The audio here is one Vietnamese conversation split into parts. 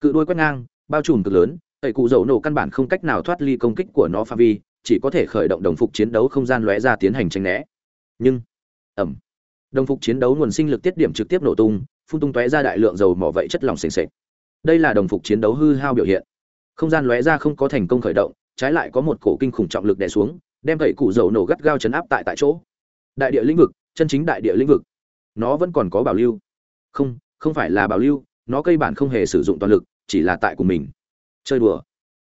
cự đuôi quét ngang, bao trùm cực lớn, tẩy cụ dầu nổ căn bản không cách nào thoát ly công kích của nó pha vi, chỉ có thể khởi động đồng phục chiến đấu không gian lóe ra tiến hành tranh né. Nhưng ẩm đồng phục chiến đấu nguồn sinh lực tiết điểm trực tiếp nổ tung, phun tung tóe ra đại lượng dầu mỏ vậy chất lỏng sền sệt. Đây là đồng phục chiến đấu hư hao biểu hiện. Không gian lóe ra không có thành công khởi động, trái lại có một cổ kinh khủng trọng lực đè xuống, đem tẩy cụ dầu nổ gắt gao chấn áp tại tại chỗ. Đại địa lĩnh vực, chân chính đại địa lĩnh vực. Nó vẫn còn có bảo lưu. Không không phải là bảo lưu, nó cây bản không hề sử dụng toàn lực chỉ là tại của mình. Chơi đùa.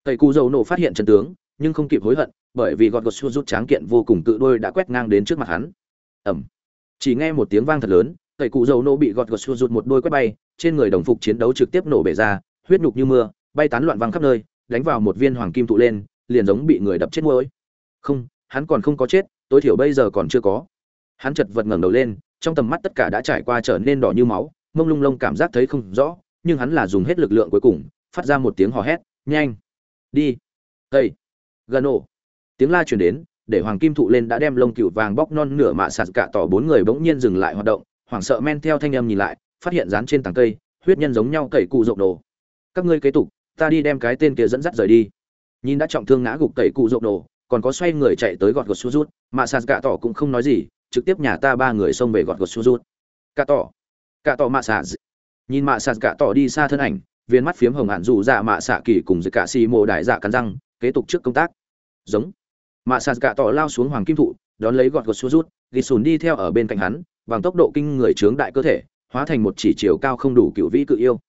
Tẩy cụ dầu nổ phát hiện chân tướng, nhưng không kịp hối hận, bởi vì gọt gọt xua rút tráng kiện vô cùng cự đôi đã quét ngang đến trước mặt hắn. Ẩm chỉ nghe một tiếng vang thật lớn, tẩy cụ dầu nổ bị gọt gọt xua rút một đôi quét bay, trên người đồng phục chiến đấu trực tiếp nổ bể ra, huyết nhục như mưa, bay tán loạn văng khắp nơi, đánh vào một viên hoàng kim tụ lên, liền giống bị người đập chết môi không, hắn còn không có chết, tối thiểu bây giờ còn chưa có. Hắn chật vật ngẩng đầu lên, trong tầm mắt tất cả đã trải qua trở nên đỏ như máu, mông lung lông cảm giác thấy không rõ nhưng hắn là dùng hết lực lượng cuối cùng, phát ra một tiếng hò hét, nhanh, đi. Tây gần ổ. Tiếng la chuyển đến, để hoàng kim thụ lên đã đem lông cựu vàng bóc non nửa mạ sạt cả tỏ bốn người bỗng nhiên dừng lại hoạt động, hoảng sợ men theo thanh âm nhìn lại, phát hiện dán trên tàng cây, huyết nhân giống nhau cậy cụ rộng đồ các ngươi kế tục, ta đi đem cái tên kia dẫn dắt rời đi. Nhìn đã trọng thương ngã gục cậy cụ rộng đồ còn có xoay người chạy tới gọt gọt xuống rút, mạ sạt cả tỏ cũng không nói gì, trực tiếp nhà ta ba người xông về gọt gọt xuống rút. Cả tỏ cả tỏ mạ sạt nhìn mạ sạt cả tỏ đi xa thân ảnh, viên mắt phiếm hồng hạn dù dạ mạ xạ kỳ cùng với cả xì mồ đại dạ cắn răng, kế tục trước công tác. Giống. Mạ sạt cả tỏ lao xuống hoàng kim thụ, đón lấy gọt gọt xuống rút, ghi sùn đi theo ở bên cạnh hắn, bằng tốc độ kinh người trướng đại cơ thể, hóa thành một chỉ chiều cao không đủ cựu vĩ cự yêu.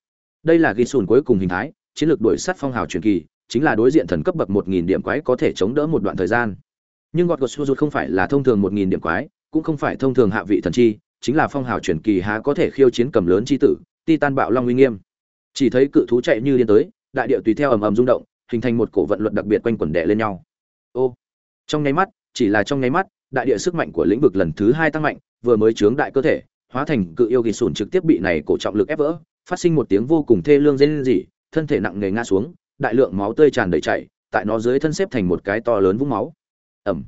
Đây là ghi sùn cuối cùng hình thái, chiến lược đuổi sắt phong hào truyền kỳ, chính là đối diện thần cấp bậc một nghìn điểm quái có thể chống đỡ một đoạn thời gian. Nhưng gọt gọt xuống rút không phải là thông thường một nghìn điểm quái, cũng không phải thông thường hạ vị thần chi, chính là phong hào truyền kỳ há có thể khiêu chiến cầm lớn chi tử titan bạo long uy nghiêm. Chỉ thấy cự thú chạy như điên tới, đại địa tùy theo ầm ầm rung động, hình thành một cổ vận luật đặc biệt quanh quần đè lên nhau. Ô, trong nháy mắt, chỉ là trong nháy mắt, đại địa sức mạnh của lĩnh vực lần thứ hai tăng mạnh, vừa mới chướng đại cơ thể, hóa thành cự yêu ghi sùn trực tiếp bị này cổ trọng lực ép vỡ, phát sinh một tiếng vô cùng thê lương rên rỉ, thân thể nặng nề ngã xuống, đại lượng máu tươi tràn đầy chảy tại nó dưới thân xếp thành một cái to lớn vũng máu. Ẩm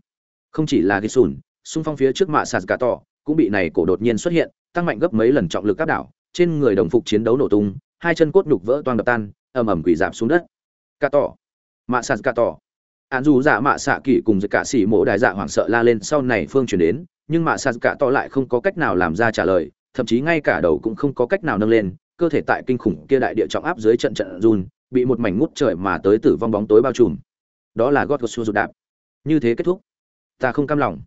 không chỉ là ghi sùn xung phong phía trước mạ sạt cả tỏ, cũng bị này cổ đột nhiên xuất hiện, tăng mạnh gấp mấy lần trọng lực áp đảo trên người đồng phục chiến đấu nổ tung, hai chân cốt nhục vỡ toang đập tan, ầm ầm quỳ dạp xuống đất. Cả tỏ. Mạ sạt cả tỏ. Án dù dạ mạ xạ kỷ cùng với cả sĩ mộ đại dạ hoảng sợ la lên sau này phương chuyển đến, nhưng mạ sạt cả tỏ lại không có cách nào làm ra trả lời, thậm chí ngay cả đầu cũng không có cách nào nâng lên, cơ thể tại kinh khủng kia đại địa trọng áp dưới trận trận run, bị một mảnh ngút trời mà tới tử vong bóng tối bao trùm. Đó là gót su rụt đạp. Như thế kết thúc. Ta không cam lòng.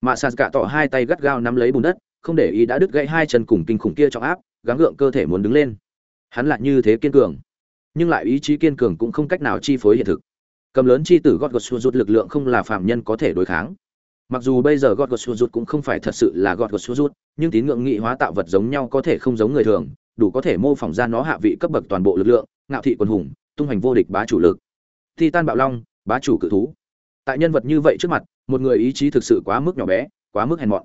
Mạ sạt cả tỏ hai tay gắt gao nắm lấy bùn đất, không để ý đã đứt gãy hai chân cùng kinh khủng kia trọng áp gắng gượng cơ thể muốn đứng lên. Hắn lại như thế kiên cường. Nhưng lại ý chí kiên cường cũng không cách nào chi phối hiện thực. Cầm lớn chi tử gót gót xua rút lực lượng không là phạm nhân có thể đối kháng. Mặc dù bây giờ gót gót xua rút cũng không phải thật sự là gót gót xua rút, nhưng tín ngưỡng nghị hóa tạo vật giống nhau có thể không giống người thường, đủ có thể mô phỏng ra nó hạ vị cấp bậc toàn bộ lực lượng, ngạo thị quân hùng, tung hoành vô địch bá chủ lực. Thi tan bạo long, bá chủ cự thú. Tại nhân vật như vậy trước mặt, một người ý chí thực sự quá mức nhỏ bé, quá mức hèn mọn.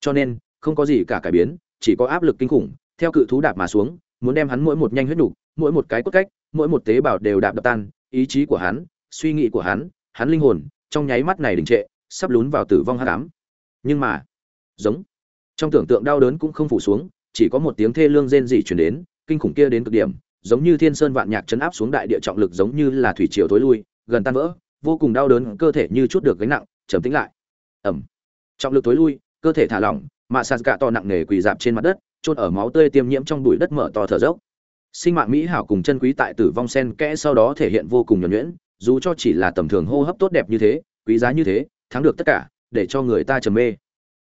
Cho nên, không có gì cả cải biến, chỉ có áp lực kinh khủng theo cự thú đạp mà xuống, muốn đem hắn mỗi một nhanh huyết nhục, mỗi một cái cốt cách, mỗi một tế bào đều đạp đập tan, ý chí của hắn, suy nghĩ của hắn hắn linh hồn, trong nháy mắt này đình trệ, sắp lún vào tử vong hắc ám. Nhưng mà, giống, trong tưởng tượng đau đớn cũng không phủ xuống, chỉ có một tiếng thê lương rên rỉ truyền đến, kinh khủng kia đến cực điểm, giống như thiên sơn vạn nhạc chấn áp xuống đại địa trọng lực giống như là thủy triều tối lui, gần tan vỡ, vô cùng đau đớn cơ thể như chút được gánh nặng, trầm tĩnh lại. Ẩm trọng lực tối lui, cơ thể thả lỏng mạ sạt gạ to nặng nề quỳ dạp trên mặt đất trôn ở máu tươi tiêm nhiễm trong bụi đất mở to thở dốc. Sinh mạng mỹ hảo cùng chân quý tại tử vong sen kẽ sau đó thể hiện vô cùng nhuẩn nhuyễn, dù cho chỉ là tầm thường hô hấp tốt đẹp như thế, quý giá như thế, thắng được tất cả, để cho người ta trầm mê.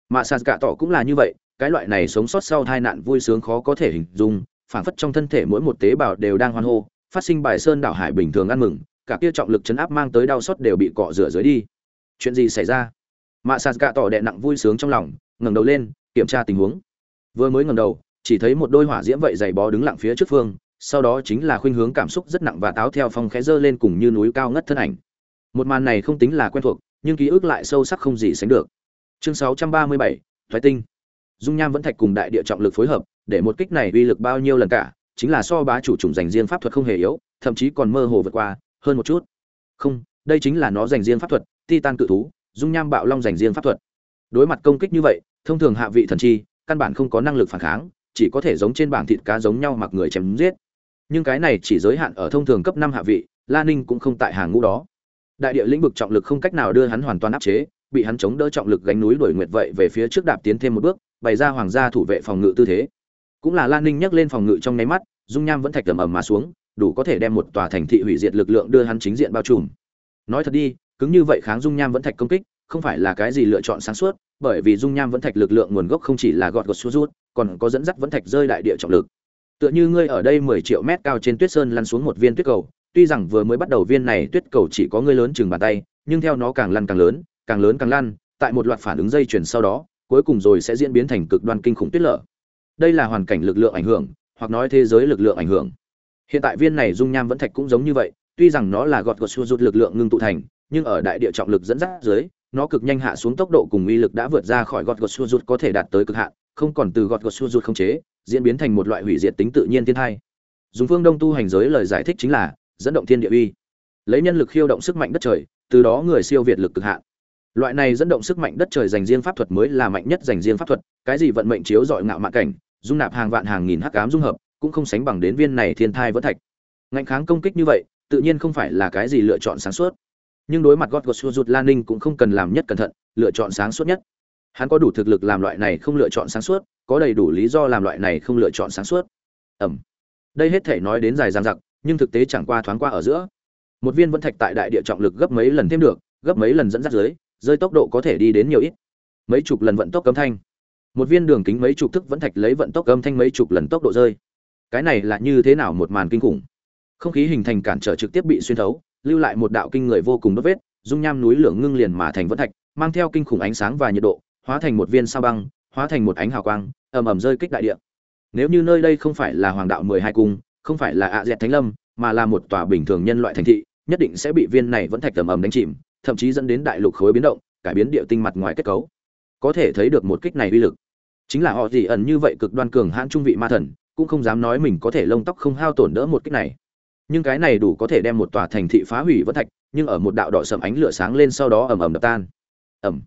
Mà sạt cả tỏ cũng là như vậy, cái loại này sống sót sau tai nạn vui sướng khó có thể hình dung, phảng phất trong thân thể mỗi một tế bào đều đang hoan hô, phát sinh bài sơn đảo hải bình thường ăn mừng, cả kia trọng lực chấn áp mang tới đau xót đều bị cọ rửa dưới đi. Chuyện gì xảy ra? Mạ sạt gạ tỏ đè nặng vui sướng trong lòng, ngẩng đầu lên, kiểm tra tình huống vừa mới ngầm đầu chỉ thấy một đôi hỏa diễm vậy dày bó đứng lặng phía trước phương sau đó chính là khuynh hướng cảm xúc rất nặng và táo theo phong khẽ dơ lên cùng như núi cao ngất thân ảnh. Một màn này không tính là quen thuộc nhưng ký ức lại sâu sắc không gì sánh được. Chương 637, thoái tinh. Dung nham vẫn thạch cùng đại địa trọng lực phối hợp để một kích này uy lực bao nhiêu lần cả chính là so bá chủ trùng dành riêng pháp thuật không hề yếu thậm chí còn mơ hồ vượt qua hơn một chút. Không đây chính là nó dành riêng pháp thuật titan cự thú dung nham bạo long dành riêng pháp thuật. Đối mặt công kích như vậy thông thường hạ vị thần chi căn bản không có năng lực phản kháng, chỉ có thể giống trên bảng thịt cá giống nhau mặc người chém giết. Nhưng cái này chỉ giới hạn ở thông thường cấp năm hạ vị, la ninh cũng không tại hàng ngũ đó. Đại địa lĩnh vực trọng lực không cách nào đưa hắn hoàn toàn áp chế, bị hắn chống đỡ trọng lực gánh núi đổi nguyệt vậy về phía trước đạp tiến thêm một bước, bày ra hoàng gia thủ vệ phòng ngự tư thế. Cũng là lan ninh nhắc lên phòng ngự trong nháy mắt, dung nham vẫn thạch tầm ầm mà xuống, đủ có thể đem một tòa thành thị hủy diệt lực lượng đưa hắn chính diện bao trùm. Nói thật đi, cứng như vậy kháng dung nham vẫn thạch công kích không phải là cái gì lựa chọn sáng suốt, bởi vì dung nham vẫn thạch lực lượng nguồn gốc không chỉ là gọt gọt xuống rút, còn có dẫn dắt vẫn thạch rơi đại địa trọng lực. Tựa như ngươi ở đây mười triệu mét cao trên tuyết sơn lăn xuống một viên tuyết cầu, tuy rằng vừa mới bắt đầu viên này tuyết cầu chỉ có ngươi lớn chừng bàn tay, nhưng theo nó càng lăn càng lớn càng lớn càng lăn, tại một loạt phản ứng dây chuyển sau đó, cuối cùng rồi sẽ diễn biến thành cực đoan kinh khủng tuyết lở. Đây là hoàn cảnh lực lượng ảnh hưởng, hoặc nói thế giới lực lượng ảnh hưởng. Hiện tại viên này dung nham vẫn thạch cũng giống như vậy, tuy rằng nó là gọt gọt xua rút lực lượng ngưng tụ thành nhưng ở đại địa trọng lực dẫn dắt dưới, nó cực nhanh hạ xuống tốc độ cùng uy lực đã vượt ra khỏi gọt gọt xua có thể đạt tới cực hạn, không còn từ gọt gọt xua rút không chế, diễn biến thành một loại hủy diệt tính tự nhiên thiên hai. dùng phương đông tu hành giới lời giải thích chính là, dẫn động thiên địa uy. Lấy nhân lực khiêu động sức mạnh đất trời, từ đó người siêu việt lực cực hạn. Loại này dẫn động sức mạnh đất trời dành riêng pháp thuật mới là mạnh nhất dành riêng pháp thuật, cái gì vận mệnh chiếu dọi ngạo mạn cảnh, dung nạp hàng vạn hàng nghìn hắc ám dung hợp, cũng không sánh bằng đến viên này thiên thai vẫn thạch. Ngạnh kháng công kích như vậy, tự nhiên không phải là cái gì lựa chọn sáng suốt nhưng đối mặt gót gót xua rụt lan ninh cũng không cần làm nhất cẩn thận, lựa chọn sáng suốt nhất. Hắn có đủ thực lực làm loại này không lựa chọn sáng suốt, có đầy đủ lý do làm loại này không lựa chọn sáng suốt. Ẩm. Đây hết thể nói đến dài dang dặc, nhưng thực tế chẳng qua thoáng qua ở giữa. Một viên vẫn thạch tại đại địa trọng lực gấp mấy lần thêm được, gấp mấy lần dẫn dắt dưới, rơi tốc độ có thể đi đến nhiều ít. Mấy chục lần vận tốc âm thanh. Một viên đường kính mấy chục thức vẫn thạch lấy vận tốc âm thanh mấy chục lần tốc độ rơi. Cái này là như thế nào một màn kinh khủng? Không khí hình thành cản trở trực tiếp bị xuyên thấu lưu lại một đạo kinh người vô cùng đốt vết, dung nham núi lửa ngưng liền mà thành vẫn thạch, mang theo kinh khủng ánh sáng và nhiệt độ, hóa thành một viên sao băng, hóa thành một ánh hào quang, ầm ầm rơi kích đại địa. Nếu như nơi đây không phải là hoàng đạo mười hai cung, không phải là ạ dẹt thánh lâm, mà là một tòa bình thường nhân loại thành thị, nhất định sẽ bị viên này vẫn thạch ầm ầm đánh chìm, thậm chí dẫn đến đại lục khối biến động cải biến địa tinh mặt ngoài kết cấu. Có thể thấy được một kích này uy lực. Chính là họ gì ẩn như vậy cực đoan cường hãn trung vị ma thần, cũng không dám nói mình có thể lông tóc không hao tổn đỡ một kích này nhưng cái này đủ có thể đem một tòa thành thị phá hủy vẫn thạch, nhưng ở một đạo đỏ sầm ánh lửa sáng lên sau đó ầm ầm đập tan. Ầm.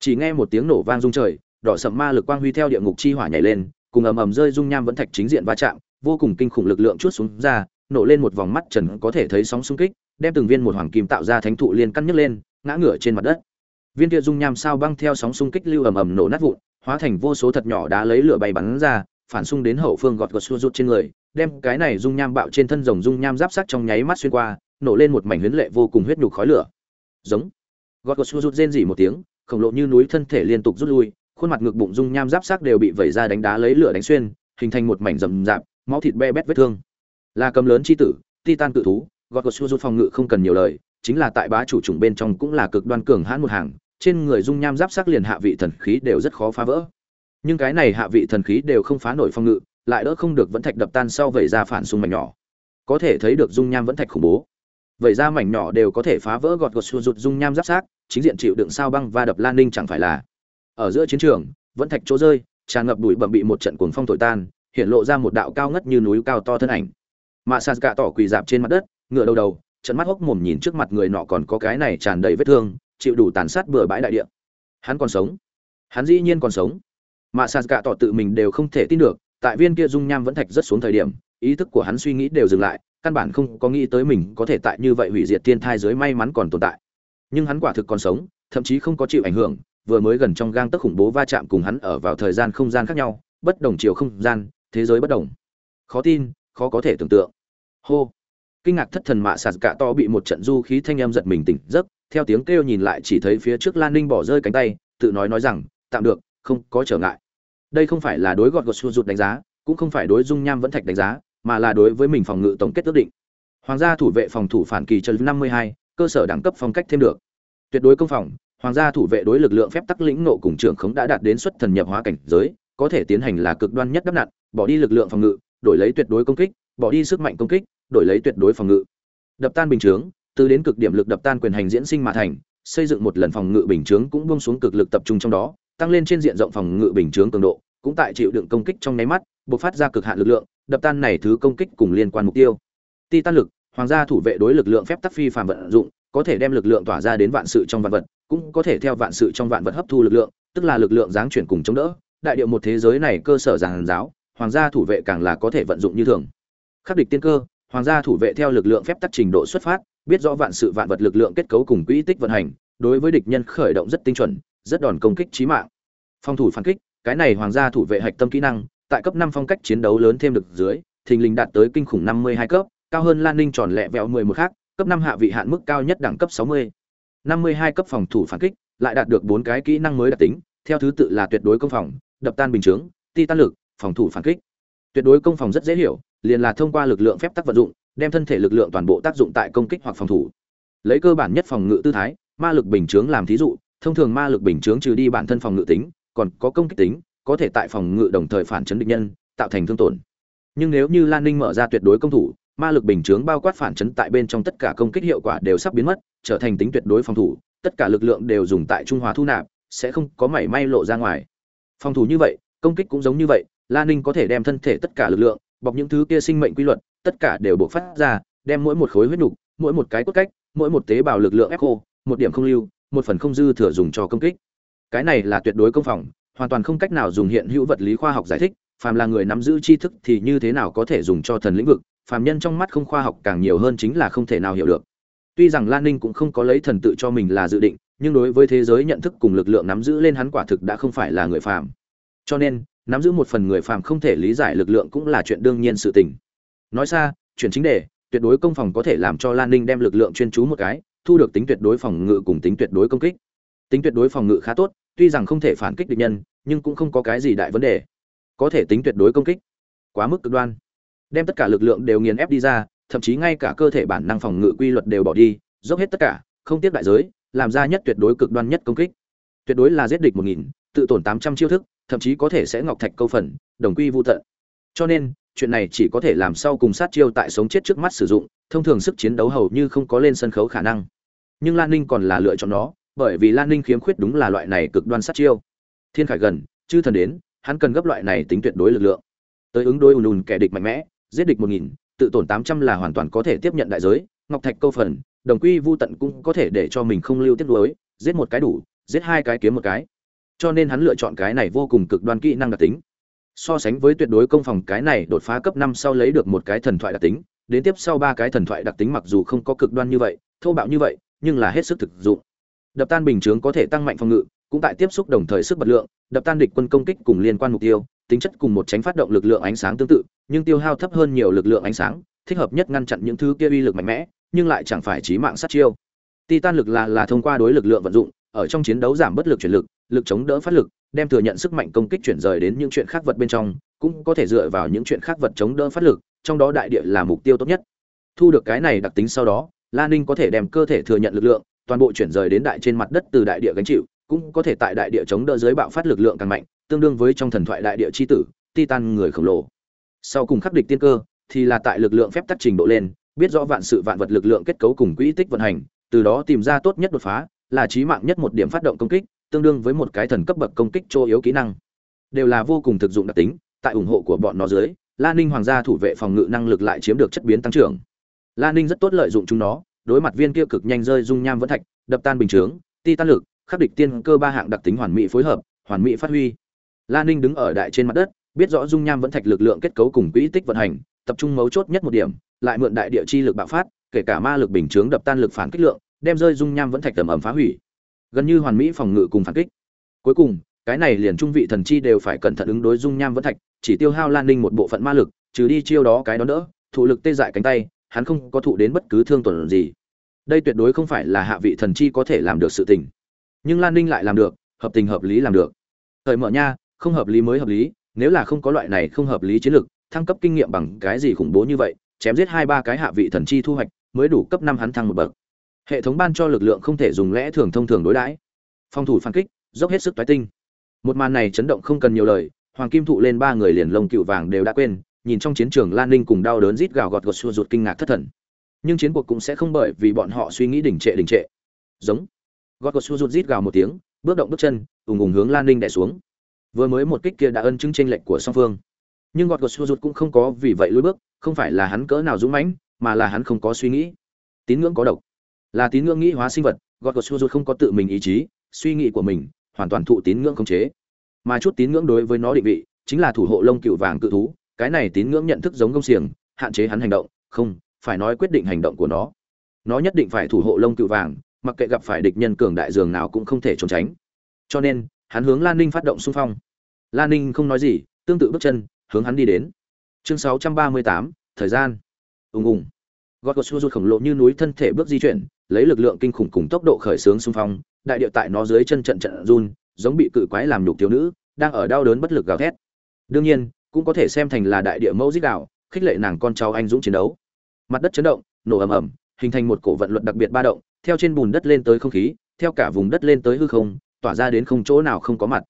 Chỉ nghe một tiếng nổ vang rung trời, đỏ sầm ma lực quang huy theo địa ngục chi hỏa nhảy lên, cùng ầm ầm rơi dung nham vẫn thạch chính diện va chạm, vô cùng kinh khủng lực lượng chút xuống ra, nổ lên một vòng mắt trần có thể thấy sóng xung kích, đem từng viên một hoàng kim tạo ra thánh thụ liên căn nhấc lên, ngã ngửa trên mặt đất. Viên kia dung nham sao băng theo sóng xung kích lưu ầm ầm nổ nát vụn, hóa thành vô số thật nhỏ đá lấy lửa bay bắn ra, phản xung đến hậu phương gọt gọt xua rút trên người đem cái này dung nham bạo trên thân rồng dung nham giáp sắt trong nháy mắt xuyên qua, nổ lên một mảnh huyến lệ vô cùng huyết nhục khói lửa. Giống. Gọt gọt rút rên rỉ một tiếng, khổng lộ như núi thân thể liên tục rút lui, khuôn mặt ngực bụng dung nham giáp sắt đều bị vẩy ra đánh đá lấy lửa đánh xuyên, hình thành một mảnh rầm rạp, máu thịt be bét vết thương. Là cầm lớn chi tử, titan cự thú, gọt gọt rút phòng ngự không cần nhiều lời, chính là tại bá chủ chủng bên trong cũng là cực đoan cường hãn một hàng, trên người dung nham giáp sắc liền hạ vị thần khí đều rất khó phá vỡ. Nhưng cái này hạ vị thần khí đều không phá nổi phong ngự lại đỡ không được vẫn thạch đập tan sau vẩy ra phản xung mảnh nhỏ. Có thể thấy được dung nham vẫn thạch khủng bố. Vẩy ra mảnh nhỏ đều có thể phá vỡ gọt gọt rụt dung nham giáp sát, chính diện chịu đựng sao băng và đập lan ninh chẳng phải là. Ở giữa chiến trường, vẫn thạch chỗ rơi, tràn ngập bụi bậm bị một trận cuồng phong thổi tan, hiện lộ ra một đạo cao ngất như núi cao to thân ảnh. Mạ sạt cạ tỏ quỳ dạp trên mặt đất ngựa đầu đầu, trận mắt hốc mồm nhìn trước mặt người nọ còn có cái này tràn đầy vết thương, chịu đủ tàn sát bừa bãi đại địa. Hắn còn sống. Hắn dĩ nhiên còn sống. Mạ sạt cạ tỏ tự mình đều không thể tin được tại viên kia dung nham vẫn thạch rất xuống thời điểm, ý thức của hắn suy nghĩ đều dừng lại, căn bản không có nghĩ tới mình có thể tại như vậy hủy diệt thiên thai dưới may mắn còn tồn tại. Nhưng hắn quả thực còn sống, thậm chí không có chịu ảnh hưởng, vừa mới gần trong gang tấc khủng bố va chạm cùng hắn ở vào thời gian không gian khác nhau, bất đồng chiều không gian, thế giới bất đồng. Khó tin, khó có thể tưởng tượng. Hô. Kinh ngạc thất thần mạ sạt cả to bị một trận du khí thanh em giật mình tỉnh giấc, theo tiếng kêu nhìn lại chỉ thấy phía trước lan ninh bỏ rơi cánh tay, tự nói nói rằng, tạm được, không có trở ngại đây không phải là đối gọt gọt sụt rụt đánh giá, cũng không phải đối dung nham vẫn thạch đánh giá, mà là đối với mình phòng ngự tổng kết ước định. Hoàng gia thủ vệ phòng thủ phản kỳ chân năm mươi hai, cơ sở đẳng cấp phong cách thêm được. Tuyệt đối công phòng, hoàng gia thủ vệ đối lực lượng phép tắc lĩnh nộ cùng trưởng khống đã đạt đến xuất thần nhập hóa cảnh giới, có thể tiến hành là cực đoan nhất đắp nặn, bỏ đi lực lượng phòng ngự, đổi lấy tuyệt đối công kích, bỏ đi sức mạnh công kích, đổi lấy tuyệt đối phòng ngự. Đập tan bình chướng, từ đến cực điểm lực đập tan quyền hành diễn sinh mà thành, xây dựng một lần phòng ngự bình chướng cũng buông xuống cực lực tập trung trong đó tăng lên trên diện rộng phòng ngự bình chướng cường độ, cũng tại chịu đựng công kích trong nháy mắt, bộc phát ra cực hạn lực lượng, đập tan này thứ công kích cùng liên quan mục tiêu. Titan lực, hoàng gia thủ vệ đối lực lượng phép tắc phi phàm vận dụng, có thể đem lực lượng tỏa ra đến vạn sự trong vạn vật, cũng có thể theo vạn sự trong vạn vật hấp thu lực lượng, tức là lực lượng giáng chuyển cùng chống đỡ. Đại điệu một thế giới này cơ sở giảng giáo, hoàng gia thủ vệ càng là có thể vận dụng như thường. Khắc địch tiên cơ, hoàng gia thủ vệ theo lực lượng phép tắc trình độ xuất phát, biết rõ vạn sự vạn vật lực lượng kết cấu cùng quỹ tích vận hành, đối với địch nhân khởi động rất tinh chuẩn rất đòn công kích chí mạng. Phòng thủ phản kích, cái này hoàng gia thủ vệ hạch tâm kỹ năng, tại cấp năm phong cách chiến đấu lớn thêm được dưới, thình lình đạt tới kinh khủng năm mươi hai cấp, cao hơn lan ninh tròn lẹ vẹo mười một khác, cấp năm hạ vị hạn mức cao nhất đẳng cấp sáu mươi. năm mươi hai cấp phòng thủ phản kích, lại đạt được bốn cái kỹ năng mới đặc tính, theo thứ tự là tuyệt đối công phòng, đập tan bình chướng titan lực, phòng thủ phản kích. Tuyệt đối công phòng rất dễ hiểu, liền là thông qua lực lượng phép tắc vận dụng, đem thân thể lực lượng toàn bộ tác dụng tại công kích hoặc phòng thủ. Lấy cơ bản nhất phòng ngự tư thái, ma lực bình chướng làm thí dụ thông thường ma lực bình chướng trừ đi bản thân phòng ngự tính còn có công kích tính có thể tại phòng ngự đồng thời phản chấn địch nhân tạo thành thương tổn. Nhưng nếu như lan ninh mở ra tuyệt đối công thủ ma lực bình chướng bao quát phản chấn tại bên trong tất cả công kích hiệu quả đều sắp biến mất trở thành tính tuyệt đối phòng thủ tất cả lực lượng đều dùng tại trung hòa thu nạp sẽ không có mảy may lộ ra ngoài. Phòng thủ như vậy công kích cũng giống như vậy lan ninh có thể đem thân thể tất cả lực lượng bọc những thứ kia sinh mệnh quy luật tất cả đều bộc phát ra đem mỗi một khối huyết nục, mỗi một cái cốt cách mỗi một tế bào lực lượng ép khô một điểm không lưu một phần không dư thừa dùng cho công kích. Cái này là tuyệt đối công phòng, hoàn toàn không cách nào dùng hiện hữu vật lý khoa học giải thích, phàm là người nắm giữ tri thức thì như thế nào có thể dùng cho thần lĩnh vực, phàm nhân trong mắt không khoa học càng nhiều hơn chính là không thể nào hiểu được. Tuy rằng lan ninh cũng không có lấy thần tự cho mình là dự định, nhưng đối với thế giới nhận thức cùng lực lượng nắm giữ lên hắn quả thực đã không phải là người phàm. Cho nên, nắm giữ một phần người phàm không thể lý giải lực lượng cũng là chuyện đương nhiên sự tình. Nói xa chuyển chính đề, tuyệt đối công phòng có thể làm cho lan ninh đem lực lượng chuyên chú một cái thu được tính tuyệt đối phòng ngự cùng tính tuyệt đối công kích. Tính tuyệt đối phòng ngự khá tốt, tuy rằng không thể phản kích địch nhân, nhưng cũng không có cái gì đại vấn đề. Có thể tính tuyệt đối công kích. Quá mức cực đoan. Đem tất cả lực lượng đều nghiền ép đi ra, thậm chí ngay cả cơ thể bản năng phòng ngự quy luật đều bỏ đi, dốc hết tất cả, không tiếc đại giới, làm ra nhất tuyệt đối cực đoan nhất công kích. Tuyệt đối là giết địch một nghìn, tự tổn tám trăm chiêu thức, thậm chí có thể sẽ ngọc thạch câu phần, đồng quy vu tận. Cho nên, chuyện này chỉ có thể làm sau cùng sát chiêu tại sống chết trước mắt sử dụng thông thường sức chiến đấu hầu như không có lên sân khấu khả năng. Nhưng lan ninh còn là lựa chọn nó, bởi vì lan ninh khiếm khuyết đúng là loại này cực đoan sát chiêu. Thiên khải gần, chư thần đến, hắn cần gấp loại này tính tuyệt đối lực lượng. Tới ứng đối ùn ùn kẻ địch mạnh mẽ, giết địch một nghìn, tự tổn tám trăm là hoàn toàn có thể tiếp nhận đại giới. Ngọc thạch câu phần, đồng quy vô tận cũng có thể để cho mình không lưu tiết đối giết một cái đủ, giết hai cái kiếm một cái. Cho nên hắn lựa chọn cái này vô cùng cực đoan kỹ năng đặc tính. So sánh với tuyệt đối công phòng cái này đột phá cấp năm sau lấy được một cái thần thoại đặc tính đến tiếp sau ba cái thần thoại đặc tính mặc dù không có cực đoan như vậy, thô bạo như vậy, nhưng là hết sức thực dụng. Đập tan bình chướng có thể tăng mạnh phòng ngự, cũng tại tiếp xúc đồng thời sức bật lượng, đập tan địch quân công kích cùng liên quan mục tiêu, tính chất cùng một tránh phát động lực lượng ánh sáng tương tự, nhưng tiêu hao thấp hơn nhiều lực lượng ánh sáng, thích hợp nhất ngăn chặn những thứ kia uy lực mạnh mẽ, nhưng lại chẳng phải chí mạng sát chiêu. Titan lực là là thông qua đối lực lượng vận dụng, ở trong chiến đấu giảm bất lực chuyển lực lực chống đỡ phát lực, đem thừa nhận sức mạnh công kích chuyển rời đến những chuyện khác vật bên trong, cũng có thể dựa vào những chuyện khác vật chống đỡ phát lực trong đó đại địa là mục tiêu tốt nhất. Thu được cái này đặc tính sau đó Lan ninh có thể đem cơ thể thừa nhận lực lượng, toàn bộ chuyển rời đến đại trên mặt đất từ đại địa gánh chịu, cũng có thể tại đại địa chống đỡ dưới bạo phát lực lượng càng mạnh, tương đương với trong thần thoại đại địa chi tử, titan người khổng lồ. Sau cùng khắc địch tiên cơ, thì là tại lực lượng phép tắc trình độ lên, biết rõ vạn sự vạn vật lực lượng kết cấu cùng quỹ tích vận hành, từ đó tìm ra tốt nhất đột phá, là trí mạng nhất một điểm phát động công kích, tương đương với một cái thần cấp bậc công kích chỗ yếu kỹ năng. Đều là vô cùng thực dụng đặc tính, tại ủng hộ của bọn nó dưới la ninh hoàng gia thủ vệ phòng ngự năng lực lại chiếm được chất biến tăng trưởng. La ninh rất tốt lợi dụng chúng nó, đối mặt viên kia cực nhanh rơi dung nham vẫn thạch, đập tan bình chướng ti tan lực, khắc địch tiên cơ ba hạng đặc tính hoàn mỹ phối hợp, hoàn mỹ phát huy. La ninh đứng ở đại trên mặt đất, biết rõ dung nham vẫn thạch lực lượng kết cấu cùng quỹ tích vận hành, tập trung mấu chốt nhất một điểm, lại mượn đại địa chi lực bạo phát, kể cả ma lực bình chướng đập tan lực phản kích lượng, đem rơi dung nham vẫn thạch tầm ẩm phá hủy. Gần như hoàn mỹ phòng ngự cùng phản kích. Cuối cùng cái này liền trung vị thần chi đều phải cẩn thận ứng đối dung nham vẫn thạch, chỉ tiêu hao lan ninh một bộ phận ma lực, trừ đi chiêu đó cái đó đỡ, thụ lực tê dại cánh tay, hắn không có thụ đến bất cứ thương tổn gì. Đây tuyệt đối không phải là hạ vị thần chi có thể làm được sự tình. Nhưng lan ninh lại làm được, hợp tình hợp lý làm được. Thời mở nha, không hợp lý mới hợp lý, nếu là không có loại này không hợp lý chiến lược thăng cấp kinh nghiệm bằng cái gì khủng bố như vậy, chém giết hai ba cái hạ vị thần chi thu hoạch, mới đủ cấp năm hắn thăng một bậc. Hệ thống ban cho lực lượng không thể dùng lẽ thường thông thường đối đãi. Phòng thủ phản kích, dốc hết sức toái tinh một màn này chấn động không cần nhiều lời, hoàng kim thụ lên ba người liền lông cựu vàng đều đã quên, nhìn trong chiến trường lan ninh cùng đau đớn rít gào gọt gọt xua ruột kinh ngạc thất thần. Nhưng chiến cuộc cũng sẽ không bởi vì bọn họ suy nghĩ đình trệ đình trệ. Giống. Gọt gọt xua ruột rít gào một tiếng, bước động bước chân, ùng ùng hướng lan ninh đẻ xuống. Vừa mới một kích kia đã ân chứng tranh lệch của song phương. Nhưng gọt gọt xua ruột cũng không có vì vậy lùi bước, không phải là hắn cỡ nào dũng mãnh, mà là hắn không có suy nghĩ. Tín ngưỡng có độc. Là tín ngưỡng nghĩ hóa sinh vật, gọt gọt xua ruột không có tự mình ý chí, suy nghĩ của mình hoàn toàn thụ tín ngưỡng khống chế. Mà chút tín ngưỡng đối với nó định vị chính là thủ hộ lông cựu vàng cự thú cái này tín ngưỡng nhận thức giống công xiềng hạn chế hắn hành động không phải nói quyết định hành động của nó. Nó nhất định phải thủ hộ lông cựu vàng mặc kệ gặp phải địch nhân cường đại dường nào cũng không thể trốn tránh. Cho nên hắn hướng lan ninh phát động xung phong. Lan ninh không nói gì tương tự bước chân hướng hắn đi đến. Chương 638, thời gian. Ùng ùng. Gót gót xua khổng lồ như núi thân thể bước di chuyển lấy lực lượng kinh khủng cùng tốc độ khởi xướng xung phong đại địa tại nó dưới chân trận trận run, giống bị cự quái làm nhục thiếu nữ, đang ở đau đớn bất lực gào thét. Đương nhiên, cũng có thể xem thành là đại địa mẫu dích đạo, khích lệ nàng con cháu anh dũng chiến đấu. Mặt đất chấn động, nổ ầm ầm, hình thành một cổ vận luật đặc biệt ba động, theo trên bùn đất lên tới không khí, theo cả vùng đất lên tới hư không, tỏa ra đến không chỗ nào không có mặt.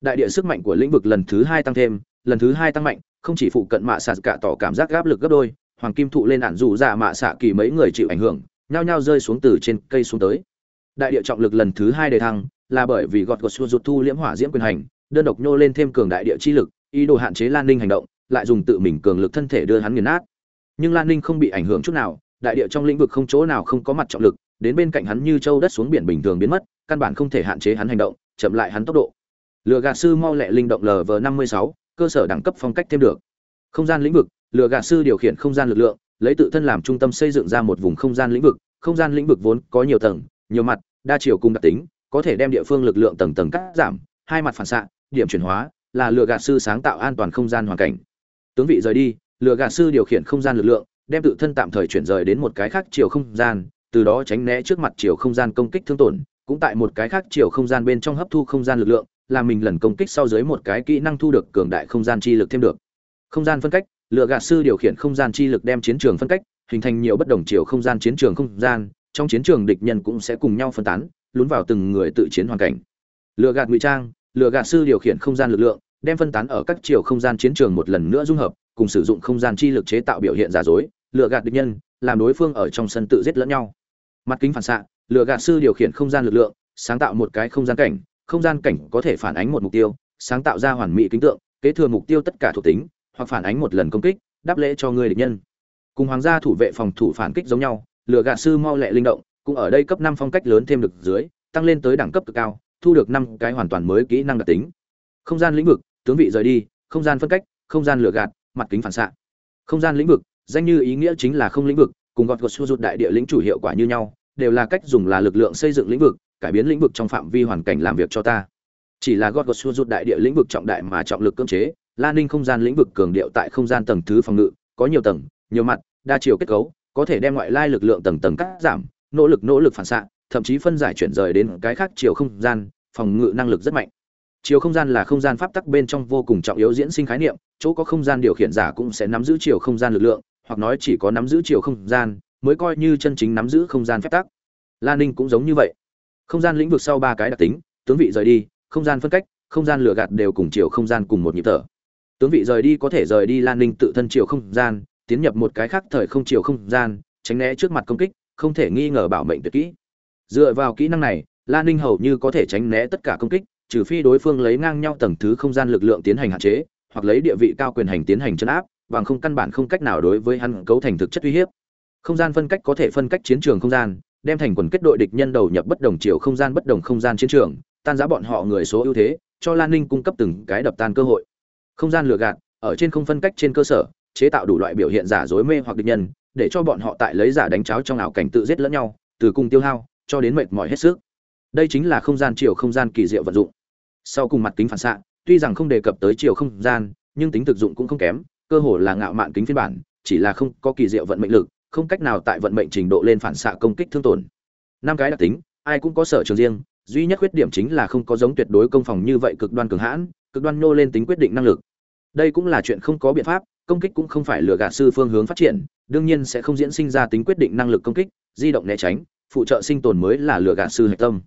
Đại địa sức mạnh của lĩnh vực lần thứ hai tăng thêm, lần thứ hai tăng mạnh, không chỉ phụ cận mạ xạ cả tỏ cảm giác áp lực gấp đôi, hoàng kim thụ lên ản dù dạ mạ xạ kỳ mấy người chịu ảnh hưởng, nhao nhao rơi xuống từ trên cây xuống tới đại địa trọng lực lần thứ hai đề thăng, là bởi vì gọt gọt xua rụt thu liễm hỏa diễm quyền hành, đơn độc nhô lên thêm cường đại địa chi lực, ý đồ hạn chế lan ninh hành động, lại dùng tự mình cường lực thân thể đưa hắn nghiền nát. Nhưng lan ninh không bị ảnh hưởng chút nào, đại địa trong lĩnh vực không chỗ nào không có mặt trọng lực, đến bên cạnh hắn như châu đất xuống biển bình thường biến mất, căn bản không thể hạn chế hắn hành động, chậm lại hắn tốc độ. Lừa gạt sư mau lẹ linh động lv năm mươi sáu, cơ sở đẳng cấp phong cách thêm được. Không gian lĩnh vực lừa gạt sư điều khiển không gian lực lượng, lấy tự thân làm trung tâm xây dựng ra một vùng không gian lĩnh vực, không gian lĩnh vực vốn có nhiều tầng nhiều mặt, đa chiều cùng đặc tính, có thể đem địa phương lực lượng tầng tầng cắt giảm, hai mặt phản xạ, điểm chuyển hóa, là lựa gạt sư sáng tạo an toàn không gian hoàn cảnh. Tướng vị rời đi lựa gạt sư điều khiển không gian lực lượng, đem tự thân tạm thời chuyển rời đến một cái khác chiều không gian, từ đó tránh né trước mặt chiều không gian công kích thương tổn, cũng tại một cái khác chiều không gian bên trong hấp thu không gian lực lượng làm mình lần công kích sau dưới một cái kỹ năng thu được cường đại không gian chi lực thêm được. Không gian phân cách lựa gạt sư điều khiển không gian chi lực đem chiến trường phân cách, hình thành nhiều bất đồng chiều không gian chiến trường không gian trong chiến trường địch nhân cũng sẽ cùng nhau phân tán, lún vào từng người tự chiến hoàn cảnh. Lựa gạt ngụy trang lựa gạt sư điều khiển không gian lực lượng, đem phân tán ở các chiều không gian chiến trường một lần nữa dung hợp, cùng sử dụng không gian chi lực chế tạo biểu hiện giả dối lựa gạt địch nhân, làm đối phương ở trong sân tự giết lẫn nhau. Mặt kính phản xạ lựa gạt sư điều khiển không gian lực lượng, sáng tạo một cái không gian cảnh, không gian cảnh có thể phản ánh một mục tiêu, sáng tạo ra hoàn mỹ kính tượng, kế thừa mục tiêu tất cả thuộc tính, hoặc phản ánh một lần công kích, đáp lễ cho người địch nhân. Cùng hoàng gia thủ vệ phòng thủ phản kích giống nhau lựa gạt sư mau lẹ linh động, cũng ở đây cấp năm phong cách lớn thêm được dưới, tăng lên tới đẳng cấp cực cao, thu được năm cái hoàn toàn mới kỹ năng đặc tính. Không gian lĩnh vực, tướng vị rời đi, không gian phân cách, không gian lựa gạt, mặt kính phản xạ. Không gian lĩnh vực, danh như ý nghĩa chính là không lĩnh vực, cùng gọt gọt xua rụt đại địa lĩnh chủ hiệu quả như nhau, đều là cách dùng là lực lượng xây dựng lĩnh vực, cải biến lĩnh vực trong phạm vi hoàn cảnh làm việc cho ta. Chỉ là gọt gọt xua rụt đại địa lĩnh vực trọng đại mà trọng lực cưỡng chế, la ninh không gian lĩnh vực cường điệu tại không gian tầng thứ phòng ngự, có nhiều tầng, nhiều mặt, đa chiều kết cấu có thể đem ngoại lai lực lượng tầng tầng cắt giảm, nỗ lực nỗ lực phản xạ, thậm chí phân giải chuyển rời đến cái khác chiều không gian, phòng ngự năng lực rất mạnh. Chiều không gian là không gian pháp tắc bên trong vô cùng trọng yếu diễn sinh khái niệm, chỗ có không gian điều khiển giả cũng sẽ nắm giữ chiều không gian lực lượng, hoặc nói chỉ có nắm giữ chiều không gian mới coi như chân chính nắm giữ không gian phép tắc. Lan ninh cũng giống như vậy. Không gian lĩnh vực sau ba cái đặc tính, tướng vị rời đi, không gian phân cách, không gian lừa gạt đều cùng chiều không gian cùng một nhịp thở. Tướng vị rời đi có thể rời đi lan ninh tự thân chiều không gian tiến nhập một cái khác thời không chiều không gian, tránh né trước mặt công kích, không thể nghi ngờ bảo mệnh tuyệt kỹ. Dựa vào kỹ năng này lan ninh hầu như có thể tránh né tất cả công kích, trừ phi đối phương lấy ngang nhau tầng thứ không gian lực lượng tiến hành hạn chế, hoặc lấy địa vị cao quyền hành tiến hành chấn áp, bằng không căn bản không cách nào đối với hắn cấu thành thực chất uy hiếp. Không gian phân cách có thể phân cách chiến trường không gian, đem thành quần kết đội địch nhân đầu nhập bất đồng chiều không gian bất đồng không gian chiến trường, tan giã bọn họ người số ưu thế, cho lan ninh cung cấp từng cái đập tan cơ hội. Không gian lừa gạt, ở trên không phân cách trên cơ sở chế tạo đủ loại biểu hiện giả dối mê hoặc địch nhân, để cho bọn họ tại lấy giả đánh cháo trong ảo cảnh tự giết lẫn nhau, từ cùng tiêu hao, cho đến mệt mỏi hết sức. Đây chính là không gian chiều không gian kỳ diệu vận dụng. Sau cùng mặt kính phản xạ, tuy rằng không đề cập tới chiều không gian, nhưng tính thực dụng cũng không kém, cơ hồ là ngạo mạn kính phiên bản, chỉ là không có kỳ diệu vận mệnh lực, không cách nào tại vận mệnh trình độ lên phản xạ công kích thương tổn. Năm cái đặc tính, ai cũng có sở trường riêng, duy nhất khuyết điểm chính là không có giống tuyệt đối công phòng như vậy cực đoan cường hãn, cực đoan nô lên tính quyết định năng lực. Đây cũng là chuyện không có biện pháp công kích cũng không phải lừa gạt sư phương hướng phát triển, đương nhiên sẽ không diễn sinh ra tính quyết định năng lực công kích, di động né tránh, phụ trợ sinh tồn mới là lừa gạt sư hạch tâm.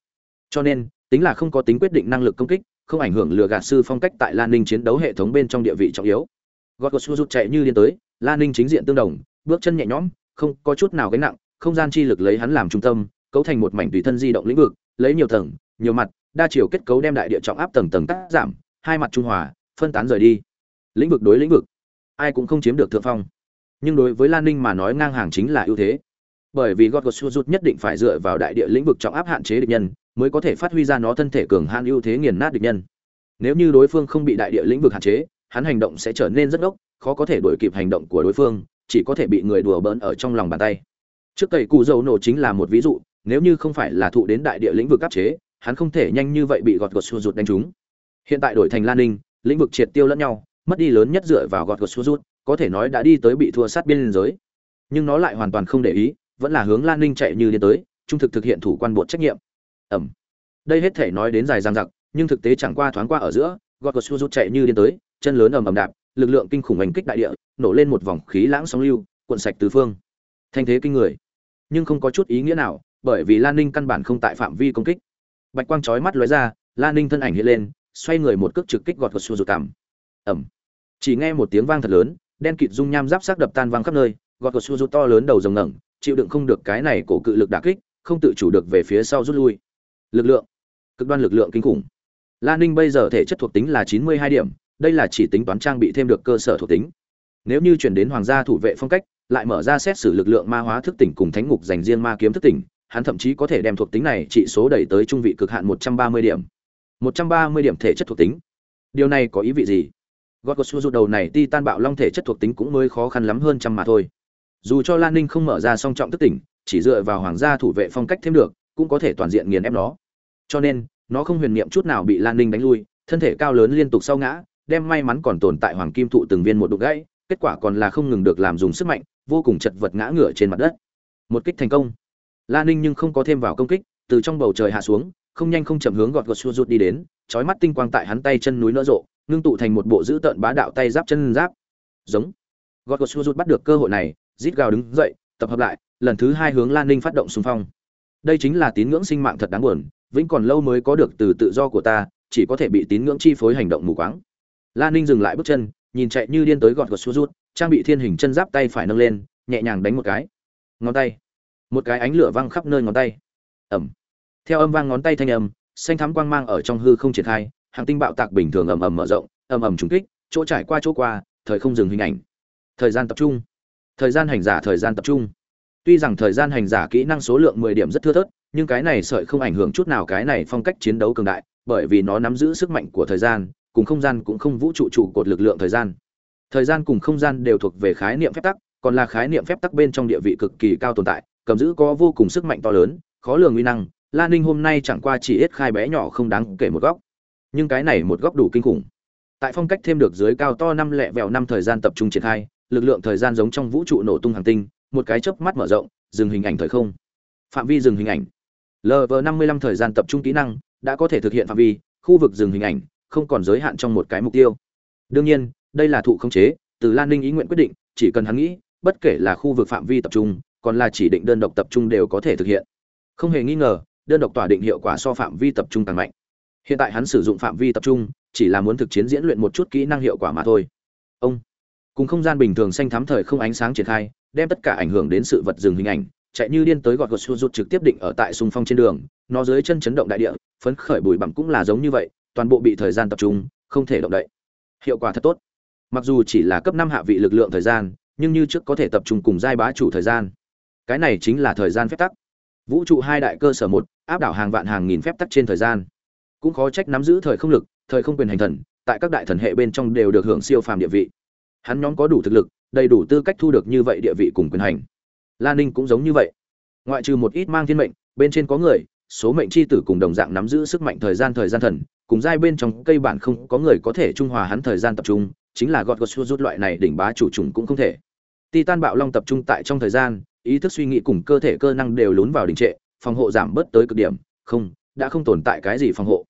Cho nên, tính là không có tính quyết định năng lực công kích, không ảnh hưởng lừa gạt sư phong cách tại lan ninh chiến đấu hệ thống bên trong địa vị trọng yếu. Gót gót rút chạy như liên tới, lan ninh chính diện tương đồng, bước chân nhẹ nhõm, không có chút nào gánh nặng, không gian chi lực lấy hắn làm trung tâm, cấu thành một mảnh tùy thân di động lĩnh vực, lấy nhiều tầng, nhiều mặt, đa chiều kết cấu đem đại địa trọng áp tầng tầng cắt giảm, hai mặt trung hòa, phân tán rời đi. Lĩnh vực đối lĩnh vực ai cũng không chiếm được thượng phong. Nhưng đối với lan ninh mà nói ngang hàng chính là ưu thế. Bởi vì gót gót rút nhất định phải dựa vào đại địa lĩnh vực trọng áp hạn chế địch nhân, mới có thể phát huy ra nó thân thể cường hãn ưu thế nghiền nát địch nhân. Nếu như đối phương không bị đại địa lĩnh vực hạn chế, hắn hành động sẽ trở nên rất ốc khó có thể đuổi kịp hành động của đối phương, chỉ có thể bị người đùa bỡn ở trong lòng bàn tay. Trước tẩy cụ dầu nổ chính là một ví dụ, nếu như không phải là thụ đến đại địa lĩnh vực áp chế, hắn không thể nhanh như vậy bị gọt gọt xua rụt đánh trúng. Hiện tại đổi thành lan ninh, lĩnh vực triệt tiêu lẫn nhau mất đi lớn nhất dựa vào gọt gọt xua rút, có thể nói đã đi tới bị thua sát biên giới. Nhưng nó lại hoàn toàn không để ý, vẫn là hướng lan ninh chạy như điên tới, trung thực thực hiện thủ quan bột trách nhiệm. Ẩm. Đây hết thể nói đến dài dang dặc, nhưng thực tế chẳng qua thoáng qua ở giữa, gọt gọt xua rút chạy như điên tới, chân lớn ầm ầm đạp, lực lượng kinh khủng hành kích đại địa, nổ lên một vòng khí lãng sóng lưu, cuộn sạch tứ phương. Thanh thế kinh người. Nhưng không có chút ý nghĩa nào, bởi vì lan ninh căn bản không tại phạm vi công kích. Bạch quang chói mắt lóe ra, lan ninh thân ảnh hiện lên, xoay người một cước trực kích gọt gọt xua rụt cảm ẩm chỉ nghe một tiếng vang thật lớn, đen kịt dung nham giáp sắc đập tan vang khắp nơi, gọt cột su rụt to lớn đầu rồng ngẩng, chịu đựng không được cái này cổ cự lực đả kích, không tự chủ được về phía sau rút lui. Lực lượng, cực đoan lực lượng kinh khủng. Lan ninh bây giờ thể chất thuộc tính là chín mươi hai điểm, đây là chỉ tính toán trang bị thêm được cơ sở thuộc tính. Nếu như chuyển đến hoàng gia thủ vệ phong cách, lại mở ra xét xử lực lượng ma hóa thức tỉnh cùng thánh ngục dành riêng ma kiếm thức tỉnh, hắn thậm chí có thể đem thuộc tính này trị số đẩy tới trung vị cực hạn một trăm ba mươi điểm. một trăm ba mươi điểm thể chất thuộc tính. Điều này có ý vị gì? Gót có xua đầu này ti tan bạo long thể chất thuộc tính cũng mới khó khăn lắm hơn trăm mà thôi. Dù cho lan ninh không mở ra song trọng thức tỉnh, chỉ dựa vào hoàng gia thủ vệ phong cách thêm được, cũng có thể toàn diện nghiền ép nó. Cho nên, nó không huyền niệm chút nào bị lan ninh đánh lui, thân thể cao lớn liên tục sau ngã, đem may mắn còn tồn tại hoàng kim thụ từng viên một đục gãy, kết quả còn là không ngừng được làm dùng sức mạnh, vô cùng chật vật ngã ngửa trên mặt đất. Một kích thành công. Lan ninh nhưng không có thêm vào công kích, từ trong bầu trời hạ xuống, không nhanh không chậm hướng gọt gọt xua rút đi đến trói mắt tinh quang tại hắn tay chân núi nở rộ ngưng tụ thành một bộ dữ tợn bá đạo tay giáp chân giáp. Giống. Gọt gọt rút bắt được cơ hội này, rít gào đứng dậy, tập hợp lại, lần thứ hai hướng lan ninh phát động xung phong. Đây chính là tín ngưỡng sinh mạng thật đáng buồn, vĩnh còn lâu mới có được từ tự do của ta, chỉ có thể bị tín ngưỡng chi phối hành động mù quáng. Lan ninh dừng lại bước chân, nhìn chạy như điên tới gọt gọt xua rút trang bị thiên hình chân giáp tay phải nâng lên, nhẹ nhàng đánh một cái. Ngón tay. Một cái ánh lửa văng khắp nơi ngón tay. Ẩm. Theo âm vang ngón tay thanh âm, xanh thắm quang mang ở trong hư không triển khai hàng tinh bạo tạc bình thường ầm ầm mở rộng, ầm ầm trúng kích, chỗ trải qua chỗ qua, thời không dừng hình ảnh. Thời gian tập trung. Thời gian hành giả, thời gian tập trung. Tuy rằng thời gian hành giả kỹ năng số lượng mười điểm rất thưa thớt, nhưng cái này sợi không ảnh hưởng chút nào cái này phong cách chiến đấu cường đại, bởi vì nó nắm giữ sức mạnh của thời gian, cùng không gian cũng không vũ trụ trụ cột lực lượng thời gian. Thời gian cùng không gian đều thuộc về khái niệm phép tắc, còn là khái niệm phép tắc bên trong địa vị cực kỳ cao tồn tại, cầm giữ có vô cùng sức mạnh to lớn, khó lường uy năng, la ninh hôm nay chẳng qua chỉ ít khai bé nhỏ không đáng kể một góc nhưng cái này một góc đủ kinh khủng. Tại phong cách thêm được dưới cao to năm lẹ vẹo năm thời gian tập trung triển khai, lực lượng thời gian giống trong vũ trụ nổ tung hàng tinh, một cái chớp mắt mở rộng, dừng hình ảnh thời không. Phạm vi dừng hình ảnh. Lv năm mươi lăm thời gian tập trung kỹ năng, đã có thể thực hiện phạm vi, khu vực dừng hình ảnh, không còn giới hạn trong một cái mục tiêu. Đương nhiên, đây là thụ không chế, từ lan ninh ý nguyện quyết định, chỉ cần hắn nghĩ, bất kể là khu vực phạm vi tập trung, còn là chỉ định đơn độc tập trung đều có thể thực hiện. Không hề nghi ngờ, đơn độc tỏa định hiệu quả so phạm vi tập trung càng mạnh hiện tại hắn sử dụng phạm vi tập trung, chỉ là muốn thực chiến diễn luyện một chút kỹ năng hiệu quả mà thôi. Ông, cùng không gian bình thường xanh thắm thời không ánh sáng triển khai, đem tất cả ảnh hưởng đến sự vật dừng hình ảnh, chạy như điên tới gọt gọt xua rút trực tiếp định ở tại sung phong trên đường, nó dưới chân chấn động đại địa, phấn khởi bùi bặm cũng là giống như vậy, toàn bộ bị thời gian tập trung, không thể động đậy. Hiệu quả thật tốt. Mặc dù chỉ là cấp năm hạ vị lực lượng thời gian, nhưng như trước có thể tập trung cùng giai bá chủ thời gian. Cái này chính là thời gian phép tắc. Vũ trụ hai đại cơ sở một, áp đảo hàng vạn hàng nghìn phép tắc trên thời gian cũng khó trách nắm giữ thời không lực, thời không quyền hành thần, tại các đại thần hệ bên trong đều được hưởng siêu phàm địa vị. Hắn nhóm có đủ thực lực, đầy đủ tư cách thu được như vậy địa vị cùng quyền hành. Lan ninh cũng giống như vậy. Ngoại trừ một ít mang thiên mệnh, bên trên có người, số mệnh c h i tử cùng đồng dạng nắm giữ sức mạnh thời gian thời gian thần, cùng giai bên trong cây bản không có người có thể trung hòa hắn thời gian tập trung, chính là gọt gọt xua rút loại này đỉnh bá chủ trùng cũng không thể. Titan bạo long tập trung tại trong thời gian, ý thức suy nghĩ cùng cơ thể cơ năng đều lún vào đình trệ, phòng hộ giảm bớt tới cực điểm, không đã không tồn tại cái gì phòng hộ.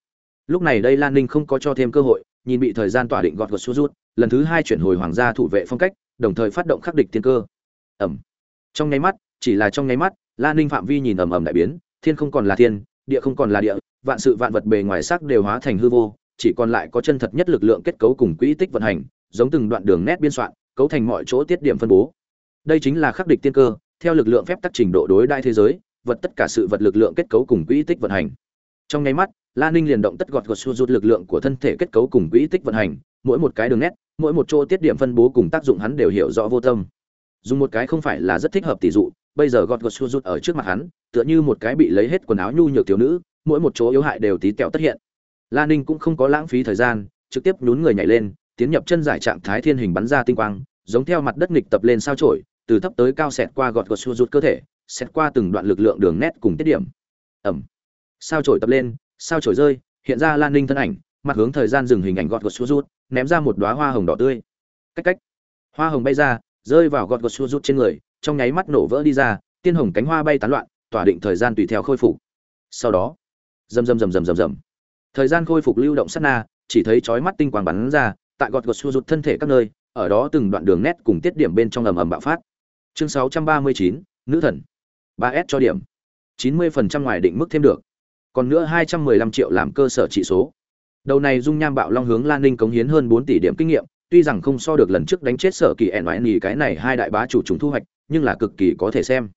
Lúc này đây lan ninh không có cho thêm cơ hội, nhìn bị thời gian tỏa định gọt gọt xuống rút, lần thứ hai chuyển hồi hoàng gia thủ vệ phong cách, đồng thời phát động khắc địch tiên cơ. Ẩm. Trong nháy mắt, chỉ là trong nháy mắt, lan ninh phạm vi nhìn ầm ầm đại biến, thiên không còn là thiên, địa không còn là địa, vạn sự vạn vật bề ngoài sắc đều hóa thành hư vô, chỉ còn lại có chân thật nhất lực lượng kết cấu cùng quỹ tích vận hành, giống từng đoạn đường nét biên soạn, cấu thành mọi chỗ tiết điểm phân bố. Đây chính là khắc địch tiên cơ, theo lực lượng phép tắc trình độ đối đại thế giới, vật tất cả sự vật lực lượng kết cấu cùng quỹ tích vận hành trong nháy mắt, la ninh liền động tất gọt gọt xua rút lực lượng của thân thể kết cấu cùng quỹ tích vận hành, mỗi một cái đường nét, mỗi một chỗ tiết điểm phân bố cùng tác dụng hắn đều hiểu rõ vô tâm. Dùng một cái không phải là rất thích hợp tỷ dụ, bây giờ gọt gọt xua rút ở trước mặt hắn, tựa như một cái bị lấy hết quần áo nhu nhược thiếu nữ, mỗi một chỗ yếu hại đều tí kẹo tất hiện. La ninh cũng không có lãng phí thời gian, trực tiếp nhún người nhảy lên, tiến nhập chân giải trạng thái thiên hình bắn ra tinh quang, giống theo mặt đất nghịch tập lên sao trổi từ thấp tới cao xẹt qua gọt gọt xua rút cơ thể, xẹt qua từng đoạn lực lượng đường nét cùng tiết điểm. Ẩm sao trổi tập lên sao trổi rơi hiện ra lan ninh thân ảnh mặt hướng thời gian dừng hình ảnh gọt gọt xua rút ném ra một đoá hoa hồng đỏ tươi. Cách cách. Hoa hồng bay ra rơi vào gọt gọt xua rút trên người trong nháy mắt nổ vỡ đi ra tiên hồng cánh hoa bay tán loạn tỏa định thời gian tùy theo khôi phục. Sau đó rầm rầm rầm rầm rầm rầm. Thời gian khôi phục lưu động sát na chỉ thấy chói mắt tinh quang bắn ra tại gọt gọt xua rút thân thể các nơi ở đó từng đoạn đường nét cùng tiết điểm bên trong ầm ầm bạo phát. Chương 639, nữ thần. 3S cho điểm. 90% ngoài định mức thêm được còn nữa 215 triệu làm cơ sở trị số. Đầu này dung nham bạo long hướng lan ninh cống hiến hơn 4 tỷ điểm kinh nghiệm, tuy rằng không so được lần trước đánh chết sở kỳ ẻn ngoại nhì cái này hai đại bá chủ chúng thu hoạch, nhưng là cực kỳ có thể xem.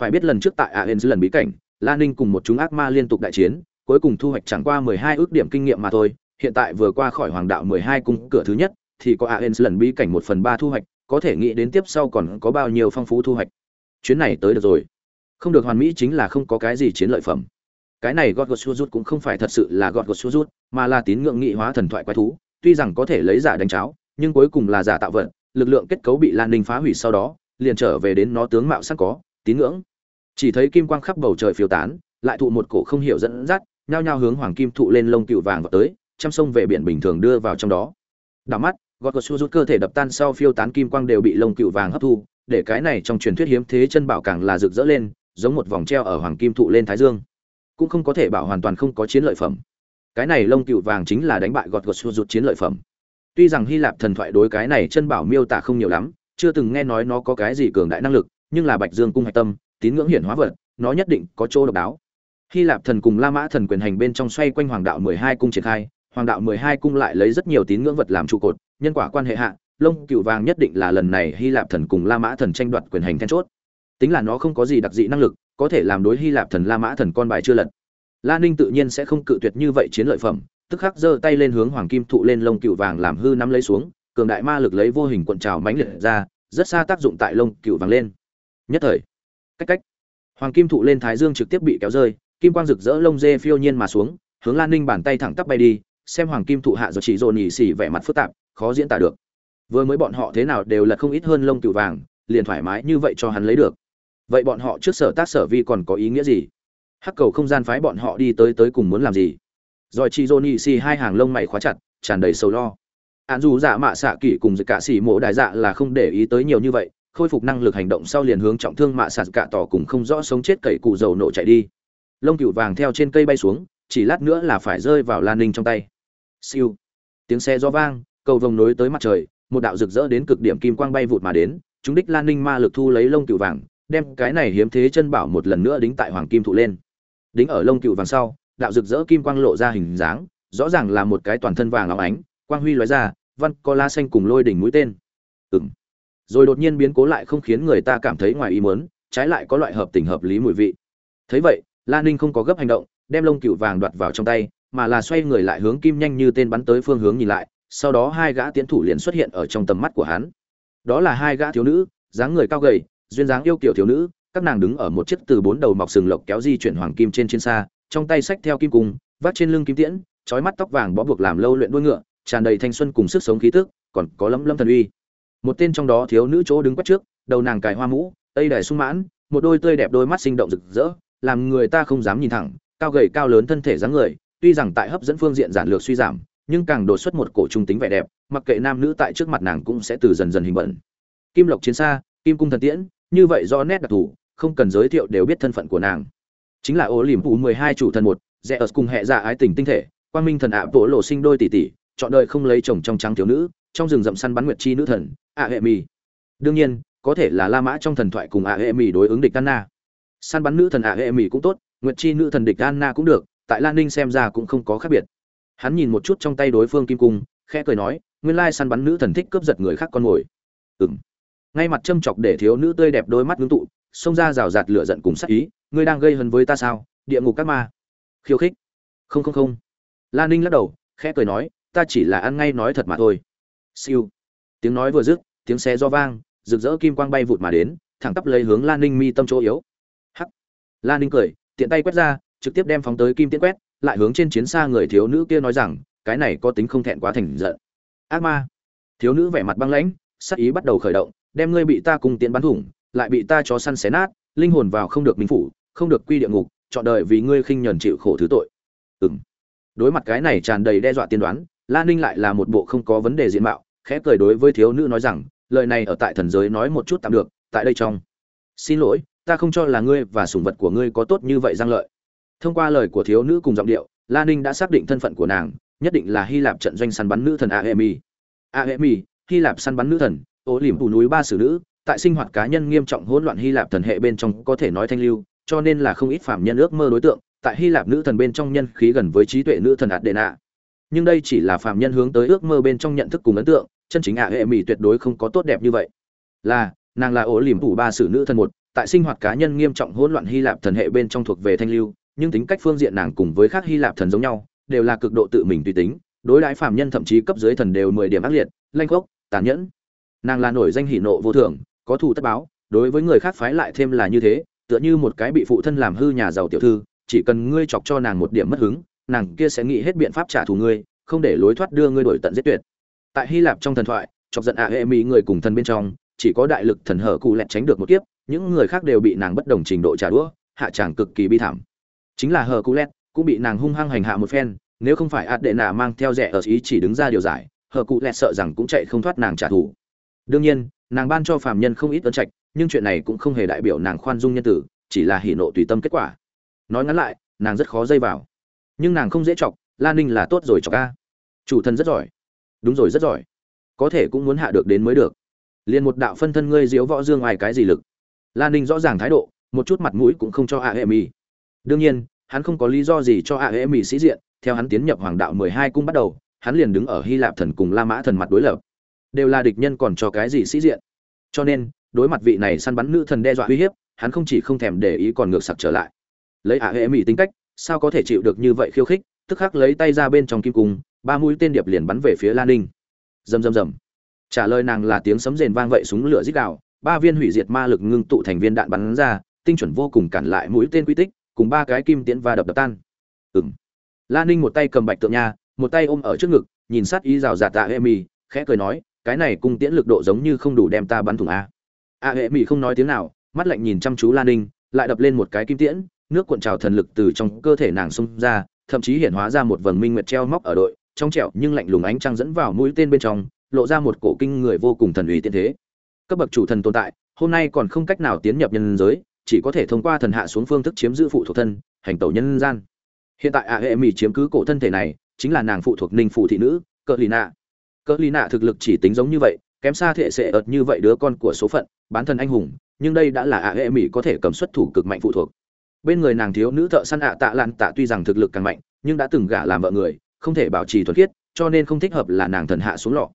Phải biết lần trước tại aen lần bí cảnh, lan ninh cùng một chúng ác ma liên tục đại chiến, cuối cùng thu hoạch chẳng qua 12 ước điểm kinh nghiệm mà thôi, hiện tại vừa qua khỏi hoàng đạo 12 cung cửa thứ nhất, thì có aen lần bí cảnh 1 phần 3 thu hoạch, có thể nghĩ đến tiếp sau còn có bao nhiêu phong phú thu hoạch. Chuyến này tới được rồi. Không được hoàn mỹ chính là không có cái gì chiến lợi phẩm cái này gọt gọt rút cũng không phải thật sự là gọt gọt rút mà là tín ngưỡng nghị hóa thần thoại quái thú, tuy rằng có thể lấy giả đánh cháo, nhưng cuối cùng là giả tạo vật, lực lượng kết cấu bị lan ninh phá hủy sau đó, liền trở về đến nó tướng mạo sẵn có, tín ngưỡng. Chỉ thấy kim quang khắp bầu trời phiêu tán, lại thụ một cổ không hiểu dẫn dắt, nhao nhao hướng hoàng kim thụ lên lông cựu vàng vào tới chăm sông về biển bình thường đưa vào trong đó. Đảo mắt gọt gọt xua rút cơ thể đập tan sau phiêu tán kim quang đều bị lông cựu vàng hấp thu, để cái này trong truyền thuyết hiếm thế chân bảo càng là rực rỡ lên, giống một vòng treo ở hoàng kim thụ lên thái dương cũng không có thể bảo hoàn toàn không có chiến lợi phẩm. Cái này lông cựu vàng chính là đánh bại gọt gọt xua rụt chiến lợi phẩm. Tuy rằng hy lạp thần thoại đối cái này chân bảo miêu tả không nhiều lắm, chưa từng nghe nói nó có cái gì cường đại năng lực, nhưng là bạch dương cung hạch tâm, tín ngưỡng hiển hóa vật, nó nhất định có chỗ độc đáo. Hy lạp thần cùng la mã thần quyền hành bên trong xoay quanh hoàng đạo mười hai cung triển khai, hoàng đạo mười hai cung lại lấy rất nhiều tín ngưỡng vật làm trụ cột, nhân quả quan hệ hạ, lông cựu vàng nhất định là lần này hy lạp thần cùng la mã thần tranh đoạt quyền hành then chốt. Tính là nó không có gì đặc dị năng lực có thể làm đối hy lạp thần la mã thần con bài chưa lật. La ninh tự nhiên sẽ không cự tuyệt như vậy chiến lợi phẩm, tức khắc giơ tay lên hướng hoàng kim thụ lên lông cựu vàng làm hư nắm lấy xuống, cường đại ma lực lấy vô hình cuộn trào mãnh liệt ra, rất xa tác dụng tại lông cựu vàng lên. Nhất thời, cách cách, hoàng kim thụ lên thái dương trực tiếp bị kéo rơi, kim quang rực rỡ lông dê phiêu nhiên mà xuống, hướng lan ninh bàn tay thẳng tắp bay đi, xem hoàng kim thụ hạ rồi chỉ dồn nhỉ xỉ vẻ mặt phức tạp, khó diễn tả được. Vừa mới bọn họ thế nào đều là không ít hơn lông cựu vàng, liền thoải mái như vậy cho hắn lấy được vậy bọn họ trước sở tác sở vi còn có ý nghĩa gì? Hắc cầu không gian phái bọn họ đi tới tới cùng muốn làm gì? Rồi chị johnny si hai hàng lông mày khóa chặt, tràn đầy sầu lo. Án dù dạ mạ xạ kỷ cùng cả xỉ mộ đại dạ là không để ý tới nhiều như vậy, khôi phục năng lực hành động sau liền hướng trọng thương mạ sạt cả tỏ cùng không rõ sống chết cậy cụ dầu nổ chạy đi. Lông cựu vàng theo trên cây bay xuống, chỉ lát nữa là phải rơi vào lan ninh trong tay. Siêu. Tiếng xe gió vang, cầu vồng nối tới mặt trời, một đạo rực rỡ đến cực điểm kim quang bay vụt mà đến, chúng đích lan ninh ma lực thu lấy lông cựu vàng đem cái này hiếm thế chân bảo một lần nữa đính tại hoàng kim thụ lên. Đính ở lông cựu vàng sau, đạo rực rỡ kim quang lộ ra hình dáng, rõ ràng là một cái toàn thân vàng óng ánh, quang huy lóe ra, văn co la xanh cùng lôi đỉnh mũi tên. Ừng rồi đột nhiên biến cố lại không khiến người ta cảm thấy ngoài ý muốn, trái lại có loại hợp tình hợp lý mùi vị. Thấy vậy lan ninh không có gấp hành động, đem lông cựu vàng đoạt vào trong tay, mà là xoay người lại hướng kim nhanh như tên bắn tới phương hướng nhìn lại, sau đó hai gã tiến thủ liền xuất hiện ở trong tầm mắt của hắn. Đó là hai gã thiếu nữ, dáng người cao gầy duyên dáng yêu kiểu thiếu nữ, các nàng đứng ở một chiếc từ bốn đầu mọc sừng lộc kéo di chuyển hoàng kim trên trên xa, trong tay sách theo kim cung, vác trên lưng kim tiễn trói mắt tóc vàng bó buộc làm lâu luyện đuôi ngựa, tràn đầy thanh xuân cùng sức sống khí tức, còn có lấm lâm thần uy. Một tên trong đó thiếu nữ chỗ đứng quét trước, đầu nàng cài hoa mũ, tây đài sung mãn, một đôi tươi đẹp đôi mắt sinh động rực rỡ, làm người ta không dám nhìn thẳng, cao gầy cao lớn thân thể dáng người, tuy rằng tại hấp dẫn phương diện giản lược suy giảm, nhưng càng đột xuất một cổ trung tính vẻ đẹp, mặc kệ nam nữ tại trước mặt nàng cũng sẽ từ dần dần hình bẩn. Kim lộc chiến xa, kim cung thần tiễn như vậy do nét đặc thù, không cần giới thiệu đều biết thân phận của nàng. Chính là ô liềm phụ mười hai chủ thần một rẽ ở cùng hệ dạ ái tình tinh thể, quang minh thần ạ bộ lộ sinh đôi tỷ tỷ, chọn đời không lấy chồng trong trắng thiếu nữ, trong rừng rậm săn bắn nguyệt chi nữ thần ạ hệ mì đương nhiên, có thể là la mã trong thần thoại cùng ạ hệ mì đối ứng địch anna. Săn bắn nữ thần ạ hệ mì cũng tốt, nguyệt chi nữ thần địch anna cũng được, tại lan ninh xem ra cũng không có khác biệt. Hắn nhìn một chút trong tay đối phương kim cung, khẽ cười nói, nguyên lai săn bắn nữ thần thích cướp giật người khác con mồi. Ừng ngay mặt châm chọc để thiếu nữ tươi đẹp đôi mắt ngưng tụ, xông ra rào rạt lửa giận cùng sắc ý, ngươi đang gây hấn với ta sao? Địa ngục các ma. Khiêu khích. Không không không. Lan ninh lắc đầu, khẽ cười nói, ta chỉ là ăn ngay nói thật mà thôi. Siêu. Tiếng nói vừa dứt, tiếng xe do vang, rực rỡ kim quang bay vụt mà đến, thẳng tắp lấy hướng lan ninh mi tâm chỗ yếu. Hắc. Lan ninh cười, tiện tay quét ra, trực tiếp đem phóng tới kim tiễn quét, lại hướng trên chiến xa người thiếu nữ kia nói rằng, cái này có tính không thẹn quá thành giận. Ác ma. Thiếu nữ vẻ mặt băng lãnh sắc ý bắt đầu khởi động đem ngươi bị ta cùng tiến bắn thủng, lại bị ta chó săn xé nát, linh hồn vào không được minh phủ, không được quy địa ngục, chọn đời vì ngươi khinh nhẫn chịu khổ thứ tội. Ừm. Đối mặt cái này tràn đầy đe dọa tiên đoán, la ninh lại là một bộ không có vấn đề diện mạo, khẽ cười đối với thiếu nữ nói rằng, lời này ở tại thần giới nói một chút tạm được, tại đây trong. Xin lỗi, ta không cho là ngươi và sủng vật của ngươi có tốt như vậy giang lợi. Thông qua lời của thiếu nữ cùng giọng điệu, la ninh đã xác định thân phận của nàng, nhất định là hy lạp trận doanh săn bắn nữ thần aemi aemi hy lạp săn bắn nữ thần ô liềm phủ núi ba sử nữ, tại sinh hoạt cá nhân nghiêm trọng hỗn loạn hy lạp thần hệ bên trong có thể nói thanh lưu, cho nên là không ít phạm nhân ước mơ đối tượng, tại hy lạp nữ thần bên trong nhân khí gần với trí tuệ nữ thần ạt đệ nạ nhưng đây chỉ là phạm nhân hướng tới ước mơ bên trong nhận thức cùng ấn tượng, chân chính ạ hệ mỹ tuyệt đối không có tốt đẹp như vậy. Là, nàng là ổ liềm phủ ba sử nữ thần một, tại sinh hoạt cá nhân nghiêm trọng hỗn loạn hy lạp thần hệ bên trong thuộc về thanh lưu, nhưng tính cách phương diện nàng cùng với các hy lạp thần giống nhau, đều là cực độ tự mình tùy tính, đối đãi phạm nhân thậm chí cấp dưới thần đều mười điểm ác liệt, lanh khốc, tàn nhẫn nàng là nổi danh hỉ nộ vô thường, có thù tất báo, đối với người khác phái lại thêm là như thế, tựa như một cái bị phụ thân làm hư nhà giàu tiểu thư, chỉ cần ngươi chọc cho nàng một điểm mất hứng, nàng kia sẽ nghĩ hết biện pháp trả thù ngươi, không để lối thoát đưa ngươi đổi tận giết tuyệt. Tại hy lạp trong thần thoại, chọc giận ạ hệ mỹ người cùng thần bên trong, chỉ có đại lực thần hở cụ lẹt tránh được một kiếp, những người khác đều bị nàng bất đồng trình độ trả đũa, hạ tràng cực kỳ bi thảm. Chính là hở cụ lẹt cũng bị nàng hung hăng hành hạ một phen, nếu không phải ạt đệ nạ mang theo rẻ ở ý chỉ đứng ra điều giải, hở cụ lẹt sợ rằng cũng chạy không thoát nàng trả thù đương nhiên, nàng ban cho phàm nhân không ít ơn trạch, nhưng chuyện này cũng không hề đại biểu nàng khoan dung nhân tử, chỉ là hỉ nộ tùy tâm kết quả. Nói ngắn lại, nàng rất khó dây vào. Nhưng nàng không dễ chọc lan ninh là tốt rồi chọc ca chủ thần rất giỏi. Đúng rồi, rất giỏi. Có thể cũng muốn hạ được đến mới được. Liền một đạo phân thân ngươi diếu võ dương ai cái gì lực? Lan ninh rõ ràng thái độ, một chút mặt mũi cũng không cho a hệ mi. Đương nhiên, hắn không có lý do gì cho a hệ mi sĩ diện, theo hắn tiến nhập hoàng đạo mười hai cung bắt đầu, hắn liền đứng ở hy lạp thần cùng la mã thần mặt đối lập đều là địch nhân còn cho cái gì sĩ diện. Cho nên, đối mặt vị này săn bắn nữ thần đe dọa uy hiếp, hắn không chỉ không thèm để ý còn ngược sặc trở lại. Lấy ả hệ mỹ tính cách, sao có thể chịu được như vậy khiêu khích, tức khắc lấy tay ra bên trong kim cung, ba mũi tên điệp liền bắn về phía lan ninh. Rầm rầm rầm. Trả lời nàng là tiếng sấm rền vang vậy súng lửa dích đạo ba viên hủy diệt ma lực ngưng tụ thành viên đạn bắn ra, tinh chuẩn vô cùng cản lại mũi tên quy tích, cùng ba cái kim tiễn và đập đập tan. Ừng lan ninh một tay cầm bạch tượng nha, một tay ôm ở trước ngực, nhìn sát ý rào rạt tạ hệ mỹ khẽ cười nói cái này cung tiễn lực độ giống như không đủ đem ta bắn thủng a. A hệ mỹ không nói tiếng nào, mắt lạnh nhìn chăm chú lan ninh, lại đập lên một cái kim tiễn, nước cuộn trào thần lực từ trong cơ thể nàng xông ra, thậm chí hiện hóa ra một vầng minh nguyệt treo móc ở đội, trong trẻo nhưng lạnh lùng ánh trăng dẫn vào mũi tên bên trong, lộ ra một cổ kinh người vô cùng thần uy tiên thế. Cấp bậc chủ thần tồn tại, hôm nay còn không cách nào tiến nhập nhân giới, chỉ có thể thông qua thần hạ xuống phương thức chiếm giữ phụ thuộc thân, hành tẩu nhân gian. Hiện tại a hệ mỹ chiếm cứ cổ thân thể này, chính là nàng phụ thuộc ninh phụ thị nữ cỡ lì nạ cỡ lì nạ thực lực chỉ tính giống như vậy, kém xa thể sẽ ợt như vậy đứa con của số phận, bán thân anh hùng, nhưng đây đã là ạ hệ mỹ có thể cầm xuất thủ cực mạnh phụ thuộc. Bên người nàng thiếu nữ thợ săn ạ tạ lan tạ tuy rằng thực lực càng mạnh, nhưng đã từng gả làm vợ người, không thể bảo trì thuần khiết, cho nên không thích hợp là nàng thần hạ xuống lọ.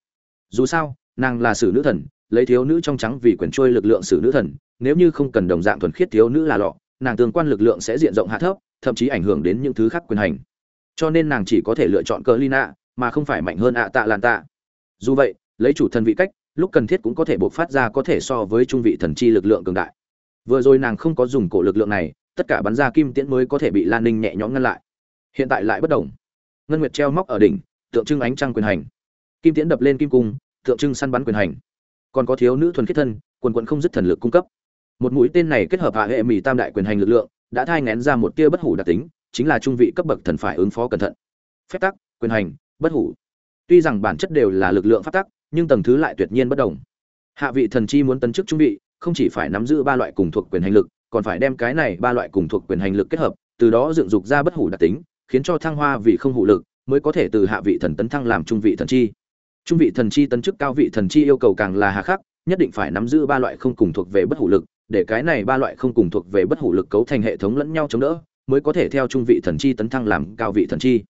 Dù sao, nàng là sử nữ thần, lấy thiếu nữ trong trắng vì quyền trôi lực lượng sử nữ thần, nếu như không cần đồng dạng thuần khiết thiếu nữ là lọ, nàng tương quan lực lượng sẽ diện rộng hạ thấp, thậm chí ảnh hưởng đến những thứ khác quyền hành. Cho nên nàng chỉ có thể lựa chọn cờ lina mà không phải mạnh hơn ạ tạ lan tạ dù vậy, lấy chủ thần vị cách, lúc cần thiết cũng có thể bộc phát ra có thể so với trung vị thần chi lực lượng cường đại. Vừa rồi nàng không có dùng cổ lực lượng này, tất cả bắn ra kim tiễn mới có thể bị lan ninh nhẹ nhõm ngăn lại. Hiện tại lại bất động. Ngân nguyệt treo móc ở đỉnh, tượng trưng ánh trăng quyền hành. Kim tiễn đập lên kim cung, tượng trưng săn bắn quyền hành. Còn có thiếu nữ thuần khiết thân, quần quận không dứt thần lực cung cấp. Một mũi tên này kết hợp hạ hệ mỹ tam đại quyền hành lực lượng, đã thai ngén ra một tia bất hủ đặc tính, chính là trung vị cấp bậc thần phải ứng phó cẩn thận. Phép tắc, quyền hành, bất hủ tuy rằng bản chất đều là lực lượng phát tắc, nhưng tầng thứ lại tuyệt nhiên bất đồng. Hạ vị thần chi muốn tấn chức trung vị, không chỉ phải nắm giữ ba loại cùng thuộc quyền hành lực, còn phải đem cái này ba loại cùng thuộc quyền hành lực kết hợp, từ đó dựng dục ra bất hủ đặc tính, khiến cho thăng hoa vì không hủ lực, mới có thể từ hạ vị thần tấn thăng làm trung vị thần chi. Trung vị thần chi tấn chức cao vị thần chi yêu cầu càng là hà khắc, nhất định phải nắm giữ ba loại không cùng thuộc về bất hủ lực, để cái này ba loại không cùng thuộc về bất hủ lực cấu thành hệ thống lẫn nhau chống đỡ, mới có thể theo trung vị thần chi tấn thăng làm cao vị thần chi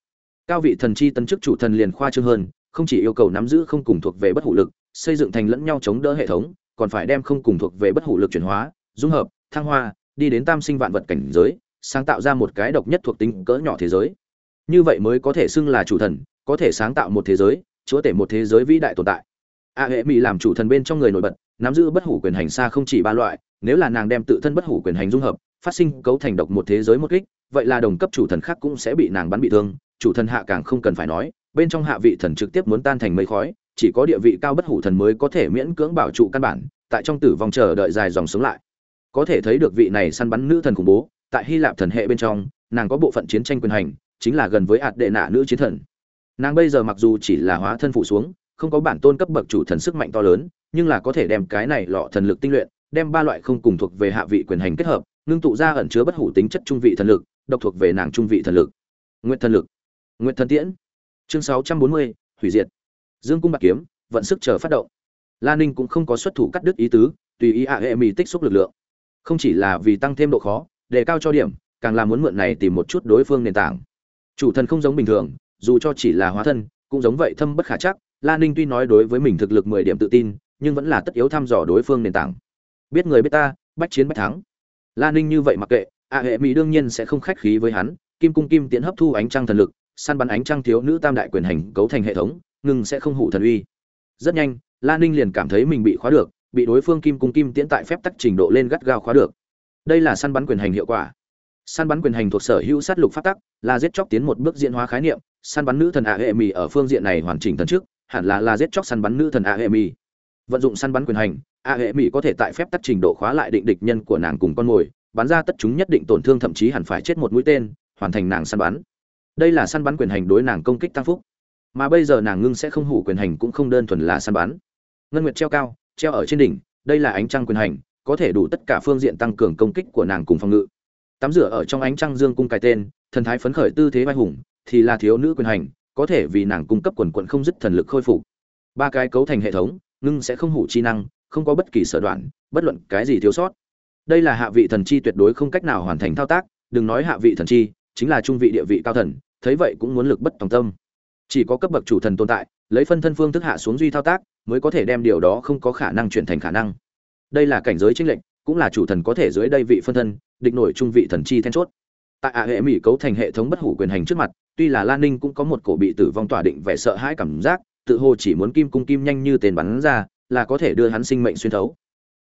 cao vị thần chi tấn chức chủ thần liền khoa trương hơn, không chỉ yêu cầu nắm giữ không cùng thuộc về bất hủ lực, xây dựng thành lẫn nhau chống đỡ hệ thống, còn phải đem không cùng thuộc về bất hủ lực chuyển hóa, dung hợp, thăng hoa, đi đến tam sinh vạn vật cảnh giới, sáng tạo ra một cái độc nhất thuộc tính cỡ nhỏ thế giới. Như vậy mới có thể xưng là chủ thần, có thể sáng tạo một thế giới, chúa tể một thế giới vĩ đại tồn tại. A hệ mỹ làm chủ thần bên trong người nổi bật, nắm giữ bất hủ quyền hành xa không chỉ ba loại, nếu là nàng đem tự thân bất hủ quyền hành dung hợp, phát sinh cấu thành độc một thế giới một kích, vậy là đồng cấp chủ thần khác cũng sẽ bị nàng bắn bị thương chủ thần hạ càng không cần phải nói, bên trong hạ vị thần trực tiếp muốn tan thành mây khói, chỉ có địa vị cao bất hủ thần mới có thể miễn cưỡng bảo trụ căn bản, tại trong tử vong chờ đợi dài dòng sống lại. Có thể thấy được vị này săn bắn nữ thần khủng bố, tại hy lạp thần hệ bên trong, nàng có bộ phận chiến tranh quyền hành, chính là gần với ạt đệ nạ nữ chiến thần. Nàng bây giờ mặc dù chỉ là hóa thân phụ xuống, không có bản tôn cấp bậc chủ thần sức mạnh to lớn, nhưng là có thể đem cái này lọ thần lực tinh luyện, đem ba loại không cùng thuộc về hạ vị quyền hành kết hợp, ngưng tụ ra ẩn chứa bất hủ tính chất trung vị thần lực, độc thuộc về nàng trung vị thần lực. Nguyện thần lực nguyện thần tiễn. Chương sáu trăm bốn mươi, hủy diệt. Dương cung bạc kiếm, vận sức chờ phát động. La ninh cũng không có xuất thủ cắt đứt ý tứ, tùy ý Aemi hệ tích xúc lực lượng. Không chỉ là vì tăng thêm độ khó, đề cao cho điểm, càng là muốn mượn này tìm một chút đối phương nền tảng. Chủ thần không giống bình thường, dù cho chỉ là hóa thân, cũng giống vậy thâm bất khả chắc. La ninh tuy nói đối với mình thực lực mười điểm tự tin, nhưng vẫn là tất yếu thăm dò đối phương nền tảng. Biết người biết ta, bách chiến bách thắng. La ninh như vậy mặc kệ a hệ mỹ đương nhiên sẽ không khách khí với hắn. Kim cung kim tiến hấp thu ánh trăng thần lực săn bắn ánh trăng thiếu nữ tam đại quyền hành cấu thành hệ thống ngừng sẽ không hủ thần uy. Rất nhanh, la ninh liền cảm thấy mình bị khóa được, bị đối phương kim cung kim tiễn tại phép tắc trình độ lên gắt gao khóa được. Đây là săn bắn quyền hành hiệu quả. Săn bắn quyền hành thuộc sở hữu sát lục phát tắc, là giết chóc tiến một bước diễn hóa khái niệm, săn bắn nữ thần a hệ mì ở phương diện này hoàn chỉnh thần trước, hẳn là là giết chóc săn bắn nữ thần a hệ mì vận dụng săn bắn quyền hành, a hệ mì có thể tại phép tắc trình độ khóa lại định địch nhân của nàng cùng con mồi, bắn ra tất chúng nhất định tổn thương thậm chí hẳn phải chết một mũi tên, hoàn thành nàng săn bắn đây là săn bắn quyền hành đối nàng công kích tăng phúc. Mà bây giờ nàng ngưng sẽ không hủ quyền hành cũng không đơn thuần là săn bắn. Ngân nguyệt treo cao, treo ở trên đỉnh, đây là ánh trăng quyền hành, có thể đủ tất cả phương diện tăng cường công kích của nàng cùng phòng ngự. Tắm rửa ở trong ánh trăng dương cung cài tên, thần thái phấn khởi tư thế vai hùng, thì là thiếu nữ quyền hành, có thể vì nàng cung cấp quần quận không dứt thần lực khôi phục. Ba cái cấu thành hệ thống, ngưng sẽ không hủ chi năng, không có bất kỳ sở đoạn, bất luận cái gì thiếu sót. Đây là hạ vị thần chi tuyệt đối không cách nào hoàn thành thao tác, đừng nói hạ vị thần chi chính là trung vị địa vị cao thần, thấy vậy cũng muốn lực bất tòng tâm. Chỉ có cấp bậc chủ thần tồn tại, lấy phân thân phương thức hạ xuống duy thao tác, mới có thể đem điều đó không có khả năng chuyển thành khả năng. Đây là cảnh giới chính lệnh cũng là chủ thần có thể dưới đây vị phân thân, địch nổi trung vị thần chi then chốt. Tại ạ hệ mỹ cấu thành hệ thống bất hủ quyền hành trước mặt, tuy là lan ninh cũng có một cổ bị tử vong tỏa định vẻ sợ hãi cảm giác, tự hồ chỉ muốn kim cung kim nhanh như tên bắn ra, là có thể đưa hắn sinh mệnh xuyên thấu.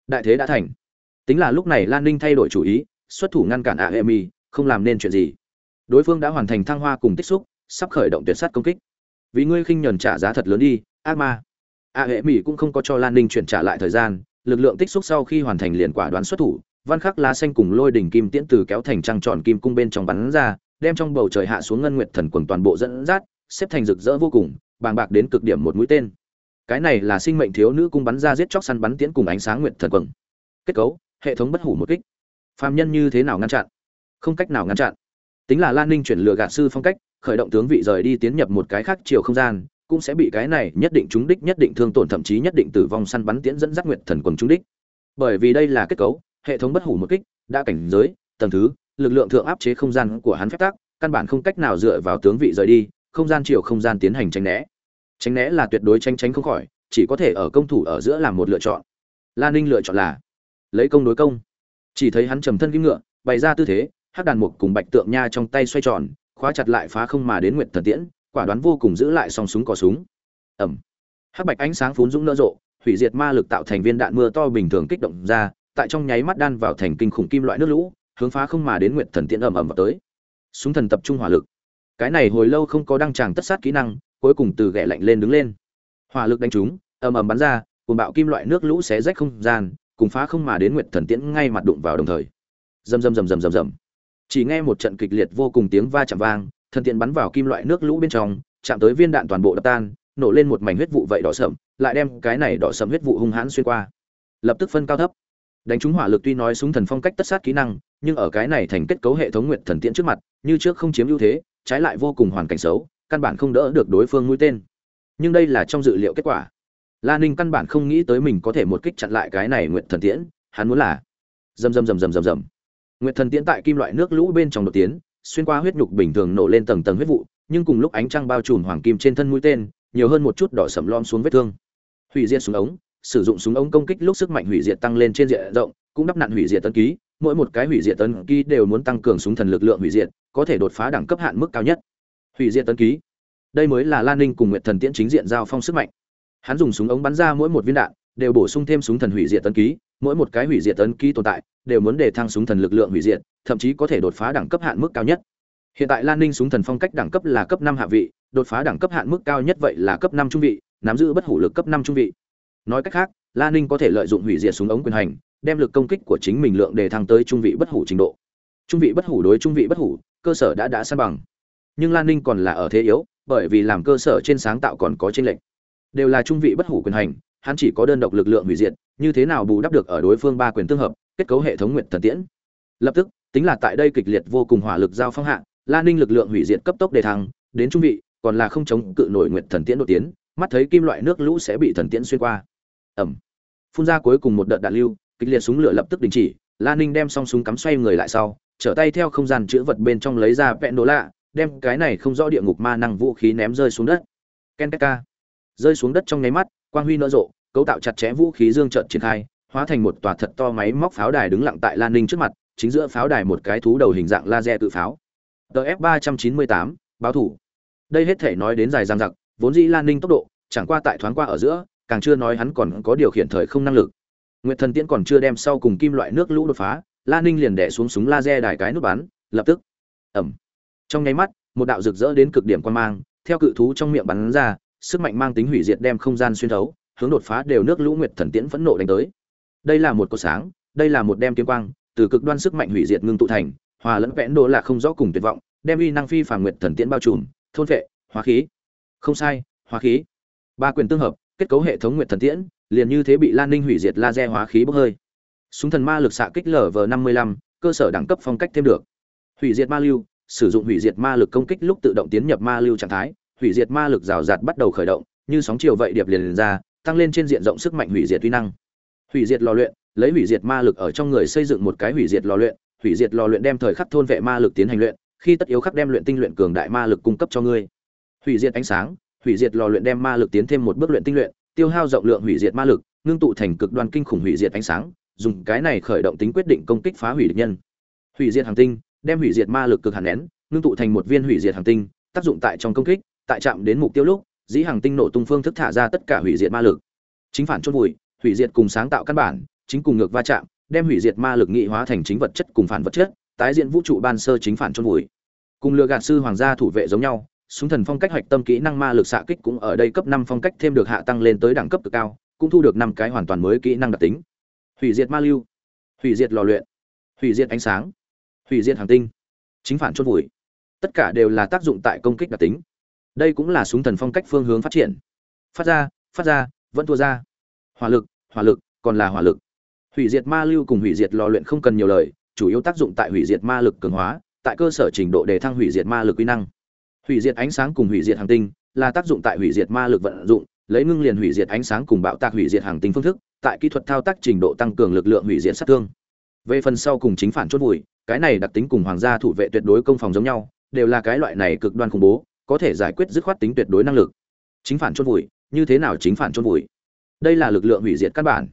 Đại thế đã thành. Tính là lúc này lan ninh thay đổi chủ ý, xuất thủ ngăn cản ạ hệ mỹ, không làm nên chuyện gì đối phương đã hoàn thành thăng hoa cùng tích xúc, sắp khởi động tuyệt sát công kích. Vì ngươi khinh nhuần trả giá thật lớn đi, ác ma. A hệ mỹ cũng không có cho lan ninh chuyển trả lại thời gian, lực lượng tích xúc sau khi hoàn thành liền quả đoán xuất thủ, văn khắc lá xanh cùng lôi đỉnh kim tiễn từ kéo thành trăng tròn kim cung bên trong bắn ra, đem trong bầu trời hạ xuống ngân nguyệt thần quần toàn bộ dẫn dắt, xếp thành rực rỡ vô cùng, bàng bạc đến cực điểm một mũi tên. Cái này là sinh mệnh thiếu nữ cung bắn ra giết chóc săn bắn tiễn cùng ánh sáng nguyệt thần quần. Kết cấu, hệ thống bất hủ một kích. Phàm nhân như thế nào ngăn chặn? Không cách nào ngăn chặn tính là lan ninh chuyển lừa gạt sư phong cách, khởi động tướng vị rời đi tiến nhập một cái khác chiều không gian, cũng sẽ bị cái này nhất định trúng đích, nhất định thương tổn, thậm chí nhất định tử vong săn bắn tiễn dẫn dắt nguyệt thần quần trúng đích. Bởi vì đây là kết cấu, hệ thống bất hủ một kích, đã cảnh giới, tầng thứ, lực lượng thượng áp chế không gian của hắn phép tác căn bản không cách nào dựa vào tướng vị rời đi, không gian chiều không gian tiến hành tránh né. Tránh né là tuyệt đối tranh tránh không khỏi, chỉ có thể ở công thủ ở giữa làm một lựa chọn. Lan ninh lựa chọn là lấy công đối công. Chỉ thấy hắn trầm thân kim ngựa, bày ra tư thế hắc đàn mục cùng bạch tượng nha trong tay xoay tròn, khóa chặt lại phá không mà đến nguyệt thần tiễn, quả đoán vô cùng giữ lại song súng cò súng. Ẩm hắc bạch ánh sáng phún dũng nở rộ, hủy diệt ma lực tạo thành viên đạn mưa to bình thường kích động ra, tại trong nháy mắt đan vào thành kinh khủng kim loại nước lũ, hướng phá không mà đến nguyệt thần tiễn ầm ầm vào tới. Súng thần tập trung hỏa lực. Cái này hồi lâu không có đăng tràng tất sát kỹ năng, cuối cùng từ ghẻ lạnh lên đứng lên. Hỏa lực đánh trúng, ầm ầm bắn ra cùng bạo kim loại nước lũ xé rách không gian, cùng phá không mà đến nguyệt thần tiễn ngay mặt đụng vào đồng thời. Rầm rầm rầm rầm rầm rầm chỉ nghe một trận kịch liệt vô cùng tiếng va chạm vang thần tiện bắn vào kim loại nước lũ bên trong, chạm tới viên đạn toàn bộ đập tan, nổ lên một mảnh huyết vụ vậy đỏ sậm, lại đem cái này đỏ sậm huyết vụ hung hãn xuyên qua. Lập tức phân cao thấp. Đánh trúng hỏa lực tuy nói súng thần phong cách tất sát kỹ năng, nhưng ở cái này thành kết cấu hệ thống nguyện thần tiện trước mặt, như trước không chiếm ưu thế, trái lại vô cùng hoàn cảnh xấu, căn bản không đỡ được đối phương mũi tên. Nhưng đây là trong dự liệu kết quả. La ninh căn bản không nghĩ tới mình có thể một kích chặn lại cái này nguyện thần tiễn, hắn muốn là rầm rầm rầm rầm rầm rầm Nguyệt thần tiễn tại kim loại nước lũ bên trong đột tiến, xuyên qua huyết nhục bình thường nổ lên tầng tầng huyết vụ, nhưng cùng lúc ánh trăng bao trùm hoàng kim trên thân mũi tên, nhiều hơn một chút đỏ sẫm lom xuống vết thương. Hủy diệt súng ống, sử dụng súng ống công kích lúc sức mạnh hủy diệt tăng lên trên diện rộng, cũng đắp nặn hủy diệt tấn ký, mỗi một cái hủy diệt tấn ký đều muốn tăng cường súng thần lực lượng hủy diệt, có thể đột phá đẳng cấp hạn mức cao nhất. Hủy diệt tấn ký. Đây mới là lan ninh cùng Nguyệt thần tiễn chính diện giao phong sức mạnh. Hắn dùng súng ống bắn ra mỗi một viên đạn, đều bổ sung thêm súng thần hủy diệt tấn ký mỗi một cái hủy diệt tấn ký tồn tại đều muốn để thăng súng thần lực lượng hủy diệt, thậm chí có thể đột phá đẳng cấp hạn mức cao nhất. Hiện tại lan ninh súng thần phong cách đẳng cấp là cấp năm hạ vị, đột phá đẳng cấp hạn mức cao nhất vậy là cấp năm trung vị, nắm giữ bất hủ lực cấp năm trung vị. Nói cách khác, Lan ninh có thể lợi dụng hủy diệt súng ống quyền hành, đem lực công kích của chính mình lượng để thăng tới trung vị bất hủ trình độ. Trung vị bất hủ đối trung vị bất hủ, cơ sở đã đã san bằng. Nhưng lan ninh còn là ở thế yếu, bởi vì làm cơ sở trên sáng tạo còn có tranh lệch. Đều là trung vị bất hủ quyền hành hắn chỉ có đơn độc lực lượng hủy diệt, như thế nào bù đắp được ở đối phương ba quyền tương hợp, kết cấu hệ thống nguyện thần tiễn. Lập tức, tính là tại đây kịch liệt vô cùng hỏa lực giao phong hạ lan ninh lực lượng hủy diệt cấp tốc đề thăng, đến trung vị, còn là không chống cự nổi nguyện thần tiễn đột tiến, mắt thấy kim loại nước lũ sẽ bị thần tiễn xuyên qua. Ẩm phun ra cuối cùng một đợt đạn lưu, kịch liệt súng lửa lập tức đình chỉ lan ninh đem song súng cắm xoay người lại sau, trở tay theo không gian chứa vật bên trong lấy ra vẹn đồ lạ đem cái này không rõ địa ngục ma năng vũ khí ném rơi xuống đất. Ken ka rơi xuống đất trong nháy mắt quang huy nở rộ, cấu tạo chặt chẽ vũ khí dương Trận triển khai, hóa thành một tòa thật to máy móc pháo đài đứng lặng tại lan ninh trước mặt, chính giữa pháo đài một cái thú đầu hình dạng laser tự pháo. Tf ba trăm chín mươi tám, báo thủ. Đây hết thể nói đến dài dang dặc, vốn dĩ lan ninh tốc độ, chẳng qua tại thoáng qua ở giữa, càng chưa nói hắn còn có điều khiển thời không năng lực. Nguyệt thần tiễn còn chưa đem sau cùng kim loại nước lũ đột phá, lan ninh liền đẻ xuống súng laser đài cái nút bắn, lập tức. Ẩm trong nháy mắt, một đạo rực rỡ đến cực điểm quan mang, theo cự thú trong miệng bắn ra sức mạnh mang tính hủy diệt đem không gian xuyên thấu, hướng đột phá đều nước lũ nguyệt thần tiễn phẫn nộ đánh tới. Đây là một cột sáng, đây là một đem kiếm quang, từ cực đoan sức mạnh hủy diệt ngưng tụ thành, hòa lẫn vẽn đồ là không rõ cùng tuyệt vọng, đem uy năng phi phàm nguyệt thần tiễn bao trùm, thôn vệ, hóa khí. Không sai, hóa khí. Ba quyền tương hợp, kết cấu hệ thống nguyệt thần tiễn, liền như thế bị lan ninh hủy diệt laser hóa khí bốc hơi. Súng thần ma lực xạ kích lv năm mươi lăm, cơ sở đẳng cấp phong cách thêm được. Hủy diệt ma lưu, sử dụng hủy diệt ma lực công kích lúc tự động tiến nhập ma lưu trạng thái hủy diệt ma lực rào rạt bắt đầu khởi động như sóng chiều vậy điệp liền, liền ra tăng lên trên diện rộng sức mạnh hủy diệt uy năng hủy diệt lò luyện lấy hủy diệt ma lực ở trong người xây dựng một cái hủy diệt lò luyện hủy diệt lò luyện đem thời khắc thôn vệ ma lực tiến hành luyện khi tất yếu khắc đem luyện tinh luyện cường đại ma lực cung cấp cho ngươi hủy diệt ánh sáng hủy diệt lò luyện đem ma lực tiến thêm một bước luyện tinh luyện tiêu hao rộng lượng hủy diệt ma lực ngưng tụ thành cực đoan kinh khủng hủy diệt ánh sáng dùng cái này khởi động tính quyết định công kích phá hủy địch nhân hủy diệt hàng tinh đem hủy diệt ma lực cực hàn nén ngưng tụ thành một viên hủy diệt hàng tinh tác dụng tại trong công kích tại chạm đến mục tiêu lúc, dĩ hàng tinh nổ tung phương thức thả ra tất cả hủy diệt ma lực. Chính phản chốt vùi, hủy diệt cùng sáng tạo căn bản, chính cùng ngược va chạm, đem hủy diệt ma lực nghị hóa thành chính vật chất cùng phản vật chất, tái diện vũ trụ ban sơ chính phản chốt vùi. Cùng lừa gạt sư hoàng gia thủ vệ giống nhau, súng thần phong cách hoạch tâm kỹ năng ma lực xạ kích cũng ở đây cấp năm phong cách thêm được hạ tăng lên tới đẳng cấp cực cao, cũng thu được năm cái hoàn toàn mới kỹ năng đặc tính. Hủy diệt ma lưu, hủy diệt lò luyện, hủy diệt ánh sáng, hủy diệt hàng tinh, chính phản chốt vùi. Tất cả đều là tác dụng tại công kích đặc tính đây cũng là súng thần phong cách phương hướng phát triển. Phát ra phát ra, vẫn thua ra. Hỏa lực hỏa lực, còn là hỏa lực. Hủy diệt ma lưu cùng hủy diệt lò luyện không cần nhiều lời, chủ yếu tác dụng tại hủy diệt ma lực cường hóa, tại cơ sở trình độ để thăng hủy diệt ma lực quy năng. Hủy diệt ánh sáng cùng hủy diệt hàng tinh là tác dụng tại hủy diệt ma lực vận dụng, lấy ngưng liền hủy diệt ánh sáng cùng bạo tạc hủy diệt hàng tinh phương thức, tại kỹ thuật thao tác trình độ tăng cường lực lượng hủy diệt sát thương. Về phần sau cùng chính phản chốt vùi, cái này đặc tính cùng hoàng gia thủ vệ tuyệt đối công phòng giống nhau, đều là cái loại này cực đoan khủng bố có thể giải quyết dứt khoát tính tuyệt đối năng lực. Chính phản chôn vùi, như thế nào chính phản chôn vùi? Đây là lực lượng hủy diệt căn bản.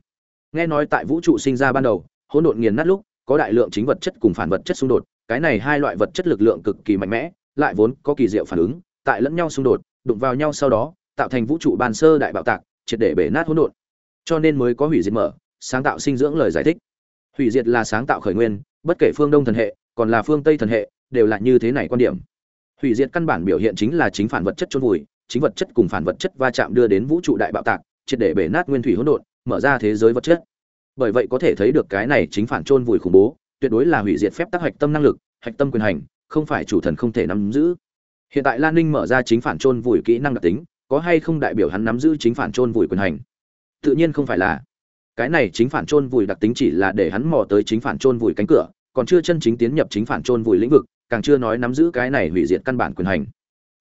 Nghe nói tại vũ trụ sinh ra ban đầu, hỗn độn nghiền nát lúc, có đại lượng chính vật chất cùng phản vật chất xung đột, cái này hai loại vật chất lực lượng cực kỳ mạnh mẽ, lại vốn có kỳ diệu phản ứng, tại lẫn nhau xung đột, đụng vào nhau sau đó, tạo thành vũ trụ ban sơ đại bạo tạc, triệt để bể nát hỗn độn. Cho nên mới có hủy diệt mở, sáng tạo sinh dưỡng lời giải thích. Hủy diệt là sáng tạo khởi nguyên, bất kể phương đông thần hệ, còn là phương tây thần hệ, đều là như thế này quan điểm hủy diệt căn bản biểu hiện chính là chính phản vật chất chôn vùi, chính vật chất cùng phản vật chất va chạm đưa đến vũ trụ đại bạo tạc, triệt để bể nát nguyên thủy hỗn độn, mở ra thế giới vật chất. Bởi vậy có thể thấy được cái này chính phản chôn vùi khủng bố, tuyệt đối là hủy diệt phép tác hạch tâm năng lực, hạch tâm quyền hành, không phải chủ thần không thể nắm giữ. Hiện tại lan ninh mở ra chính phản chôn vùi kỹ năng đặc tính, có hay không đại biểu hắn nắm giữ chính phản chôn vùi quyền hành? Tự nhiên không phải là. Cái này chính phản chôn vùi đặc tính chỉ là để hắn mò tới chính phản chôn vùi cánh cửa còn chưa chân chính tiến nhập chính phản chôn vùi lĩnh vực, càng chưa nói nắm giữ cái này hủy diệt căn bản quyền hành.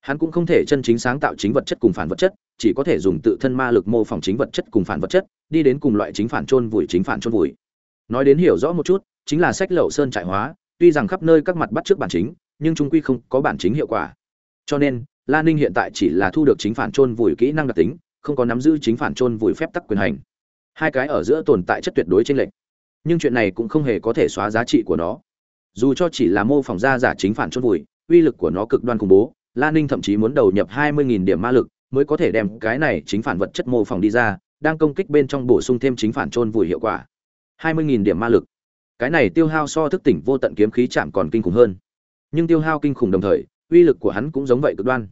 Hắn cũng không thể chân chính sáng tạo chính vật chất cùng phản vật chất, chỉ có thể dùng tự thân ma lực mô phỏng chính vật chất cùng phản vật chất, đi đến cùng loại chính phản chôn vùi chính phản chôn vùi. Nói đến hiểu rõ một chút, chính là sách lậu sơn trại hóa, tuy rằng khắp nơi các mặt bắt trước bản chính, nhưng chúng quy không có bản chính hiệu quả. Cho nên lan ninh hiện tại chỉ là thu được chính phản chôn vùi kỹ năng đặc tính, không có nắm giữ chính phản chôn vùi phép tắc quyền hành. Hai cái ở giữa tồn tại chất tuyệt đối chênh lệch nhưng chuyện này cũng không hề có thể xóa giá trị của nó. Dù cho chỉ là mô phỏng ra giả chính phản chôn vùi, uy lực của nó cực đoan khủng bố lan ninh thậm chí muốn đầu nhập hai mươi điểm ma lực mới có thể đem cái này chính phản vật chất mô phỏng đi ra, đang công kích bên trong bổ sung thêm chính phản chôn vùi hiệu quả. hai mươi điểm ma lực. Cái này tiêu hao so thức tỉnh vô tận kiếm khí chạm còn kinh khủng hơn. Nhưng tiêu hao kinh khủng đồng thời, uy lực của hắn cũng giống vậy cực đoan.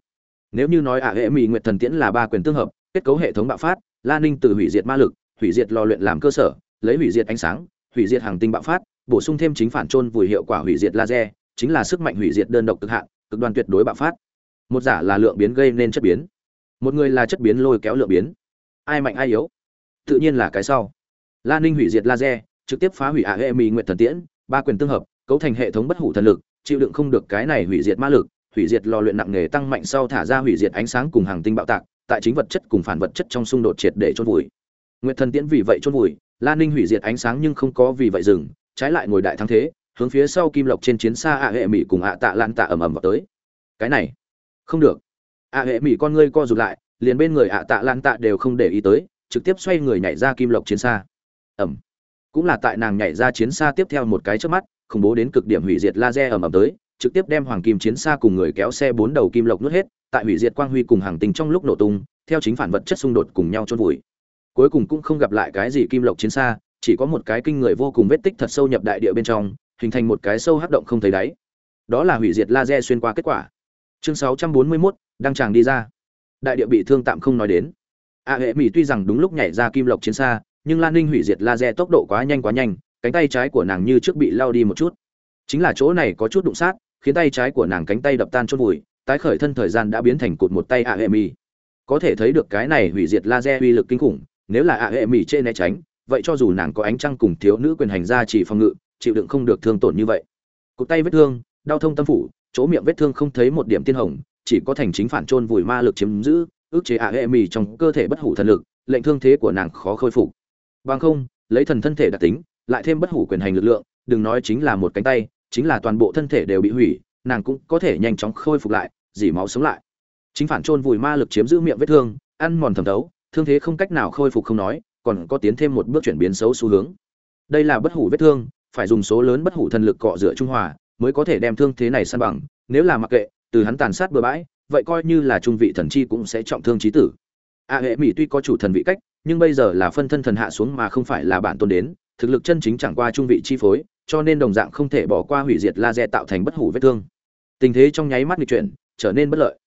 Nếu như nói ả hệ mỹ nguyệt thần tiễn là ba quyền tương hợp, kết cấu hệ thống bạo phát lan ninh từ hủy diệt ma lực, hủy diệt lò luyện làm cơ sở, lấy hủy diệt ánh sáng hủy diệt hàng tinh bạo phát, bổ sung thêm chính phản trôn vùi hiệu quả hủy diệt laser, chính là sức mạnh hủy diệt đơn độc cực hạn, cực đoan tuyệt đối bạo phát. Một giả là lượng biến gây nên chất biến. Một người là chất biến lôi kéo lượng biến. Ai mạnh ai yếu? Tự nhiên là cái sau. La ninh hủy diệt laser, trực tiếp phá hủy a hệ mỹ nguyện thần tiễn, ba quyền tương hợp, cấu thành hệ thống bất hủ thần lực, chịu đựng không được cái này hủy diệt ma lực, hủy diệt lò luyện nặng nghề tăng mạnh sau thả ra hủy diệt ánh sáng cùng hàng tinh bạo tạc, tại chính vật chất cùng phản vật chất trong xung đột triệt để chôn vùi. Nguyệt thần tiễn vì vậy chôn vùi Lan ninh hủy diệt ánh sáng nhưng không có vì vậy dừng, trái lại ngồi đại thắng thế, hướng phía sau kim lộc trên chiến xa ạ hệ mỹ cùng ạ tạ lan tạ ầm ầm vào tới. Cái này, không được. Ạ hệ mỹ con ngươi co rụt lại, liền bên người ạ tạ lan tạ đều không để ý tới, trực tiếp xoay người nhảy ra kim lộc chiến xa. Ẩm cũng là tại nàng nhảy ra chiến xa tiếp theo một cái trước mắt, khủng bố đến cực điểm hủy diệt laser ầm ầm tới, trực tiếp đem hoàng kim chiến xa cùng người kéo xe bốn đầu kim lộc nuốt hết, tại hủy diệt quang huy cùng hàng tình trong lúc nổ tung, theo chính phản vật chất xung đột cùng nhau chôn vùi cuối cùng cũng không gặp lại cái gì kim lộc chiến xa chỉ có một cái kinh người vô cùng vết tích thật sâu nhập đại địa bên trong hình thành một cái sâu hắc động không thấy đáy. Đó là hủy diệt laser xuyên qua kết quả. Chương 641, đăng tràng đi ra. Đại địa bị thương tạm không nói đến. A hệ mỹ tuy rằng đúng lúc nhảy ra kim lộc chiến xa nhưng lan ninh hủy diệt laser tốc độ quá nhanh quá nhanh cánh tay trái của nàng như trước bị lao đi một chút. Chính là chỗ này có chút đụng sát khiến tay trái của nàng cánh tay đập tan chốt vùi tái khởi thân thời gian đã biến thành cụt một tay a hệ mỹ có thể thấy được cái này hủy diệt laser uy lực kinh khủng nếu là a hệ mỹ trên né tránh, vậy cho dù nàng có ánh trăng cùng thiếu nữ quyền hành ra chỉ phòng ngự, chịu đựng không được thương tổn như vậy. Cụt tay vết thương, đau thông tâm phủ, chỗ miệng vết thương không thấy một điểm tiên hồng, chỉ có thành chính phản trôn vùi ma lực chiếm giữ, ức chế a hệ mỹ trong cơ thể bất hủ thần lực, lệnh thương thế của nàng khó khôi phục. Bằng không, lấy thần thân thể đặc tính, lại thêm bất hủ quyền hành lực lượng, đừng nói chính là một cánh tay, chính là toàn bộ thân thể đều bị hủy, nàng cũng có thể nhanh chóng khôi phục lại dỉ máu sống lại. Chính phản trôn vùi ma lực chiếm giữ miệng vết thương, ăn mòn thẩm thấu thương thế không cách nào khôi phục không nói, còn có tiến thêm một bước chuyển biến xấu xu hướng. Đây là bất hủ vết thương, phải dùng số lớn bất hủ thần lực cọ rửa trung hòa, mới có thể đem thương thế này san bằng, nếu là mặc kệ, từ hắn tàn sát bừa bãi, vậy coi như là trung vị thần chi cũng sẽ trọng thương trí tử. A hệ mỹ tuy có chủ thần vị cách, nhưng bây giờ là phân thân thần hạ xuống mà không phải là bản tôn đến, thực lực chân chính chẳng qua trung vị chi phối, cho nên đồng dạng không thể bỏ qua hủy diệt laser tạo thành bất hủ vết thương. Tình thế trong nháy mắt nghịch chuyển, trở nên bất lợi.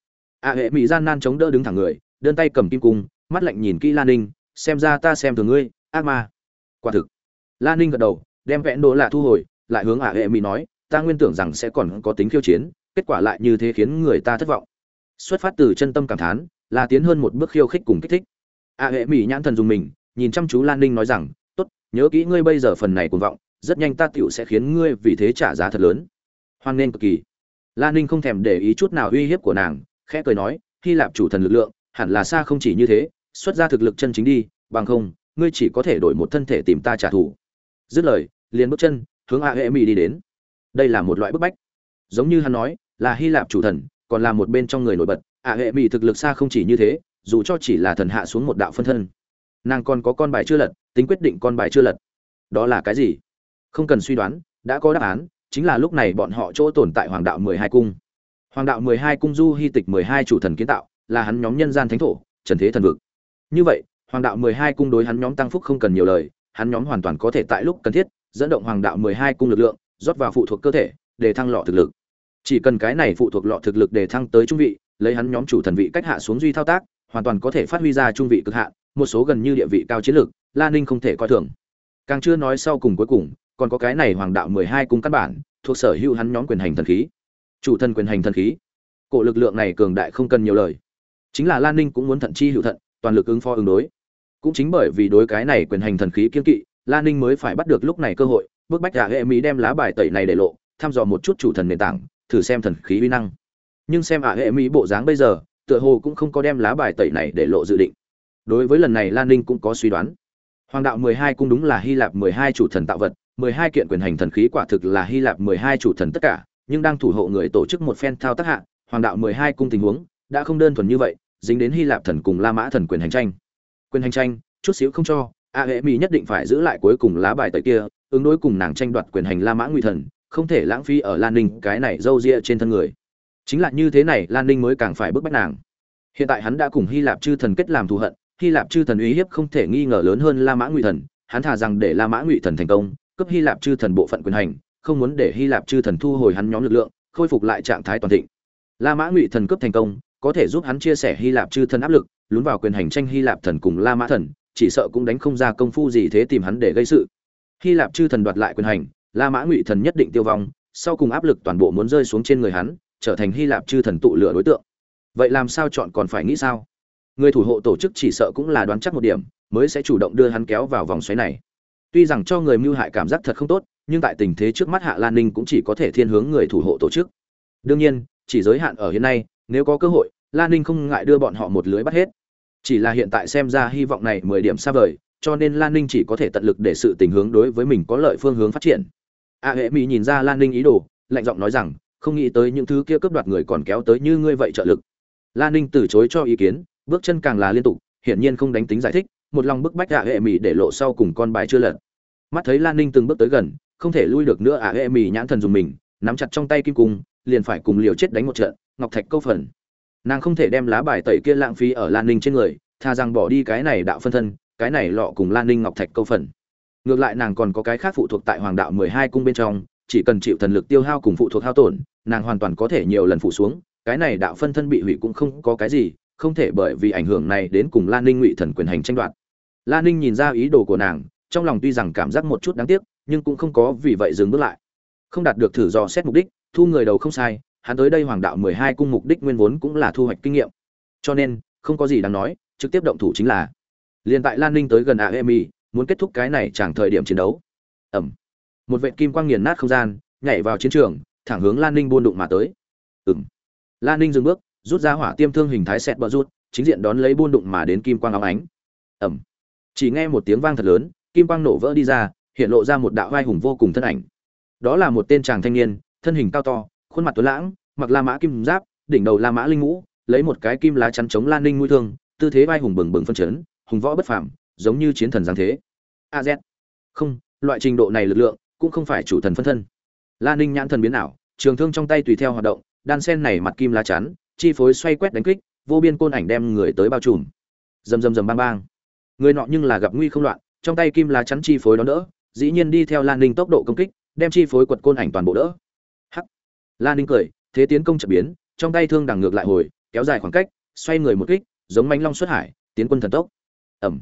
A hệ mỹ gian nan chống đỡ đứng thẳng người, đơn tay cầm kim cung mắt lạnh nhìn kỹ lan ninh, xem ra ta xem thường ngươi, ác ma. Quả thực. Lan ninh gật đầu, đem vẹn đồ lạ thu hồi, lại hướng a hệ mỹ nói, ta nguyên tưởng rằng sẽ còn có tính khiêu chiến, kết quả lại như thế khiến người ta thất vọng. Xuất phát từ chân tâm cảm thán là tiến hơn một bước khiêu khích cùng kích thích. A hệ mỹ nhãn thần dùng mình, nhìn chăm chú lan ninh nói rằng, tốt, nhớ kỹ ngươi bây giờ phần này cuồng vọng, rất nhanh ta tựu sẽ khiến ngươi vì thế trả giá thật lớn. Hoan nên cực kỳ. Lan ninh không thèm để ý chút nào uy hiếp của nàng, khẽ cười nói, hy lạp chủ thần lực lượng, hẳn là xa không chỉ như thế xuất ra thực lực chân chính đi, bằng không, ngươi chỉ có thể đổi một thân thể tìm ta trả thù. Dứt lời, liền bước chân, hướng a hệ mỹ đi đến. Đây là một loại bức bách. Giống như hắn nói, là hy lạp chủ thần, còn là một bên trong người nổi bật. A hệ mỹ thực lực xa không chỉ như thế, dù cho chỉ là thần hạ xuống một đạo phân thân. Nàng còn có con bài chưa lật, tính quyết định con bài chưa lật. Đó là cái gì? Không cần suy đoán, đã có đáp án, chính là lúc này bọn họ chỗ tồn tại hoàng đạo mười hai cung. Hoàng đạo mười hai cung du hy tịch mười hai chủ thần kiến tạo, là hắn nhóm nhân gian thánh thổ, trần thế thần vực như vậy, hoàng đạo mười hai cung đối hắn nhóm tăng phúc không cần nhiều lời, hắn nhóm hoàn toàn có thể tại lúc cần thiết, dẫn động hoàng đạo mười hai cung lực lượng, rót vào phụ thuộc cơ thể, để thăng lọ thực lực. Chỉ cần cái này phụ thuộc lọ thực lực để thăng tới trung vị, lấy hắn nhóm chủ thần vị cách hạ xuống duy thao tác, hoàn toàn có thể phát huy ra trung vị cực hạn, một số gần như địa vị cao chiến lược la ninh không thể coi thường. Càng chưa nói sau cùng cuối cùng, còn có cái này hoàng đạo mười hai cung căn bản, thuộc sở hữu hắn nhóm quyền hành thần khí. Chủ thân quyền hành thần khí. Cổ lực lượng này cường đại không cần nhiều lời. Chính là lan ninh cũng muốn thận chi hữu thận toàn lực ứng phó ứng đối. Cũng chính bởi vì đối cái này quyền hành thần khí kiên kỵ lan ninh mới phải bắt được lúc này cơ hội bước bách giả hệ mỹ đem lá bài tẩy này để lộ, thăm dò một chút chủ thần nền tảng, thử xem thần khí uy năng. Nhưng xem ả hệ mỹ bộ dáng bây giờ, tựa hồ cũng không có đem lá bài tẩy này để lộ dự định. Đối với lần này lan ninh cũng có suy đoán. Hoàng đạo mười hai cũng đúng là hy lạp mười hai chủ thần tạo vật, mười hai kiện quyền hành thần khí quả thực là hy lạp mười hai chủ thần tất cả, nhưng đang thủ hộ người tổ chức một phen thao tác hạ, hoàng đạo mười hai cung tình huống, đã không đơn thuần như vậy dính đến hy lạp thần cùng la mã thần quyền hành tranh. Quyền hành tranh, chút xíu không cho, a hệ mỹ nhất định phải giữ lại cuối cùng lá bài tẩy kia, ứng đối cùng nàng tranh đoạt quyền hành la mã nguy thần, không thể lãng phí ở lan ninh cái này râu ria trên thân người. Chính là như thế này, lan ninh mới càng phải bức bách nàng. Hiện tại hắn đã cùng hy lạp chư thần kết làm thù hận, hy lạp chư thần uy hiếp không thể nghi ngờ lớn hơn la mã ngụy thần, hắn thà rằng để la mã ngụy thần thành công cấp hy lạp chư thần bộ phận quyền hành, không muốn để hy lạp chư thần thu hồi hắn nhóm lực lượng, khôi phục lại trạng thái toàn thịnh. La mã ngụy thần cấp thành công có thể giúp hắn chia sẻ hy lạp chư thần áp lực, lún vào quyền hành tranh hy lạp thần cùng la mã thần, chỉ sợ cũng đánh không ra công phu gì thế tìm hắn để gây sự. Hy lạp chư thần đoạt lại quyền hành, la mã ngụy thần nhất định tiêu vong, sau cùng áp lực toàn bộ muốn rơi xuống trên người hắn, trở thành hy lạp chư thần tụ lửa đối tượng. Vậy làm sao chọn còn phải nghĩ sao? Người thủ hộ tổ chức chỉ sợ cũng là đoán chắc một điểm, mới sẽ chủ động đưa hắn kéo vào vòng xoáy này. Tuy rằng cho người mưu hại cảm giác thật không tốt, nhưng tại tình thế trước mắt hạ lan ninh cũng chỉ có thể thiên hướng người thủ hộ tổ chức. Đương nhiên, chỉ giới hạn ở hiện nay nếu có cơ hội lan ninh không ngại đưa bọn họ một lưới bắt hết. Chỉ là hiện tại xem ra hy vọng này mười điểm xa vời, cho nên lan ninh chỉ có thể tận lực để sự tình hướng đối với mình có lợi phương hướng phát triển. A hệ mỹ nhìn ra lan ninh ý đồ, lạnh giọng nói rằng, không nghĩ tới những thứ kia cướp đoạt người còn kéo tới như ngươi vậy trợ lực. Lan ninh từ chối cho ý kiến, bước chân càng là liên tục, hiển nhiên không đánh tính giải thích, một lòng bức bách A hệ mỹ để lộ sau cùng con bài chưa lật. Mắt thấy lan ninh từng bước tới gần, không thể lui được nữa, A hệ mỹ nhãn thần dùng mình, nắm chặt trong tay kim cung, liền phải cùng liều chết đánh một trận ngọc thạch câu phần. Nàng không thể đem lá bài tẩy kia lãng phí ở lan ninh trên người, tha rằng bỏ đi cái này đạo phân thân, cái này lọ cùng lan ninh ngọc thạch câu phần. Ngược lại nàng còn có cái khác phụ thuộc tại hoàng đạo mười hai cung bên trong, chỉ cần chịu thần lực tiêu hao cùng phụ thuộc hao tổn, nàng hoàn toàn có thể nhiều lần phụ xuống, cái này đạo phân thân bị hủy cũng không có cái gì, không thể bởi vì ảnh hưởng này đến cùng lan ninh ngụy thần quyền hành tranh đoạt. Lan ninh nhìn ra ý đồ của nàng, trong lòng tuy rằng cảm giác một chút đáng tiếc, nhưng cũng không có vì vậy dừng bước lại. Không đạt được thử dò xét mục đích, thu người đầu không sai hắn tới đây hoàng đạo mười hai cung mục đích nguyên vốn cũng là thu hoạch kinh nghiệm. Cho nên, không có gì đáng nói, trực tiếp động thủ chính là, liền tại lan ninh tới gần aemi muốn kết thúc cái này chẳng thời điểm chiến đấu. Ẩm. Một vệ kim quang nghiền nát không gian, nhảy vào chiến trường, thẳng hướng lan ninh buôn đụng mà tới. Ừng lan ninh dừng bước, rút ra hỏa tiêm thương hình thái xẹt bờ rút, chính diện đón lấy buôn đụng mà đến kim quang óng ánh. Ẩm. Chỉ nghe một tiếng vang thật lớn, kim quang nổ vỡ đi ra, hiện lộ ra một đạo vai hùng vô cùng thân ảnh. Đó là một tên chàng thanh niên, thân hình cao to khuôn mặt tuấn lãng, mặc la mã kim giáp, đỉnh đầu la mã linh ngũ, lấy một cái kim lá chắn chống lan ninh mũi thương, tư thế vai hùng bừng bừng phân chấn, hùng võ bất phàm, giống như chiến thần giáng thế. A z. Không, loại trình độ này lực lượng cũng không phải chủ thần phân thân. Lan ninh nhãn thần biến ảo, trường thương trong tay tùy theo hoạt động, đan sen này mặt kim lá chắn, chi phối xoay quét đánh kích, vô biên côn ảnh đem người tới bao trùm. Rầm rầm rầm bang bang. Người nọ nhưng là gặp nguy không loạn, trong tay kim lá chắn chi phối đó đỡ, dĩ nhiên đi theo lan ninh tốc độ công kích, đem chi phối quật côn ảnh toàn bộ đỡ lan ninh cười, thế tiến công chợt biến, trong tay thương đằng ngược lại hồi, kéo dài khoảng cách, xoay người một kích, giống mánh long xuất hải, tiến quân thần tốc. Ẩm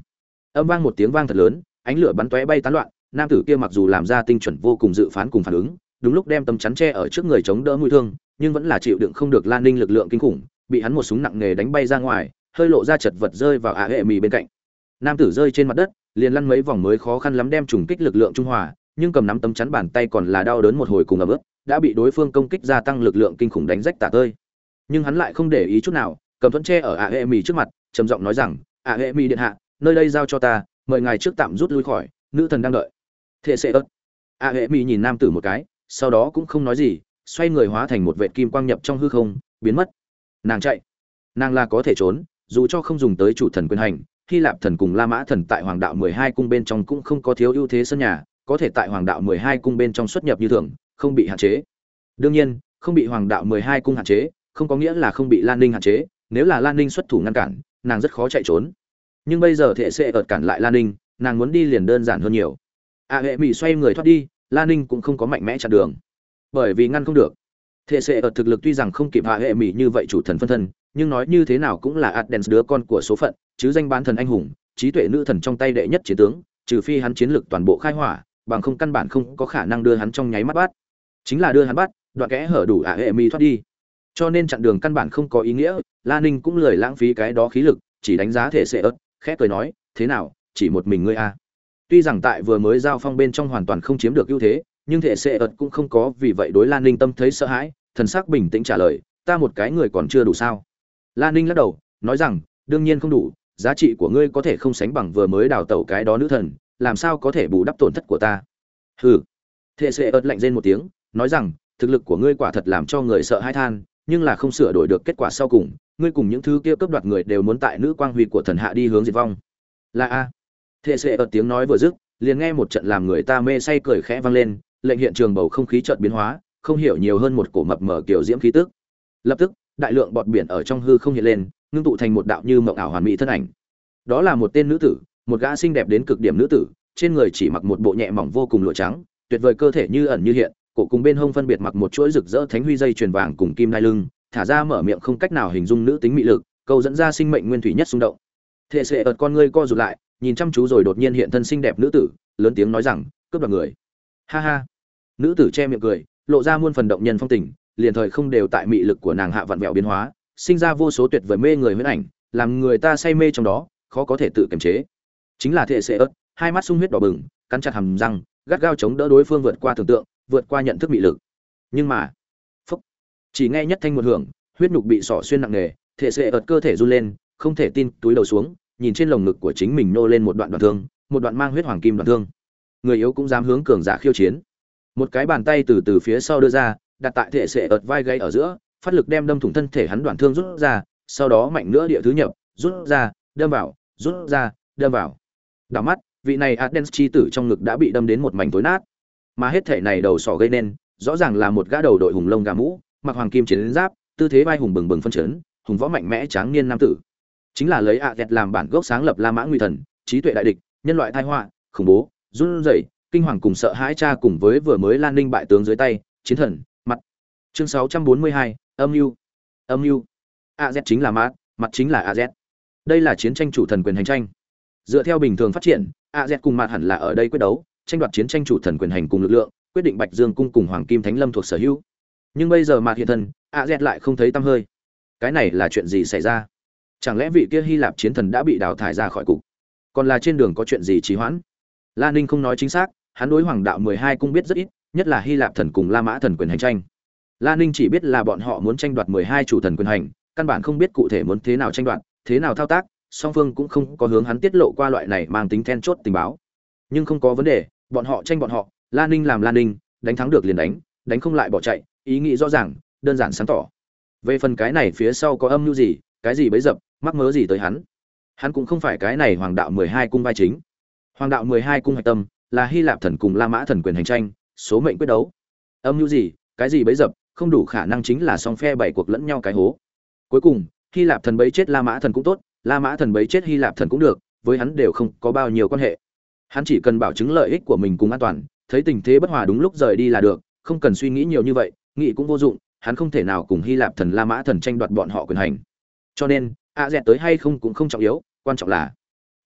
âm vang một tiếng vang thật lớn, ánh lửa bắn tóe bay tán loạn, nam tử kia mặc dù làm ra tinh chuẩn vô cùng dự phán cùng phản ứng, đúng lúc đem tấm chắn tre ở trước người chống đỡ mũi thương, nhưng vẫn là chịu đựng không được lan ninh lực lượng kinh khủng, bị hắn một súng nặng nề đánh bay ra ngoài, hơi lộ ra chật vật rơi vào ả hệ mì bên cạnh. Nam tử rơi trên mặt đất, liền lăn mấy vòng mới khó khăn lắm đem trùng kích lực lượng trung hòa, nhưng cầm nắm tấm chắn bàn tay còn là đau đớn một hồi cùng ấm ướt đã bị đối phương công kích gia tăng lực lượng kinh khủng đánh rách tả tơi. Nhưng hắn lại không để ý chút nào, cầm thuẫn tre ở ạ hệ mì trước mặt, trầm giọng nói rằng, ạ hệ mì điện hạ, nơi đây giao cho ta, mời ngài trước tạm rút lui khỏi, nữ thần đang đợi. Thệ sẽ ớt. Ạ hệ mì nhìn nam tử một cái, sau đó cũng không nói gì, xoay người hóa thành một vệt kim quang nhập trong hư không, biến mất. Nàng chạy. Nàng là có thể trốn, dù cho không dùng tới chủ thần quyền hành, hy lạp thần cùng la mã thần tại hoàng đạo mười hai cung bên trong cũng không có thiếu ưu thế sân nhà, có thể tại hoàng đạo mười hai cung bên trong xuất nhập như thường không bị hạn chế. Đương nhiên, không bị hoàng đạo mười hai cung hạn chế, không có nghĩa là không bị lan ninh hạn chế. Nếu là lan ninh xuất thủ ngăn cản, nàng rất khó chạy trốn. Nhưng bây giờ thệ sẽ ợt cản lại lan ninh, nàng muốn đi liền đơn giản hơn nhiều. A hệ mỹ xoay người thoát đi, lan ninh cũng không có mạnh mẽ chặn đường. Bởi vì ngăn không được. Thệ sẽ ợt thực lực tuy rằng không kịp hạ hệ mỹ như vậy chủ thần phân thân, nhưng nói như thế nào cũng là adens đứa con của số phận, chứ danh bán thần anh hùng, trí tuệ nữ thần trong tay đệ nhất chiến tướng, trừ phi hắn chiến lực toàn bộ khai hỏa, bằng không căn bản không có khả năng đưa hắn trong nháy mắt bắt chính là đưa hắn bắt, đoạn kẽ hở đủ ả hệ mi thoát đi. Cho nên chặn đường căn bản không có ý nghĩa, la ninh cũng lười lãng phí cái đó khí lực, chỉ đánh giá thể sệ ớt, khẽ cười nói, thế nào, chỉ một mình ngươi a à. tuy rằng tại vừa mới giao phong bên trong hoàn toàn không chiếm được ưu thế, nhưng thể sệ ớt cũng không có, vì vậy đối lan ninh tâm thấy sợ hãi, thần sắc bình tĩnh trả lời, ta một cái người còn chưa đủ sao? Lan ninh lắc đầu, nói rằng, đương nhiên không đủ, giá trị của ngươi có thể không sánh bằng vừa mới đào tẩu cái đó nữ thần, làm sao có thể bù đắp tổn thất của ta? Hừ. Thệ sệ ớt lạnh rên một tiếng nói rằng, thực lực của ngươi quả thật làm cho người sợ hãi than, nhưng là không sửa đổi được kết quả sau cùng, ngươi cùng những thứ kia cướp đoạt người đều muốn tại nữ quang huy của thần hạ đi hướng diệt vong. Là a. Thệ sệ ở tiếng nói vừa dứt, liền nghe một trận làm người ta mê say cười khẽ vang lên, lệnh hiện trường bầu không khí chợt biến hóa, không hiểu nhiều hơn một cổ mập mờ kiểu diễm khí tức. Lập tức, đại lượng bọt biển ở trong hư không hiện lên, ngưng tụ thành một đạo như mộng ảo hoàn mỹ thân ảnh. Đó là một tên nữ tử, một gã xinh đẹp đến cực điểm nữ tử, trên người chỉ mặc một bộ nhẹ mỏng vô cùng lụa trắng, tuyệt vời cơ thể như ẩn như hiện cổ cùng bên hông phân biệt mặc một chuỗi rực rỡ thánh huy dây chuyền vàng cùng kim nai lưng, thả ra mở miệng không cách nào hình dung nữ tính mị lực, câu dẫn ra sinh mệnh nguyên thủy nhất xung động. Thệ sệ ợt con ngươi co rụt lại, nhìn chăm chú rồi đột nhiên hiện thân xinh đẹp nữ tử, lớn tiếng nói rằng, cướp đoạt người. Ha ha. Nữ tử che miệng cười, lộ ra muôn phần động nhân phong tình, liền thời không đều tại mị lực của nàng hạ vặn vẹo biến hóa, sinh ra vô số tuyệt vời mê người huyễn ảnh, làm người ta say mê trong đó, khó có thể tự kiềm chế. Chính là thệ sệ ớt hai mắt sung huyết đỏ bừng, cắn chặt hàm răng, gắt gao chống đỡ đối phương vượt qua tưởng tượng vượt qua nhận thức bị lực. Nhưng mà, phúc, chỉ nghe nhất thanh một hưởng, huyết nhục bị sỏ xuyên nặng nề thệ sệ ợt cơ thể run lên, không thể tin, túi đầu xuống, nhìn trên lồng ngực của chính mình nô lên một đoạn đoạn thương, một đoạn mang huyết hoàng kim đoạn thương. Người yếu cũng dám hướng cường giả khiêu chiến. Một cái bàn tay từ từ phía sau đưa ra, đặt tại thể sệ ợt vai gây ở giữa, phát lực đem đâm thủng thân thể hắn đoạn thương rút ra, sau đó mạnh nữa địa thứ nhập, rút ra, đâm vào, rút ra, đâm vào. Đảo mắt, vị này adens chi tử trong ngực đã bị đâm đến một mảnh tối nát mà hết thể này đầu sỏ gây nên rõ ràng là một gã đầu đội hùng lông gà mũ mặc hoàng kim chiến giáp tư thế vai hùng bừng bừng phân chấn hùng võ mạnh mẽ tráng niên nam tử. Chính là lấy ạ à làm bản gốc sáng lập la mã nguy thần trí tuệ đại địch nhân loại thai họa khủng bố run rẩy kinh hoàng cùng sợ hãi cha cùng với vừa mới lan ninh bại tướng dưới tay chiến thần mặt. Chương 642, âm mưu. Âm mưu. A z chính là mát mặt chính là a z. Đây là chiến tranh chủ thần quyền hành tranh. Dựa theo bình thường phát triển a z cùng mặt hẳn là ở đây quyết đấu tranh đoạt chiến tranh chủ thần quyền hành cùng lực lượng, quyết định bạch dương cung cùng hoàng kim thánh lâm thuộc sở hữu. Nhưng bây giờ mà hiện thân a z lại không thấy tăm hơi. Cái này là chuyện gì xảy ra? Chẳng lẽ vị kia hy lạp chiến thần đã bị đào thải ra khỏi cục? Còn là trên đường có chuyện gì trì hoãn? La ninh không nói chính xác, hắn đối hoàng đạo mười hai cung biết rất ít, nhất là hy lạp thần cùng la mã thần quyền hành tranh. La ninh chỉ biết là bọn họ muốn tranh đoạt mười hai chủ thần quyền hành, căn bản không biết cụ thể muốn thế nào tranh đoạt, thế nào thao tác, song phương cũng không có hướng hắn tiết lộ qua loại này mang tính then chốt tình báo. Nhưng không có vấn đề bọn họ tranh bọn họ, la ninh làm la ninh, đánh thắng được liền đánh đánh không lại bỏ chạy, ý nghĩ rõ ràng, đơn giản sáng tỏ. Về phần cái này phía sau có âm mưu gì, cái gì bấy dập, mắc mớ gì tới hắn? Hắn cũng không phải cái này hoàng đạo mười hai cung vai chính. Hoàng đạo mười hai cung hạch tâm, là hy lạp thần cùng la mã thần quyền hành tranh, số mệnh quyết đấu. Âm mưu gì, cái gì bấy dập, không đủ khả năng chính là song phe bảy cuộc lẫn nhau cái hố. Cuối cùng, hy lạp thần bấy chết la mã thần cũng tốt, la mã thần bấy chết hy lạp thần cũng được, với hắn đều không có bao nhiêu quan hệ hắn chỉ cần bảo chứng lợi ích của mình cùng an toàn, thấy tình thế bất hòa đúng lúc rời đi là được, không cần suy nghĩ nhiều như vậy, nghĩ cũng vô dụng, hắn không thể nào cùng hy lạp thần la mã thần tranh đoạt bọn họ quyền hành. Cho nên, a dẹt tới hay không cũng không trọng yếu, quan trọng là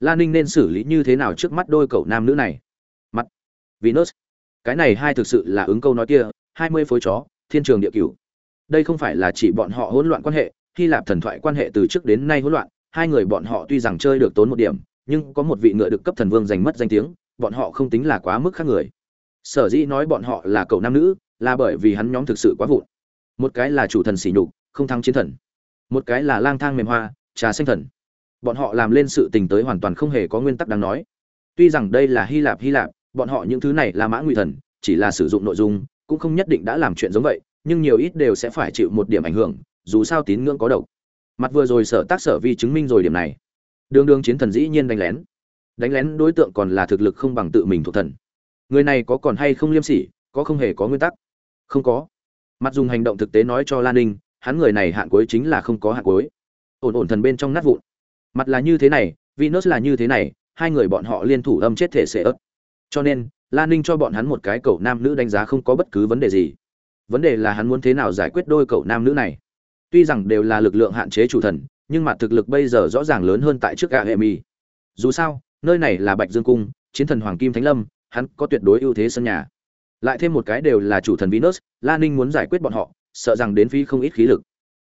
lan ninh nên xử lý như thế nào trước mắt đôi cậu nam nữ này. Mắt venus, cái này hai thực sự là ứng câu nói kia, hai mươi phối chó, thiên trường địa cửu. Đây không phải là chỉ bọn họ hỗn loạn quan hệ, hy lạp thần thoại quan hệ từ trước đến nay hỗn loạn, hai người bọn họ tuy rằng chơi được tốn một điểm nhưng có một vị ngựa được cấp thần vương giành mất danh tiếng, bọn họ không tính là quá mức khác người. Sở dĩ nói bọn họ là cậu nam nữ, là bởi vì hắn nhóm thực sự quá vụn. Một cái là chủ thần sỉ nhục, không thắng chiến thần. Một cái là lang thang mềm hoa, trà xanh thần. Bọn họ làm lên sự tình tới hoàn toàn không hề có nguyên tắc đáng nói. Tuy rằng đây là hy lạp hy lạp, bọn họ những thứ này là mã ngụy thần, chỉ là sử dụng nội dung, cũng không nhất định đã làm chuyện giống vậy, nhưng nhiều ít đều sẽ phải chịu một điểm ảnh hưởng, dù sao tín ngưỡng có độc. Mặt vừa rồi sở tác sở vi chứng minh rồi điểm này đường đường chiến thần dĩ nhiên đánh lén. Đánh lén đối tượng còn là thực lực không bằng tự mình thuộc thần. Người này có còn hay không liêm sỉ, có không hề có nguyên tắc? Không có. Mặt dùng hành động thực tế nói cho lan ninh, hắn người này hạn cuối chính là không có hạn cuối. Ổn ổn thần bên trong nát vụn. Mặt là như thế này, venus là như thế này, hai người bọn họ liên thủ âm chết thể sẽ ớt. Cho nên, lan ninh cho bọn hắn một cái cậu nam nữ đánh giá không có bất cứ vấn đề gì. Vấn đề là hắn muốn thế nào giải quyết đôi cậu nam nữ này? Tuy rằng đều là lực lượng hạn chế chủ thần nhưng mặt thực lực bây giờ rõ ràng lớn hơn tại trước gã hệ mì. Dù sao, nơi này là bạch dương cung, chiến thần hoàng kim thánh lâm, hắn có tuyệt đối ưu thế sân nhà. Lại thêm một cái đều là chủ thần venus lan ninh muốn giải quyết bọn họ, sợ rằng đến phí không ít khí lực.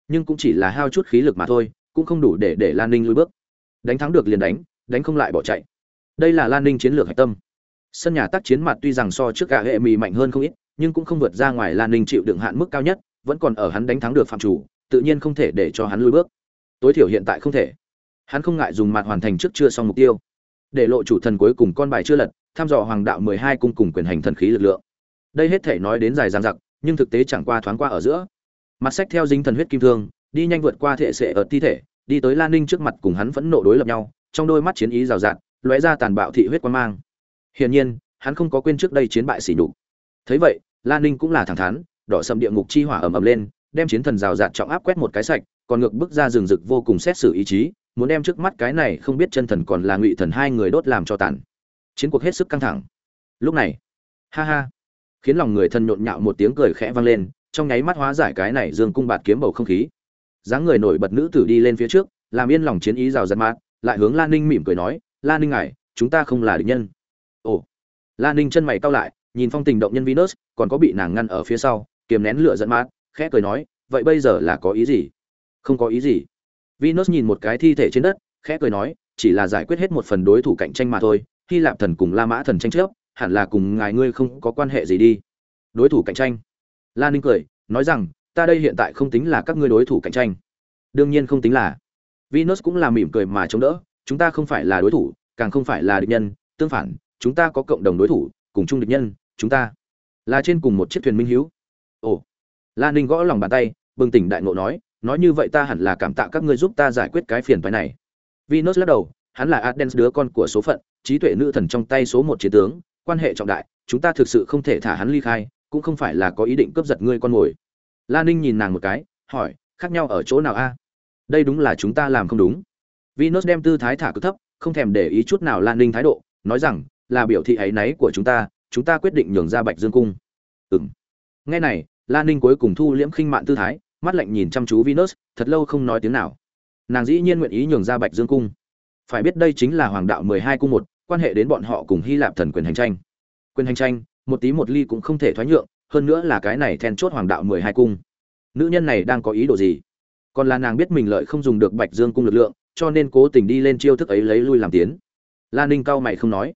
Nhưng cũng chỉ là hao chút khí lực mà thôi, cũng không đủ để để lan ninh lùi bước. Đánh thắng được liền đánh đánh không lại bỏ chạy. Đây là lan ninh chiến lược hạch tâm. Sân nhà tác chiến mặt tuy rằng so trước gã hệ mì mạnh hơn không ít, nhưng cũng không vượt ra ngoài lan ninh chịu đựng hạn mức cao nhất, vẫn còn ở hắn đánh thắng được phạm chủ, tự nhiên không thể để cho hắn lùi bước tối thiểu hiện tại không thể. Hắn không ngại dùng mặt hoàn thành trước chưa xong mục tiêu. Để lộ chủ thần cuối cùng con bài chưa lật thăm dò hoàng đạo mười hai cung cùng quyền hành thần khí lực lượng. Đây hết thể nói đến dài dằng dặc, nhưng thực tế chẳng qua thoáng qua ở giữa. Mặt sách theo dính thần huyết kim thương, đi nhanh vượt qua thể sệ ở thi thể, đi tới lan ninh trước mặt cùng hắn phẫn nộ đối lập nhau, trong đôi mắt chiến ý rào rạt, lóe ra tàn bạo thị huyết quan mang. Hiển nhiên, hắn không có quên trước đây chiến bại xỉ nhục. Thấy vậy lan ninh cũng là thẳng thắn, đỏ sầm địa ngục chi hỏa ầm ầm lên, đem chiến thần rào rạt trọng áp quét một cái sạch còn ngược bước ra rừng rực vô cùng xét xử ý chí, muốn đem trước mắt cái này không biết chân thần còn là ngụy thần hai người đốt làm cho tàn. Chiến cuộc hết sức căng thẳng. Lúc này, ha ha, khiến lòng người thân nhộn nhạo một tiếng cười khẽ vang lên, trong nháy mắt hóa giải cái này dương cung bạt kiếm bầu không khí. Dáng người nổi bật nữ tử đi lên phía trước, làm yên lòng chiến ý rào rạt mát, lại hướng lan ninh mỉm cười nói Lan ninh ngài, chúng ta không là địch nhân. Ồ Lan ninh chân mày cau lại, nhìn phong tình động nhân venus, còn có bị nàng ngăn ở phía sau, kiềm nén lửa giận mát, khẽ cười nói, vậy bây giờ là có ý gì? Không có ý gì. Venus nhìn một cái thi thể trên đất, khẽ cười nói, chỉ là giải quyết hết một phần đối thủ cạnh tranh mà thôi, hy lạp thần cùng la mã thần tranh chấp, hẳn là cùng ngài ngươi không có quan hệ gì đi. Đối thủ cạnh tranh. La ninh cười, nói rằng, ta đây hiện tại không tính là các ngươi đối thủ cạnh tranh. Đương nhiên không tính là. Venus cũng là mỉm cười mà chống đỡ, chúng ta không phải là đối thủ, càng không phải là địch nhân, tương phản, chúng ta có cộng đồng đối thủ, cùng chung địch nhân, chúng ta là trên cùng một chiếc thuyền minh hiếu. ồ. La ninh gõ lòng bàn tay, bừng tỉnh đại ngộ nói nói như vậy ta hẳn là cảm tạ các ngươi giúp ta giải quyết cái phiền phái này. Venus lắc đầu, hắn là adens đứa con của số phận, trí tuệ nữ thần trong tay số một chiến tướng, quan hệ trọng đại, chúng ta thực sự không thể thả hắn ly khai, cũng không phải là có ý định cướp giật ngươi con mồi. La ninh nhìn nàng một cái, hỏi, khác nhau ở chỗ nào a? Đây đúng là chúng ta làm không đúng. Venus đem tư thái thả cực thấp, không thèm để ý chút nào lan ninh thái độ, nói rằng, là biểu thị áy náy của chúng ta chúng ta quyết định nhường ra bạch dương cung. Ừ m nghe này lan ninh cuối cùng thu liễm khinh mạn tư thái mắt lạnh nhìn chăm chú venus, thật lâu không nói tiếng nào. Nàng dĩ nhiên nguyện ý nhường ra bạch dương cung. Phải biết đây chính là hoàng đạo mười hai cung một, quan hệ đến bọn họ cùng hy lạp thần quyền hành tranh. Quyền hành tranh, một tí một ly cũng không thể thoái nhượng, hơn nữa là cái này then chốt hoàng đạo mười hai cung. Nữ nhân này đang có ý đồ gì? Còn là nàng biết mình lợi không dùng được bạch dương cung lực lượng, cho nên cố tình đi lên chiêu thức ấy lấy lui làm tiến. Lan ninh cao mày không nói.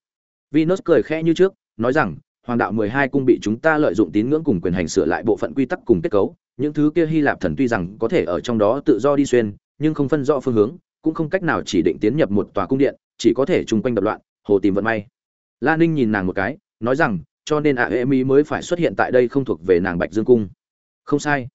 Venus cười khẽ như trước, nói rằng, hoàng đạo mười hai cung bị chúng ta lợi dụng tín ngưỡng cùng quyền hành sửa lại bộ phận quy tắc cùng kết cấu những thứ kia hy lạp thần tuy rằng có thể ở trong đó tự do đi xuyên, nhưng không phân rõ phương hướng, cũng không cách nào chỉ định tiến nhập một tòa cung điện, chỉ có thể chung quanh đập loạn, hồ tìm vận may. Lan ninh nhìn nàng một cái, nói rằng, cho nên a hệ mỹ mới phải xuất hiện tại đây không thuộc về nàng bạch dương cung. Không sai.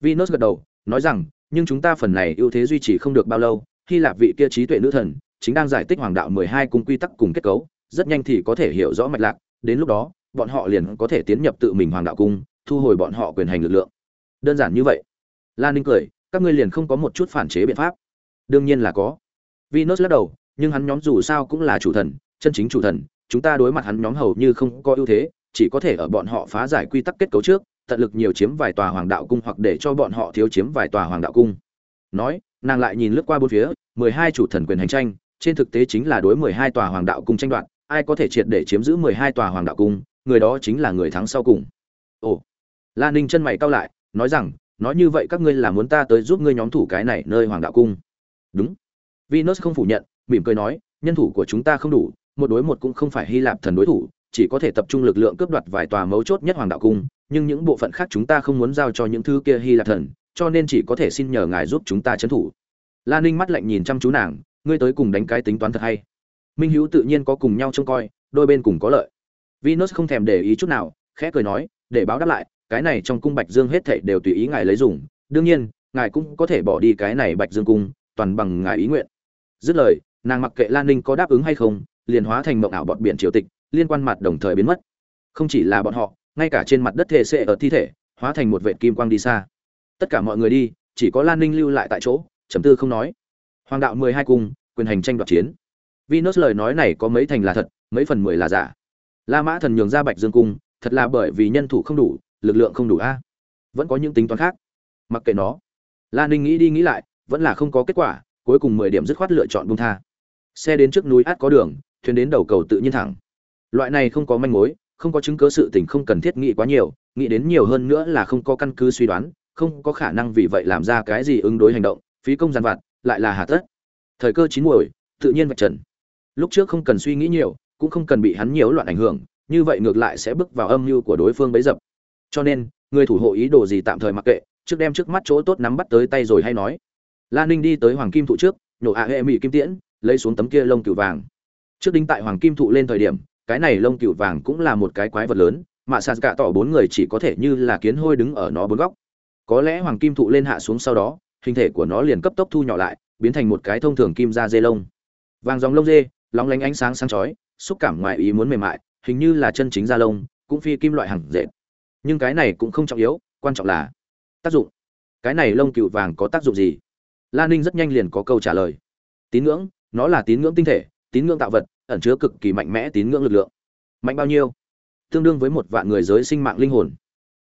Venus gật đầu, nói rằng, nhưng chúng ta phần này ưu thế duy trì không được bao lâu, hy lạp vị kia trí tuệ nữ thần, chính đang giải tích hoàng đạo mười hai cung quy tắc cùng kết cấu, rất nhanh thì có thể hiểu rõ mạch lạc, đến lúc đó, bọn họ liền có thể tiến nhập tự mình hoàng đạo cung, thu hồi bọn họ quyền hành lực lượng đơn giản như vậy. Lan ninh cười, các ngươi liền không có một chút phản chế biện pháp. Đương nhiên là có. Venus lắc đầu, nhưng hắn nhóm dù sao cũng là chủ thần, chân chính chủ thần, chúng ta đối mặt hắn nhóm hầu như không có ưu thế, chỉ có thể ở bọn họ phá giải quy tắc kết cấu trước, tận lực nhiều chiếm vài tòa hoàng đạo cung hoặc để cho bọn họ thiếu chiếm vài tòa hoàng đạo cung. Nói, nàng lại nhìn lướt qua bốn phía, mười hai chủ thần quyền hành tranh, trên thực tế chính là đối mười hai tòa hoàng đạo cung tranh đoạt, ai có thể triệt để chiếm giữ mười hai tòa hoàng đạo cung, người đó chính là người thắng sau cùng. Ồ. La ninh chân mày cau lại nói rằng, nói như vậy các ngươi là muốn ta tới giúp ngươi nhóm thủ cái này nơi hoàng đạo cung. Đúng. Venus không phủ nhận, mỉm cười nói, nhân thủ của chúng ta không đủ, một đối một cũng không phải hy lạp thần đối thủ, chỉ có thể tập trung lực lượng cướp đoạt vài tòa mấu chốt nhất hoàng đạo cung, nhưng những bộ phận khác chúng ta không muốn giao cho những thứ kia hy lạp thần, cho nên chỉ có thể xin nhờ ngài giúp chúng ta trấn thủ. La ninh mắt lạnh nhìn chăm chú nàng, ngươi tới cùng đánh cái tính toán thật hay. Minh hữu tự nhiên có cùng nhau trông coi, đôi bên cùng có lợi. Venus không thèm để ý chút nào, khẽ cười nói, để báo đáp lại cái này trong cung bạch dương hết thảy đều tùy ý ngài lấy dùng, đương nhiên, ngài cũng có thể bỏ đi cái này bạch dương cung, toàn bằng ngài ý nguyện. Dứt lời, nàng mặc kệ lan ninh có đáp ứng hay không, liền hóa thành mộng ảo bọn biển triều tịch, liên quan mặt đồng thời biến mất. Không chỉ là bọn họ, ngay cả trên mặt đất thề sệ ở thi thể, hóa thành một vệt kim quang đi xa. Tất cả mọi người đi, chỉ có lan ninh lưu lại tại chỗ chấm tư không nói. Hoàng đạo mười hai cung, quyền hành tranh đoạt chiến. Venus lời nói này có mấy thành là thật, mấy phần mười là giả. La mã thần nhường ra bạch dương cung, thật là bởi vì nhân thủ không đủ lực lượng không đủ a. Vẫn có những tính toán khác. Mặc kệ nó. Lan ninh nghĩ đi nghĩ lại, vẫn là không có kết quả, cuối cùng mười điểm dứt khoát lựa chọn bung tha. Xe đến trước núi át có đường, thuyền đến đầu cầu tự nhiên thẳng. Loại này không có manh mối, không có chứng cứ sự tình không cần thiết nghĩ quá nhiều, nghĩ đến nhiều hơn nữa là không có căn cứ suy đoán, không có khả năng vì vậy làm ra cái gì ứng đối hành động, phí công giàn vặt, lại là hà tất. Thời cơ chín muồi, tự nhiên vạch trần. Lúc trước không cần suy nghĩ nhiều, cũng không cần bị hắn nhiều loạn ảnh hưởng, như vậy ngược lại sẽ bước vào âm mưu của đối phương bấy dập cho nên, người thủ hộ ý đồ gì tạm thời mặc kệ, trước đem trước mắt chỗ tốt nắm bắt tới tay rồi hay nói. Lan ninh đi tới hoàng kim thụ trước, nhổ ạ hệ mỹ kim tiễn, lấy xuống tấm kia lông cửu vàng. Trước đinh tại hoàng kim thụ lên thời điểm, cái này lông cửu vàng cũng là một cái quái vật lớn, mà sạt cả tỏ bốn người chỉ có thể như là kiến hôi đứng ở nó bốn góc. Có lẽ hoàng kim thụ lên hạ xuống sau đó, hình thể của nó liền cấp tốc thu nhỏ lại, biến thành một cái thông thường kim da dê lông. Vàng dòng lông dê, lóng lánh ánh sáng sáng chói, xúc cảm ngoài ý muốn mềm mại, hình như là chân chính da lông, cũng phi kim loại hẳn dệt nhưng cái này cũng không trọng yếu, quan trọng là tác dụng. Cái này lông cựu vàng có tác dụng gì? Lan ninh rất nhanh liền có câu trả lời. Tín ngưỡng, nó là tín ngưỡng tinh thể, tín ngưỡng tạo vật, ẩn chứa cực kỳ mạnh mẽ tín ngưỡng lực lượng. Mạnh bao nhiêu? Tương đương với một vạn người giới sinh mạng linh hồn.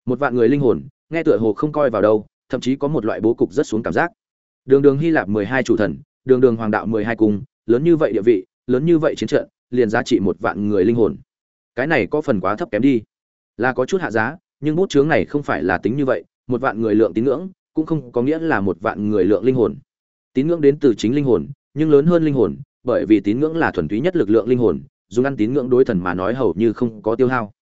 Một vạn người linh hồn, nghe tựa hồ không coi vào đâu, thậm chí có một loại bố cục rất xuống cảm giác. Đường đường hy lạp mười hai chủ thần, đường đường hoàng đạo mười hai cung, lớn như vậy địa vị, lớn như vậy chiến trận, liền giá trị một vạn người linh hồn. Cái này có phần quá thấp kém đi. Là có chút hạ giá nhưng bút chướng này không phải là tính như vậy, một vạn người lượng tín ngưỡng, cũng không có nghĩa là một vạn người lượng linh hồn. Tín ngưỡng đến từ chính linh hồn, nhưng lớn hơn linh hồn, bởi vì tín ngưỡng là thuần túy nhất lực lượng linh hồn, dùng ăn tín ngưỡng đối thần mà nói hầu như không có tiêu hao.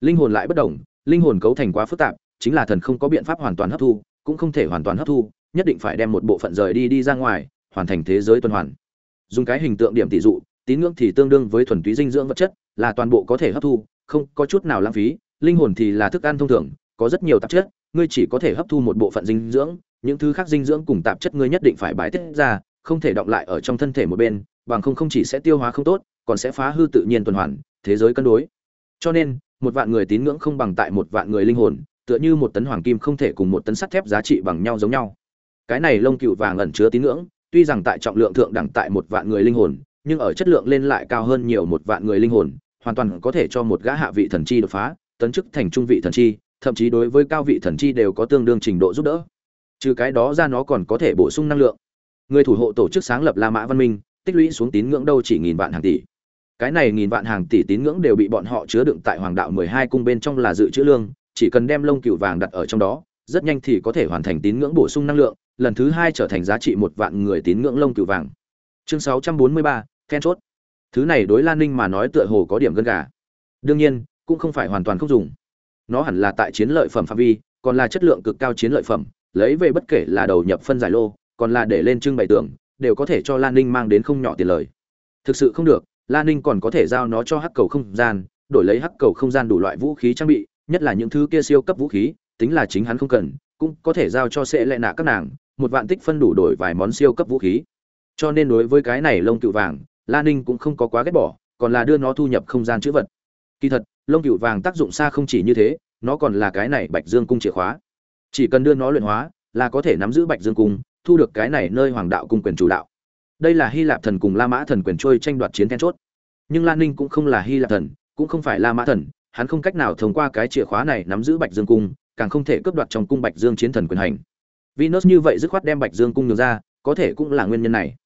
Linh hồn lại bất đồng, linh hồn cấu thành quá phức tạp, chính là thần không có biện pháp hoàn toàn hấp thu, cũng không thể hoàn toàn hấp thu, nhất định phải đem một bộ phận rời đi đi ra ngoài, hoàn thành thế giới tuần hoàn. Dùng cái hình tượng điểm tỷ dụ, tín ngưỡng thì tương đương với thuần túy dinh dưỡng vật chất, là toàn bộ có thể hấp thu, không có chút nào lãng phí linh hồn thì là thức ăn thông thường, có rất nhiều tạp chất, ngươi chỉ có thể hấp thu một bộ phận dinh dưỡng, những thứ khác dinh dưỡng cùng tạp chất ngươi nhất định phải bài tiết ra, không thể động lại ở trong thân thể một bên, bằng không không chỉ sẽ tiêu hóa không tốt, còn sẽ phá hư tự nhiên tuần hoàn, thế giới cân đối. Cho nên, một vạn người tín ngưỡng không bằng tại một vạn người linh hồn, tựa như một tấn hoàng kim không thể cùng một tấn sắt thép giá trị bằng nhau giống nhau. Cái này lông cựu vàng ẩn chứa tín ngưỡng, tuy rằng tại trọng lượng thượng đẳng tại một vạn người linh hồn, nhưng ở chất lượng lên lại cao hơn nhiều một vạn người linh hồn, hoàn toàn có thể cho một gã hạ vị thần chi đột phá tấn chức thành trung vị thần chi, thậm chí đối với cao vị thần chi đều có tương đương trình độ giúp đỡ. Trừ cái đó ra nó còn có thể bổ sung năng lượng. Người thủ hộ tổ chức sáng lập la mã văn minh, tích lũy xuống tín ngưỡng đâu chỉ nghìn vạn hàng tỷ. Cái này nghìn vạn hàng tỷ tín ngưỡng đều bị bọn họ chứa đựng tại hoàng đạo mười hai cung bên trong là dự trữ lương, chỉ cần đem lông cừu vàng đặt ở trong đó, rất nhanh thì có thể hoàn thành tín ngưỡng bổ sung năng lượng, lần thứ hai trở thành giá trị một vạn người tín ngưỡng lông cừu vàng. Chương sáu trăm bốn mươi ba, then chốt. Thứ này đối lan ninh mà nói tựa hồ có điểm gân gà. Đương nhiên cũng không phải hoàn toàn không dùng. Nó hẳn là tại chiến lợi phẩm phạm vi, còn là chất lượng cực cao chiến lợi phẩm, lấy về bất kể là đầu nhập phân giải lô, còn là để lên trưng bày tưởng đều có thể cho lan ninh mang đến không nhỏ tiền lời. Thực sự không được lan ninh còn có thể giao nó cho hắc cầu không gian, đổi lấy hắc cầu không gian đủ loại vũ khí trang bị, nhất là những thứ kia siêu cấp vũ khí, tính là chính hắn không cần, cũng có thể giao cho sẽ lệ nạ các nàng, một vạn tích phân đủ đổi vài món siêu cấp vũ khí. Cho nên đối với cái này lông cựu vàng lan ninh cũng không có quá ghét bỏ, còn là đưa nó thu nhập không gian chữ vật. Kỳ thật lông cựu vàng tác dụng xa không chỉ như thế, nó còn là cái này bạch dương cung chìa khóa. Chỉ cần đưa nó luyện hóa, là có thể nắm giữ bạch dương cung, thu được cái này nơi hoàng đạo cung quyền chủ đạo. Đây là hy lạp thần cùng la mã thần quyền trôi tranh đoạt chiến then chốt. Nhưng lan ninh cũng không là hy lạp thần, cũng không phải la mã thần, hắn không cách nào thông qua cái chìa khóa này nắm giữ bạch dương cung, càng không thể cướp đoạt trong cung bạch dương chiến thần quyền hành. Venus như vậy dứt khoát đem bạch dương cung nhường ra, có thể cũng là nguyên nhân này.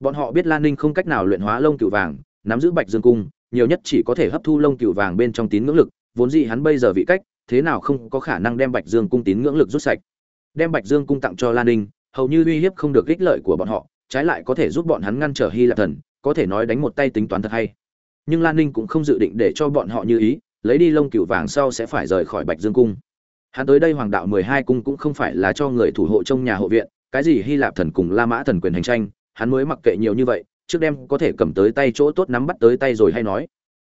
Bọn họ biết lan ninh không cách nào luyện hóa lông cừu vàng, nắm giữ bạch dương cung nhiều nhất chỉ có thể hấp thu lông cựu vàng bên trong tín ngưỡng lực, vốn dĩ hắn bây giờ vị cách, thế nào không có khả năng đem bạch dương cung tín ngưỡng lực rút sạch. Đem bạch dương cung tặng cho lan ninh, hầu như uy hiếp không được ích lợi của bọn họ, trái lại có thể giúp bọn hắn ngăn trở hy lạp thần, có thể nói đánh một tay tính toán thật hay. Nhưng lan ninh cũng không dự định để cho bọn họ như ý, lấy đi lông cựu vàng sau sẽ phải rời khỏi bạch dương cung. Hắn tới đây hoàng đạo mười hai cung cũng không phải là cho người thủ hộ trong nhà hộ viện, cái gì hy lạp thần cùng la mã thần quyền hành tranh, hắn mới mặc kệ nhiều như vậy trước đem có thể cầm tới tay chỗ tốt nắm bắt tới tay rồi hay nói.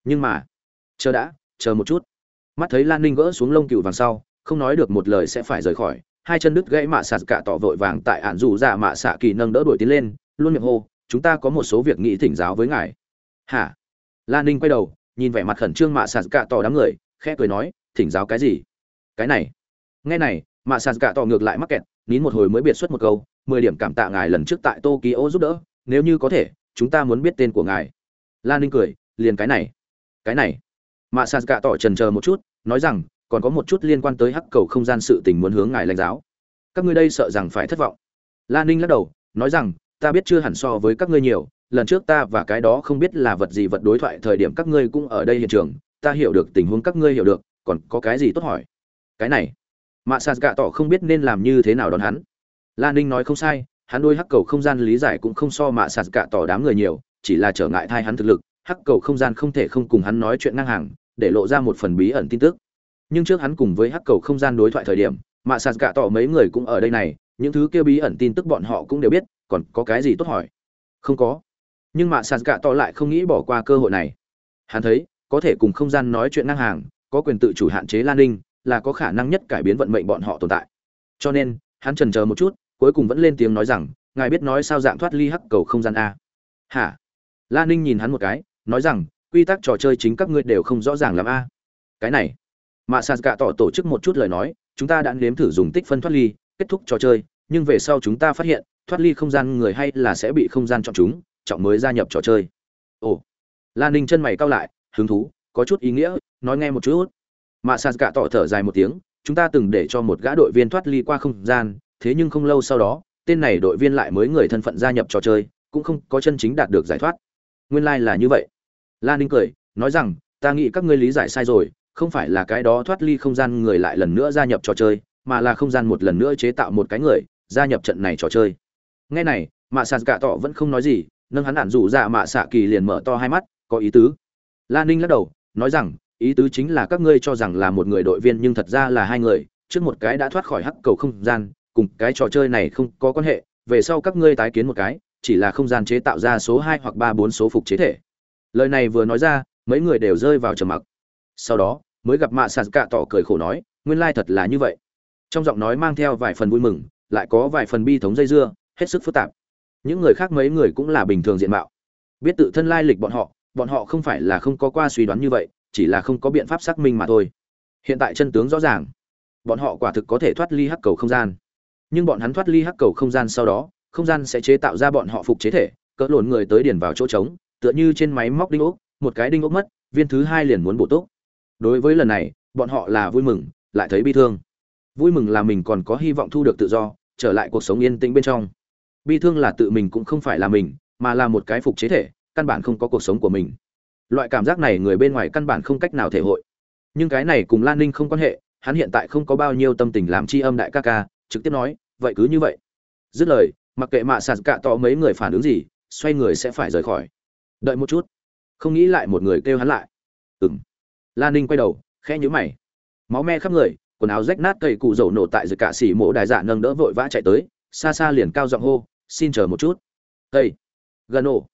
Nhưng mà, chờ đã, chờ một chút. Mắt thấy lan ninh gỡ xuống lông cựu vàng sau, không nói được một lời sẽ phải rời khỏi. Hai chân đứt gãy mạ sạt cả tỏ vội vàng tại ạn dù dạ mạ xạ kỳ nâng đỡ đuổi tiến lên, luôn miệng hô, chúng ta có một số việc nghĩ thỉnh giáo với ngài. Hả? Lan ninh quay đầu, nhìn vẻ mặt khẩn trương mạ sạt cả tỏ đám người, khẽ cười nói, thỉnh giáo cái gì? Cái này. Nghe này, mạ sạt cả tỏ ngược lại mắc kẹt, nín một hồi mới biệt xuất một câu, mười điểm cảm tạ ngài lần trước tại tokyo giúp đỡ, nếu như có thể chúng ta muốn biết tên của ngài. Lan ninh cười, liền cái này. Cái này. Mạ sạt cả tỏ trần chờ một chút, nói rằng, còn có một chút liên quan tới hắc cầu không gian sự tình muốn hướng ngài lãnh giáo. Các ngươi đây sợ rằng phải thất vọng. Lan ninh lắc đầu, nói rằng, ta biết chưa hẳn so với các ngươi nhiều, lần trước ta và cái đó không biết là vật gì vật đối thoại thời điểm các ngươi cũng ở đây hiện trường, ta hiểu được tình huống các ngươi hiểu được, còn có cái gì tốt hỏi? Cái này. Mạ sạt gạ tỏ không biết nên làm như thế nào đón hắn. Lan ninh nói không sai hắn đôi hắc cầu không gian lý giải cũng không so mạ sạt cả tỏ đám người nhiều, chỉ là trở ngại thai hắn thực lực, hắc cầu không gian không thể không cùng hắn nói chuyện ngang hàng, để lộ ra một phần bí ẩn tin tức. Nhưng trước hắn cùng với hắc cầu không gian đối thoại thời điểm, mạ sạt cả tỏ mấy người cũng ở đây này, những thứ kia bí ẩn tin tức bọn họ cũng đều biết, còn có cái gì tốt hỏi? Không có. Nhưng mạ sạt cả tỏ lại không nghĩ bỏ qua cơ hội này. Hắn thấy, có thể cùng không gian nói chuyện ngang hàng, có quyền tự chủ hạn chế lan ninh, là có khả năng nhất cải biến vận mệnh bọn họ tồn tại. Cho nên, hắn trần chờ một chút cuối cùng vẫn lên tiếng nói rằng, ngài biết nói sao dạng thoát ly hắc cầu không gian a? Hả? Lan ninh nhìn hắn một cái, nói rằng, quy tắc trò chơi chính các ngươi đều không rõ ràng l a. Cái này. Mà sạt gạ tỏ tổ chức một chút lời nói, chúng ta đã nếm thử dùng tích phân thoát ly, kết thúc trò chơi, nhưng về sau chúng ta phát hiện, thoát ly không gian người hay là sẽ bị không gian chọn chúng, chọn mới gia nhập trò chơi. Ồ. Lan ninh chân mày cao lại, hứng thú, có chút ý nghĩa, nói nghe một chút. Mà sạt gạ tỏ thở dài một tiếng, chúng ta từng để cho một gã đội viên thoát ly qua không gian thế nhưng không lâu sau đó, tên này đội viên lại mới người thân phận gia nhập trò chơi, cũng không có chân chính đạt được giải thoát. Nguyên lai là như vậy. Lan ninh cười, nói rằng, ta nghĩ các ngươi lý giải sai rồi, không phải là cái đó thoát ly không gian người lại lần nữa gia nhập trò chơi, mà là không gian một lần nữa chế tạo một cái người, gia nhập trận này trò chơi. Nghe này, mạ sạt cả tọ vẫn không nói gì, nâng hắn hẳn rủ dạ mạ xạ kỳ liền mở to hai mắt, có ý tứ. Lan ninh lắc đầu, nói rằng, ý tứ chính là các ngươi cho rằng là một người đội viên nhưng thật ra là hai người, trước một cái đã thoát khỏi hắc cầu không gian cùng cái trò chơi này không có quan hệ, về sau các ngươi tái kiến một cái, chỉ là không gian chế tạo ra số hai hoặc ba bốn số phục chế thể. Lời này vừa nói ra, mấy người đều rơi vào trầm mặc. Sau đó, mới gặp mạ sạt cạ tỏ cười khổ nói, nguyên lai thật là như vậy. Trong giọng nói mang theo vài phần vui mừng, lại có vài phần bi thống dây dưa, hết sức phức tạp. Những người khác mấy người cũng là bình thường diện mạo. Biết tự thân lai lịch bọn họ bọn họ không phải là không có qua suy đoán như vậy, chỉ là không có biện pháp xác minh mà thôi. Hiện tại chân tướng rõ ràng. Bọn họ quả thực có thể thoát ly hắc cầu không gian nhưng bọn hắn thoát ly hắc cầu không gian sau đó, không gian sẽ chế tạo ra bọn họ phục chế thể, cỡ lộn người tới điền vào chỗ trống, tựa như trên máy móc đinh ốc, một cái đinh ốc mất, viên thứ hai liền muốn bổ túc. Đối với lần này, bọn họ là vui mừng, lại thấy bi thương. Vui mừng là mình còn có hy vọng thu được tự do, trở lại cuộc sống yên tĩnh bên trong. Bi thương là tự mình cũng không phải là mình, mà là một cái phục chế thể, căn bản không có cuộc sống của mình. Loại cảm giác này người bên ngoài căn bản không cách nào thể hội. Nhưng cái này cùng lan ninh không quan hệ, hắn hiện tại không có bao nhiêu tâm tình làm chi âm đại ca ca trực tiếp nói, vậy cứ như vậy. Dứt lời, mặc kệ mạ sạt cạ tỏ mấy người phản ứng gì, xoay người sẽ phải rời khỏi. Đợi một chút. Không nghĩ lại một người kêu hắn lại. Ừng lan ninh quay đầu, khẽ nhíu mày. Máu me khắp người, quần áo rách nát cây cụ dầu nổ tại giữa cả xỉ mộ đại dạ nâng đỡ vội vã chạy tới, xa xa liền cao giọng hô, xin chờ một chút. Cây gần ổ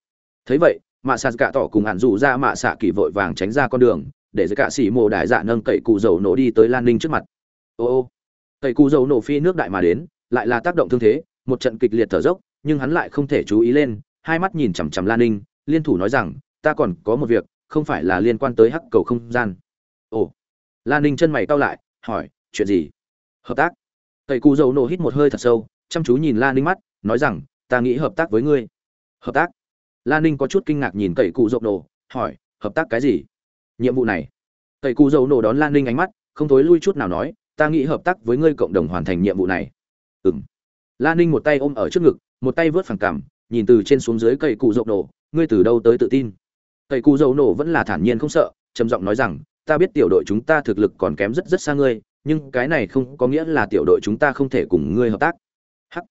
thấy vậy, mạ sạt cạ tỏ cùng hạn dù ra mạ xạ kỳ vội vàng tránh ra con đường, để giữa cả xỉ mộ đại dạ nâng cậy cụ dầu nổ đi tới lan ninh trước mặt. Ô ô cậy cụ dầu nổ phi nước đại mà đến, lại là tác động thương thế, một trận kịch liệt thở dốc, nhưng hắn lại không thể chú ý lên, hai mắt nhìn chằm chằm lan ninh, liên thủ nói rằng, ta còn có một việc, không phải là liên quan tới hắc cầu không gian. Ồ. Lan ninh chân mày cau lại, hỏi, chuyện gì? Hợp tác. Tẩy cù dầu nổ hít một hơi thật sâu, chăm chú nhìn lan ninh mắt, nói rằng, ta nghĩ hợp tác với ngươi. Hợp tác? Lan ninh có chút kinh ngạc nhìn tẩy cụ dầu nổ, hỏi, hợp tác cái gì? Nhiệm vụ này. Tẩy cụ dầu nổ đón lan ninh ánh mắt, không thối lui chút nào nói ta nghĩ hợp tác với ngươi cộng đồng hoàn thành nhiệm vụ này. Ừ la lan ninh một tay ôm ở trước ngực, một tay vớt phẳng cảm nhìn từ trên xuống dưới cây cụ dậu nổ, ngươi từ đâu tới tự tin? Cây cụ dậu nổ vẫn là thản nhiên không sợ, trầm giọng nói rằng, ta biết tiểu đội chúng ta thực lực còn kém rất rất xa ngươi, nhưng cái này không có nghĩa là tiểu đội chúng ta không thể cùng ngươi hợp tác. Hắc.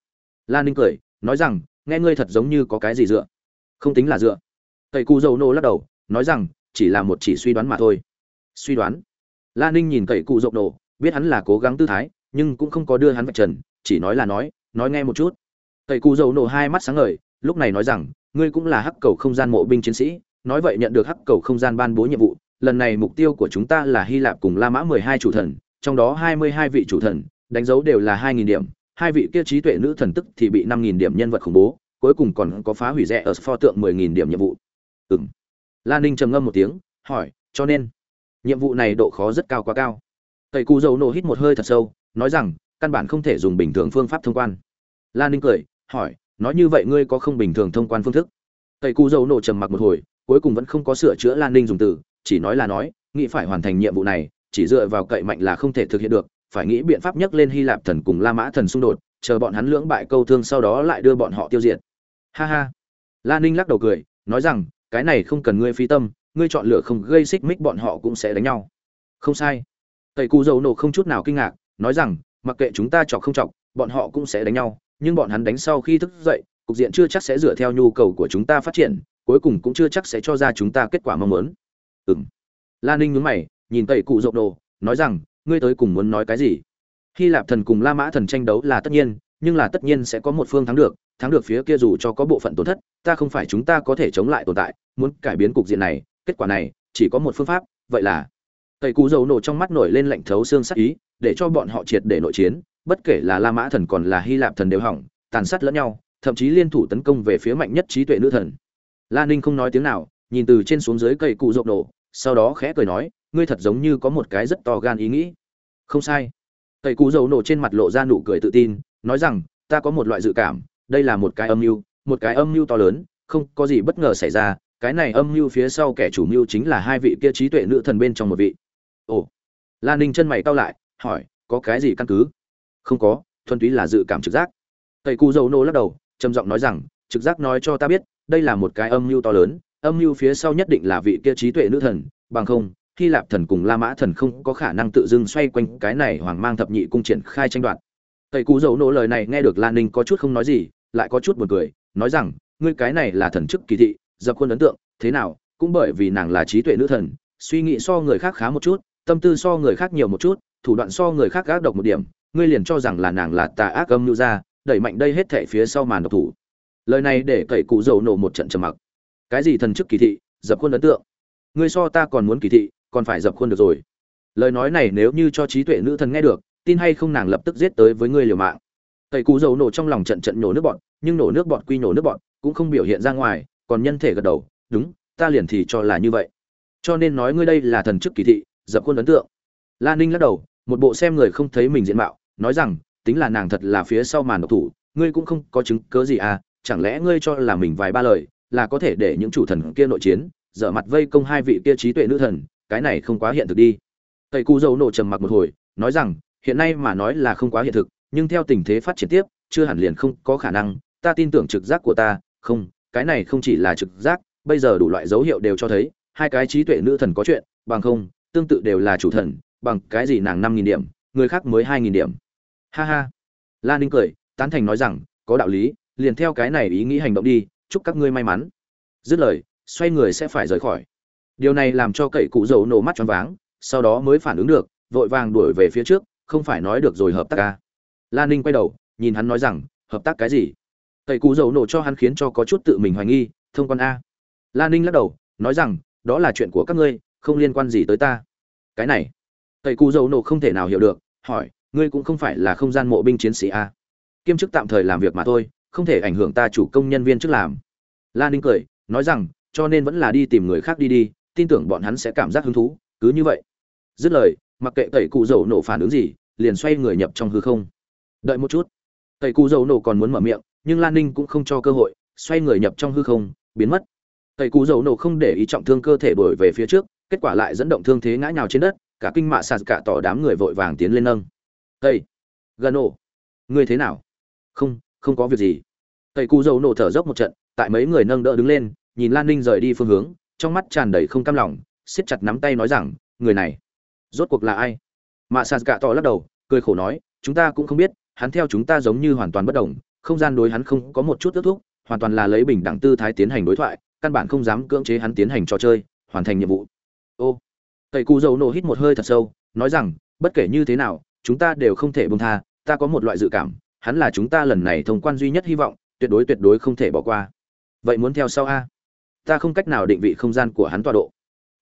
Lan ninh cười, nói rằng, nghe ngươi thật giống như có cái gì dựa. Không tính là dựa. Cây cụ dậu nổ lắc đầu, nói rằng, chỉ là một chỉ suy đoán mà thôi. Suy đoán. Lan ninh nhìn cây cụ dậu nổ biết hắn là cố gắng tư thái, nhưng cũng không có đưa hắn vạch trần, chỉ nói là nói nói nghe một chút. Cậy cụ dầu nổ hai mắt sáng ngời, lúc này nói rằng, ngươi cũng là hắc cầu không gian mộ binh chiến sĩ, nói vậy nhận được hắc cầu không gian ban bố nhiệm vụ, lần này mục tiêu của chúng ta là hy lạp cùng la mã mười hai chủ thần, trong đó hai mươi hai vị chủ thần, đánh dấu đều là hai nghìn điểm, hai vị kia trí tuệ nữ thần tức thì bị năm nghìn điểm nhân vật khủng bố, cuối cùng còn có phá hủy rẽ ở pho tượng mười nghìn điểm nhiệm vụ. Ừng lan ninh trầm ngâm một tiếng, hỏi, cho nên, nhiệm vụ này độ khó rất cao quá cao tẩy cù dầu nổ hít một hơi thật sâu, nói rằng, căn bản không thể dùng bình thường phương pháp thông quan. Lan ninh cười, hỏi, nói như vậy ngươi có không bình thường thông quan phương thức? Tẩy cù dầu nổ trầm mặc một hồi, cuối cùng vẫn không có sửa chữa lan ninh dùng từ, chỉ nói là nói, nghĩ phải hoàn thành nhiệm vụ này, chỉ dựa vào cậy mạnh là không thể thực hiện được, phải nghĩ biện pháp nhắc lên hy lạp thần cùng la mã thần xung đột, chờ bọn hắn lưỡng bại câu thương sau đó lại đưa bọn họ tiêu diệt. Ha ha. Lan ninh lắc đầu cười, nói rằng, cái này không cần ngươi phi tâm, ngươi chọn lựa không gây xích mích bọn họ cũng sẽ đánh nhau. Không sai tẩy cù dầu nổ không chút nào kinh ngạc, nói rằng, mặc kệ chúng ta chọc không chọc, bọn họ cũng sẽ đánh nhau, nhưng bọn hắn đánh sau khi thức dậy, cục diện chưa chắc sẽ dựa theo nhu cầu của chúng ta phát triển, cuối cùng cũng chưa chắc sẽ cho ra chúng ta kết quả mong muốn. Ừ m lan ninh nhúng mày, nhìn tẩy cụ dậu nổ, nói rằng, ngươi tới cùng muốn nói cái gì? Hy lạp thần cùng la mã thần tranh đấu là tất nhiên, nhưng là tất nhiên sẽ có một phương thắng được thắng được phía kia dù cho có bộ phận tổn thất, ta không phải chúng ta có thể chống lại tồn tại, muốn cải biến cục diện này, kết quả này, chỉ có một phương pháp, vậy là tẩy cú dầu nổ trong mắt nổi lên lạnh thấu xương sắc ý, để cho bọn họ triệt để nội chiến, bất kể là la mã thần còn là hy lạp thần đều hỏng, tàn sát lẫn nhau, thậm chí liên thủ tấn công về phía mạnh nhất trí tuệ nữ thần. La ninh không nói tiếng nào, nhìn từ trên xuống dưới cây cụ rộng nổ, sau đó khẽ cười nói, ngươi thật giống như có một cái rất to gan ý nghĩ. Không sai. Tẩy cụ dầu nổ trên mặt lộ ra nụ cười tự tin, nói rằng, ta có một loại dự cảm, đây là một cái âm mưu, một cái âm mưu to lớn, không có gì bất ngờ xảy ra, cái này âm mưu phía sau kẻ chủ mưu chính là hai vị kia trí tuệ nữ thần bên trong một vị ồ. Lan ninh chân mày cau lại, hỏi, có cái gì căn cứ? Không có, thuần túy là dự cảm trực giác. Thầy cu dầu nô lắc đầu, trầm giọng nói rằng, trực giác nói cho ta biết, đây là một cái âm mưu to lớn, âm mưu phía sau nhất định là vị kia trí tuệ nữ thần, bằng không, hy lạp thần cùng la mã thần không có khả năng tự dưng xoay quanh cái này hoàng mang thập nhị cung triển khai tranh đoạt. Thầy cú dầu nổ lời này nghe được lan ninh có chút không nói gì, lại có chút buồn cười, nói rằng, ngươi cái này là thần chức kỳ thị, dập khuôn ấn tượng, thế nào, cũng bởi vì nàng là trí tuệ nữ thần, suy nghĩ so người khác khá một chút tâm tư so người khác nhiều một chút, thủ đoạn so người khác gác độc một điểm, ngươi liền cho rằng là nàng là tà ác âm mưu ra đẩy mạnh đây hết thể phía sau màn độc thủ. Lời này để cậy cụ dầu nổ một trận trầm mặc. Cái gì thần chức kỳ thị, dập khuôn ấn tượng. Ngươi so ta còn muốn kỳ thị, còn phải dập khuôn được rồi. Lời nói này nếu như cho trí tuệ nữ thần nghe được, tin hay không nàng lập tức giết tới với ngươi liều mạng. Cậy cụ dầu nổ trong lòng trận trận nổ nước bọn nhưng nổ nước bọn quy nổ nước bọn cũng không biểu hiện ra ngoài, còn nhân thể gật đầu, đúng, ta liền thì cho là như vậy. Cho nên nói ngươi đây là thần chức kỳ thị dập khuôn ấn tượng. Lan ninh lắc đầu, một bộ xem người không thấy mình diện mạo, nói rằng, tính là nàng thật là phía sau màn độc thủ, ngươi cũng không có chứng cớ gì à chẳng lẽ ngươi cho là mình vài ba lời, là có thể để những chủ thần kia nội chiến, dở mặt vây công hai vị kia trí tuệ nữ thần, cái này không quá hiện thực đi. Tây cu dâu nổ trầm mặc một hồi, nói rằng, hiện nay mà nói là không quá hiện thực, nhưng theo tình thế phát triển tiếp, chưa hẳn liền không có khả năng, ta tin tưởng trực giác của ta, không, cái này không chỉ là trực giác, bây giờ đủ loại dấu hiệu đều cho thấy, hai cái trí tuệ nữ thần có chuyện, bằng không tương tự đều là chủ thần, bằng cái gì nàng năm nghìn điểm, người khác mới hai nghìn điểm. Ha ha. Lan ninh cười, tán thành nói rằng, có đạo lý, liền theo cái này ý nghĩ hành động đi, chúc các ngươi may mắn. Dứt lời, xoay người sẽ phải rời khỏi. Điều này làm cho cậy cụ dầu nổ mắt choáng váng, sau đó mới phản ứng được, vội vàng đuổi về phía trước, không phải nói được rồi hợp tác ca à. lan ninh quay đầu, nhìn hắn nói rằng, hợp tác cái gì? Cậy cụ dầu nổ cho hắn khiến cho có chút tự mình hoài nghi, thông quan a. Lan ninh lắc đầu, nói rằng, đó là chuyện của các ngươi không liên quan gì tới ta. Cái này tẩy cụ dầu nổ không thể nào hiểu được, hỏi, ngươi cũng không phải là không gian mộ binh chiến sĩ a kiêm chức tạm thời làm việc mà thôi, không thể ảnh hưởng ta chủ công nhân viên chức làm. Lan ninh cười, nói rằng, cho nên vẫn là đi tìm người khác đi đi, tin tưởng bọn hắn sẽ cảm giác hứng thú, cứ như vậy. Dứt lời, mặc kệ tẩy cụ dầu nổ phản ứng gì, liền xoay người nhập trong hư không. Đợi một chút. Tẩy cụ dầu nổ còn muốn mở miệng, nhưng lan ninh cũng không cho cơ hội, xoay người nhập trong hư không, biến mất. Tẩy cụ dầu nổ không để ý trọng thương cơ thể đổi về phía trước kết quả lại dẫn động thương thế ngã nhào trên đất, cả kinh mạ sạt cả tỏ đám người vội vàng tiến lên nâng. Tây, gần nổ ngươi thế nào? Không không có việc gì. Tây cu dầu nổ thở dốc một trận, tại mấy người nâng đỡ đứng lên, nhìn lan ninh rời đi phương hướng, trong mắt tràn đầy không cam lòng, siết chặt nắm tay nói rằng, người này, rốt cuộc là ai? Mạ sạt cả tỏ lắc đầu, cười khổ nói, chúng ta cũng không biết, hắn theo chúng ta giống như hoàn toàn bất đồng, không gian đối hắn không có một chút ước thúc, hoàn toàn là lấy bình đẳng tư thái tiến hành đối thoại, căn bản không dám cưỡng chế hắn tiến hành trò chơi, hoàn thành nhiệm vụ ô, tẩy cụ dầu nổ hít một hơi thật sâu, nói rằng, bất kể như thế nào, chúng ta đều không thể bông tha, ta có một loại dự cảm, hắn là chúng ta lần này thông quan duy nhất hy vọng, tuyệt đối tuyệt đối không thể bỏ qua. Vậy muốn theo sau a? Ta không cách nào định vị không gian của hắn tọa độ.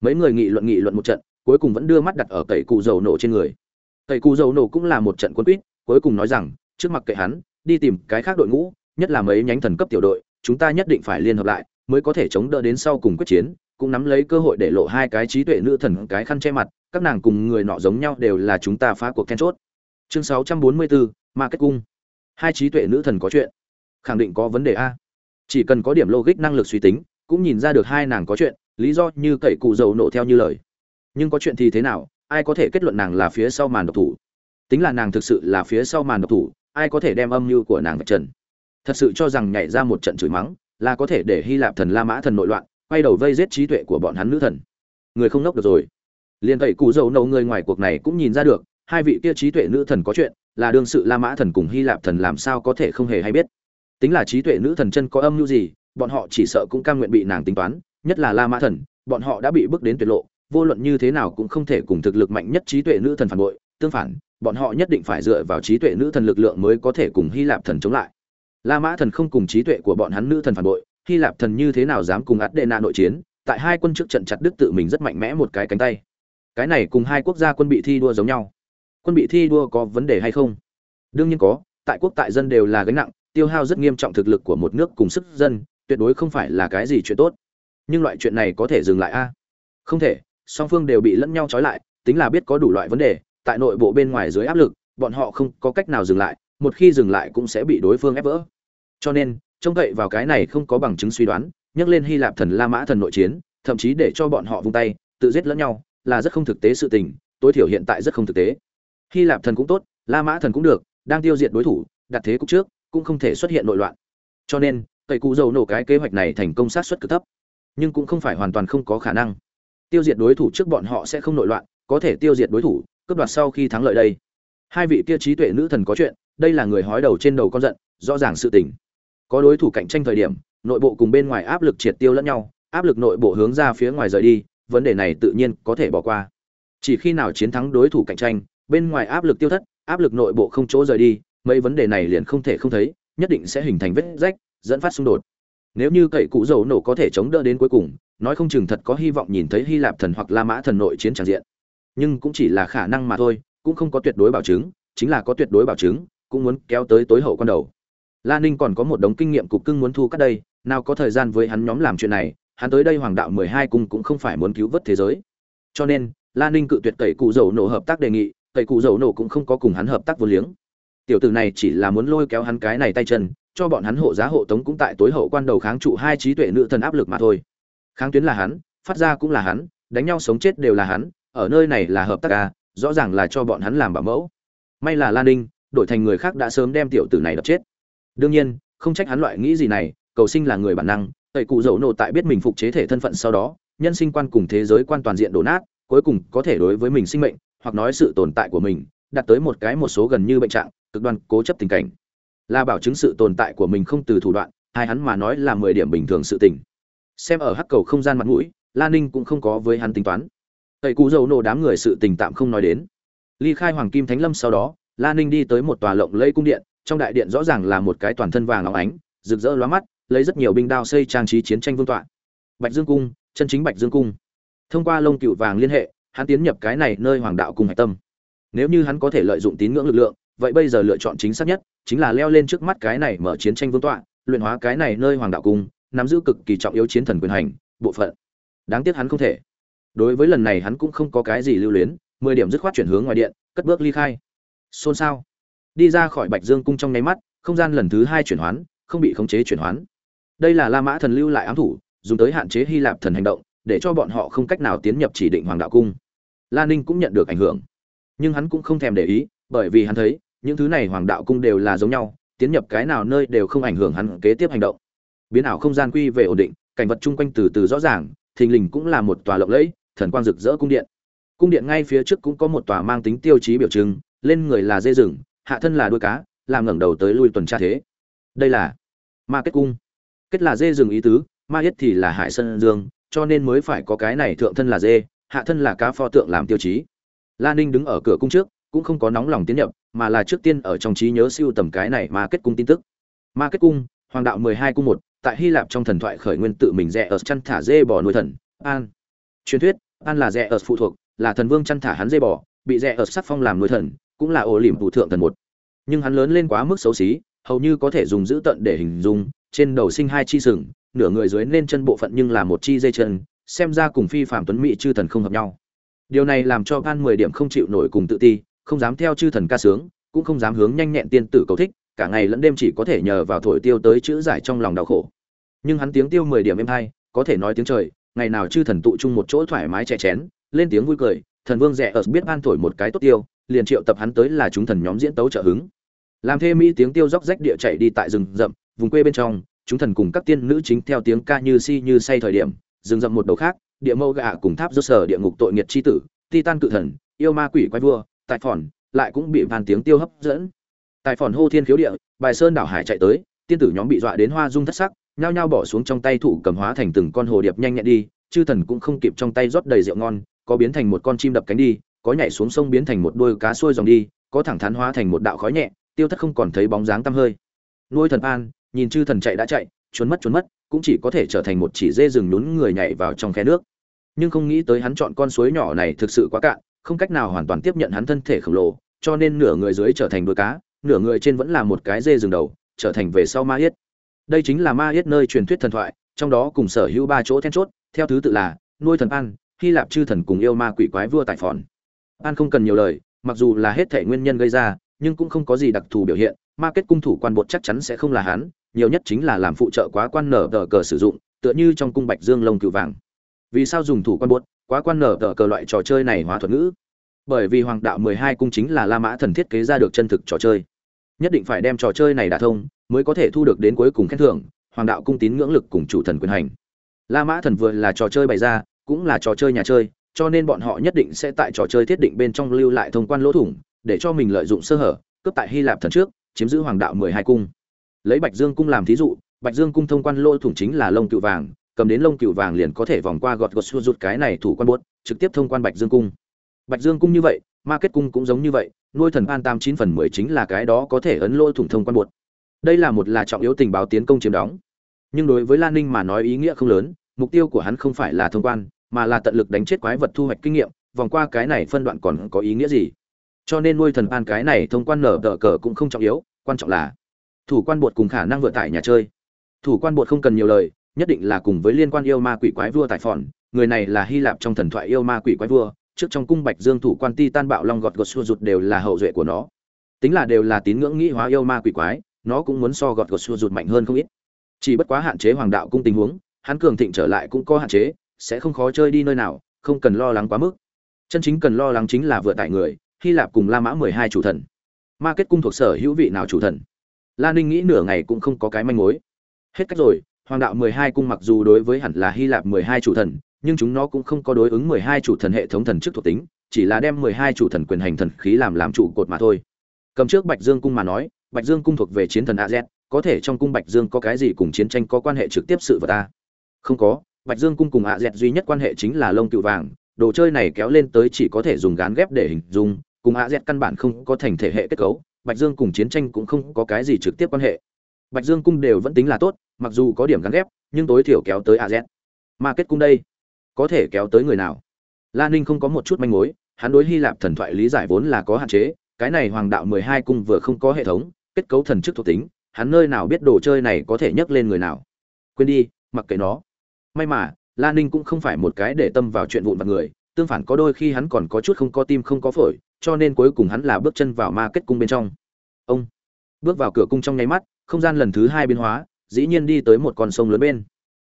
Mấy người nghị luận nghị luận một trận, cuối cùng vẫn đưa mắt đặt ở tẩy cụ dầu nổ trên người. Tẩy cụ dầu nổ cũng là một trận quân quýt, cuối cùng nói rằng, trước mặt kệ hắn, đi tìm cái khác đội ngũ, nhất là mấy nhánh thần cấp tiểu đội, chúng ta nhất định phải liên hợp lại, mới có thể chống đỡ đến sau cùng quyết chiến cũng nắm lấy cơ hội để lộ hai cái trí tuệ nữ thần cái khăn che mặt các nàng cùng người nọ giống nhau đều là chúng ta phá cuộc then chốt. Chương 644, ma kết cung. Hai trí tuệ nữ thần có chuyện. Khẳng định có vấn đề a. Chỉ cần có điểm logic năng lực suy tính cũng nhìn ra được hai nàng có chuyện lý do như cậy cụ dầu nổ theo như lời. Nhưng có chuyện thì thế nào ai có thể kết luận nàng là phía sau màn độc thủ? Tính là nàng thực sự là phía sau màn độc thủ ai có thể đem âm mưu của nàng vạch trần? Thật sự cho rằng nhảy ra một trận chửi mắng là có thể để hy lạp thần la mã thần nội loạn quay đầu vây giết trí tuệ của bọn hắn nữ thần. Người không nốc được rồi. Liền tẩy cụ dầu nâu người ngoài cuộc này cũng nhìn ra được, hai vị kia trí tuệ nữ thần có chuyện, là đương sự la mã thần cùng hy lạp thần làm sao có thể không hề hay biết. Tính là trí tuệ nữ thần chân có âm mưu gì, bọn họ chỉ sợ cũng cam nguyện bị nàng tính toán, nhất là la mã thần, bọn họ đã bị bước đến tuyệt lộ, vô luận như thế nào cũng không thể cùng thực lực mạnh nhất trí tuệ nữ thần phản bội, tương phản, bọn họ nhất định phải dựa vào trí tuệ nữ thần lực lượng mới có thể cùng hy lạp thần chống lại. La mã thần không cùng trí tuệ của bọn hắn nữ thần phản bội hy lạp thần như thế nào dám cùng ắt đệ nạ nội chiến, tại hai quân trước trận chặt đức tự mình rất mạnh mẽ một cái cánh tay. Cái này cùng hai quốc gia quân bị thi đua giống nhau. Quân bị thi đua có vấn đề hay không? Đương nhiên có, tại quốc tại dân đều là gánh nặng, tiêu hao rất nghiêm trọng thực lực của một nước cùng sức dân, tuyệt đối không phải là cái gì chuyện tốt. Nhưng loại chuyện này có thể dừng lại a? Không thể, song phương đều bị lẫn nhau trói lại, tính là biết có đủ loại vấn đề, tại nội bộ bên ngoài dưới áp lực, bọn họ không có cách nào dừng lại, một khi dừng lại cũng sẽ bị đối phương ép vỡ. Cho nên trông cậy vào cái này không có bằng chứng suy đoán, nhắc lên hy lạp thần la mã thần nội chiến, thậm chí để cho bọn họ vung tay, tự giết lẫn nhau, là rất không thực tế sự tình, tối thiểu hiện tại rất không thực tế. Hy lạp thần cũng tốt, la mã thần cũng được, đang tiêu diệt đối thủ, đặt thế cục trước, cũng không thể xuất hiện nội loạn. Cho nên, cậy cụ dầu nổ cái kế hoạch này thành công sát xuất cực thấp. Nhưng cũng không phải hoàn toàn không có khả năng. Tiêu diệt đối thủ trước bọn họ sẽ không nội loạn, có thể tiêu diệt đối thủ, cướp đoạt sau khi thắng lợi đây. Hai vị kia trí tuệ nữ thần có chuyện, đây là người hói đầu trên đầu con giận, rõ ràng sự tình có đối thủ cạnh tranh thời điểm, nội bộ cùng bên ngoài áp lực triệt tiêu lẫn nhau, áp lực nội bộ hướng ra phía ngoài rời đi, vấn đề này tự nhiên có thể bỏ qua. Chỉ khi nào chiến thắng đối thủ cạnh tranh, bên ngoài áp lực tiêu thất, áp lực nội bộ không chỗ rời đi, mấy vấn đề này liền không thể không thấy, nhất định sẽ hình thành vết rách, dẫn phát xung đột. Nếu như cậy cụ dầu nổ có thể chống đỡ đến cuối cùng, nói không chừng thật có hy vọng nhìn thấy hy lạp thần hoặc la mã thần nội chiến tràn diện. Nhưng cũng chỉ là khả năng mà thôi, cũng không có tuyệt đối bảo chứng, chính là có tuyệt đối bảo chứng, cũng muốn kéo tới tối hậu con đầu la ninh còn có một đống kinh nghiệm cục cưng muốn thu cắt đây, nào có thời gian với hắn nhóm làm chuyện này, hắn tới đây hoàng đạo mười hai cung cũng không phải muốn cứu vớt thế giới. Cho nên, la ninh cự tuyệt tẩy cụ dầu nổ hợp tác đề nghị, tẩy cụ dầu nổ cũng không có cùng hắn hợp tác vô liếng. Tiểu tử này chỉ là muốn lôi kéo hắn cái này tay chân, cho bọn hắn hộ giá hộ tống cũng tại tối hậu quan đầu kháng trụ hai trí tuệ nữ thần áp lực mà thôi. Kháng tuyến là hắn, phát ra cũng là hắn, đánh nhau sống chết đều là hắn, ở nơi này là hợp tác ca rõ ràng là cho bọn hắn làm bảo mẫu. May là lan ninh, đổi thành người khác đã sớm đem tiểu tử này đập chết đương nhiên, không trách hắn loại nghĩ gì này, cầu sinh là người bản năng, tẩy cụ dầu nộ tại biết mình phục chế thể thân phận sau đó, nhân sinh quan cùng thế giới quan toàn diện đổ nát, cuối cùng có thể đối với mình sinh mệnh, hoặc nói sự tồn tại của mình, đạt tới một cái một số gần như bệnh trạng, cực đoan cố chấp tình cảnh. Là bảo chứng sự tồn tại của mình không từ thủ đoạn, hai hắn mà nói là mười điểm bình thường sự tình. Xem ở hắc cầu không gian mặt mũi, lan ninh cũng không có với hắn tính toán. Tẩy cụ dầu nổ đám người sự tình tạm không nói đến. Ly khai hoàng kim thánh lâm sau đó, lan ninh đi tới một tòa lộng lẫy cung điện trong đại điện rõ ràng là một cái toàn thân vàng óng ánh, rực rỡ lóa mắt, lấy rất nhiều binh đao xây trang trí chiến tranh vương tọa. Bạch dương cung, chân chính bạch dương cung. Thông qua lông cựu vàng liên hệ, hắn tiến nhập cái này nơi hoàng đạo cung hải tâm. Nếu như hắn có thể lợi dụng tín ngưỡng lực lượng, vậy bây giờ lựa chọn chính xác nhất chính là leo lên trước mắt cái này mở chiến tranh vương tọa, luyện hóa cái này nơi hoàng đạo cung, nắm giữ cực kỳ trọng yếu chiến thần quyền hành, bộ phận. Đáng tiếc hắn không thể. Đối với lần này hắn cũng không có cái gì lưu luyến, mười điểm dứt khoát chuyển hướng ngoài điện, cất bước ly khai. Xôn xao đi ra khỏi bạch dương cung trong nháy mắt, không gian lần thứ hai chuyển hoán, không bị khống chế chuyển hoán. Đây là la mã thần lưu lại ám thủ, dùng tới hạn chế hy lạp thần hành động, để cho bọn họ không cách nào tiến nhập chỉ định hoàng đạo cung. La ninh cũng nhận được ảnh hưởng, nhưng hắn cũng không thèm để ý, bởi vì hắn thấy, những thứ này hoàng đạo cung đều là giống nhau, tiến nhập cái nào nơi đều không ảnh hưởng hắn kế tiếp hành động. Biến ảo không gian quy về ổn định, cảnh vật chung quanh từ từ rõ ràng, thình lình cũng là một tòa lộng lẫy, thần quang rực rỡ cung điện. Cung điện ngay phía trước cũng có một tòa mang tính tiêu chí biểu trưng, lên người là dê rừng hạ thân là đuôi cá, làm ngẩng đầu tới lui tuần tra thế. Đây là ma kết cung. Kết là dê rừng ý tứ, ma yết thì là hải sơn dương, cho nên mới phải có cái này thượng thân là dê, hạ thân là cá pho tượng làm tiêu chí. La ninh đứng ở cửa cung trước, cũng không có nóng lòng tiến nhập, mà là trước tiên ở trong trí nhớ siêu tầm cái này ma kết cung tin tức. Ma kết cung, hoàng đạo mười hai cung một, tại hy lạp trong thần thoại khởi nguyên tự mình rẽ ở chăn thả dê bò nuôi thần, an. Truyền thuyết, an là rẽ ở phụ thuộc, là thần vương chăn thả hắn dê bò, bị rẽ ở sắc phong làm nuôi thần cũng là ổ liềm thủ thượng thần một. Nhưng hắn lớn lên quá mức xấu xí, hầu như có thể dùng dữ tận để hình dung, trên đầu sinh hai chi sừng, nửa người dưới nên chân bộ phận nhưng là một chi dây chân, xem ra cùng phi phạm tuấn mỹ chư thần không hợp nhau. Điều này làm cho gan mười điểm không chịu nổi cùng tự ti, không dám theo chư thần ca sướng, cũng không dám hướng nhanh nhẹn tiên tử cầu thích, cả ngày lẫn đêm chỉ có thể nhờ vào thổi tiêu tới chữ giải trong lòng đau khổ. Nhưng hắn tiếng tiêu mười điểm êm hay, có thể nói tiếng trời, ngày nào chư thần tụ chung một chỗ thoải mái chè chén, lên tiếng vui cười, thần vương rẻ ở biết ban thổi một cái tốt tiêu liền triệu tập hắn tới là chúng thần nhóm diễn tấu trợ hứng. Làm thêm mỹ tiếng tiêu róc rách địa chạy đi tại rừng rậm, vùng quê bên trong, chúng thần cùng các tiên nữ chính theo tiếng ca như si như say thời điểm, rừng rậm một đầu khác, địa mâu gạ cùng tháp do sở địa ngục tội nghiệt chi tử, titan cự thần, yêu ma quỷ quái vua, tại phòn, lại cũng bị van tiếng tiêu hấp dẫn. Tại phòn hô thiên khiếu địa, bài sơn đảo hải chạy tới, tiên tử nhóm bị dọa đến hoa dung thất sắc, nhao nhao bỏ xuống trong tay thủ cầm hóa thành từng con hồ điệp nhanh nhẹn đi, chư thần cũng không kịp trong tay rót đầy rượu ngon, có biến thành một con chim đập cánh đi có nhảy xuống sông biến thành một đôi cá xuôi dòng đi, có thẳng thắn hóa thành một đạo khói nhẹ, tiêu thất không còn thấy bóng dáng tăm hơi. Nuôi thần an, nhìn chư thần chạy đã chạy trốn mất trốn mất, cũng chỉ có thể trở thành một chỉ dê rừng nhún người nhảy vào trong khe nước. Nhưng không nghĩ tới hắn chọn con suối nhỏ này thực sự quá cạn, không cách nào hoàn toàn tiếp nhận hắn thân thể khổng lồ, cho nên nửa người dưới trở thành đuôi cá, nửa người trên vẫn là một cái dê rừng đầu, trở thành về sau ma yết. Đây chính là ma yết nơi truyền thuyết thần thoại, trong đó cùng sở hữu ba chỗ then chốt, theo thứ tự là, nuôi thần an, hy lạp chư thần cùng yêu ma quỷ quái vua tài phòn an không cần nhiều lời, mặc dù là hết thể nguyên nhân gây ra, nhưng cũng không có gì đặc thù biểu hiện. Ma kết cung thủ quan bột chắc chắn sẽ không là hắn, nhiều nhất chính là làm phụ trợ quá quan nở tờ cờ sử dụng, tựa như trong cung bạch dương lông cựu vàng. Vì sao dùng thủ quan bột, quá quan nở tờ cờ loại trò chơi này hóa thuật ngữ? Bởi vì hoàng đạo mười hai cung chính là la mã thần thiết kế ra được chân thực trò chơi. Nhất định phải đem trò chơi này đả thông, mới có thể thu được đến cuối cùng khen thưởng, hoàng đạo cung tín ngưỡng lực cùng chủ thần quyền hành. La mã thần vừa là trò chơi bày ra, cũng là trò chơi nhà chơi cho nên bọn họ nhất định sẽ tại trò chơi thiết định bên trong lưu lại thông quan lỗ thủng, để cho mình lợi dụng sơ hở, cướp tại hy lạp thần trước, chiếm giữ hoàng đạo mười hai cung. Lấy bạch dương cung làm thí dụ, bạch dương cung thông quan lỗ thủng chính là lông cựu vàng, cầm đến lông cựu vàng liền có thể vòng qua gọt gọt xua rụt cái này thủ quan buốt, trực tiếp thông quan bạch dương cung. Bạch dương cung như vậy ma kết cung cũng giống như vậy, nuôi thần an tam chín phần mười chính là cái đó có thể ấn lỗ thủng thông quan buốt. Đây là một là trọng yếu tình báo tiến công chiếm đóng. Nhưng đối với lan ninh mà nói ý nghĩa không lớn, mục tiêu của hắn không phải là thông quan mà là tận lực đánh chết quái vật thu hoạch kinh nghiệm, vòng qua cái này phân đoạn còn có ý nghĩa gì? Cho nên nuôi thần an cái này thông quan nở tờ cờ cũng không trọng yếu, quan trọng là thủ quan bột cùng khả năng vượt tải nhà chơi. Thủ quan bột không cần nhiều lời, nhất định là cùng với liên quan yêu ma quỷ quái vua tài phòn, người này là hy lạp trong thần thoại yêu ma quỷ quái vua, trước trong cung bạch dương thủ quan ti tan bạo long gọt gọt xua rụt đều là hậu duệ của nó. Tính là đều là tín ngưỡng nghĩ hóa yêu ma quỷ quái, nó cũng muốn so gọt gọt xua rụt mạnh hơn không ít. Chỉ bất quá hạn chế hoàng đạo cung tình huống, hắn cường thịnh trở lại cũng có hạn chế sẽ không khó chơi đi nơi nào, không cần lo lắng quá mức. Chân chính cần lo lắng chính là vừa tại người, hy lạp cùng la mã mười hai chủ thần. Ma kết cung thuộc sở hữu vị nào chủ thần? La ninh nghĩ nửa ngày cũng không có cái manh mối. Hết cách rồi, hoàng đạo mười hai cung mặc dù đối với hẳn là hy lạp mười hai chủ thần, nhưng chúng nó cũng không có đối ứng mười hai chủ thần hệ thống thần chức thuộc tính, chỉ là đem mười hai chủ thần quyền hành thần khí làm làm trụ cột mà thôi. Cầm trước bạch dương cung mà nói, bạch dương cung thuộc về chiến thần az có thể trong cung bạch dương có cái gì cùng chiến tranh có quan hệ trực tiếp sự vật ta không có bạch dương cung cùng ạ dẹt duy nhất quan hệ chính là lông cựu vàng, đồ chơi này kéo lên tới chỉ có thể dùng gán ghép để hình dung, cùng ạ dẹt căn bản không có thành thể hệ kết cấu, bạch dương cùng chiến tranh cũng không có cái gì trực tiếp quan hệ. Bạch dương cung đều vẫn tính là tốt, mặc dù có điểm gắn ghép, nhưng tối thiểu kéo tới a z. Mà kết cung đây, có thể kéo tới người nào? La ninh không có một chút manh mối, hắn đối hy lạp thần thoại lý giải vốn là có hạn chế, cái này hoàng đạo mười hai cung vừa không có hệ thống, kết cấu thần chức thuộc tính, hắn nơi nào biết đồ chơi này có thể nhấc lên người nào? Quên đi, mặc kệ nó may mà, la ninh cũng không phải một cái để tâm vào chuyện vụn vặt người, tương phản có đôi khi hắn còn có chút không có tim không có phổi, cho nên cuối cùng hắn là bước chân vào ma kết cung bên trong. Ông bước vào cửa cung trong nháy mắt, không gian lần thứ hai biến hóa, dĩ nhiên đi tới một con sông lớn bên.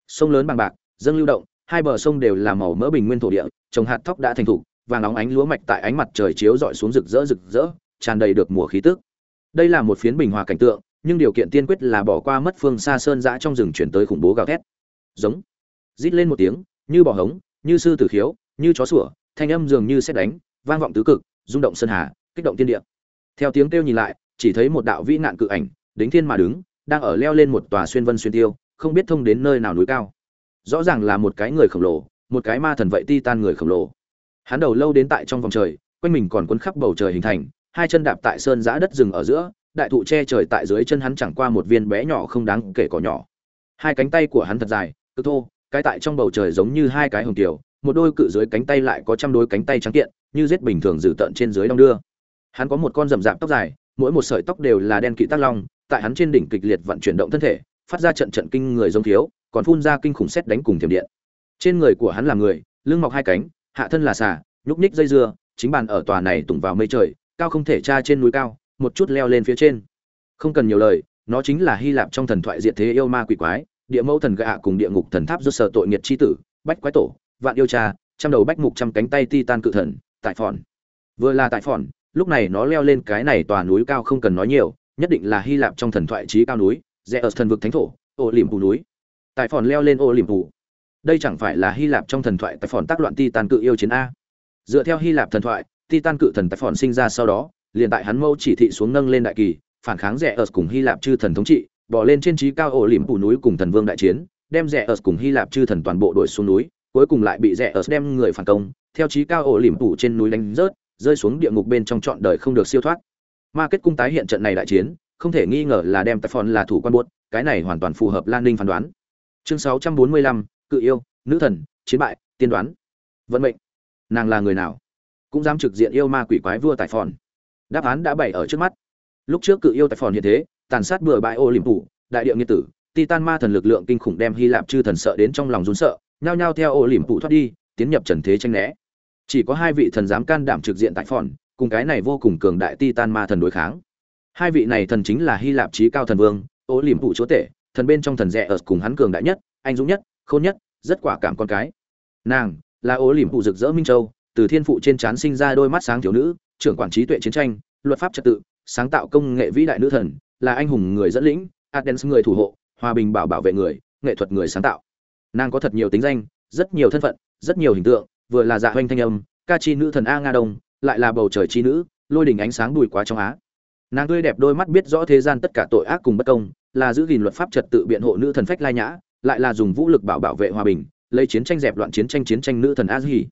Sông lớn bằng bạc, dâng lưu động, hai bờ sông đều là màu mỡ bình nguyên thổ địa, trồng hạt thóc đã thành thục, vàng óng ánh lúa mạch tại ánh mặt trời chiếu rọi xuống rực rỡ rực rỡ, tràn đầy được mùa khí tức. Đây là một phiến bình hòa cảnh tượng, nhưng điều kiện tiên quyết là bỏ qua mất phương xa sơn dã trong rừng chuyển tới khủng bố gào thét. Giống rít lên một tiếng, như bò hống, như sư tử khiếu, như chó sủa, thanh âm dường như xét đánh, vang vọng tứ cực, rung động sơn hà, kích động thiên địa. Theo tiếng kêu nhìn lại, chỉ thấy một đạo vĩ nạn cự ảnh, đính thiên mà đứng, đang ở leo lên một tòa xuyên vân xuyên tiêu, không biết thông đến nơi nào núi cao. Rõ ràng là một cái người khổng lồ, một cái ma thần vậy titan người khổng lồ. Hắn đầu lâu đến tại trong vòng trời, quanh mình còn cuốn khắp bầu trời hình thành, hai chân đạp tại sơn giã đất rừng ở giữa, đại thụ che trời tại dưới chân hắn chẳng qua một viên bé nhỏ không đáng kể cỏ nhỏ. Hai cánh tay của hắn thật dài, cực thô cái tại trong bầu trời giống như hai cái hồng tiểu một đôi cự dưới cánh tay lại có trăm đôi cánh tay trắng kiện, như giết bình thường dự tận trên dưới đong đưa. Hắn có một con rậm rạp tóc dài, mỗi một sợi tóc đều là đen kỵ tác long, tại hắn trên đỉnh kịch liệt vận chuyển động thân thể, phát ra trận trận kinh người giống thiếu, còn phun ra kinh khủng xét đánh cùng thiểm điện. Trên người của hắn là người, lưng mọc hai cánh, hạ thân là xà, nhúc nhích dây dưa, chính bàn ở tòa này tùng vào mây trời, cao không thể tra trên núi cao, một chút leo lên phía trên. Không cần nhiều lời, nó chính là hy lạp trong thần thoại diện thế yêu ma quỷ quái địa mẫu thần gạ cùng địa ngục thần tháp do sở tội nghiệt chi tử, bách quái tổ, vạn yêu cha, trăm đầu bách mục trăm cánh tay ti tan cự thần, tại phòn. Vừa là tại phòn, lúc này nó leo lên cái này tòa núi cao không cần nói nhiều, nhất định là hy lạp trong thần thoại trí cao núi, rẽ ở thần vực thánh thổ, ô liềm phủ núi. Tại phòn leo lên ô liềm phủ đây chẳng phải là hy lạp trong thần thoại tại phòn tác loạn ti tan cự yêu chiến a. Dựa theo hy lạp thần thoại ti tan cự thần tại phòn sinh ra sau đó, liền tại hắn mâu chỉ thị xuống nâng lên đại kỳ, phản kháng rẽ ở cùng hy lạp chư thần thống trị bỏ lên trên trí cao ổ lỉm phủ núi cùng thần vương đại chiến đem rẻ ớt cùng hy lạp chư thần toàn bộ đuổi xuống núi cuối cùng lại bị rẻ ớt đem người phản công theo trí cao ổ lỉm phủ trên núi đánh rớt rơi xuống địa ngục bên trong trọn đời không được siêu thoát. Ma kết cung tái hiện trận này đại chiến không thể nghi ngờ là đem tại phòn là thủ quan buốt cái này hoàn toàn phù hợp lan ninh phán đoán. Chương 645, cự yêu nữ thần chiến bại tiên đoán. Vận mệnh. Nàng là người nào? Cũng dám trực diện yêu ma quỷ quái vua tại phòn. Đáp án đã bày ở trước mắt. Lúc trước cự yêu tại phòn hiện thế tàn sát bừa bãi ô liềm phủ đại địa nghiệt tử, titan ma thần lực lượng kinh khủng đem hy lạp chư thần sợ đến trong lòng run sợ, nhao nhao theo ô liềm phủ thoát đi, tiến nhập trần thế tranh né. Chỉ có hai vị thần dám can đảm trực diện tại phòn, cùng cái này vô cùng cường đại titan ma thần đối kháng. Hai vị này thần chính là hy lạp trí cao thần vương ô liềm phủ chúa tể, thần bên trong thần rẻ ở cùng hắn cường đại nhất, anh dũng nhất, khôn nhất, rất quả cảm con cái. Nàng là ô liềm phủ rực rỡ minh châu, từ thiên phụ trên trán sinh ra đôi mắt sáng thiếu nữ, trưởng quản trí tuệ chiến tranh, luật pháp trật tự, sáng tạo công nghệ vĩ đại nữ thần là anh hùng người dẫn lĩnh adens người thủ hộ, hòa bình bảo bảo vệ người, nghệ thuật người sáng tạo. Nàng có thật nhiều tính danh, rất nhiều thân phận, rất nhiều hình tượng, vừa là dạ hoanh thanh âm, ca chi nữ thần a nga đông, lại là bầu trời chi nữ, lôi đỉnh ánh sáng đùi quá trong á. Nàng tươi đẹp đôi mắt biết rõ thế gian tất cả tội ác cùng bất công, là giữ gìn luật pháp trật tự biện hộ nữ thần phách lai nhã, lại là dùng vũ lực bảo bảo vệ hòa bình, lấy chiến tranh dẹp loạn chiến tranh chiến tranh nữ thần a di.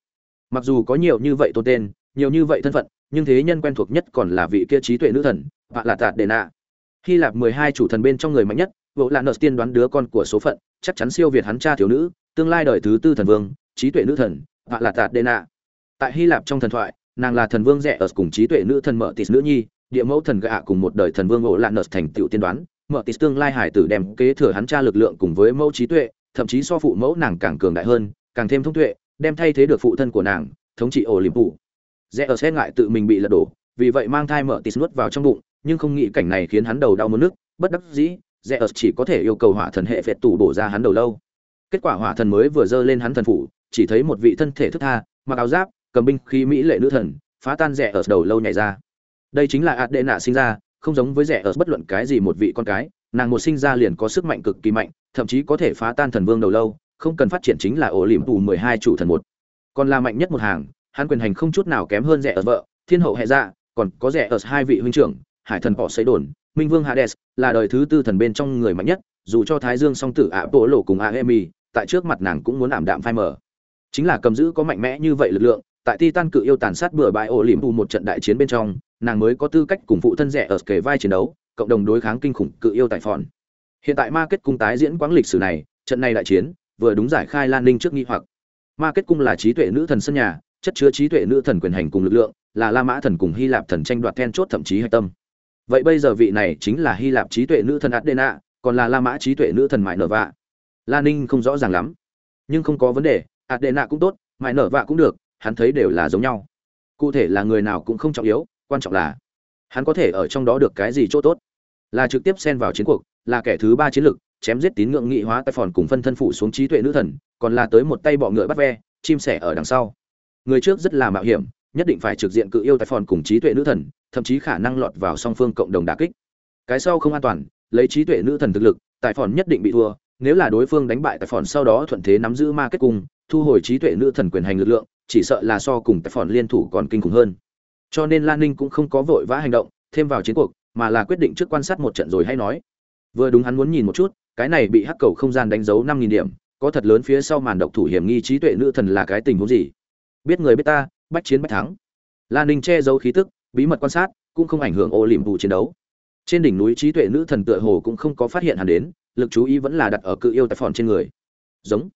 Mặc dù có nhiều như vậy tôn tên, nhiều như vậy thân phận, nhưng thế nhân quen thuộc nhất còn là vị kia trí tuệ nữ thần và là tạt đền ạ hy lạp mười hai chủ thần bên trong người mạnh nhất vỗ là nợ tiên đoán đứa con của số phận, chắc chắn siêu việt hắn cha thiếu nữ, tương lai đời thứ tư thần vương, trí tuệ nữ thần họa là tạt đê nạ tại hy lạp trong thần thoại, nàng là thần vương rẻ ở cùng trí tuệ nữ thần mở tis nữ nhi, địa mẫu thần gạ cùng một đời thần vương ổ lạ nợ thành tựu tiên đoán. Mở tis tương lai hải tử đem kế thừa hắn cha lực lượng cùng với mẫu trí tuệ, thậm chí so phụ mẫu nàng càng cường đại hơn, càng thêm thông tuệ, đem thay thế được phụ thân của nàng, thống trị ổ liềm phụ rẽ ở sẽ ngại tự mình bị lật đổ, vì vậy mang thai mở tis nuốt vào trong bụng nhưng không nghĩ cảnh này khiến hắn đầu đau muốn nước, bất đắc dĩ rẽ ớt chỉ có thể yêu cầu hỏa thần hệ phệt tủ bổ ra hắn đầu lâu. Kết quả hỏa thần mới vừa dơ lên hắn thần phủ, chỉ thấy một vị thân thể thức tha, mặc áo giáp, cầm binh khí mỹ lệ nữ thần, phá tan rẽ ở đầu lâu nhảy ra. Đây chính là ạt đệ nạ sinh ra, không giống với rẻ ở bất luận cái gì một vị con cái, nàng một sinh ra liền có sức mạnh cực kỳ mạnh, thậm chí có thể phá tan thần vương đầu lâu, không cần phát triển chính là ổ liềm tù mười hai chủ thần một. Còn là mạnh nhất một hàng, hắn quyền hành không chút nào kém hơn rẻ ở vợ, thiên hậu hệ dạ còn có rẻ ở hai vị huynh trưởng hải thần bỏ xấy đồn minh vương hades, là đời thứ tư thần bên trong người mạnh nhất, dù cho thái dương song tử ạ bộ lộ cùng a emi tại trước mặt nàng cũng muốn ảm đạm phai mờ. Chính là cầm giữ có mạnh mẽ như vậy lực lượng, tại titan cự yêu tàn sát bừa bãi ổ liềm bù một trận đại chiến bên trong, nàng mới có tư cách cùng phụ thân rẻ ở kề vai chiến đấu, cộng đồng đối kháng kinh khủng cự yêu tại phòn. Hiện tại ma kết cung tái diễn quãng lịch sử này, trận này đại chiến, vừa đúng giải khai lan ninh trước nghi hoặc. Ma kết cung là trí tuệ nữ thần sân nhà, chất chứa trí tuệ nữ thần quyền hành cùng lực lượng, là la mã thần cùng hy lạp thần tranh đoạt then chốt thậm chí hạch tâm vậy bây giờ vị này chính là hy lạp trí tuệ nữ thần adena, còn là la mã trí tuệ nữ thần mại nở vạ. La ninh không rõ ràng lắm, nhưng không có vấn đề, adena cũng tốt, mại nở vạ cũng được, hắn thấy đều là giống nhau. Cụ thể là người nào cũng không trọng yếu, quan trọng là hắn có thể ở trong đó được cái gì chỗ tốt. Là trực tiếp xen vào chiến cuộc, là kẻ thứ ba chiến lực chém giết tín ngưỡng nghị hóa tay phòn cùng phân thân phụ xuống trí tuệ nữ thần, còn là tới một tay bọ ngựa bắt ve, chim sẻ ở đằng sau. Người trước rất là mạo hiểm, nhất định phải trực diện cự yêu tay phòn cùng trí tuệ nữ thần thậm chí khả năng lọt vào song phương cộng đồng đả kích. Cái sau không an toàn lấy trí tuệ nữ thần thực lực tài phòn nhất định bị thua nếu là đối phương đánh bại tài phòn sau đó thuận thế nắm giữ ma kết cùng, thu hồi trí tuệ nữ thần quyền hành lực lượng chỉ sợ là so cùng tài phòn liên thủ còn kinh khủng hơn. Cho nên lan ninh cũng không có vội vã hành động thêm vào chiến cuộc mà là quyết định trước quan sát một trận rồi hay nói. Vừa đúng hắn muốn nhìn một chút cái này bị hắc cầu không gian đánh dấu năm nghìn điểm có thật lớn phía sau màn độc thủ hiểm nghi trí tuệ nữ thần là cái tình huống gì? Biết người biết ta bách chiến bách thắng. Lan ninh che giấu khí tức bí mật quan sát, cũng không ảnh hưởng ô liềm vụ chiến đấu. Trên đỉnh núi trí tuệ nữ thần tựa hồ cũng không có phát hiện hắn đến, lực chú ý vẫn là đặt ở cự yêu tại phòn trên người. Giống.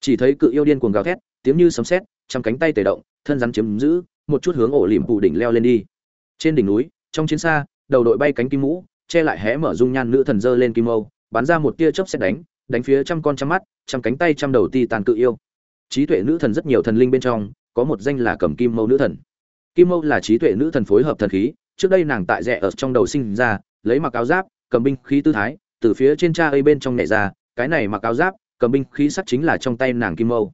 Chỉ thấy cự yêu điên cuồng gào thét, tiếng như sấm sét, trăm cánh tay tề động, thân rắn chiếm giữ, một chút hướng ổ liềm vụ đỉnh leo lên đi. Trên đỉnh núi, trong chiến xa, đầu đội bay cánh kim mũ, che lại hé mở dung nhan nữ thần dơ lên kim âu bắn ra một tia chớp xét đánh đánh phía trăm con trăm mắt, trăm cánh tay trăm đầu ti tàn cự yêu. Trí tuệ nữ thần rất nhiều thần linh bên trong, có một danh là cầm kim mâu nữ thần kim mâu là trí tuệ nữ thần phối hợp thần khí, trước đây nàng tại rẽ ở trong đầu sinh ra, lấy mặc áo giáp, cầm binh khí tư thái, từ phía trên cha ấy bên trong nhảy ra, cái này mặc áo giáp, cầm binh khí sắt chính là trong tay nàng kim mâu.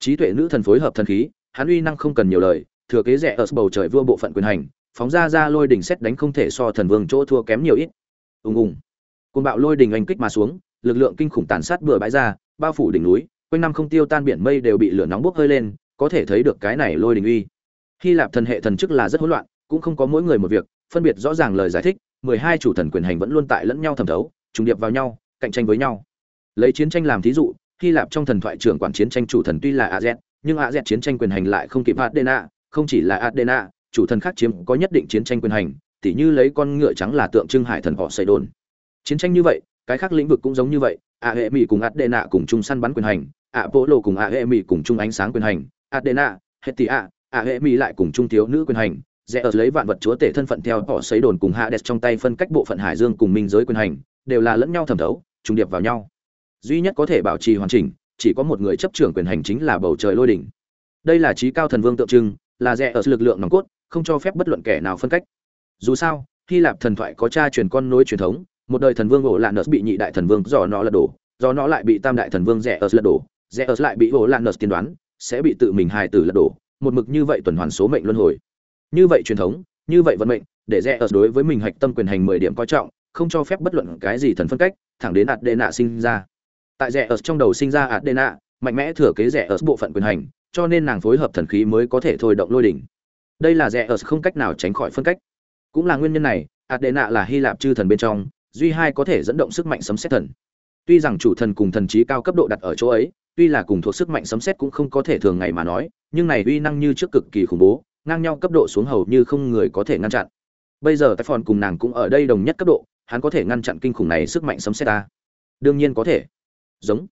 Trí tuệ nữ thần phối hợp thần khí, hắn uy năng không cần nhiều lời, thừa kế rẻ ở bầu trời vua bộ phận quyền hành, phóng ra ra lôi đỉnh xét đánh không thể so thần vương chỗ thua kém nhiều ít. Ùng ùng. Côn bạo lôi đỉnh anh kích mà xuống, lực lượng kinh khủng tàn sát bừa bãi ra, bao phủ đỉnh núi, quanh năm không tiêu tan biển mây đều bị lửa nóng bốc hơi lên, có thể thấy được cái này lôi đỉnh uy hy lạp thần hệ thần chức là rất hỗn loạn cũng không có mỗi người một việc phân biệt rõ ràng lời giải thích mười hai chủ thần quyền hành vẫn luôn tại lẫn nhau thẩm thấu trùng điệp vào nhau cạnh tranh với nhau lấy chiến tranh làm thí dụ hy lạp trong thần thoại trưởng quản chiến tranh chủ thần tuy là a z nhưng a z chiến tranh quyền hành lại không kịp adena không chỉ là Adena, chủ thần khác chiếm có nhất định chiến tranh quyền hành, tỉ như lấy con ngựa trắng là tượng trưng hải thần họ xây đồn. Chiến tranh như vậy, cái khác lĩnh vực cũng giống như vậy, A hệ mỹ cùng Adena cùng chung săn bắn quyền hành, Apollo cùng A hệ mỹ cùng chung ánh sáng quyền hành, Adena, ạ A hệ mỹ lại cùng Trung thiếu nữ quyền hành, Zeus lấy vạn vật chúa tể thân phận theo họ xấy đồn cùng hạ đẹp trong tay phân cách bộ phận hải dương cùng minh giới quyền hành, đều là lẫn nhau thẩm thấu, trùng điệp vào nhau. Duy nhất có thể bảo trì hoàn chỉnh, chỉ có một người chấp trưởng quyền hành chính là bầu trời lôi đỉnh. Đây là trí cao thần vương tượng trưng, là rẽ ở lực lượng nòng cốt không cho phép bất luận kẻ nào phân cách dù sao hy lạp thần thoại có cha truyền con nối truyền thống một đời thần vương ổ lạn nợ bị nhị đại thần vương do nó lật đổ do nó lại bị tam đại thần vương rẽ ở lật đổ rẽ ở lại bị ổ lạn nợ tiên đoán sẽ bị tự mình hài tử lật đổ một mực như vậy tuần hoàn số mệnh luân hồi. Như vậy truyền thống, như vậy vận mệnh, để rẽ ở đối với mình hạch tâm quyền hành mười điểm coi trọng, không cho phép bất luận cái gì thần phân cách, thẳng đến adena sinh ra. Tại rẽ ở trong đầu sinh ra adena mạnh mẽ thừa kế rẻ ở bộ phận quyền hành, cho nên nàng phối hợp thần khí mới có thể thôi động lôi đỉnh. Đây là rẻ ở không cách nào tránh khỏi phân cách. Cũng là nguyên nhân này adena là hy lạp chư thần bên trong, duy hai có thể dẫn động sức mạnh sấm xét thần. Tuy rằng chủ thần cùng thần trí cao cấp độ đặt ở chỗ ấy tuy là cùng thuộc sức mạnh sấm sét cũng không có thể thường ngày mà nói nhưng này uy năng như trước cực kỳ khủng bố ngang nhau cấp độ xuống hầu như không người có thể ngăn chặn. Bây giờ tài phòn cùng nàng cũng ở đây đồng nhất cấp độ hắn có thể ngăn chặn kinh khủng này sức mạnh sấm sét ta? Đương nhiên có thể. Giống.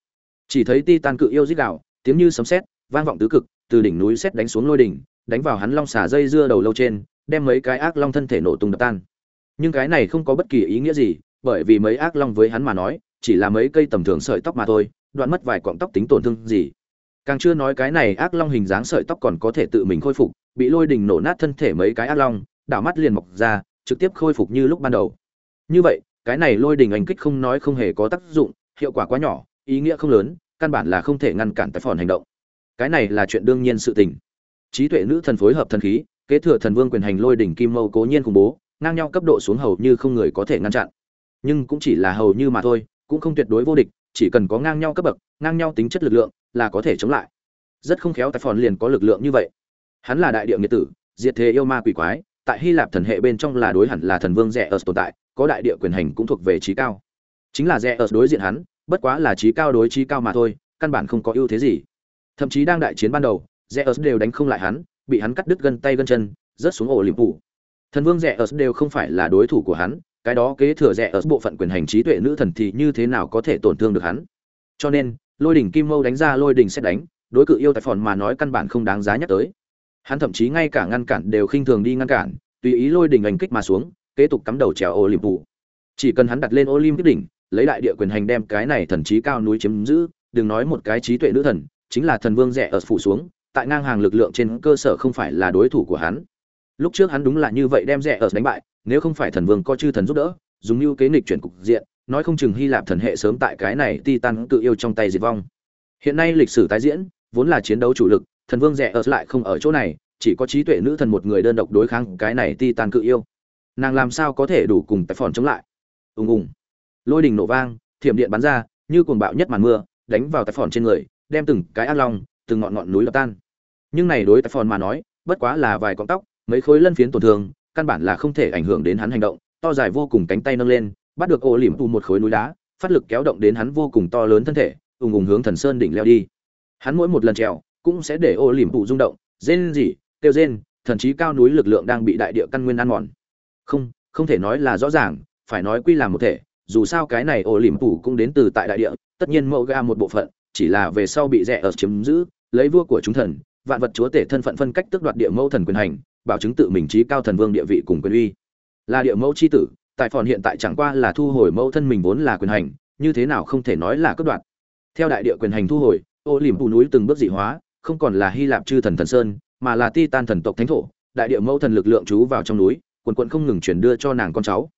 Chỉ thấy titan cự yêu rít gào, tiếng như sấm sét vang vọng tứ cực từ đỉnh núi sét đánh xuống lôi đỉnh đánh vào hắn long xà dây dưa đầu lâu trên đem mấy cái ác long thân thể nổ tung đập tan. Nhưng cái này không có bất kỳ ý nghĩa gì bởi vì mấy ác long với hắn mà nói chỉ là mấy cây tầm thường sợi tóc mà thôi đoạn mất vài cọng tóc tính tổn thương gì. Càng chưa nói cái này ác long hình dáng sợi tóc còn có thể tự mình khôi phục, bị lôi đình nổ nát thân thể mấy cái ác long, đảo mắt liền mọc ra, trực tiếp khôi phục như lúc ban đầu. Như vậy, cái này lôi đình ảnh kích không nói không hề có tác dụng, hiệu quả quá nhỏ, ý nghĩa không lớn, căn bản là không thể ngăn cản tài phòn hành động. Cái này là chuyện đương nhiên sự tình. Trí tuệ nữ thần phối hợp thần khí, kế thừa thần vương quyền hành lôi đỉnh kim mâu cố nhiên khủng bố, ngang nhau cấp độ xuống hầu như không người có thể ngăn chặn. Nhưng cũng chỉ là hầu như mà thôi, cũng không tuyệt đối vô địch chỉ cần có ngang nhau cấp bậc, ngang nhau tính chất lực lượng là có thể chống lại. Rất không khéo tài phòn liền có lực lượng như vậy. Hắn là đại địa nghĩa tử, diệt thế yêu ma quỷ quái, tại hy lạp thần hệ bên trong là đối hẳn là thần vương rẻ ở tồn tại, có đại địa quyền hành cũng thuộc về trí cao. Chính là rẻ ở đối diện hắn, bất quá là trí cao đối trí cao mà thôi, căn bản không có ưu thế gì. Thậm chí đang đại chiến ban đầu rẻ ớt đều đánh không lại hắn, bị hắn cắt đứt gân tay gân chân, rớt xuống ổ liềm phủ. Thần vương rẻ ớt đều không phải là đối thủ của hắn cái đó kế thừa rẻ ở bộ phận quyền hành trí tuệ nữ thần thì như thế nào có thể tổn thương được hắn? Cho nên, lôi đỉnh kim mâu đánh ra lôi đỉnh xét đánh, đối cự yêu tại phòn mà nói căn bản không đáng giá nhắc tới. Hắn thậm chí ngay cả ngăn cản đều khinh thường đi ngăn cản, tùy ý lôi đỉnh ảnh kích mà xuống, kế tục cắm đầu trèo olim liềm phủ chỉ cần hắn đặt lên olim quyết đỉnh, lấy đại địa quyền hành đem cái này thần trí cao núi chiếm giữ, đừng nói một cái trí tuệ nữ thần, chính là thần vương rẻ ở phủ xuống, tại ngang hàng lực lượng trên cơ sở không phải là đối thủ của hắn. Lúc trước hắn đúng là như vậy đem rẻ ở đánh bại nếu không phải thần vương có chư thần giúp đỡ, dùng như kế nghịch chuyển cục diện, nói không chừng hy lạp thần hệ sớm tại cái này titan tự yêu trong tay diệt vong. Hiện nay lịch sử tái diễn, vốn là chiến đấu chủ lực, thần vương rẻ ở lại không ở chỗ này, chỉ có trí tuệ nữ thần một người đơn độc đối kháng cái này titan cự yêu. Nàng làm sao có thể đủ cùng tài phòn chống lại? Ùng ùng. Lôi đình nổ vang, thiểm điện bắn ra, như cuồng bạo nhất màn mưa, đánh vào tài phòn trên người, đem từng cái ác long, từng ngọn ngọn núi lập tan. Nhưng này đối tài phòn mà nói, bất quá là vài cọng tóc, mấy khối lân phiến tổn thương căn bản là không thể ảnh hưởng đến hắn hành động, to dài vô cùng cánh tay nâng lên, bắt được ô liềm tù một khối núi đá, phát lực kéo động đến hắn vô cùng to lớn thân thể, ùng ùng hướng thần sơn đỉnh leo đi. Hắn mỗi một lần trèo, cũng sẽ để ô liềm tù rung động, rên rỉ, kêu rên thần trí cao núi lực lượng đang bị đại địa căn nguyên ăn mòn. Không không thể nói là rõ ràng, phải nói quy làm một thể, dù sao cái này ô liềm phủ cũng đến từ tại đại địa, tất nhiên mẫu ga một bộ phận, chỉ là về sau bị rẻ ở chiếm giữ, lấy vua của chúng thần, vạn vật chúa tể thân phận phân cách tước đoạt địa mẫu thần quyền hành bảo chứng tự mình trí cao thần vương địa vị cùng quyền uy. Là địa mẫu c h i tử tại phòn hiện tại chẳng qua là thu hồi mẫu thân mình vốn là quyền hành, như thế nào không thể nói là cướp đoạt. Theo đại địa quyền hành thu hồi, ô liềm phủ núi từng bước dị hóa, không còn là hy lạp chư thần thần sơn, mà là ti tan thần tộc thánh thổ, đại địa mẫu thần lực lượng trú vào trong núi, quần quận không ngừng chuyển đưa cho nàng con cháu.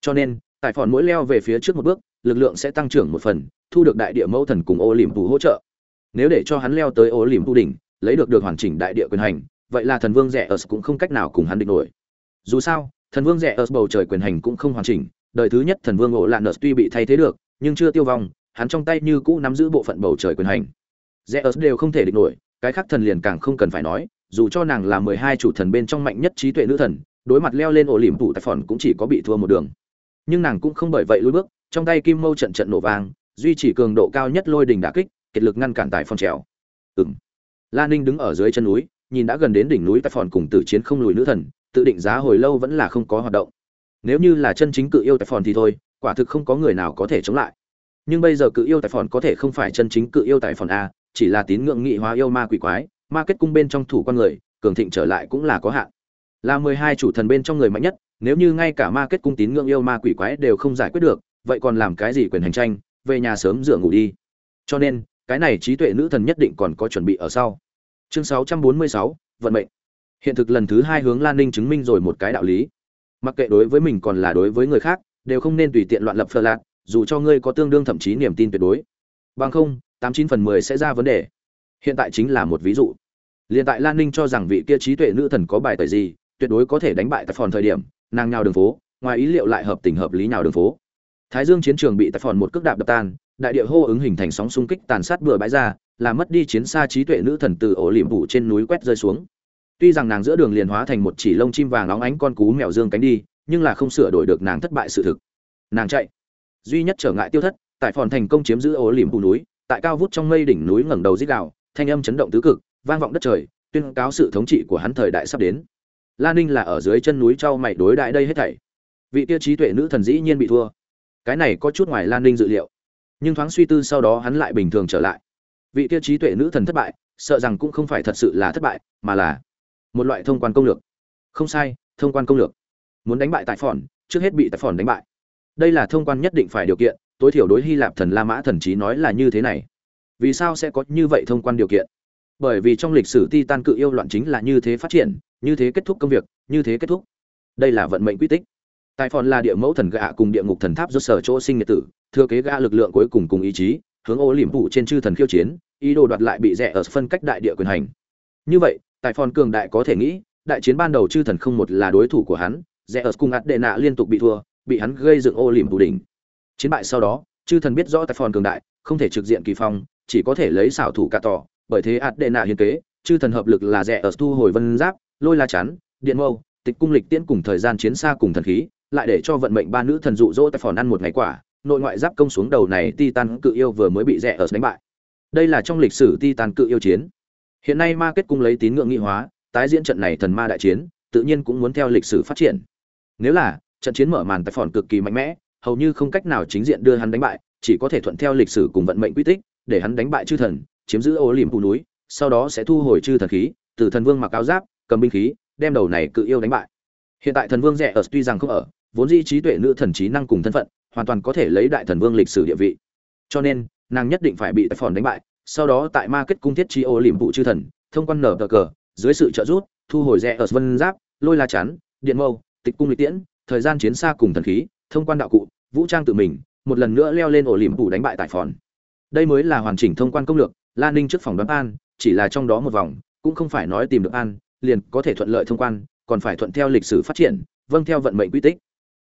Cho nên tại phòn mỗi leo về phía trước một bước, lực lượng sẽ tăng trưởng một phần, thu được đại địa mẫu thần cùng ô liềm tù hỗ trợ. Nếu để cho hắn leo tới ô liềm tu đỉnh, lấy được được hoàn chỉnh đại địa quyền hành vậy là thần vương rẻ ở cũng không cách nào cùng hắn địch nổi. Dù sao, thần vương rẻ ở bầu trời quyền hành cũng không hoàn chỉnh, đời thứ nhất thần vương ổ lạn ớt tuy bị thay thế được, nhưng chưa tiêu vong, hắn trong tay như cũ nắm giữ bộ phận bầu trời quyền hành. Rẻ ở đều không thể địch nổi, cái khác thần liền càng không cần phải nói, dù cho nàng là mười hai chủ thần bên trong mạnh nhất trí tuệ nữ thần, đối mặt leo lên ổ liềm tù tại phòn cũng chỉ có bị thua một đường. Nhưng nàng cũng không bởi vậy lùi bước, trong tay kim mâu trận trận nổ vang, duy trì cường độ cao nhất lôi đình đả kích, kiệt lực ngăn cản tại phòn trèo. Ừng la ninh đứng ở dưới chân núi nhìn đã gần đến đỉnh núi tại phòn cùng tử chiến không lùi nữ thần, tự định giá hồi lâu vẫn là không có hoạt động. Nếu như là chân chính cự yêu tại phòn thì thôi, quả thực không có người nào có thể chống lại. Nhưng bây giờ cự yêu tại phòn có thể không phải chân chính cự yêu tại phòn a, chỉ là tín ngưỡng nghị hóa yêu ma quỷ quái, ma kết cung bên trong thủ con người, cường thịnh trở lại cũng là có hạn. Là mười hai chủ thần bên trong người mạnh nhất, nếu như ngay cả ma kết cung tín ngưỡng yêu ma quỷ quái đều không giải quyết được, vậy còn làm cái gì quyền hành tranh, về nhà sớm dựa ngủ đi. Cho nên, cái này trí tuệ nữ thần nhất định còn có chuẩn bị ở sau chương 646, vận mệnh. Hiện thực lần thứ hai hướng lan ninh chứng minh rồi một cái đạo lý. Mặc kệ đối với mình còn là đối với người khác đều không nên tùy tiện loạn lập phờ lạc dù cho ngươi có tương đương thậm chí niềm tin tuyệt đối. Bằng không tám chín phần mười sẽ ra vấn đề. Hiện tại chính là một ví dụ. Liền tại lan ninh cho rằng vị kia trí tuệ nữ thần có bài tời gì tuyệt đối có thể đánh bại tại phòn thời điểm nàng nhào đường phố ngoài ý liệu lại hợp tình hợp lý nhào đường phố. Thái dương chiến trường bị tại phòn một cước đạp đập tan đại địa hô ứng hình thành sóng xung kích tàn sát bừa bãi ra làm mất đi chiến xa trí tuệ nữ thần từ ổ liềm vụ trên núi quét rơi xuống. Tuy rằng nàng giữa đường liền hóa thành một chỉ lông chim vàng óng ánh con cú mèo dương cánh đi, nhưng là không sửa đổi được nàng thất bại sự thực. Nàng chạy. Duy nhất trở ngại tiêu thất, tại phòn thành công chiếm giữ ổ liềm vụ núi, tại cao vút trong mây đỉnh núi ngẩng đầu rít gào, thanh âm chấn động tứ cực, vang vọng đất trời, tuyên cáo sự thống trị của hắn thời đại sắp đến. Lan ninh là ở dưới chân núi trao mày đối đại đây hết thảy. Vị tiêu trí tuệ nữ thần dĩ nhiên bị thua. Cái này có chút ngoài lan ninh dự liệu nhưng thoáng suy tư sau đó hắn lại bình thường trở lại. Vị tiêu trí tuệ nữ thần thất bại, sợ rằng cũng không phải thật sự là thất bại, mà là một loại thông quan công lược. Không sai, thông quan công lược. Muốn đánh bại tại phòn, trước hết bị tại phòn đánh bại. Đây là thông quan nhất định phải điều kiện, tối thiểu đối hy lạp thần la mã thần trí nói là như thế này. Vì sao sẽ có như vậy thông quan điều kiện? Bởi vì trong lịch sử titan cự yêu loạn chính là như thế phát triển, như thế kết thúc công việc, như thế kết thúc. Đây là vận mệnh quy tích. Tại phòn là địa mẫu thần gạ cùng địa ngục thần tháp do sở chỗ sinh nhật tử thừa kế gã lực lượng cuối cùng cùng ý chí, hướng ô liềm phụ trên chư thần khiêu chiến, ý đồ đoạt lại bị rẻ ở phân cách đại địa quyền hành. Như vậy tại phòn cường đại có thể nghĩ, đại chiến ban đầu chư thần không một là đối thủ của hắn, rẻ ở cùng ạt đệ nạ liên tục bị thua, bị hắn gây dựng ô liềm phụ đỉnh. Chiến bại sau đó, chư thần biết rõ tại phòn cường đại không thể trực diện kỳ phong, chỉ có thể lấy xảo thủ cạ tỏ, bởi thế ạt đệ nạ hiến kế, chư thần hợp lực là rẻ ở thu hồi vân giáp, lôi la chắn, điện mâu, tịch cung lịch tiễn cùng thời gian chiến xa cùng thần khí, lại để cho vận mệnh ba nữ thần dụ dỗ tại phòn ăn một ngày quả nội ngoại giáp công xuống đầu này titan cự yêu vừa mới bị rẻ ở đánh bại. Đây là trong lịch sử titan cự yêu chiến. Hiện nay ma kết cung lấy tín ngưỡng nghị hóa, tái diễn trận này thần ma đại chiến, tự nhiên cũng muốn theo lịch sử phát triển. Nếu là, trận chiến mở màn tại phòn cực kỳ mạnh mẽ, hầu như không cách nào chính diện đưa hắn đánh bại, chỉ có thể thuận theo lịch sử cùng vận mệnh quy tích, để hắn đánh bại chư thần, chiếm giữ ô liềm phù núi, sau đó sẽ thu hồi chư thần khí, từ thần vương mặc áo giáp, cầm binh khí, đem đầu này cự yêu đánh bại. Hiện tại thần vương rẻ ở tuy rằng không ở, vốn di trí tuệ nữ thần trí năng cùng thân phận hoàn toàn có thể lấy đại thần vương lịch sử địa vị. Cho nên, nàng nhất định phải bị phòn đánh bại, sau đó tại ma kết cung thiết chi ô liềm vụ chư thần, thông quan nở cờ, dưới sự trợ giúp, thu hồi rẽ ở vân giáp, lôi la chắn, điện mâu, tịch cung lịch tiễn, thời gian chiến xa cùng thần khí, thông quan đạo cụ, vũ trang tự mình, một lần nữa leo lên ổ liềm vụ đánh bại tại phòn. Đây mới là hoàn chỉnh thông quan công lược lan ninh trước phòng đoán an, chỉ là trong đó một vòng, cũng không phải nói tìm được an, liền có thể thuận lợi thông quan, còn phải thuận theo lịch sử phát triển vâng theo vận mệnh quy tích.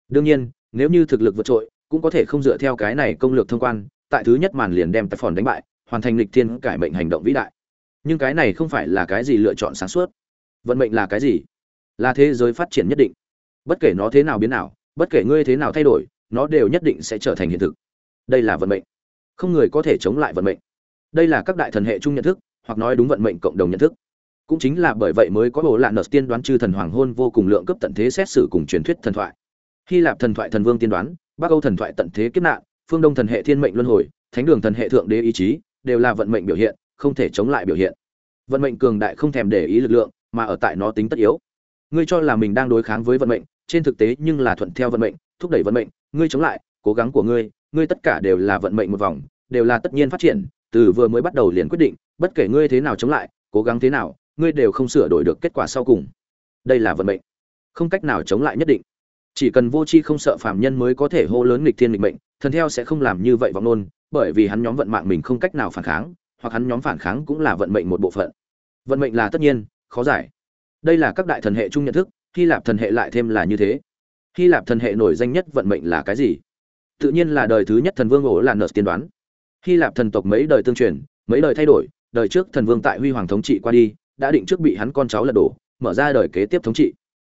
Đương nhiên, nếu như thực lực vượt trội cũng có thể không dựa theo cái này công lược thông quan, tại thứ nhất màn liền đem tài phòn đánh bại, hoàn thành lịch thiên cải mệnh hành động vĩ đại. Nhưng cái này không phải là cái gì lựa chọn sáng suốt. Vận mệnh là cái gì? Là thế giới phát triển nhất định. Bất kể nó thế nào biến nào bất kể ngươi thế nào thay đổi, nó đều nhất định sẽ trở thành hiện thực. Đây là vận mệnh. Không người có thể chống lại vận mệnh. Đây là các đại thần hệ chung nhận thức, hoặc nói đúng vận mệnh cộng đồng nhận thức. Cũng chính là bởi vậy mới có bộ lạ nợt tiên đoán chư thần hoàng hôn vô cùng lượng cấp tận thế xét xử cùng truyền thuyết thần thoại. Hy lạp thần thoại thần vương tiên đoán bắc âu thần thoại tận thế kiếp nạn, phương đông thần hệ thiên mệnh luân hồi, thánh đường thần hệ thượng đế ý chí, đều là vận mệnh biểu hiện, không thể chống lại biểu hiện. Vận mệnh cường đại không thèm để ý lực lượng, mà ở tại nó tính tất yếu. Ngươi cho là mình đang đối kháng với vận mệnh, trên thực tế nhưng là thuận theo vận mệnh, thúc đẩy vận mệnh, ngươi chống lại, cố gắng của ngươi ngươi tất cả đều là vận mệnh một vòng, đều là tất nhiên phát triển, từ vừa mới bắt đầu liền quyết định, bất kể ngươi thế nào chống lại, cố gắng thế nào, ngươi đều không sửa đổi được kết quả sau cùng. Đây là vận mệnh. Không cách nào chống lại nhất định chỉ cần vô tri không sợ phàm nhân mới có thể hô lớn nghịch thiên nghịch mệnh, thần theo sẽ không làm như vậy vọng nôn bởi vì hắn nhóm vận mạng mình không cách nào phản kháng, hoặc hắn nhóm phản kháng cũng là vận mệnh một bộ phận. Vận mệnh là tất nhiên, khó giải. Đây là các đại thần hệ chung nhận thức, hy lạp thần hệ lại thêm là như thế. Hy lạp thần hệ nổi danh nhất vận mệnh là cái gì? Tự nhiên là đời thứ nhất thần vương ổ là nợ tiên đoán. Hy lạp thần tộc mấy đời tương truyền, mấy đời thay đổi, đời trước thần vương tại huy hoàng thống trị qua đi, đã định trước bị hắn con cháu lật đổ, mở ra đời kế tiếp thống trị.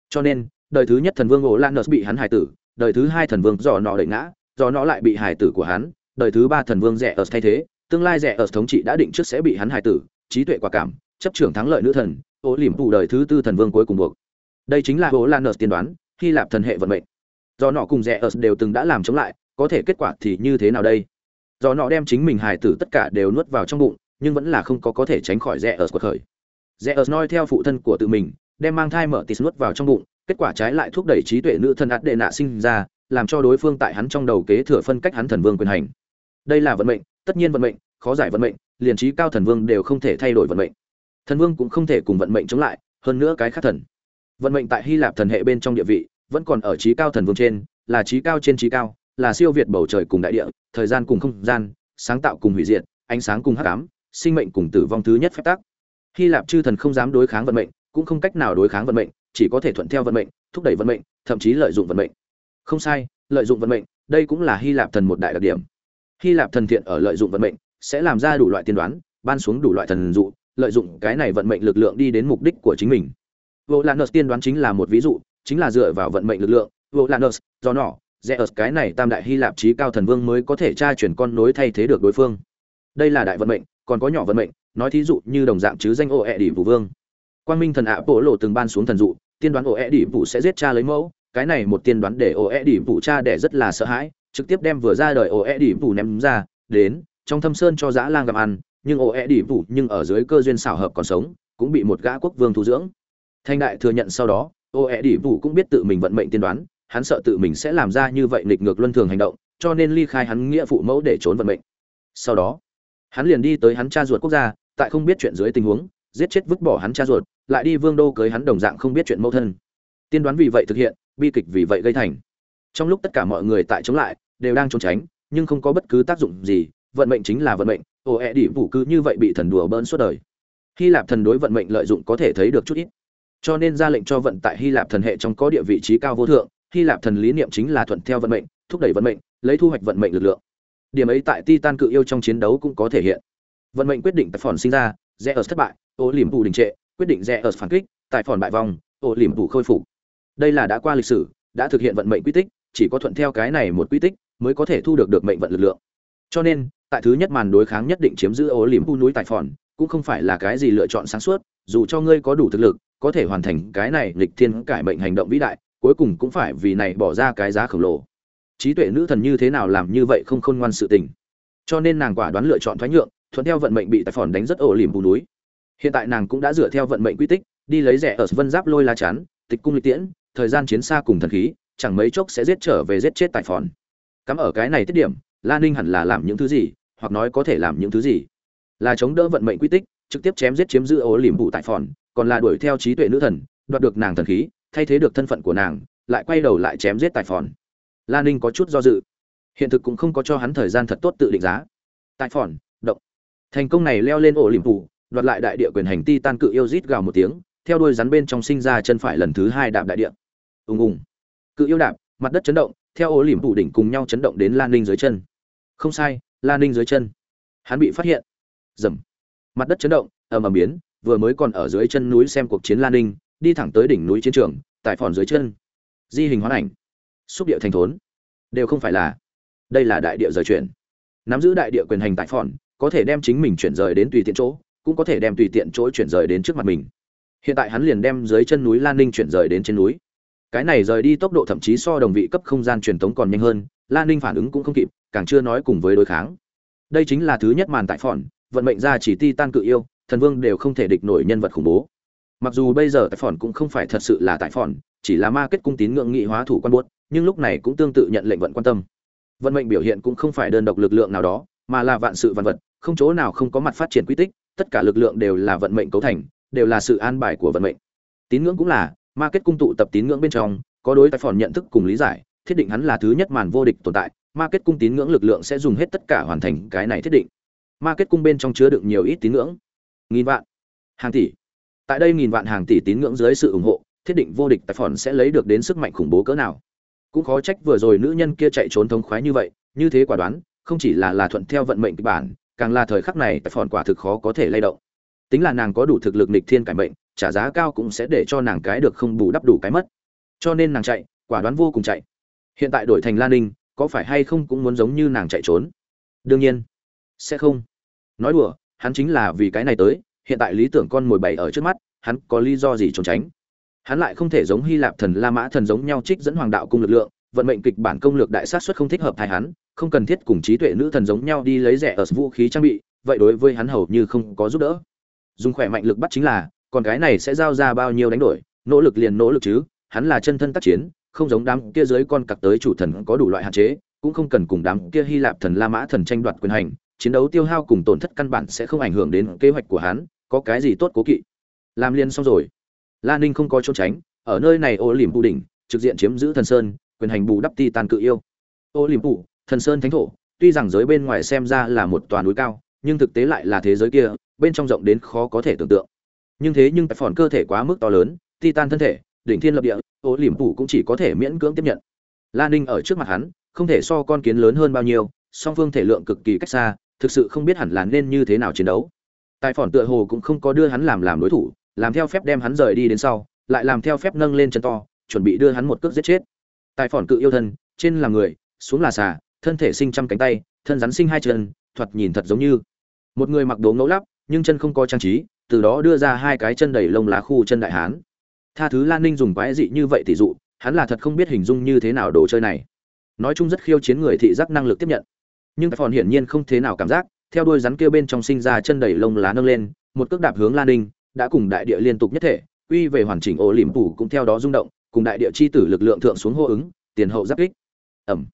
Cho nên đời thứ nhất thần vương ổ lan bị hắn hài tử, đời thứ hai thần vương dò nọ đẩy ngã do nó lại bị hài tử của hắn, đời thứ ba thần vương rẻ ở thay thế. Tương lai rẻ ở thống trị đã định trước sẽ bị hắn hài tử, trí tuệ quả cảm, chấp trưởng thắng lợi nữ thần ố liềm tù đời thứ tư thần vương cuối cùng buộc. Đây chính là ổ lan tiên đoán, hy lạp thần hệ vận mệnh. Do nọ cùng rẻ ở đều từng đã làm chống lại, có thể kết quả thì như thế nào đây? Do nọ đem chính mình hài tử tất cả đều nuốt vào trong bụng, nhưng vẫn là không có có thể tránh khỏi rẻ ở cuộc khởi. Rẽ ở noi theo phụ thân của tự mình, đem mang thai mở tít nuốt vào trong bụng kết quả trái lại thúc đẩy trí tuệ nữ thần ạt đệ nạ sinh ra, làm cho đối phương tại hắn trong đầu kế thừa phân cách hắn thần vương quyền hành. Đây là vận mệnh, tất nhiên vận mệnh, khó giải vận mệnh, liền trí cao thần vương đều không thể thay đổi vận mệnh. Thần vương cũng không thể cùng vận mệnh chống lại, hơn nữa cái khác thần. Vận mệnh tại hy lạp thần hệ bên trong địa vị, vẫn còn ở trí cao thần vương trên, là trí cao trên trí cao, là siêu việt bầu trời cùng đại địa, thời gian cùng không gian, sáng tạo cùng hủy diệt, ánh sáng cùng hắc ám, sinh mệnh cùng tử vong thứ nhất phép tắc. Hy lạp chư thần không dám đối kháng vận mệnh, cũng không cách nào đối kháng vận mệnh chỉ có thể thuận theo vận mệnh, thúc đẩy vận mệnh, thậm chí lợi dụng vận mệnh. Không sai, lợi dụng vận mệnh, đây cũng là hy lạp thần một đại đặc điểm. Hy lạp thần thiện ở lợi dụng vận mệnh, sẽ làm ra đủ loại tiên đoán, ban xuống đủ loại thần dụ, lợi dụng cái này vận mệnh lực lượng đi đến mục đích của chính mình. Vô lan tiên đoán chính là một ví dụ, chính là dựa vào vận mệnh lực lượng. Vô lan do nọ rẽ ở cái này tam đại hy lạp trí cao thần vương mới có thể tra chuyển con nối thay thế được đối phương. Đây là đại vận mệnh, còn có nhỏ vận mệnh, nói thí dụ như đồng dạng chứ danh ô ẹ đỉ vũ vương. Quang minh thần ạ bộ lộ từng ban xuống thần dụ tiên đoán ổ ẹ đỉ vụ sẽ giết cha lấy mẫu. Cái này một tiên đoán để ổ ẹ đỉ vụ cha đẻ rất là sợ hãi, trực tiếp đem vừa ra đời ổ ẹ đỉ vụ ném ra, đến, trong thâm sơn cho dã lang gặp ăn, nhưng ổ ẹ đỉ vụ nhưng ở dưới cơ duyên xảo hợp còn sống, cũng bị một gã quốc vương thu dưỡng. Thanh đại thừa nhận sau đó, ổ ẹ đỉ vụ cũng biết tự mình vận mệnh tiên đoán, hắn sợ tự mình sẽ làm ra như vậy nghịch ngược luân thường hành động, cho nên ly khai hắn nghĩa phụ mẫu để trốn vận mệnh. Sau đó, hắn liền đi tới hắn cha ruột quốc gia, tại không biết chuyện dưới tình huống giết chết vứt bỏ hắn cha ruột, lại đi vương đô cưới hắn đồng dạng không biết chuyện mâu thân. Tiên đoán vì vậy thực hiện, bi kịch vì vậy gây thành. Trong lúc tất cả mọi người tại chống lại, đều đang trốn tránh, nhưng không có bất cứ tác dụng gì, vận mệnh chính là vận mệnh, ồ, ẹ đỉ vũ cứ như vậy bị thần đùa bỡn suốt đời. Hy lạp thần đối vận mệnh lợi dụng có thể thấy được chút ít. Cho nên ra lệnh cho vận tại hy lạp thần hệ trong có địa vị trí cao vô thượng, hy lạp thần lý niệm chính là thuận theo vận mệnh, thúc đẩy vận mệnh, lấy thu hoạch vận mệnh lực lượng. Điểm ấy tại titan cự yêu trong chiến đấu cũng có thể hiện. Vận mệnh quyết định tại phòn sinh ra, Zeus ở thất bại ô liềm phủ đình trệ, quyết định rẽ ở phản kích, tại phòn bại vòng ô liềm phủ khôi phục. Đây là đã qua lịch sử, đã thực hiện vận mệnh quy tích, chỉ có thuận theo cái này một quy tích mới có thể thu được được mệnh vận lực lượng. Cho nên, tại thứ nhất màn đối kháng nhất định chiếm giữ ô liềm phủ núi tại phòn, cũng không phải là cái gì lựa chọn sáng suốt, dù cho ngươi có đủ thực lực, có thể hoàn thành cái này lịch thiên cải mệnh hành động vĩ đại, cuối cùng cũng phải vì này bỏ ra cái giá khổng lồ. Trí tuệ nữ thần như thế nào làm như vậy không khôn ngoan sự tình. Cho nên nàng quả đoán lựa chọn thoái nhượng, thuận theo vận mệnh bị tài phòn đánh rất ổ liềm bù núi hiện tại nàng cũng đã dựa theo vận mệnh quy tích, đi lấy rẻ ở vân giáp lôi la chắn, tịch cung lịch tiễn, thời gian chiến xa cùng thần khí, chẳng mấy chốc sẽ giết trở về giết chết tại phòn. Cắm ở cái này tiết điểm lan ninh hẳn là làm những thứ gì, hoặc nói có thể làm những thứ gì? Là chống đỡ vận mệnh quy tích, trực tiếp chém giết chiếm giữ ổ liềm bù tại phòn, còn là đuổi theo trí tuệ nữ thần, đoạt được nàng thần khí, thay thế được thân phận của nàng, lại quay đầu lại chém giết tại phòn. Lan ninh có chút do dự. Hiện thực cũng không có cho hắn thời gian thật tốt tự định giá. Tại phòn, động. Thành công này leo lên ổ liềm vụ đoạt lại đại địa quyền hành ti tan cự yêu rít gào một tiếng, theo đuôi rắn bên trong sinh ra chân phải lần thứ hai đạp đại địa. Ùng ùng. Cự yêu đạp, mặt đất chấn động, theo ô liềm phủ đỉnh cùng nhau chấn động đến lan ninh dưới chân. Không sai lan ninh dưới chân. Hắn bị phát hiện. Dầm mặt đất chấn động, ầm ầm biến, vừa mới còn ở dưới chân núi xem cuộc chiến lan ninh, đi thẳng tới đỉnh núi chiến trường, tại phòn dưới chân. Di hình hoán ảnh. Xúc địa thành thốn. Đều không phải là. Đây là đại địa rời chuyển. Nắm giữ đại địa quyền hành tại phòn, có thể đem chính mình chuyển rời đến tùy tiện chỗ cũng có thể đem tùy tiện chỗ chuyển rời đến trước mặt mình. Hiện tại hắn liền đem dưới chân núi lan ninh chuyển rời đến trên núi. Cái này rời đi tốc độ thậm chí so đồng vị cấp không gian truyền tống còn nhanh hơn, lan ninh phản ứng cũng không kịp, càng chưa nói cùng với đối kháng. Đây chính là thứ nhất màn tại phòn, vận mệnh ra chỉ ti tan cự yêu, thần vương đều không thể địch nổi nhân vật khủng bố. Mặc dù bây giờ tại phòn cũng không phải thật sự là tại phòn, chỉ là ma kết cung tín ngưỡng nghị hóa thủ quan buốt, nhưng lúc này cũng tương tự nhận lệnh vận quan tâm. Vận mệnh biểu hiện cũng không phải đơn độc lực lượng nào đó, mà là vạn sự vạn vật, không chỗ nào không có mặt phát triển quy tích tất cả lực lượng đều là vận mệnh cấu thành, đều là sự an bài của vận mệnh. Tín ngưỡng cũng là ma kết cung tụ tập tín ngưỡng bên trong, có đối tài phòn nhận thức cùng lý giải, thiết định hắn là thứ nhất màn vô địch tồn tại ma kết cung tín ngưỡng lực lượng sẽ dùng hết tất cả hoàn thành cái này thiết định. Ma kết cung bên trong chứa đựng nhiều ít tín ngưỡng. Nghìn vạn. Hàng tỷ. Tại đây nghìn vạn hàng tỷ tín ngưỡng dưới sự ủng hộ, thiết định vô địch tài phòn sẽ lấy được đến sức mạnh khủng bố cỡ nào. Cũng khó trách vừa rồi nữ nhân kia chạy trốn thống khoái như vậy, như thế quả đoán, không chỉ là là thuận theo vận mệnh kịch bản càng là thời khắc này tại phòn quả thực khó có thể lay động. Tính là nàng có đủ thực lực nịch thiên cải mệnh, trả giá cao cũng sẽ để cho nàng cái được không bù đắp đủ cái mất. Cho nên nàng chạy, quả đoán vô cùng chạy. Hiện tại đổi thành lan ninh, có phải hay không cũng muốn giống như nàng chạy trốn? Đương nhiên, sẽ không. Nói đùa, hắn chính là vì cái này tới, hiện tại lý tưởng con mồi bày ở trước mắt, hắn có lý do gì trốn tránh? Hắn lại không thể giống hy lạp thần la mã thần giống nhau trích dẫn hoàng đạo cung lực lượng vận mệnh kịch bản công lược đại sát xuất không thích hợp thay hắn, không cần thiết cùng trí tuệ nữ thần giống nhau đi lấy rẻ ở vũ khí trang bị, vậy đối với hắn hầu như không có giúp đỡ. Dùng khỏe mạnh lực bắt chính là còn cái này sẽ giao ra bao nhiêu đánh đổi, nỗ lực liền nỗ lực chứ, hắn là chân thân tác chiến, không giống đám kia dưới con cặc tới chủ thần có đủ loại hạn chế, cũng không cần cùng đám kia hy lạp thần la mã thần tranh đoạt quyền hành, chiến đấu tiêu hao cùng tổn thất căn bản sẽ không ảnh hưởng đến kế hoạch của hắn, có cái gì tốt cố kỵ. Làm liền xong rồi. La ninh không có trốn tránh, ở nơi này ô liềm bù đỉnh, trực diện chiếm giữ thần sơn quyền hành bù đắp ti tàn cự yêu. Ô liềm phủ thần sơn thánh thổ, tuy rằng giới bên ngoài xem ra là một tòa núi cao, nhưng thực tế lại là thế giới kia, bên trong rộng đến khó có thể tưởng tượng. Nhưng thế nhưng tại phòn cơ thể quá mức to lớn ti tan thân thể, đỉnh thiên lập địa ô liềm phủ cũng chỉ có thể miễn cưỡng tiếp nhận. Lan ninh ở trước mặt hắn, không thể so con kiến lớn hơn bao nhiêu, song phương thể lượng cực kỳ cách xa, thực sự không biết hẳn là nên như thế nào chiến đấu. Tài phòn tựa hồ cũng không có đưa hắn làm làm đối thủ, làm theo phép đem hắn rời đi đến sau, lại làm theo phép nâng lên chân to, chuẩn bị đưa hắn một cước giết chết tài phỏn cự yêu thân, trên là người, xuống là xà, thân thể sinh trăm cánh tay, thân rắn sinh hai chân, thoạt nhìn thật giống như. Một người mặc đồ ngẫu lắp, nhưng chân không có trang trí, từ đó đưa ra hai cái chân đầy lông lá khu chân đại hán. Tha thứ lan ninh dùng quái dị như vậy tỷ dụ, hắn là thật không biết hình dung như thế nào đồ chơi này. Nói chung rất khiêu chiến người thị giác năng lực tiếp nhận. Nhưng tài phòn hiển nhiên không thế nào cảm giác, theo đuôi rắn kia bên trong sinh ra chân đầy lông lá nâng lên, một cước đạp hướng lan ninh, đã cùng đại địa liên tục nhất thể uy về hoàn chỉnh ổ liềm phủ cũng theo đó rung động cùng đại địa chi tử lực lượng thượng xuống hô ứng tiền hậu giáp kích. Ầm.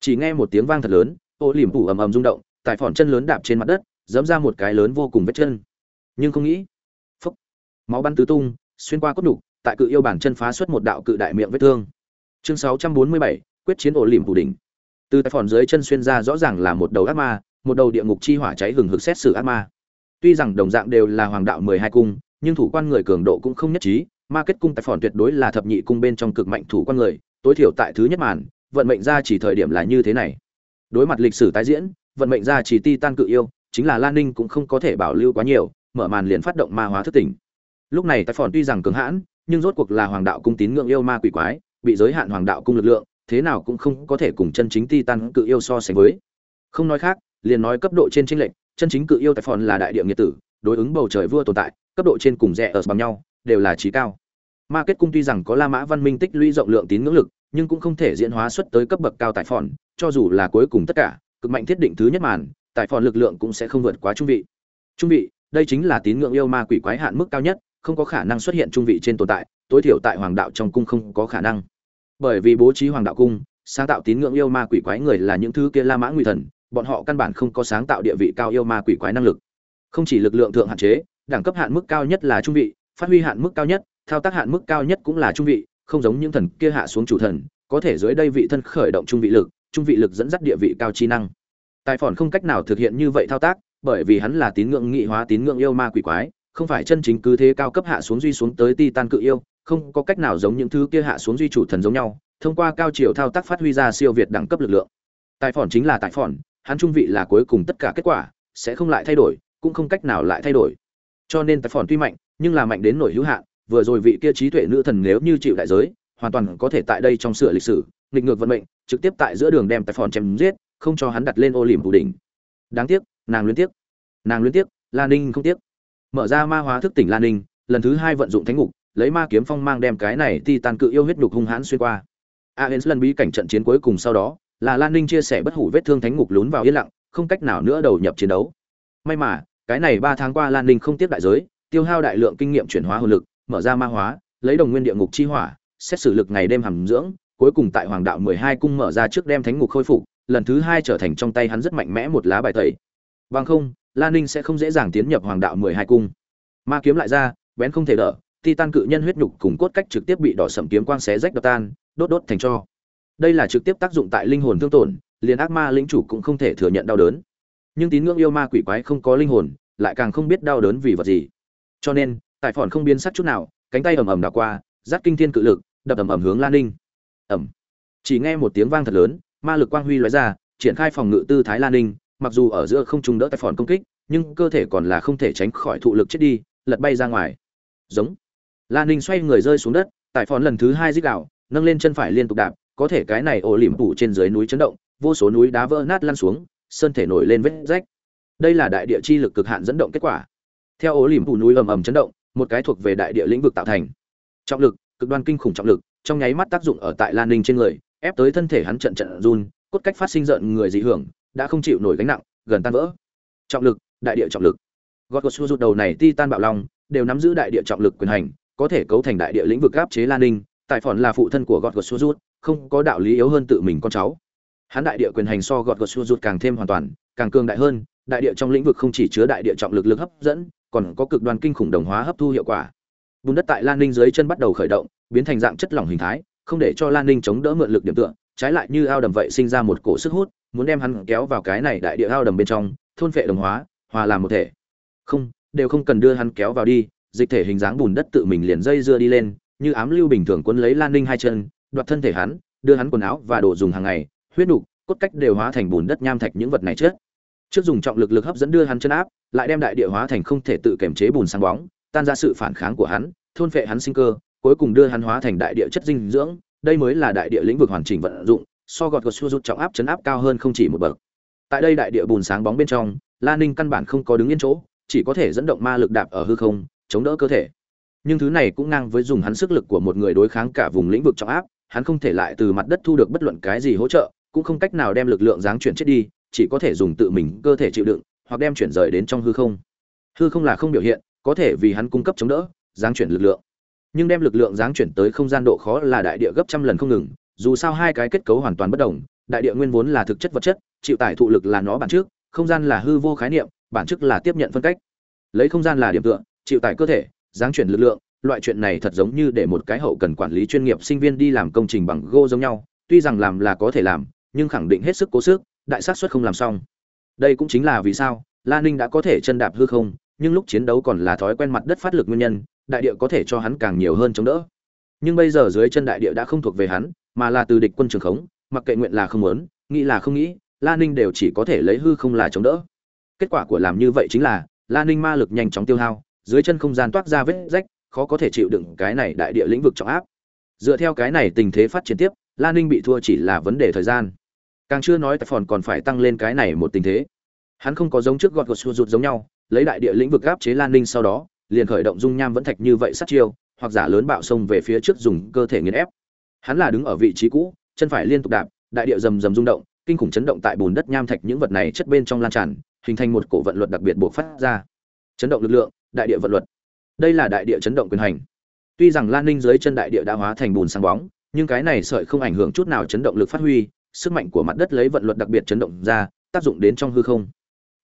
Chỉ nghe một tiếng vang thật lớn ổ liềm phủ ầm ầm rung động tại phòn chân lớn đạp trên mặt đất dẫm ra một cái lớn vô cùng vết chân. Nhưng không nghĩ phốc máu bắn tứ tung xuyên qua cốt đục tại cự yêu bản chân phá xuất một đạo cự đại miệng vết thương. Chương 647, quyết chiến ổ liềm phủ đỉnh. Từ tại phòn dưới chân xuyên ra rõ ràng là một đầu ác ma một đầu địa ngục chi hỏa cháy hừng hực xét xử ác ma. Tuy rằng đồng dạng đều là hoàng đạo mười hai cung nhưng thủ quan người cường độ cũng không nhất trí ma kết cung tại phòn tuyệt đối là thập nhị cung bên trong cực mạnh thủ quan người, tối thiểu tại thứ nhất màn, vận mệnh ra chỉ thời điểm là như thế này. Đối mặt lịch sử tái diễn, vận mệnh ra chỉ ti tan cự yêu, chính là lan ninh cũng không có thể bảo lưu quá nhiều, mở màn liền phát động ma hóa thức tỉnh. Lúc này tại phòn tuy rằng cứng hãn, nhưng rốt cuộc là hoàng đạo cung tín ngưỡng yêu ma quỷ quái, bị giới hạn hoàng đạo cung lực lượng, thế nào cũng không có thể cùng chân chính ti tan cự yêu so sánh với. Không nói khác, liền nói cấp độ trên tranh lệch, chân chính cự yêu tại phòn là đại địa nghĩa tử, đối ứng bầu trời vua tồn tại, cấp độ trên cùng rẻ ở bằng nhau đều là trí cao. Ma kết cung tuy rằng có la mã văn minh tích lũy rộng lượng tín ngưỡng lực, nhưng cũng không thể diễn hóa xuất tới cấp bậc cao tại phòn, cho dù là cuối cùng tất cả, cực mạnh thiết định thứ nhất màn tại phòn lực lượng cũng sẽ không vượt quá trung vị. Trung vị, đây chính là tín ngưỡng yêu ma quỷ quái hạn mức cao nhất, không có khả năng xuất hiện trung vị trên tồn tại, tối thiểu tại hoàng đạo trong cung không có khả năng. Bởi vì bố trí hoàng đạo cung, sáng tạo tín ngưỡng yêu ma quỷ quái người là những thứ kia la mã nguy thần, bọn họ căn bản không có sáng tạo địa vị cao yêu ma quỷ quái năng lực. Không chỉ lực lượng thượng hạn chế, đẳng cấp hạn mức cao nhất là trung vị phát huy hạn mức cao nhất, thao tác hạn mức cao nhất cũng là trung vị, không giống những thần kia hạ xuống chủ thần, có thể dưới đây vị thân khởi động trung vị lực, trung vị lực dẫn dắt địa vị cao chi năng. Tài phòn không cách nào thực hiện như vậy thao tác, bởi vì hắn là tín ngưỡng nghị hóa tín ngưỡng yêu ma quỷ quái, không phải chân chính cứ thế cao cấp hạ xuống duy xuống tới ti tan cự yêu, không có cách nào giống những thứ kia hạ xuống duy chủ thần giống nhau, thông qua cao chiều thao tác phát huy ra siêu việt đẳng cấp lực lượng. Tài phòn chính là tài phòn, hắn trung vị là cuối cùng tất cả kết quả, sẽ không lại thay đổi, cũng không cách nào lại thay đổi. Cho nên tài phòn tuy mạnh nhưng là mạnh đến nổi hữu hạn, vừa rồi vị kia trí tuệ nữ thần nếu như chịu đại giới, hoàn toàn có thể tại đây trong sửa lịch sử, nghịch ngược vận mệnh, trực tiếp tại giữa đường đem tài phòn chém giết, không cho hắn đặt lên ô liềm phủ đỉnh. Đáng tiếc, nàng luyến tiếc. Nàng luyến tiếc, lan ninh không tiếc. Mở ra ma hóa thức tỉnh lan ninh, lần thứ hai vận dụng thánh ngục, lấy ma kiếm phong mang đem cái này ti tàn cự yêu huyết nhục hung hãn xuyên qua. A hens lần bí cảnh trận chiến cuối cùng sau đó, là lan ninh chia sẻ bất hủ vết thương thánh ngục lún vào yên lặng, không cách nào nữa đầu nhập chiến đấu. May mà, cái này ba tháng qua lan ninh không tiếp đại giới tiêu hao đại lượng kinh nghiệm chuyển hóa hồn lực, mở ra ma hóa, lấy đồng nguyên địa ngục chi hỏa, xét xử lực ngày đêm hằng dưỡng, cuối cùng tại hoàng đạo mười hai cung mở ra trước đem thánh ngục khôi phục, lần thứ hai trở thành trong tay hắn rất mạnh mẽ một lá bài tẩy. Bằng không lan ninh sẽ không dễ dàng tiến nhập hoàng đạo mười hai cung. Ma kiếm lại ra, bén không thể đỡ, titan cự nhân huyết nhục cùng cốt cách trực tiếp bị đỏ sẫm kiếm quang xé rách đập tan, đốt đốt thành tro. đây là trực tiếp tác dụng tại linh hồn thương tổn, liền ác ma lĩnh chủ cũng không thể thừa nhận đau đớn. Nhưng tín ngưỡng yêu ma quỷ quái không có linh hồn, lại càng không biết đau đớn vì vật gì cho nên, tài phòn không biến sắc chút nào, cánh tay ầm ầm đảo qua giáp kinh thiên cự lực, đập ầm ầm hướng lan ninh. Ầm. Chỉ nghe một tiếng vang thật lớn, ma lực quang huy lóe ra, triển khai phòng ngự tư thái lan ninh, mặc dù ở giữa không trung đỡ tài phòn công kích, nhưng cơ thể còn là không thể tránh khỏi thụ lực chết đi, lật bay ra ngoài. Giống. Lan ninh xoay người rơi xuống đất, tài phòn lần thứ hai dích đạo nâng lên chân phải liên tục đạp, có thể cái này ổ liềm phủ trên dưới núi chấn động, vô số núi đá vỡ nát lăn xuống, sơn thể nổi lên vết rách. Đây là đại địa chi lực cực hạn dẫn động kết quả theo ổ liềm phủ núi ầm ầm chấn động, một cái thuộc về đại địa lĩnh vực tạo thành. Trọng lực, cực đoan kinh khủng trọng lực, trong nháy mắt tác dụng ở tại lan ninh trên người, ép tới thân thể hắn trận trận run, cốt cách phát sinh giận người dị hưởng, đã không chịu nổi gánh nặng, gần tan vỡ. Trọng lực, đại địa trọng lực. Gót cột su rụt đầu này ti tan bạo long, đều nắm giữ đại địa trọng lực quyền hành, có thể cấu thành đại địa lĩnh vực áp chế lan ninh, tại phòn là phụ thân của gót cột su rụt, không có đạo lý yếu hơn tự mình con cháu. Hắn đại địa quyền hành so gót cột su rụt càng thêm hoàn toàn, càng cường đại hơn, đại địa trong lĩnh vực không chỉ chứa đại địa trọng lực lực hấp dẫn còn có cực đoan kinh khủng đồng hóa hấp thu hiệu quả. Bùn đất tại lan ninh dưới chân bắt đầu khởi động, biến thành dạng chất lỏng hình thái, không để cho lan ninh chống đỡ mượn lực điểm tựa, trái lại như ao đầm vậy sinh ra một cổ sức hút, muốn đem hắn kéo vào cái này đại địa ao đầm bên trong, thôn phệ đồng hóa, hòa làm một thể. Không, đều không cần đưa hắn kéo vào đi, dịch thể hình dáng bùn đất tự mình liền dây dưa đi lên, như ám lưu bình thường quấn lấy lan ninh hai chân, đoạt thân thể hắn, đưa hắn quần áo và đồ dùng hàng ngày, huyết nục, cốt cách đều hóa thành bùn đất nham thạch những vật này chết trước dùng trọng lực lực hấp dẫn đưa hắn chân áp, lại đem đại địa hóa thành không thể tự kiểm chế bùn sáng bóng, tan ra sự phản kháng của hắn, thôn phệ hắn sinh cơ, cuối cùng đưa hắn hóa thành đại địa chất dinh dưỡng. Đây mới là đại địa lĩnh vực hoàn chỉnh vận dụng, so gọt gọt xua rút trọng áp chấn áp cao hơn không chỉ một bậc. Tại đây đại địa bùn sáng bóng bên trong, la ninh căn bản không có đứng yên chỗ, chỉ có thể dẫn động ma lực đạp ở hư không, chống đỡ cơ thể. Nhưng thứ này cũng ngang với dùng hắn sức lực của một người đối kháng cả vùng lĩnh vực trọng áp, hắn không thể lại từ mặt đất thu được bất luận cái gì hỗ trợ, cũng không cách nào đem lực lượng giáng chuyển chết đi chỉ có thể dùng tự mình cơ thể chịu đựng, hoặc đem chuyển rời đến trong hư không. Hư không là không biểu hiện, có thể vì hắn cung cấp chống đỡ, giáng chuyển lực lượng. Nhưng đem lực lượng giáng chuyển tới không gian độ khó là đại địa gấp trăm lần không ngừng, dù sao hai cái kết cấu hoàn toàn bất đồng, đại địa nguyên vốn là thực chất vật chất, chịu tải thụ lực là nó bản trước, không gian là hư vô khái niệm, bản chức là tiếp nhận phân cách. Lấy không gian là điểm tựa, chịu tải cơ thể, giáng chuyển lực lượng, loại chuyện này thật giống như để một cái hậu cần quản lý chuyên nghiệp sinh viên đi làm công trình bằng gô giống nhau, tuy rằng làm là có thể làm, nhưng khẳng định hết sức cố sức đại xác suất không làm xong. Đây cũng chính là vì sao, la ninh đã có thể chân đạp hư không, nhưng lúc chiến đấu còn là thói quen mặt đất phát lực nguyên nhân, đại địa có thể cho hắn càng nhiều hơn chống đỡ. Nhưng bây giờ dưới chân đại địa đã không thuộc về hắn, mà là từ địch quân trường khống, mặc kệ nguyện là không muốn, nghĩ là không nghĩ, la ninh đều chỉ có thể lấy hư không là chống đỡ. Kết quả của làm như vậy chính là, la ninh ma lực nhanh chóng tiêu hao, dưới chân không gian toát ra vết rách, khó có thể chịu đựng cái này đại địa lĩnh vực trọng áp. Dựa theo cái này tình thế phát triển tiếp, la ninh bị thua chỉ là vấn đề thời gian càng chưa nói tại phòn còn phải tăng lên cái này một tình thế. Hắn không có giống trước gọt gọt sụt rụt giống nhau, lấy đại địa lĩnh vực áp chế lan ninh sau đó, liền khởi động dung nham vẫn thạch như vậy sát chiêu, hoặc giả lớn bạo sông về phía trước dùng cơ thể nghiền ép. Hắn là đứng ở vị trí cũ, chân phải liên tục đạp, đại địa rầm rầm rung động, kinh khủng chấn động tại bùn đất nham thạch những vật này chất bên trong lan tràn, hình thành một cổ vận luật đặc biệt buộc phát ra. Chấn động lực lượng, đại địa vận luật. Đây là đại địa chấn động quyền hành. Tuy rằng lan ninh dưới chân đại địa đã hóa thành bùn sáng bóng, nhưng cái này sợi không ảnh hưởng chút nào chấn động lực phát huy sức mạnh của mặt đất lấy vận luật đặc biệt chấn động ra, tác dụng đến trong hư không.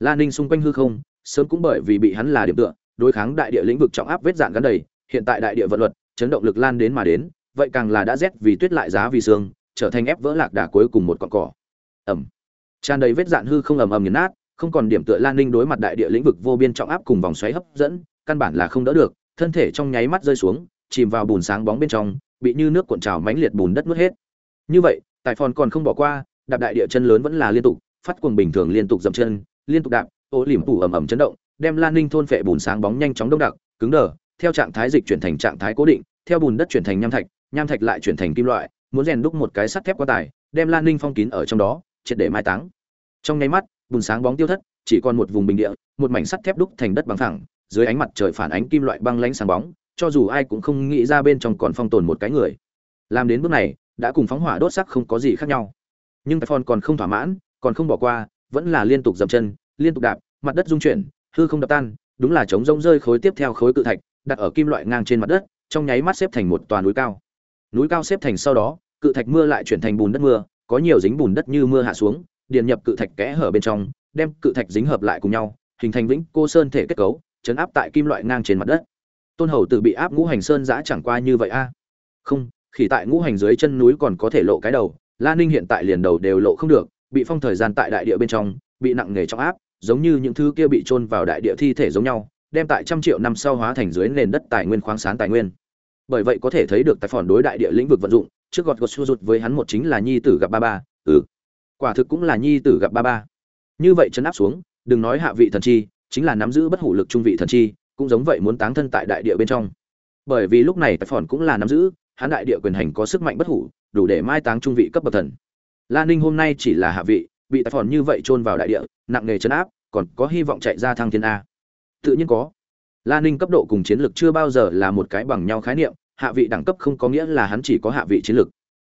Lan ninh xung quanh hư không, sớm cũng bởi vì bị hắn là điểm tựa, đối kháng đại địa lĩnh vực trọng áp vết dạn gắn đầy, hiện tại đại địa vận luật, chấn động lực lan đến mà đến, vậy càng là đã rét vì tuyết lại giá vì xương trở thành ép vỡ lạc đà cuối cùng một con cỏ. Ẩm tràn đầy vết dạn hư không ầm ầm nghiền nát, không còn điểm tựa lan ninh đối mặt đại địa lĩnh vực vô biên trọng áp cùng vòng xoáy hấp dẫn, căn bản là không đỡ được, thân thể trong nháy mắt rơi xuống, chìm vào bùn sáng bóng bên trong, bị như nước cuộn trào mãnh liệt bùn đất nuốt hết. Như vậy tại phòn còn không bỏ qua, đạp đại địa chân lớn vẫn là liên tục, phát cuồng bình thường liên tục dậm chân, liên tục đạp, ô liềm phủ ầm ầm chấn động, đem lan ninh thôn phệ bùn sáng bóng nhanh chóng đông đặc, cứng đờ, theo trạng thái dịch chuyển thành trạng thái cố định, theo bùn đất chuyển thành nham thạch nham thạch lại chuyển thành kim loại, muốn rèn đúc một cái sắt thép quá tải đem lan ninh phong kín ở trong đó, triệt để mai táng. Trong nháy mắt, bùn sáng bóng tiêu thất, chỉ còn một vùng bình địa, một mảnh sắt thép đúc thành đất bằng thẳng dưới ánh mặt trời phản ánh kim loại băng lánh sáng bóng, cho dù ai cũng không nghĩ ra bên trong còn phong tồn một cái người. Làm đến bước này đã cùng phóng hỏa đốt sắc không có gì khác nhau. Nhưng Typhon còn không thỏa mãn, còn không bỏ qua, vẫn là liên tục dậm chân, liên tục đạp, mặt đất rung chuyển, hư không đập tan, đúng là chống rông rơi khối tiếp theo khối cự thạch, đặt ở kim loại ngang trên mặt đất, trong nháy mắt xếp thành một toàn núi cao. Núi cao xếp thành sau đó, cự thạch mưa lại chuyển thành bùn đất mưa, có nhiều dính bùn đất như mưa hạ xuống điền nhập cự thạch kẽ hở bên trong, đem cự thạch dính hợp lại cùng nhau, hình thành vĩnh cô sơn thể kết cấu, chấn áp tại kim loại ngang trên mặt đất. Tôn hầu tử bị áp ngũ hành sơn giã chẳng qua như vậy a. Không khỉ tại ngũ hành dưới chân núi còn có thể lộ cái đầu, la ninh hiện tại liền đầu đều lộ không được, bị phong thời gian tại đại địa bên trong, bị nặng nề trong áp, giống như những thứ kia bị chôn vào đại địa thi thể giống nhau, đem tại trăm triệu năm sau hóa thành dưới nền đất tài nguyên khoáng sản tài nguyên. Bởi vậy có thể thấy được tài phòn đối đại địa lĩnh vực vận dụng, trước gọt gọt xua rụt với hắn một chính là nhi tử gặp ba ba ừ. Quả thực cũng là nhi tử gặp ba ba. Như vậy chấn áp xuống, đừng nói hạ vị thần chi, chính là nắm giữ bất hủ lực trung vị thần chi, cũng giống vậy muốn táng thân tại đại địa bên trong. Bởi vì lúc này tài phòn cũng là nắm giữ hắn đại địa quyền hành có sức mạnh bất hủ, đủ để mai táng trung vị cấp bậc thần. La ninh hôm nay chỉ là hạ vị, bị tài phòn như vậy chôn vào đại địa, nặng nề chấn áp, còn có hy vọng chạy ra thăng thiên a. Tự nhiên có. La ninh cấp độ cùng chiến lược chưa bao giờ là một cái bằng nhau khái niệm, hạ vị đẳng cấp không có nghĩa là hắn chỉ có hạ vị chiến lược.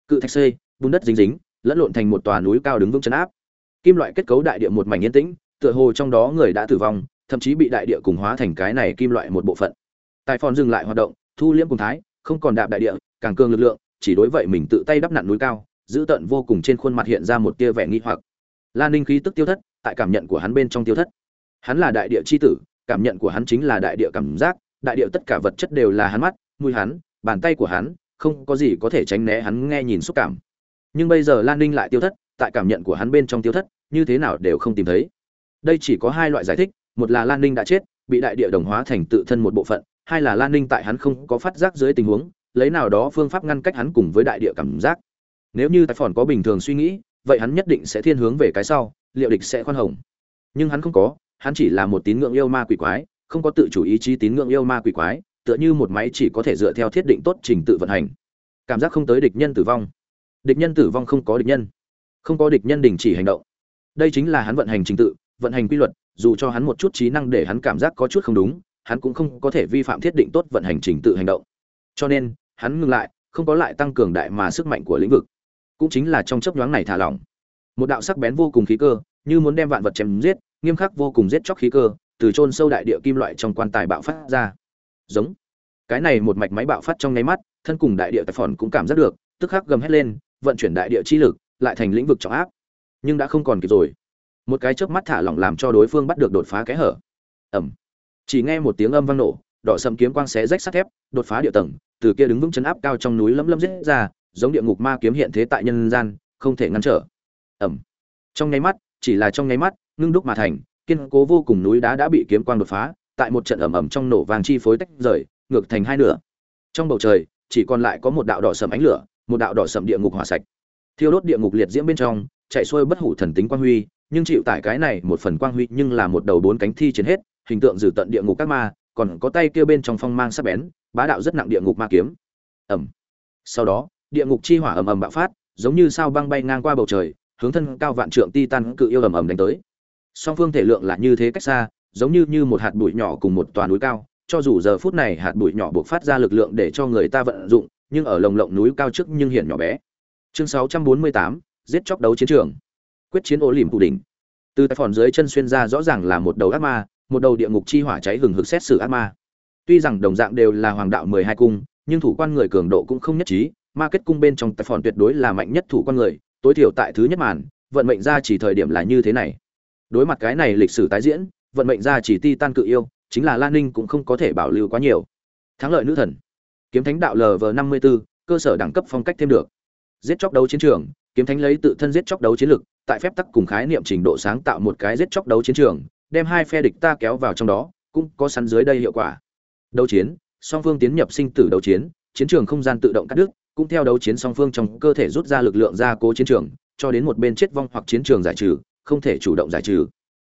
Cự thạch xây bùn đất dính dính, lẫn lộn thành một tòa núi cao đứng vững chấn áp. Kim loại kết cấu đại địa một mảnh yên tĩnh, tựa hồ trong đó người đã tử vong, thậm chí bị đại địa cùng hóa thành cái này kim loại một bộ phận. Tài phòn dừng lại hoạt động, thu liễm cùng thái, không còn đạp đại địa càng cường lực lượng, chỉ đối vậy mình tự tay đắp nặn núi cao, giữ tận vô cùng trên khuôn mặt hiện ra một tia vẻ nghi hoặc. Lan ninh khí tức tiêu thất, tại cảm nhận của hắn bên trong tiêu thất. Hắn là đại địa c h i tử, cảm nhận của hắn chính là đại địa cảm giác, đại địa tất cả vật chất đều là hắn mắt mùi hắn, bàn tay của hắn, không có gì có thể tránh né hắn nghe nhìn xúc cảm. Nhưng bây giờ lan ninh lại tiêu thất, tại cảm nhận của hắn bên trong tiêu thất, như thế nào đều không tìm thấy. Đây chỉ có hai loại giải thích, một là lan ninh đã chết, bị đại địa đồng hóa thành tự thân một bộ phận, hai là lan ninh tại hắn không có phát giác dưới tình huống lấy nào đó phương pháp ngăn cách hắn cùng với đại địa cảm giác. Nếu như tài phòn có bình thường suy nghĩ, vậy hắn nhất định sẽ thiên hướng về cái sau, liệu địch sẽ khoan hồng. Nhưng hắn không có, hắn chỉ là một tín ngưỡng yêu ma quỷ quái, không có tự chủ ý chí tín ngưỡng yêu ma quỷ quái, tựa như một máy chỉ có thể dựa theo thiết định tốt trình tự vận hành. Cảm giác không tới địch nhân tử vong. Địch nhân tử vong không có địch nhân. Không có địch nhân đình chỉ hành động. Đây chính là hắn vận hành trình tự, vận hành quy luật, dù cho hắn một chút trí năng để hắn cảm giác có chút không đúng, hắn cũng không có thể vi phạm thiết định tốt vận hành trình tự hành động cho nên, hắn ngừng lại, không có lại tăng cường đại mà sức mạnh của lĩnh vực. Cũng chính là trong chấp nhoáng này thả lỏng. Một đạo sắc bén vô cùng khí cơ, như muốn đem vạn vật chém giết, nghiêm khắc vô cùng giết chóc khí cơ, từ chôn sâu đại địa kim loại trong quan tài bạo phát ra. Giống. Cái này một mạch máy bạo phát trong nháy mắt, thân cùng đại địa tài phòn cũng cảm giác được, tức khắc gầm hét lên, vận chuyển đại địa chi lực, lại thành lĩnh vực trọng áp. Nhưng đã không còn kịp rồi. Một cái chớp mắt thả lỏng làm cho đối phương bắt được đột phá kẽ hở. Ẩm chỉ nghe một tiếng âm vang nổ đỏ sầm kiếm quang xé rách sắt thép, đột phá địa tầng, từ kia đứng vững chấn áp cao trong núi lấm lấm giết ra, giống địa ngục ma kiếm hiện thế tại nhân gian, không thể ngăn trở. Ầm. trong nháy mắt, chỉ là trong nháy mắt, ngưng đúc mà thành, kiên cố vô cùng núi đá đã bị kiếm quang đột phá, tại một trận ầm ầm trong nổ vàng chi phối tách rời, ngược thành hai nửa. Trong bầu trời, chỉ còn lại có một đạo đỏ sầm ánh lửa, một đạo đỏ sầm địa ngục hỏa sạch. Thiêu đốt địa ngục liệt diễm bên trong, chạy xuôi bất hủ thần tính quang huy, nhưng chịu tải cái này một phần quang huy nhưng là một đầu bốn cánh thi chiến hết, hình tượng dự tận địa ngục các ma còn có tay kia bên trong phong mang sắc bén bá đạo rất nặng địa ngục ma kiếm. Ẩm sau đó địa ngục chi hỏa ầm ầm bạo phát giống như sao băng bay ngang qua bầu trời hướng thân cao vạn trượng titan cự yêu ầm ầm đánh tới. Song phương thể lượng là như thế cách xa giống như như một hạt bụi nhỏ cùng một tòa núi cao cho dù giờ phút này hạt bụi nhỏ buộc phát ra lực lượng để cho người ta vận dụng nhưng ở lồng lộng núi cao trước nhưng hiện nhỏ bé. Chương 648, giết chóc đấu chiến trường. Quyết chiến ổ lìm cụ đỉnh. Từ tay phòn dưới chân xuyên ra rõ ràng là một đầu ác ma một đầu địa ngục chi hỏa cháy hừng hực xét xử ác ma. Tuy rằng đồng dạng đều là hoàng đạo mười hai cung, nhưng thủ quan người cường độ cũng không nhất trí, ma kết cung bên trong tài phòn tuyệt đối là mạnh nhất thủ quan người, tối thiểu tại thứ nhất màn, vận mệnh ra chỉ thời điểm là như thế này. Đối mặt cái này lịch sử tái diễn, vận mệnh ra chỉ ti tan cự yêu, chính là lan ninh cũng không có thể bảo lưu quá nhiều. Thắng lợi nữ thần. Kiếm thánh đạo lv năm mươi b ố cơ sở đẳng cấp phong cách thêm được. Giết chóc đấu chiến trường, kiếm thánh lấy tự thân giết chóc đấu chiến lực, tại phép tắc cùng khái niệm trình độ sáng tạo một cái giết chóc đấu chiến trường đem hai phe địch ta kéo vào trong đó, cũng có sẵn dưới đây hiệu quả. Đấu chiến, song phương tiến nhập sinh tử đấu chiến chiến trường không gian tự động cắt đứt, cũng theo đấu chiến song phương trong cơ thể rút ra lực lượng ra cố chiến trường, cho đến một bên chết vong hoặc chiến trường giải trừ, không thể chủ động giải trừ.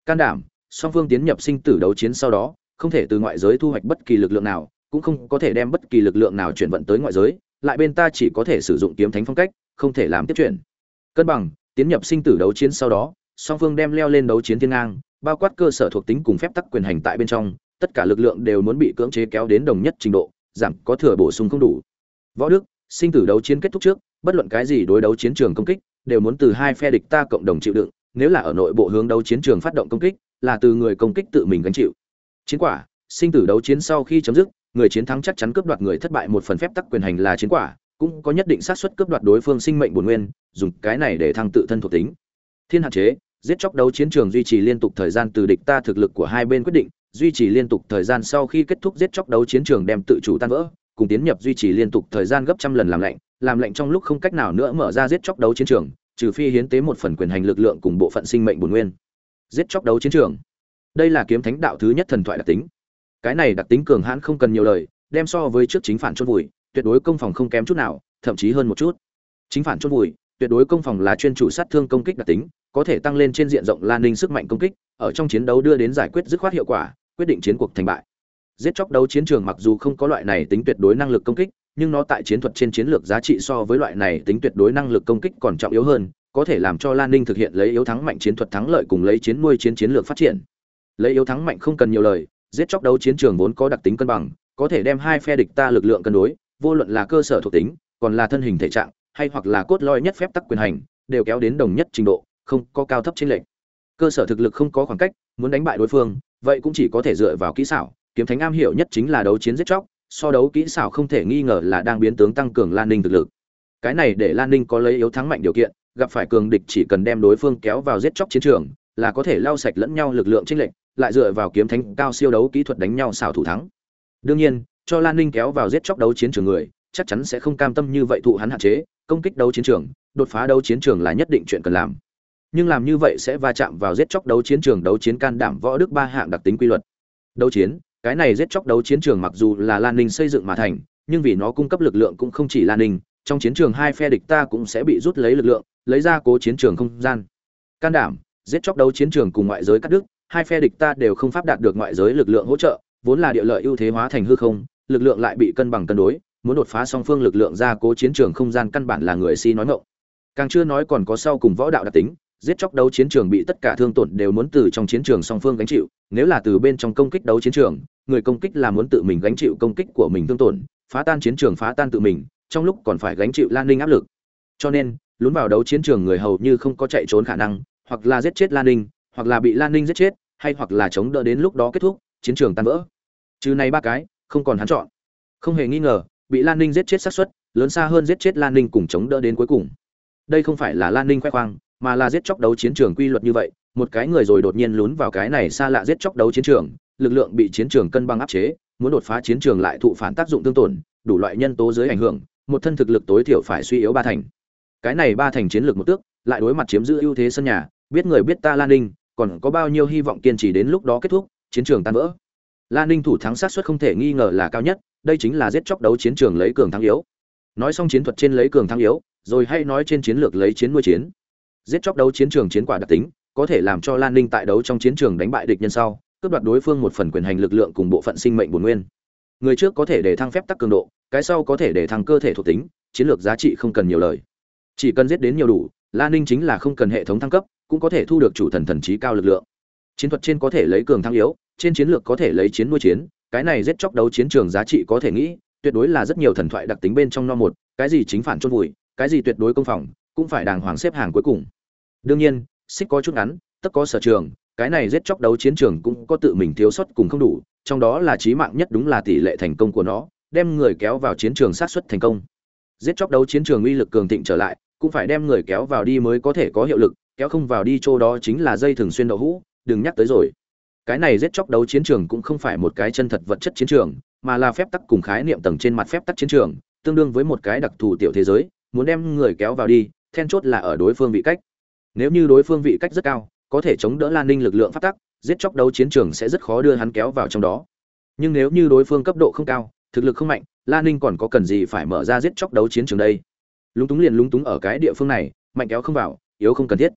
Can đảm, song phương tiến nhập sinh tử đấu chiến sau đó, không thể từ ngoại giới thu hoạch bất kỳ lực lượng nào, cũng không có thể đem bất kỳ lực lượng nào chuyển vận tới ngoại giới, lại bên ta chỉ có thể sử dụng kiếm thánh phong cách, không thể làm tiếp chuyển. Cân bằng, tiến nhập sinh tử đấu chiến sau đó, song phương đem leo lên đấu chiến thiên ngang bao quát cơ sở thuộc tính cùng phép tắc quyền hành tại bên trong, tất cả lực lượng đều muốn bị cưỡng chế kéo đến đồng nhất trình độ, giảm có thừa bổ sung không đủ. Võ đức, sinh tử đấu chiến kết thúc trước, bất luận cái gì đối đấu chiến trường công kích, đều muốn từ hai phe địch ta cộng đồng chịu đựng, nếu là ở nội bộ hướng đấu chiến trường phát động công kích, là từ người công kích tự mình gánh chịu. Chiến quả, sinh tử đấu chiến sau khi chấm dứt, người chiến thắng chắc chắn cướp đoạt người thất bại một phần phép tắc quyền hành là chiến quả, cũng có nhất định xác suất cướp đoạt đối phương sinh mệnh bổn nguyên, dùng cái này để thăng tự thân thuộc tính. Thiên hạn chế giết chóc đấu chiến trường duy trì liên tục thời gian từ địch ta thực lực của hai bên quyết định, duy trì liên tục thời gian sau khi kết thúc giết chóc đấu chiến trường đem tự chủ tan vỡ, cùng tiến nhập duy trì liên tục thời gian gấp trăm lần làm lạnh làm lạnh trong lúc không cách nào nữa mở ra giết chóc đấu chiến trường, trừ phi hiến tế một phần quyền hành lực lượng cùng bộ phận sinh mệnh bổn nguyên. Giết chóc đấu chiến trường. Đây là kiếm thánh đạo thứ nhất thần thoại đặc tính. Cái này đặc tính cường hãn không cần nhiều lời, đem so với trước chính phản chốt vùi, tuyệt đối công phòng không kém chút nào, thậm chí hơn một chút. Chính phản chốt vùi tuyệt đối công phòng là chuyên chủ sát thương công kích đặc tính, có thể tăng lên trên diện rộng lan ninh sức mạnh công kích, ở trong chiến đấu đưa đến giải quyết dứt khoát hiệu quả, quyết định chiến cuộc thành bại. Giết chóc đấu chiến trường mặc dù không có loại này tính tuyệt đối năng lực công kích, nhưng nó tại chiến thuật trên chiến lược giá trị so với loại này tính tuyệt đối năng lực công kích còn trọng yếu hơn, có thể làm cho lan ninh thực hiện lấy yếu thắng mạnh chiến thuật thắng lợi cùng lấy chiến nuôi chiến chiến lược phát triển. Lấy yếu thắng mạnh không cần nhiều lời, giết chóc đấu chiến trường vốn có đặc tính cân bằng, có thể đem hai phe địch ta lực lượng cân đối, vô luận là cơ sở thuộc tính, còn là thân hình thể trạng hay hoặc là cốt lõi nhất phép tắc quyền hành, đều kéo đến đồng nhất trình độ, không có cao thấp chênh lệch. Cơ sở thực lực không có khoảng cách, muốn đánh bại đối phương, vậy cũng chỉ có thể dựa vào kỹ xảo. Kiếm thánh am hiểu nhất chính là đấu chiến giết chóc, so đấu kỹ xảo không thể nghi ngờ là đang biến tướng tăng cường lan ninh thực lực. Cái này để lan ninh có lấy yếu thắng mạnh điều kiện, gặp phải cường địch chỉ cần đem đối phương kéo vào giết chóc chiến trường, là có thể lau sạch lẫn nhau lực lượng chênh lệch, lại dựa vào kiếm thánh cao siêu đấu kỹ thuật đánh nhau xảo thủ thắng. Đương nhiên, cho lan ninh kéo vào giết chóc đấu chiến trường người, chắc chắn sẽ không cam tâm như vậy thụ hắn hạn chế công kích đấu chiến trường, đột phá đấu chiến trường là nhất định chuyện cần làm. Nhưng làm như vậy sẽ va chạm vào giết chóc đấu chiến trường, đấu chiến can đảm võ đức ba hạng đặc tính quy luật. Đấu chiến, cái này giết chóc đấu chiến trường mặc dù là lan ninh xây dựng mà thành, nhưng vì nó cung cấp lực lượng cũng không chỉ lan ninh, trong chiến trường hai phe địch ta cũng sẽ bị rút lấy lực lượng, lấy ra cố chiến trường không gian. Can đảm, giết chóc đấu chiến trường cùng ngoại giới cắt đứt, hai phe địch ta đều không pháp đạt được ngoại giới lực lượng hỗ trợ, vốn là địa lợi ưu thế hóa thành hư không, lực lượng lại bị cân bằng cân đối muốn đột phá song phương lực lượng ra cố chiến trường không gian căn bản là người si nói ngộng càng chưa nói còn có sau cùng võ đạo đặc tính, giết chóc đấu chiến trường bị tất cả thương tổn đều muốn từ trong chiến trường song phương gánh chịu, nếu là từ bên trong công kích đấu chiến trường, người công kích là muốn tự mình gánh chịu công kích của mình thương tổn, phá tan chiến trường phá tan tự mình, trong lúc còn phải gánh chịu lan ninh áp lực. Cho nên, lún vào đấu chiến trường người hầu như không có chạy trốn khả năng, hoặc là giết chết lan ninh, hoặc là bị lan ninh giết chết, hay hoặc là chống đỡ đến lúc đó kết thúc, chiến trường tan vỡ. Chứ này ba cái, không còn hắn chọn. Không hề nghi ngờ bị lan ninh giết chết xác suất, lớn xa hơn giết chết lan ninh cùng chống đỡ đến cuối cùng. Đây không phải là lan ninh khoe khoang, mà là giết chóc đấu chiến trường quy luật như vậy, một cái người rồi đột nhiên lún vào cái này xa lạ giết chóc đấu chiến trường, lực lượng bị chiến trường cân bằng áp chế, muốn đột phá chiến trường lại thụ phản tác dụng tương tổn, đủ loại nhân tố dưới ảnh hưởng, một thân thực lực tối thiểu phải suy yếu ba thành. Cái này ba thành chiến lược một tước, lại đối mặt chiếm giữ ưu thế sân nhà, biết người biết ta lan ninh, còn có bao nhiêu hy vọng kiên trì đến lúc đó kết thúc, chiến trường tan vỡ. Lan ninh thủ thắng sát suất không thể nghi ngờ là cao nhất đây chính là giết chóc đấu chiến trường lấy cường thắng yếu. Nói xong chiến thuật trên lấy cường thắng yếu, rồi hay nói trên chiến lược lấy chiến nuôi chiến. Giết chóc đấu chiến trường chiến quả đặc tính, có thể làm cho lan ninh tại đấu trong chiến trường đánh bại địch nhân sau, cướp đoạt đối phương một phần quyền hành lực lượng cùng bộ phận sinh mệnh bổn nguyên. Người trước có thể để thăng phép tắc cường độ, cái sau có thể để thăng cơ thể thuộc tính, chiến lược giá trị không cần nhiều lời. Chỉ cần giết đến nhiều đủ, lan ninh chính là không cần hệ thống thăng cấp, cũng có thể thu được chủ thần thần trí cao lực lượng. Chiến thuật trên có thể lấy cường thăng yếu, trên chiến lược có thể lấy chiến nuôi chiến cái này giết chóc đấu chiến trường giá trị có thể nghĩ, tuyệt đối là rất nhiều thần thoại đặc tính bên trong no một, cái gì chính phản chôn vùi, cái gì tuyệt đối công phòng, cũng phải đàng hoàng xếp hàng cuối cùng. Đương nhiên, xích có chút ngắn, tất có sở trường, cái này giết chóc đấu chiến trường cũng có tự mình thiếu sót cùng không đủ, trong đó là trí mạng nhất đúng là tỷ lệ thành công của nó, đem người kéo vào chiến trường sát xuất thành công. Giết chóc đấu chiến trường uy lực cường thịnh trở lại, cũng phải đem người kéo vào đi mới có thể có hiệu lực, kéo không vào đi chỗ đó chính là dây thường xuyên đậu hũ, đừng nhắc tới rồi cái này giết chóc đấu chiến trường cũng không phải một cái chân thật vật chất chiến trường, mà là phép tắc cùng khái niệm tầng trên mặt phép tắc chiến trường, tương đương với một cái đặc thù tiểu thế giới, muốn đem người kéo vào đi, then chốt là ở đối phương vị cách. Nếu như đối phương vị cách rất cao, có thể chống đỡ lan ninh lực lượng phát tắc, giết chóc đấu chiến trường sẽ rất khó đưa hắn kéo vào trong đó. Nhưng nếu như đối phương cấp độ không cao, thực lực không mạnh, lan ninh còn có cần gì phải mở ra giết chóc đấu chiến trường đây? Lúng túng liền lúng túng ở cái địa phương này, mạnh kéo không vào, yếu không cần thiết.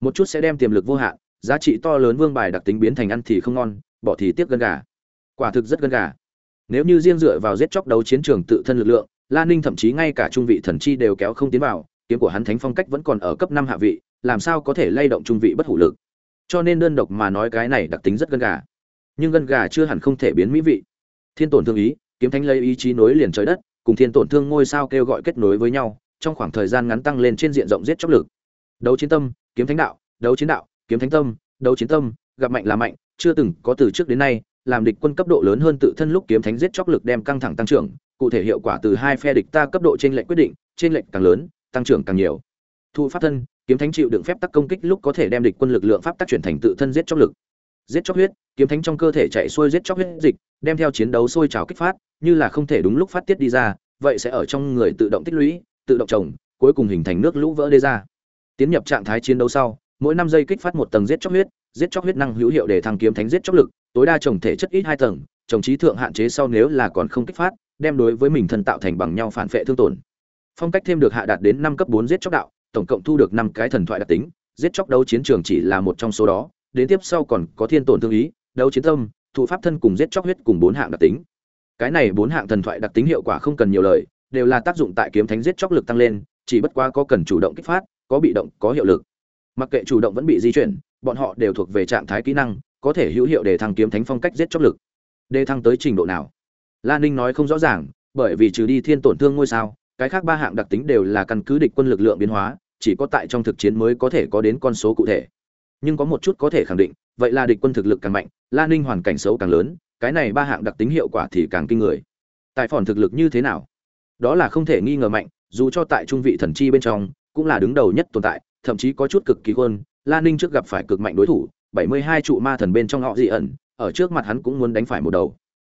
Một chút sẽ đem tiềm lực vô hạn giá trị to lớn vương bài đặc tính biến thành ăn thì không ngon, bỏ thì tiếc gân gà. Quả thực rất gân gà. Nếu như riêng dựa vào giết chóc đấu chiến trường tự thân lực lượng lan ninh thậm chí ngay cả trung vị thần chi đều kéo không tiến vào, kiếm của hắn thánh phong cách vẫn còn ở cấp năm hạ vị, làm sao có thể lay động trung vị bất hủ lực. Cho nên đơn độc mà nói cái này đặc tính rất gân gà. Nhưng gân gà chưa hẳn không thể biến mỹ vị. Thiên tổn thương ý, kiếm thánh lấy ý chí nối liền trời đất, cùng thiên tổn thương ngôi sao kêu gọi kết nối với nhau, trong khoảng thời gian ngắn tăng lên trên diện rộng giết chóc lực. Đấu chiến tâm, kiếm thánh đạo, đấu chiến đạo kiếm thánh tâm, đấu chiến tâm, gặp mạnh là mạnh, chưa từng có từ trước đến nay, làm địch quân cấp độ lớn hơn tự thân lúc kiếm thánh giết chóc lực đem căng thẳng tăng trưởng, cụ thể hiệu quả từ hai phe địch ta cấp độ trên lệnh quyết định, trên lệnh càng lớn, tăng trưởng càng nhiều. Thu pháp thân, kiếm thánh chịu đựng phép tắc công kích lúc có thể đem địch quân lực lượng pháp tắc chuyển thành tự thân giết chóc lực. Giết chóc huyết, kiếm thánh trong cơ thể chạy xuôi giết chóc huyết dịch, đem theo chiến đấu sôi trào kích phát, như là không thể đúng lúc phát tiết đi ra, vậy sẽ ở trong người tự động tích lũy, tự động trồng, cuối cùng hình thành nước lũ vỡ đê ra. Tiến nhập trạng thái chiến đấu sau mỗi năm giây kích phát một tầng giết chóc huyết, giết chóc huyết năng hữu hiệu để thăng kiếm thánh giết chóc lực, tối đa trồng thể chất ít hai tầng, trồng trí thượng hạn chế sau nếu là còn không kích phát, đem đối với mình thân tạo thành bằng nhau phản phệ thương tổn. Phong cách thêm được hạ đạt đến năm cấp bốn giết chóc đạo, tổng cộng thu được năm cái thần thoại đặc tính, giết chóc đấu chiến trường chỉ là một trong số đó, đến tiếp sau còn có thiên tổn thương ý, đấu chiến tâm thụ pháp thân cùng giết chóc huyết cùng bốn hạng đặc tính. Cái này bốn hạng thần thoại đặc tính hiệu quả không cần nhiều lời, đều là tác dụng tại kiếm thánh giết chóc lực tăng lên, chỉ bất quá có cần chủ động kích phát, có bị động, có hiệu lực mặc kệ chủ động vẫn bị di chuyển, bọn họ đều thuộc về trạng thái kỹ năng, có thể hữu hiệu để thăng kiếm thánh phong cách giết chóc lực. Đề thăng tới trình độ nào? Lan ninh nói không rõ ràng, bởi vì trừ đi thiên tổn thương ngôi sao, cái khác ba hạng đặc tính đều là căn cứ địch quân lực lượng biến hóa, chỉ có tại trong thực chiến mới có thể có đến con số cụ thể. Nhưng có một chút có thể khẳng định, vậy là địch quân thực lực càng mạnh lan ninh hoàn cảnh xấu càng lớn, cái này ba hạng đặc tính hiệu quả thì càng kinh người. Tại phòn thực lực như thế nào? Đó là không thể nghi ngờ mạnh, dù cho tại trung vị thần chi bên trong, cũng là đứng đầu nhất tồn tại thậm chí có chút cực kỳ hơn, lan ninh trước gặp phải cực mạnh đối thủ bảy mươi hai trụ ma thần bên trong họ dị ẩn ở trước mặt hắn cũng muốn đánh phải một đầu.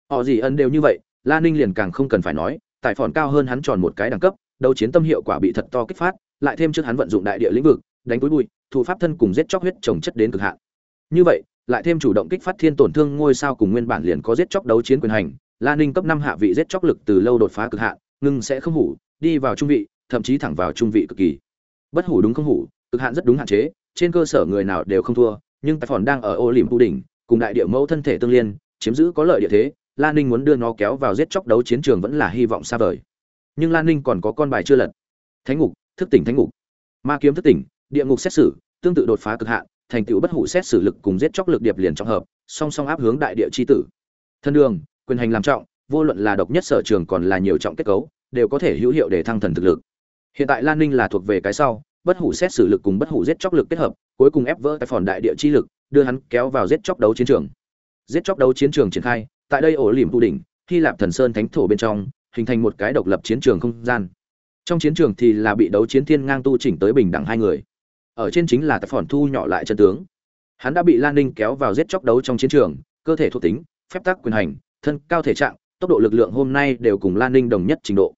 Họ dị ẩn đều như vậy lan ninh liền càng không cần phải nói tài phòn cao hơn hắn tròn một cái đẳng cấp đấu chiến tâm hiệu quả bị thật to kích phát lại thêm trước hắn vận dụng đại địa lĩnh vực đánh túi bụi thủ pháp thân cùng giết chóc huyết trồng chất đến cực hạn. Như vậy lại thêm chủ động kích phát thiên tổn thương ngôi sao cùng nguyên bản liền có giết chóc đấu chiến quyền hành la ninh cấp năm hạ vị giết chóc lực từ lâu đột phá cực hạn ngưng sẽ không hủ đi vào trung vị thậm chí thẳng vào trung vị cực kỳ. Bất hủ đúng không hủ cực hạn rất đúng hạn chế, trên cơ sở người nào đều không thua, nhưng tài phòn đang ở ô liềm tu đỉnh cùng đại địa mẫu thân thể tương liên, chiếm giữ có lợi địa thế, lan ninh muốn đưa nó kéo vào giết chóc đấu chiến trường vẫn là hy vọng xa vời. Nhưng lan ninh còn có con bài chưa lật. Thánh ngục, thức tỉnh thánh ngục. Ma kiếm thức tỉnh, địa ngục xét xử, tương tự đột phá cực hạn, thành tựu bất hủ xét xử lực cùng giết chóc lực điệp liền trong hợp, song song áp hướng đại địa chi tử. Thân đường, quyền hành làm trọng, vô luận là độc nhất sở trường còn là nhiều trọng kết cấu, đều có thể hữu hiệu để thăng thần thực lực. Hiện tại lan ninh là thuộc về cái sau bất hủ xét xử lực cùng bất hủ giết chóc lực kết hợp, cuối cùng ép vỡ tài phòn đại địa chi lực, đưa hắn kéo vào giết chóc đấu chiến trường. Giết chóc đấu chiến trường triển khai, tại đây ổ liềm tu đỉnh, hy lạp thần sơn thánh thổ bên trong, hình thành một cái độc lập chiến trường không gian. Trong chiến trường thì là bị đấu chiến thiên ngang tu chỉnh tới bình đẳng hai người. Ở trên chính là tài phòn thu nhỏ lại chân tướng. Hắn đã bị lan ninh kéo vào giết chóc đấu trong chiến trường, cơ thể thuộc tính, phép tắc quyền hành, thân cao thể trạng, tốc độ lực lượng hôm nay đều cùng lan ninh đồng nhất trình độ.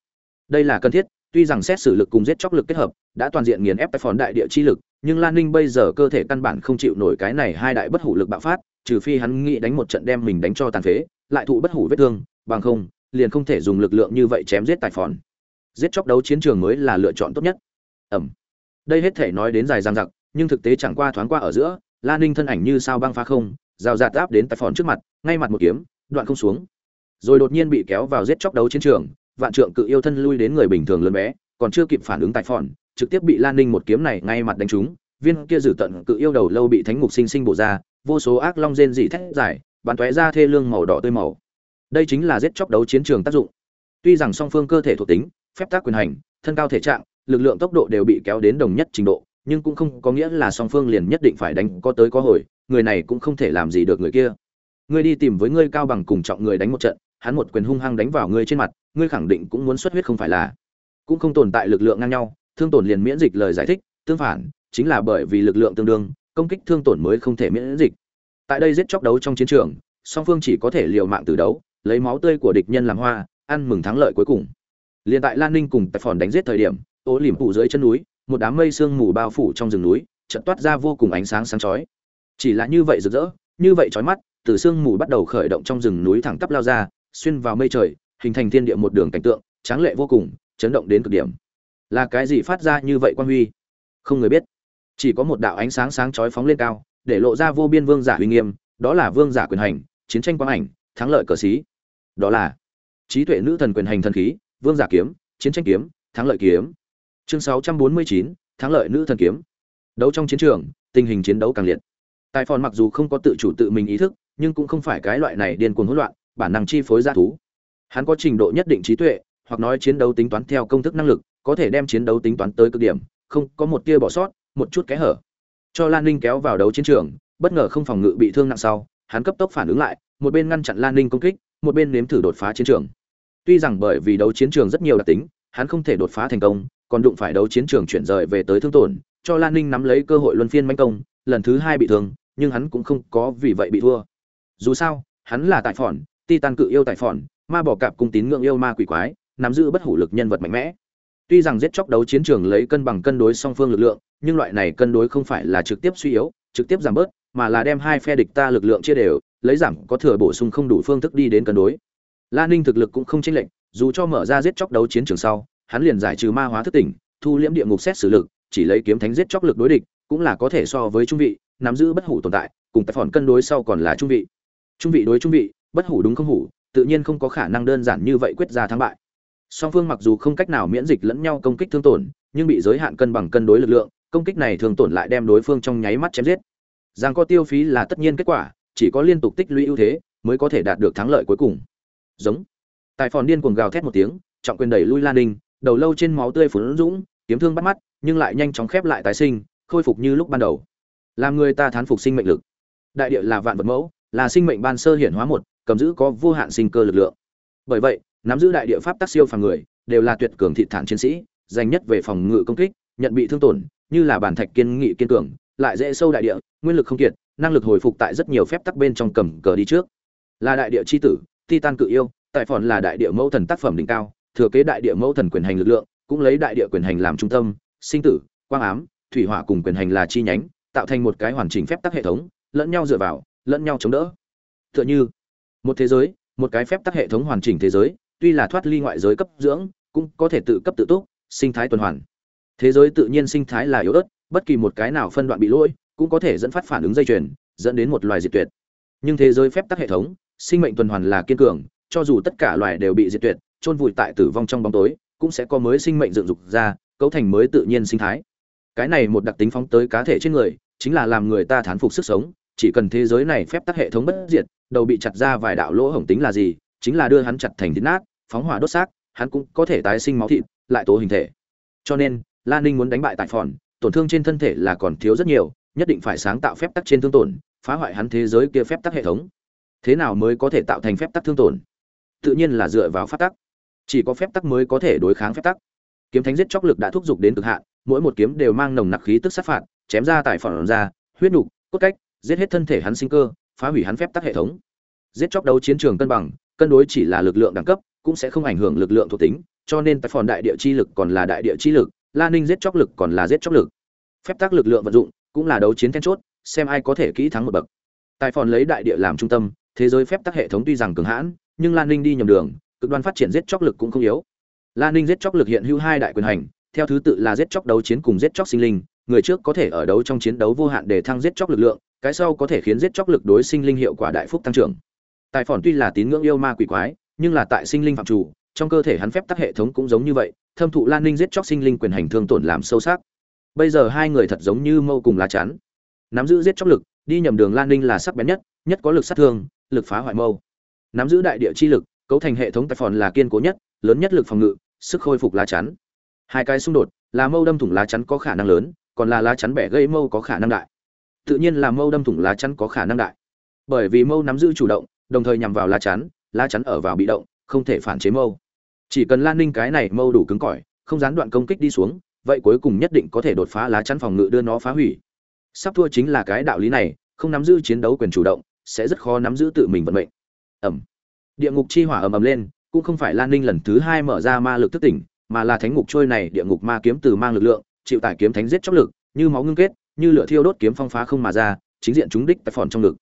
Đây là cần thiết, tuy rằng xét xử lực cùng giết chóc lực kết hợp đã toàn diện nghiền ép tài phòn đại địa chi lực, nhưng lan ninh bây giờ cơ thể căn bản không chịu nổi cái này hai đại bất hủ lực bạo phát, trừ phi hắn nghĩ đánh một trận đem mình đánh cho tàn phế, lại thụ bất hủ vết thương, bằng không, liền không thể dùng lực lượng như vậy chém giết tài phòn. Giết chóc đấu chiến trường mới là lựa chọn tốt nhất. Ẩm. Đây hết thể nói đến dài dằng dặc, nhưng thực tế chẳng qua thoáng qua ở giữa, lan ninh thân ảnh như sao băng phá không, rào rạt áp đến tài phòn trước mặt, ngay mặt một kiếm, đoạn không xuống. Rồi đột nhiên bị kéo vào giết chóc đấu chiến trường, vạn trượng cự yêu thân lui đến người bình thường lớn bé, còn chưa kịp phản ứng tài phòn trực tiếp bị lan ninh một kiếm này ngay mặt đánh trúng, viên kia dự tận cự yêu đầu lâu bị thánh ngục sinh sinh bổ ra, vô số ác long rên dị thét giải bắn tóe ra thê lương màu đỏ tươi màu. Đây chính là giết chóc đấu chiến trường tác dụng. Tuy rằng song phương cơ thể thuộc tính, phép tác quyền hành, thân cao thể trạng, lực lượng tốc độ đều bị kéo đến đồng nhất trình độ, nhưng cũng không có nghĩa là song phương liền nhất định phải đánh có tới có hồi, người này cũng không thể làm gì được người kia. Ngươi đi tìm với ngươi cao bằng cùng trọng người đánh một trận, hắn một quyền hung hăng đánh vào ngươi trên mặt, ngươi khẳng định cũng muốn xuất huyết không phải là. Cũng không tồn tại lực lượng ngang nhau thương tổn liền miễn dịch lời giải thích, tương phản, chính là bởi vì lực lượng tương đương, công kích thương tổn mới không thể miễn dịch. Tại đây giết chóc đấu trong chiến trường, song phương chỉ có thể liều mạng từ đấu, lấy máu tươi của địch nhân làm hoa, ăn mừng thắng lợi cuối cùng. Liền tại lan ninh cùng tài phòn đánh giết thời điểm ố lìm phủ dưới chân núi, một đám mây sương mù bao phủ trong rừng núi, chợt toát ra vô cùng ánh sáng sáng chói. Chỉ là như vậy rực rỡ, như vậy chói mắt, từ sương mù bắt đầu khởi động trong rừng núi thẳng tắp lao ra, xuyên vào mây trời, hình thành thiên địa một đường cảnh tượng, tráng lệ vô cùng, chấn động đến cực điểm là cái gì phát ra như vậy quan huy? Không người biết. Chỉ có một đạo ánh sáng sáng chói phóng lên cao để lộ ra vô biên vương giả uy nghiêm đó là vương giả quyền hành chiến tranh quang ảnh thắng lợi cờ xí. Đó là trí tuệ nữ thần quyền hành thần khí vương giả kiếm chiến tranh kiếm thắng lợi kiếm. Chương 649, thắng lợi nữ thần kiếm. Đấu trong chiến trường tình hình chiến đấu càng liệt. Tài phòn mặc dù không có tự chủ tự mình ý thức nhưng cũng không phải cái loại này điên cuồng hỗn loạn bản năng chi phối gia thú. Hắn có trình độ nhất định trí tuệ hoặc nói chiến đấu tính toán theo công thức năng lực có thể đem chiến đấu tính toán tới cực điểm, không có một tia bỏ sót, một chút kẽ hở. Cho lan ninh kéo vào đấu chiến trường, bất ngờ không phòng ngự bị thương nặng sau, hắn cấp tốc phản ứng lại, một bên ngăn chặn lan ninh công kích, một bên nếm thử đột phá chiến trường. Tuy rằng bởi vì đấu chiến trường rất nhiều đặc tính, hắn không thể đột phá thành công, còn đụng phải đấu chiến trường chuyển rời về tới thương tổn, cho lan ninh nắm lấy cơ hội luân phiên manh công, lần thứ hai bị thương, nhưng hắn cũng không có vì vậy bị thua. Dù sao, hắn là tài phòn, titan cự yêu tài phòn, ma bỏ cạp cung tín ngưỡng yêu ma quỷ quái, nắm giữ bất hủ lực nhân vật mạnh mẽ tuy rằng giết chóc đấu chiến trường lấy cân bằng cân đối song phương lực lượng, nhưng loại này cân đối không phải là trực tiếp suy yếu, trực tiếp giảm bớt, mà là đem hai phe địch ta lực lượng chia đều, lấy giảm có thừa bổ sung không đủ phương thức đi đến cân đối. La ninh thực lực cũng không chênh lệch, dù cho mở ra giết chóc đấu chiến trường sau, hắn liền giải trừ ma hóa thức tỉnh, thu liễm địa ngục xét xử lực, chỉ lấy kiếm thánh giết chóc lực đối địch, cũng là có thể so với trung vị, nắm giữ bất hủ tồn tại, cùng tài phòn cân đối sau còn là trung vị. Trung vị đối trung vị, bất hủ đúng không hủ, tự nhiên không có khả năng đơn giản như vậy quyết ra thắng bại song phương mặc dù không cách nào miễn dịch lẫn nhau công kích thương tổn, nhưng bị giới hạn cân bằng cân đối lực lượng, công kích này thường tổn lại đem đối phương trong nháy mắt chém giết. Rằng có tiêu phí là tất nhiên kết quả, chỉ có liên tục tích lũy ưu thế, mới có thể đạt được thắng lợi cuối cùng. Giống. Tài phòn điên cuồng gào thét một tiếng, trọng quyền đẩy lui lan ninh, đầu lâu trên máu tươi phun dũng, kiếm thương bắt mắt, nhưng lại nhanh chóng khép lại tái sinh, khôi phục như lúc ban đầu. Làm người ta thán phục sinh mệnh lực. Đại địa là vạn vật mẫu, là sinh mệnh ban sơ hiển hóa một, cầm giữ có vô hạn sinh cơ lực lượng. Bởi vậy nắm giữ đại địa pháp tác siêu phàm người, đều là tuyệt cường thị thản chiến sĩ, dành nhất về phòng ngự công kích, nhận bị thương tổn, như là bản thạch kiên nghị kiên cường, lại dễ sâu đại địa, nguyên lực không kiệt, năng lực hồi phục tại rất nhiều phép tắc bên trong cầm cờ đi trước. Là đại địa chi tử, titan cự yêu, tại phòn là đại địa mẫu thần tác phẩm đỉnh cao, thừa kế đại địa mẫu thần quyền hành lực lượng, cũng lấy đại địa quyền hành làm trung tâm, sinh tử, quang ám, thủy hỏa cùng quyền hành là chi nhánh, tạo thành một cái hoàn chỉnh phép tắc hệ thống, lẫn nhau dựa vào, lẫn nhau chống đỡ. Tựa như, một thế giới, một cái phép tắc hệ thống hoàn chỉnh thế giới tuy là thoát ly ngoại giới cấp dưỡng, cũng có thể tự cấp tự túc, sinh thái tuần hoàn. Thế giới tự nhiên sinh thái là yếu ớt, bất kỳ một cái nào phân đoạn bị lỗi, cũng có thể dẫn phát phản ứng dây chuyền, dẫn đến một loài diệt tuyệt. Nhưng thế giới phép tắc hệ thống, sinh mệnh tuần hoàn là kiên cường, cho dù tất cả loài đều bị diệt tuyệt, chôn vùi tại tử vong trong bóng tối, cũng sẽ có mới sinh mệnh dựng dục ra, cấu thành mới tự nhiên sinh thái. Cái này một đặc tính phóng tới cá thể trên người, chính là làm người ta thán phục sức sống, chỉ cần thế giới này phép tắc hệ thống bất diệt, đầu bị chặt ra vài đạo lỗ hổng tính là gì chính là đưa hắn chặt thành thịt nát, phóng hỏa đốt xác, hắn cũng có thể tái sinh máu thịt, lại tố hình thể. Cho nên lan ninh muốn đánh bại tại phòn, tổn thương trên thân thể là còn thiếu rất nhiều, nhất định phải sáng tạo phép tắc trên thương tổn, phá hoại hắn thế giới kia phép tắc hệ thống. Thế nào mới có thể tạo thành phép tắc thương tổn? Tự nhiên là dựa vào pháp tắc. Chỉ có phép tắc mới có thể đối kháng phép tắc. Kiếm thánh giết chóc lực đã thúc giục đến cực hạn, mỗi một kiếm đều mang nồng nặc khí tức sát phạt, chém ra tại phòn ra, huyết nục, cốt cách, giết hết thân thể hắn sinh cơ, phá hủy hắn phép tắc hệ thống. Giết chóc đấu chiến trường cân bằng cân đối chỉ là lực lượng đẳng cấp, cũng sẽ không ảnh hưởng lực lượng thuộc tính, cho nên tại phòn đại địa chi lực còn là đại địa chi lực, la ninh giết chóc lực còn là giết chóc lực. Phép tác lực lượng vận dụng cũng là đấu chiến then chốt, xem ai có thể kỹ thắng một bậc. Tại phòn lấy đại địa làm trung tâm, thế giới phép tác hệ thống tuy rằng cường hãn, nhưng lan ninh đi nhầm đường, cực đoan phát triển giết chóc lực cũng không yếu. Lan ninh giết chóc lực hiện hữu hai đại quyền hành, theo thứ tự là giết chóc đấu chiến cùng giết chóc sinh linh, người trước có thể ở đấu trong chiến đấu vô hạn để thăng giết chóc lực lượng, cái sau có thể khiến giết chóc lực đối sinh linh hiệu quả đại phúc tăng trưởng tài phòn tuy là tín ngưỡng yêu ma quỷ quái, nhưng là tại sinh linh phạm chủ, trong cơ thể hắn phép tắc hệ thống cũng giống như vậy, thâm thụ lan ninh giết chóc sinh linh quyền hành thương tổn làm sâu sắc. Bây giờ hai người thật giống như mâu cùng lá chắn. Nắm giữ giết chóc lực, đi nhầm đường lan ninh là sắc bén nhất nhất có lực sát thương, lực phá hoại mâu. Nắm giữ đại địa chi lực, cấu thành hệ thống tài phòn là kiên cố nhất, lớn nhất lực phòng ngự, sức khôi phục lá chắn. Hai cái xung đột, là mâu đâm thủng lá chắn có khả năng lớn, còn là lá chắn bẻ gây mâu có khả năng đại. Tự nhiên là mâu đâm thủng lá chắn có khả năng đại. Bởi vì mâu nắm giữ chủ động đồng thời nhằm vào lá chắn lá chắn ở vào bị động, không thể phản chế mâu. Chỉ cần lan ninh cái này mâu đủ cứng cỏi, không gián đoạn công kích đi xuống, vậy cuối cùng nhất định có thể đột phá lá chắn phòng ngự đưa nó phá hủy. Sắp thua chính là cái đạo lý này, không nắm giữ chiến đấu quyền chủ động, sẽ rất khó nắm giữ tự mình vận mệnh. Ẩm. Địa ngục chi hỏa ầm ầm lên, cũng không phải lan ninh lần thứ hai mở ra ma lực thức tỉnh, mà là thánh ngục trôi này, địa ngục ma kiếm từ mang lực lượng, chịu tải kiếm thánh giết chóc lực, như máu ngưng kết, như lửa thiêu đốt kiếm phong phá không mà ra, chính diện chúng đích tại phòn trong lực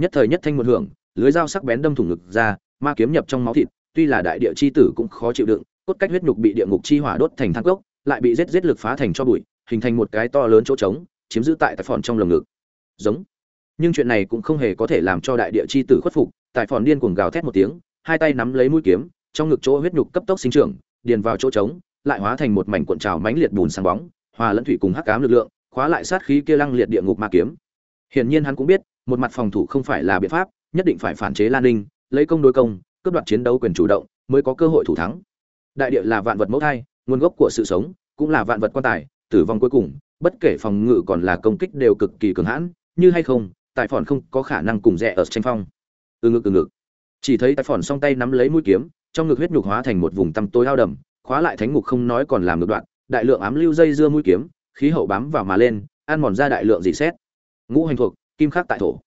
nhất thời nhất thanh một hưởng, lưới dao sắc bén đâm thủng ngực ra, ma kiếm nhập trong máu thịt, tuy là đại địa chi tử cũng khó chịu đựng, cốt cách huyết nhục bị địa ngục chi hỏa đốt thành than gốc lại bị giết giết lực phá thành cho bụi, hình thành một cái to lớn chỗ trống, chiếm giữ tại tại phòn trong lồng ngực. Giống. Nhưng chuyện này cũng không hề có thể làm cho đại địa chi tử khuất phục tại phòn điên cuồng gào thét một tiếng, hai tay nắm lấy mũi kiếm, trong ngực chỗ huyết nhục cấp tốc sinh trưởng, điền vào chỗ trống, lại hóa thành một mảnh cuộn trào mãnh liệt bùn sáng bóng, hòa lẫn thủy cùng hắc ám lực lượng, khóa lại sát khí kia lăng liệt địa ngục ma kiếm. Hiển nhiên hắn cũng biết một mặt phòng thủ không phải là biện pháp, nhất định phải phản chế lan ninh, lấy công đối công, cướp đoạt chiến đấu quyền chủ động, mới có cơ hội thủ thắng. Đại địa là vạn vật mẫu thai, nguồn gốc của sự sống cũng là vạn vật quan tài, tử vong cuối cùng, bất kể phòng ngự còn là công kích đều cực kỳ cường hãn, như hay không tại phòn không có khả năng cùng rẽ ở tranh phong. Từ ngực từ ngực. Chỉ thấy tại phòn song tay nắm lấy mũi kiếm, trong ngực huyết nhục hóa thành một vùng tăm tối hao đầm, khóa lại thánh ngục không nói còn làm ngược đoạn, đại lượng ám lưu dây dưa mũi kiếm, khí hậu bám vào mà lên, ăn mòn ra đại lượng dị xét. Ngũ hành thuộc kim khắc tại thổ.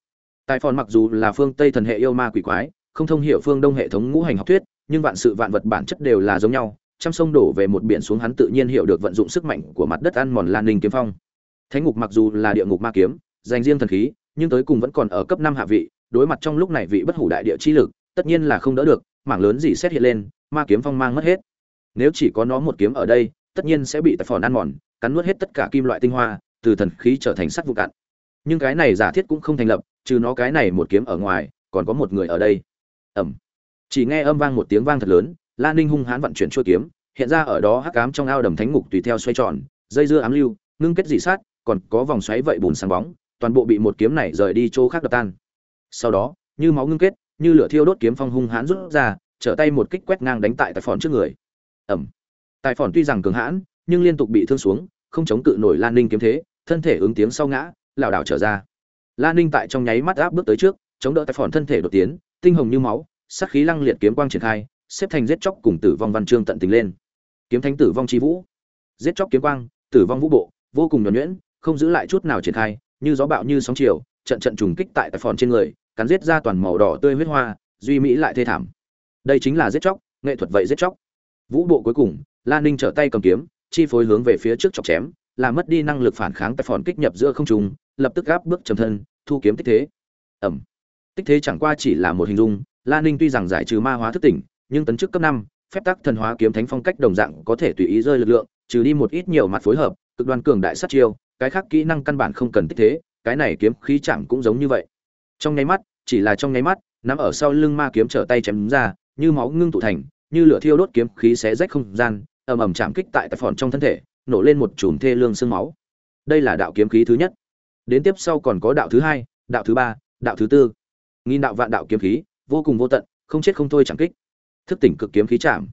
Tài phòn mặc dù là phương tây thần hệ yêu ma quỷ quái, không thông hiểu phương đông hệ thống ngũ hành học thuyết, nhưng vạn sự vạn vật bản chất đều là giống nhau, trăm sông đổ về một biển xuống hắn tự nhiên hiểu được vận dụng sức mạnh của mặt đất ăn mòn lan ninh kiếm phong. Thánh ngục mặc dù là địa ngục ma kiếm, dành riêng thần khí, nhưng tới cùng vẫn còn ở cấp năm hạ vị, đối mặt trong lúc này vị bất hủ đại địa chi lực, tất nhiên là không đỡ được, mảng lớn gì xét hiện lên, ma kiếm phong mang mất hết. Nếu chỉ có nó một kiếm ở đây, tất nhiên sẽ bị tài phòn ăn mòn, cắn nuốt hết tất cả kim loại tinh hoa, từ thần khí trở thành sắt vụ cạn nhưng cái này giả thiết cũng không thành lập, trừ nó cái này một kiếm ở ngoài, còn có một người ở đây. Ẩm chỉ nghe âm vang một tiếng vang thật lớn lan ninh hung hãn vận chuyển chuôi kiếm, hiện ra ở đó hắc ám trong ao đầm thánh ngục tùy theo xoay tròn, dây dưa ám lưu, ngưng kết dị sát, còn có vòng xoáy vậy bùn sáng bóng, toàn bộ bị một kiếm này rời đi chỗ khác đập tan. Sau đó, như máu ngưng kết, như lửa thiêu đốt kiếm phong hung hãn rút ra, trở tay một kích quét ngang đánh tại tài phòn trước người. Ẩm tài phòn tuy rằng cường hãn, nhưng liên tục bị thương xuống, không chống cự nổi lan ninh kiếm thế, thân thể ứng tiếng sau ngã lảo đảo trở ra. Lan ninh tại trong nháy mắt áp bước tới trước, chống đỡ tại phòn thân thể đột tiến, tinh hồng như máu sắc khí lăng liệt kiếm quang triển khai, xếp thành giết chóc cùng tử vong văn chương tận tình lên. Kiếm thánh tử vong chi vũ. Giết chóc kiếm quang, tử vong vũ bộ, vô cùng nhuẩn nhuyễn, không giữ lại chút nào triển khai, như gió bạo như sóng chiều, trận trận trùng kích tại tại phòn trên người, cắn giết ra toàn màu đỏ tươi huyết hoa, duy mỹ lại thê thảm. Đây chính là giết chóc, nghệ thuật vậy giết chóc. Vũ bộ cuối cùng lan ninh trở tay cầm kiếm, chi phối hướng về phía trước chọc chém, làm mất đi năng lực phản kháng tại phòn kích nhập giữa không trung lập tức gáp bước trầm thân, thu kiếm tích thế. Ẩm. Tích thế chẳng qua chỉ là một hình dung lan ninh tuy rằng giải trừ ma hóa thức tỉnh, nhưng tấn chức cấp năm, phép tắc thần hóa kiếm thánh phong cách đồng dạng có thể tùy ý rơi lực lượng, trừ đi một ít nhiều mặt phối hợp, cực đoan cường đại sát chiêu, cái khác kỹ năng căn bản không cần tích thế, cái này kiếm khí chạm cũng giống như vậy. Trong nháy mắt, chỉ là trong nháy mắt, nắm ở sau lưng ma kiếm trở tay chém ra, như máu ngưng tụ thành, như lửa thiêu đốt kiếm khí xé rách không gian, ầm ầm chạm kích tại tài phòn trong thân thể, nổ lên một chùm thê lương xương máu. Đây là đạo kiếm khí thứ nhất đến tiếp sau còn có đạo thứ hai, đạo thứ ba, đạo thứ tư. Nghìn đạo vạn đạo kiếm khí, vô cùng vô tận, không chết không thôi chẳng kích. Thức tỉnh cực kiếm khí chạm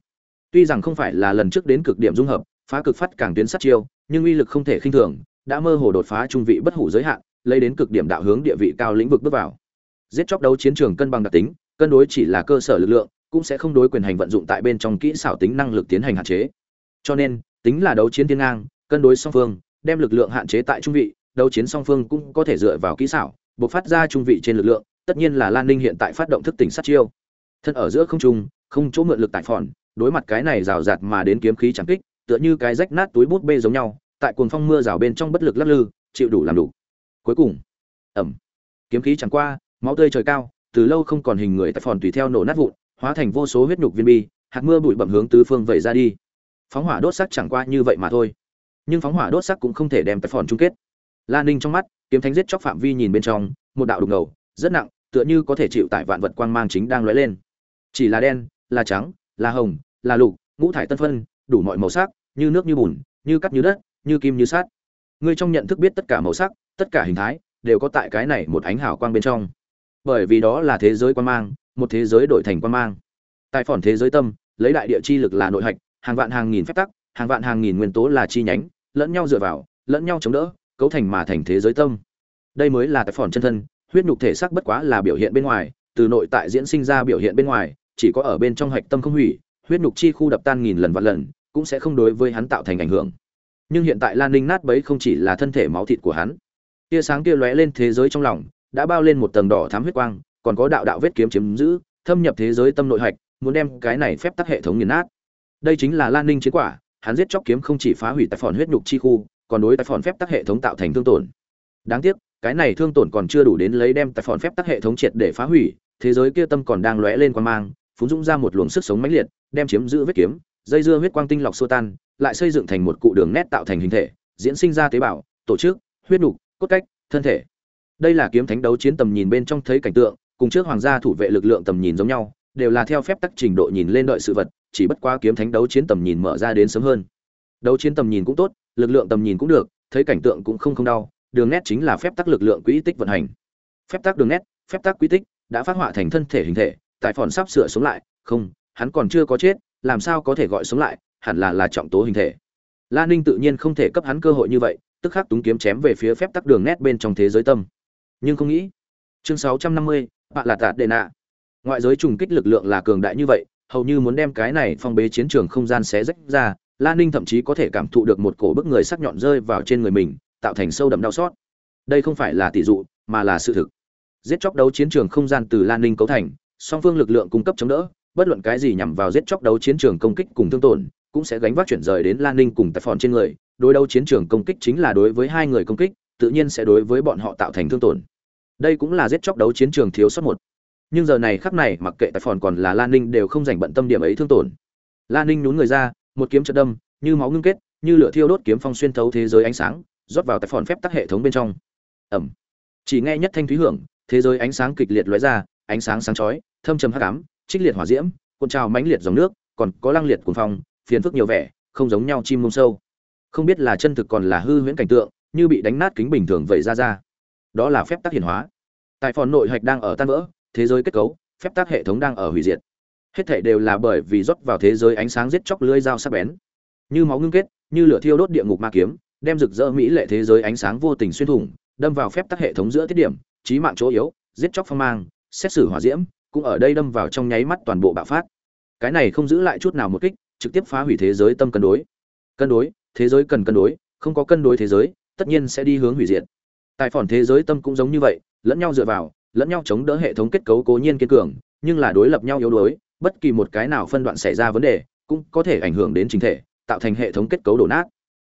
tuy rằng không phải là lần trước đến cực điểm dung hợp, phá cực phát càng tuyến sát chiêu, nhưng uy lực không thể khinh thường, đã mơ hồ đột phá trung vị bất hủ giới hạn, lấy đến cực điểm đạo hướng địa vị cao lĩnh vực bước vào. Giết chóc đấu chiến trường cân bằng đặc tính, cân đối chỉ là cơ sở lực lượng, cũng sẽ không đối quyền hành vận dụng tại bên trong kỹ xảo tính năng lực tiến hành hạn chế. Cho nên, tính là đấu chiến thiên ngang, cân đối song phương, đem lực lượng hạn chế tại trung vị đấu chiến song phương cũng có thể dựa vào kỹ xảo buộc phát ra trung vị trên lực lượng, tất nhiên là lan ninh hiện tại phát động thức tỉnh sát chiêu. Thân ở giữa không trung, không chỗ mượn lực tại phòn, đối mặt cái này rào rạt mà đến kiếm khí chẳng kích, tựa như cái rách nát túi bút bê giống nhau, tại cuồng phong mưa rào bên trong bất lực lắc lư, chịu đủ làm đủ. Cuối cùng ẩm kiếm khí chẳng qua, máu tươi trời cao, từ lâu không còn hình người tại phòn tùy theo nổ nát vụn, hóa thành vô số huyết nhục viên bi, hạt mưa bụi bẩm hướng tứ phương vẩy ra đi. Phóng hỏa đốt sắc chẳng qua như vậy mà thôi. Nhưng phóng hỏa đốt sắc cũng không thể đem tại phòn chung kết. La ninh trong mắt, kiếm thánh giết chóc phạm vi nhìn bên trong, một đạo đục ngầu, rất nặng, tựa như có thể chịu tại vạn vật quang mang chính đang lóe lên. Chỉ là đen, là trắng, là hồng, là lục, ngũ thải tân phân, đủ mọi màu sắc, như nước như bùn, như cắt như đất, như kim như sát ngươi trong nhận thức biết tất cả màu sắc, tất cả hình thái, đều có tại cái này một ánh hào quang bên trong. Bởi vì đó là thế giới quan mang, một thế giới đổi thành quan mang. Tại phòn thế giới tâm, lấy đại địa chi lực là nội hạch, hàng vạn hàng nghìn phép tắc, hàng vạn hàng nghìn nguyên tố là chi nhánh, lẫn nhau dựa vào, lẫn nhau chống đỡ cấu thành mà thành thế giới tâm. Đây mới là tài phòn chân thân, huyết nhục thể xác bất quá là biểu hiện bên ngoài, từ nội tại diễn sinh ra biểu hiện bên ngoài, chỉ có ở bên trong hạch tâm không hủy, huyết nhục chi khu đập tan nghìn lần vạn lần, cũng sẽ không đối với hắn tạo thành ảnh hưởng. Nhưng hiện tại lan ninh nát bấy không chỉ là thân thể máu thịt của hắn. Tia sáng kia lóe lên thế giới trong lòng, đã bao lên một tầng đỏ thám huyết quang, còn có đạo đạo vết kiếm chiếm giữ, thâm nhập thế giới tâm nội hạch, muốn đem cái này phép tắc hệ thống nghiền nát. Đây chính là lan ninh chiến quả, hắn giết chóc kiếm không chỉ phá hủy tài phòn huyết nhục chi khu còn đối tài phòn phép tắc hệ thống tạo thành thương tổn. Đáng tiếc, cái này thương tổn còn chưa đủ đến lấy đem tài phòn phép tắc hệ thống triệt để phá hủy, thế giới kia tâm còn đang lóe lên quan mang phúng dũng ra một luồng sức sống mãnh liệt, đem chiếm giữ vết kiếm, dây dưa huyết quang tinh lọc xô tan, lại xây dựng thành một cụ đường nét tạo thành hình thể, diễn sinh ra tế bào, tổ chức, huyết nục, cốt cách, thân thể. Đây là kiếm thánh đấu chiến tầm nhìn bên trong thấy cảnh tượng, cùng trước hoàng gia thủ vệ lực lượng tầm nhìn giống nhau, đều là theo phép tắc trình độ nhìn lên đợi sự vật, chỉ bất quá kiếm thánh đấu chiến tầm nhìn mở ra đến sớm hơn. Đấu chiến tầm nhìn cũng tốt lực lượng tầm nhìn cũng được, thấy cảnh tượng cũng không không đau, đường nét chính là phép tắc lực lượng quỹ tích vận hành. Phép tắc đường nét, phép tắc quỹ tích đã phát họa thành thân thể hình thể, tại phòn sắp sửa sống lại, không, hắn còn chưa có chết, làm sao có thể gọi sống lại, hẳn là là trọng tố hình thể. La ninh tự nhiên không thể cấp hắn cơ hội như vậy, tức khắc túng kiếm chém về phía phép tắc đường nét bên trong thế giới tâm. Nhưng không nghĩ, chương sáu trăm năm mươi bạn là tạt đệ nạ. Ngoại giới trùng kích lực lượng là cường đại như vậy, hầu như muốn đem cái này phong bế chiến trường không gian xé rách ra Lan ninh thậm chí có thể cảm thụ được một cổ bức người sắc nhọn rơi vào trên người mình, tạo thành sâu đậm đau xót. Đây không phải là tỷ dụ, mà là sự thực. Giết chóc đấu chiến trường không gian từ lan ninh cấu thành, song phương lực lượng cung cấp chống đỡ, bất luận cái gì nhằm vào giết chóc đấu chiến trường công kích cùng thương tổn, cũng sẽ gánh vác chuyển rời đến lan ninh cùng tài phòn trên người. Đối đấu chiến trường công kích chính là đối với hai người công kích, tự nhiên sẽ đối với bọn họ tạo thành thương tổn. Đây cũng là giết chóc đấu chiến trường thiếu sót một. Nhưng giờ này khắc này, mặc kệ tài phòn còn là lan ninh đều không dành bận tâm điểm ấy thương tổn. Lan ninh nhún người ra một kiếm chật đâm, như máu ngưng kết, như lửa thiêu đốt kiếm phong xuyên thấu thế giới ánh sáng, rót vào tại phòn phép tắc hệ thống bên trong. Ẩm chỉ nghe nhất thanh thúy hưởng, thế giới ánh sáng kịch liệt lóe ra, ánh sáng sáng chói, thâm trầm hắc ám, trích liệt hỏa diễm, cuộn trào mãnh liệt dòng nước, còn có lăng liệt cuồng phong, phiền phức nhiều vẻ, không giống nhau chim mông sâu. Không biết là chân thực còn là hư huyễn cảnh tượng, như bị đánh nát kính bình thường vậy ra ra. Đó là phép tắc hiển hóa. Tại phòn nội hạch đang ở tan vỡ, thế giới kết cấu, phép tắc hệ thống đang ở hủy diệt hết thảy đều là bởi vì rót vào thế giới ánh sáng giết chóc lưỡi dao sắc bén. Như máu ngưng kết, như lửa thiêu đốt địa ngục ma kiếm, đem rực rỡ mỹ lệ thế giới ánh sáng vô tình xuyên thủng, đâm vào phép tắc hệ thống giữa tiết điểm trí mạng chỗ yếu, giết chóc phong mang, xét xử hỏa diễm, cũng ở đây đâm vào trong nháy mắt toàn bộ bạo phát. Cái này không giữ lại chút nào một kích, trực tiếp phá hủy thế giới tâm cân đối. Cân đối, thế giới cần cân đối, không có cân đối thế giới, tất nhiên sẽ đi hướng hủy diệt. Tại phòn thế giới tâm cũng giống như vậy, lẫn nhau dựa vào, lẫn nhau chống đỡ hệ thống kết cấu cố nhiên kiên cường, nhưng là đối lập nhau yếu đuối bất kỳ một cái nào phân đoạn xảy ra vấn đề, cũng có thể ảnh hưởng đến chính thể, tạo thành hệ thống kết cấu đổ nát.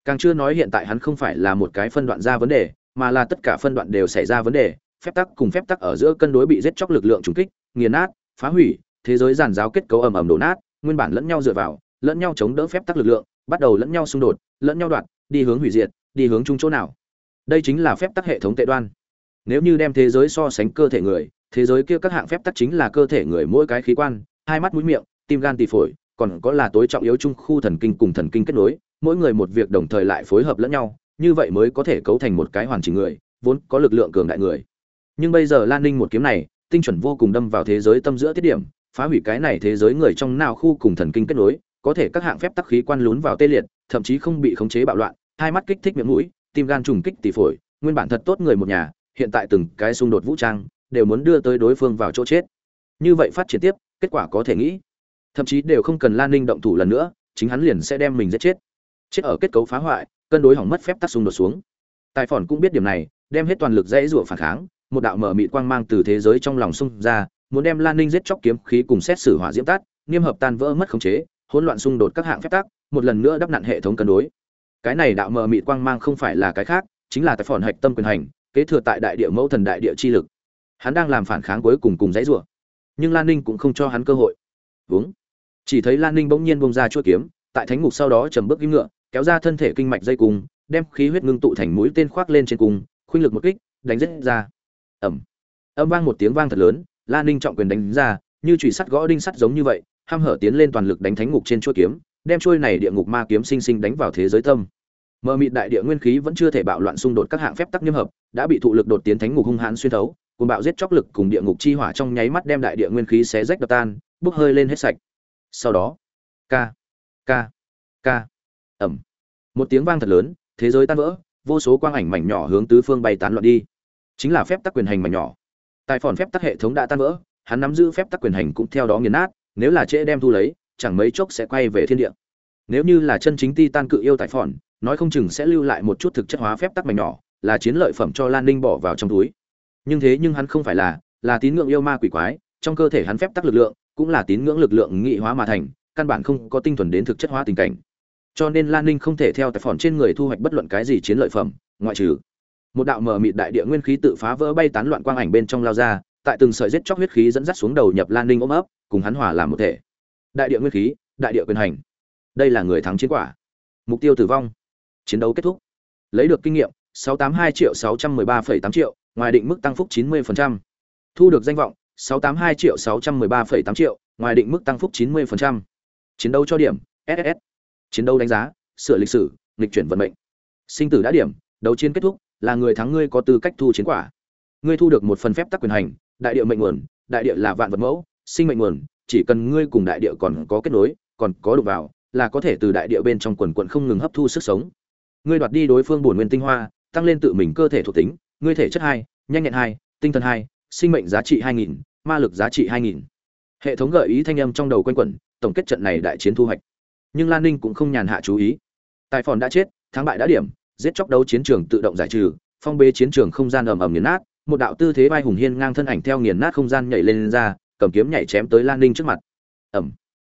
Càng chưa nói hiện tại hắn không phải là một cái phân đoạn ra vấn đề, mà là tất cả phân đoạn đều xảy ra vấn đề, phép tắc cùng phép tắc ở giữa cân đối bị giết chóc lực lượng trùng kích, nghiền nát, phá hủy, thế giới giàn giáo kết cấu ầm ầm đổ nát, nguyên bản lẫn nhau dựa vào, lẫn nhau chống đỡ phép tắc lực lượng, bắt đầu lẫn nhau xung đột, lẫn nhau đoạt đi hướng hủy diệt, đi hướng chung chỗ nào. Đây chính là phép tắc hệ thống tệ đoan. Nếu như đem thế giới so sánh cơ thể người, thế giới kia các hạng phép tắc chính là cơ thể người mỗi cái khí quan hai mắt mũi miệng, tim gan tỳ phổi, còn có là tối trọng yếu chung khu thần kinh cùng thần kinh kết nối, mỗi người một việc đồng thời lại phối hợp lẫn nhau, như vậy mới có thể cấu thành một cái hoàn chỉnh người, vốn có lực lượng cường đại người. Nhưng bây giờ lan ninh một kiếm này, tinh chuẩn vô cùng đâm vào thế giới tâm giữa tiết điểm, phá hủy cái này thế giới người trong nào khu cùng thần kinh kết nối, có thể các hạng phép tắc khí quan lún vào tê liệt, thậm chí không bị khống chế bạo loạn, hai mắt kích thích miệng mũi, tim gan trùng kích tỳ phổi, nguyên bản thật tốt người một nhà, hiện tại từng cái xung đột vũ trang, đều muốn đưa tới đối phương vào chỗ chết. Như vậy phát triển tiếp kết quả có thể nghĩ. Thậm chí đều không cần lan ninh động thủ lần nữa, chính hắn liền sẽ đem mình giết chết. Chết ở kết cấu phá hoại, cân đối hỏng mất phép tắc xung đột xuống. Tài phòn cũng biết điểm này, đem hết toàn lực dãy rủa phản kháng, một đạo mở Mị quang mang từ thế giới trong lòng xung ra, muốn đem lan ninh giết chóc kiếm khí cùng xét xử hỏa diễm tát nghiêm hợp tan vỡ mất khống chế, hỗn loạn xung đột các hạng phép tắc, một lần nữa đắp nặn hệ thống cân đối. Cái này đạo mở Mị quang mang không phải là cái khác, chính là tài phòn hạch tâm quyền hành, kế thừa tại đại địa mẫu thần đại địa chi lực. Hắn đang làm phản kháng cuối cùng cùng dãy rủa nhưng lan ninh cũng không cho hắn cơ hội. Uống chỉ thấy lan ninh bỗng nhiên bông ra chuỗi kiếm, tại thánh ngục sau đó trầm bước kim ngựa, kéo ra thân thể kinh mạch dây cung, đem khí huyết ngưng tụ thành mũi tên khoác lên trên cung, khuynh lực một kích, đánh rết ra. Ẩm âm vang một tiếng vang thật lớn, lan ninh trọng quyền đánh ra, như chùy sắt gõ đinh sắt giống như vậy, ham hở tiến lên toàn lực đánh thánh ngục trên chuôi kiếm, đem chuôi này địa ngục ma kiếm sinh sinh đánh vào thế giới tâm. Mờ mịt đại địa nguyên khí vẫn chưa thể bạo loạn xung đột các hạng phép tắc nghiêm hợp, đã bị thụ lực đột tiến thánh ngục hung hãn xuyên thấu cùng bạo giết chóc lực cùng địa ngục chi hỏa trong nháy mắt đem đại địa nguyên khí xé rách đập tan, bốc hơi lên hết sạch. Sau đó, ca ca ca ẩm một tiếng vang thật lớn, thế giới tan vỡ, vô số quang ảnh mảnh nhỏ hướng tứ phương bay tán loạn đi. Chính là phép tắc quyền hành mảnh nhỏ. Tài phòn phép tắc hệ thống đã tan vỡ, hắn nắm giữ phép tắc quyền hành cũng theo đó nghiền nát, nếu là trễ đem thu lấy, chẳng mấy chốc sẽ quay về thiên địa. Nếu như là chân chính ti tan cự yêu tài phòn, nói không chừng sẽ lưu lại một chút thực chất hóa phép tắc mảnh nhỏ, là chiến lợi phẩm cho lan ninh bỏ vào trong túi nhưng thế nhưng hắn không phải là là tín ngưỡng yêu ma quỷ quái trong cơ thể hắn phép tắc lực lượng cũng là tín ngưỡng lực lượng nghị hóa mà thành căn bản không có tinh thuần đến thực chất hóa tình cảnh. Cho nên lan ninh không thể theo tài phòn trên người thu hoạch bất luận cái gì chiến lợi phẩm ngoại trừ một đạo mờ mịt đại địa nguyên khí tự phá vỡ bay tán loạn quang ảnh bên trong lao ra tại từng sợi giết chóc huyết khí dẫn dắt xuống đầu nhập lan ninh ôm ấp cùng hắn hòa làm một thể. Đại địa nguyên khí đại địa quyền hành. Đây là người thắng chiến quả. Mục tiêu tử vong. Chiến đấu kết thúc. Lấy được kinh nghiệm 682 triệu 613,8 triệu ngoài định mức tăng phúc 90%. thu được danh vọng 682 triệu 613,8 triệu ngoài định mức tăng phúc 90%. chiến đấu cho điểm ss chiến đấu đánh giá sửa lịch sử nghịch chuyển vận mệnh sinh tử đã điểm đấu chiến kết thúc là người thắng ngươi có tư cách thu chiến quả ngươi thu được một phần phép tắc quyền hành đại địa mệnh nguồn đại địa là vạn vật mẫu sinh mệnh nguồn chỉ cần ngươi cùng đại địa còn có kết nối còn có đụng vào là có thể từ đại địa bên trong quần quần không ngừng hấp thu sức sống ngươi đoạt đi đối phương bổn nguyên tinh hoa tăng lên tự mình cơ thể thuộc tính ngươi thể chất hai nhanh nhẹn hai tinh thần hai sinh mệnh giá trị hai nghìn ma lực giá trị hai nghìn. Hệ thống gợi ý thanh âm trong đầu quanh quẩn tổng kết trận này đại chiến thu hoạch. Nhưng lan ninh cũng không nhàn hạ chú ý. Tài phòn đã chết thắng bại đã điểm giết chóc đấu chiến trường tự động giải trừ phong bế chiến trường không gian ầm ầm nghiền nát một đạo tư thế vai hùng hiên ngang thân ảnh theo nghiền nát không gian nhảy lên, lên ra cầm kiếm nhảy chém tới lan ninh trước mặt. Ẩm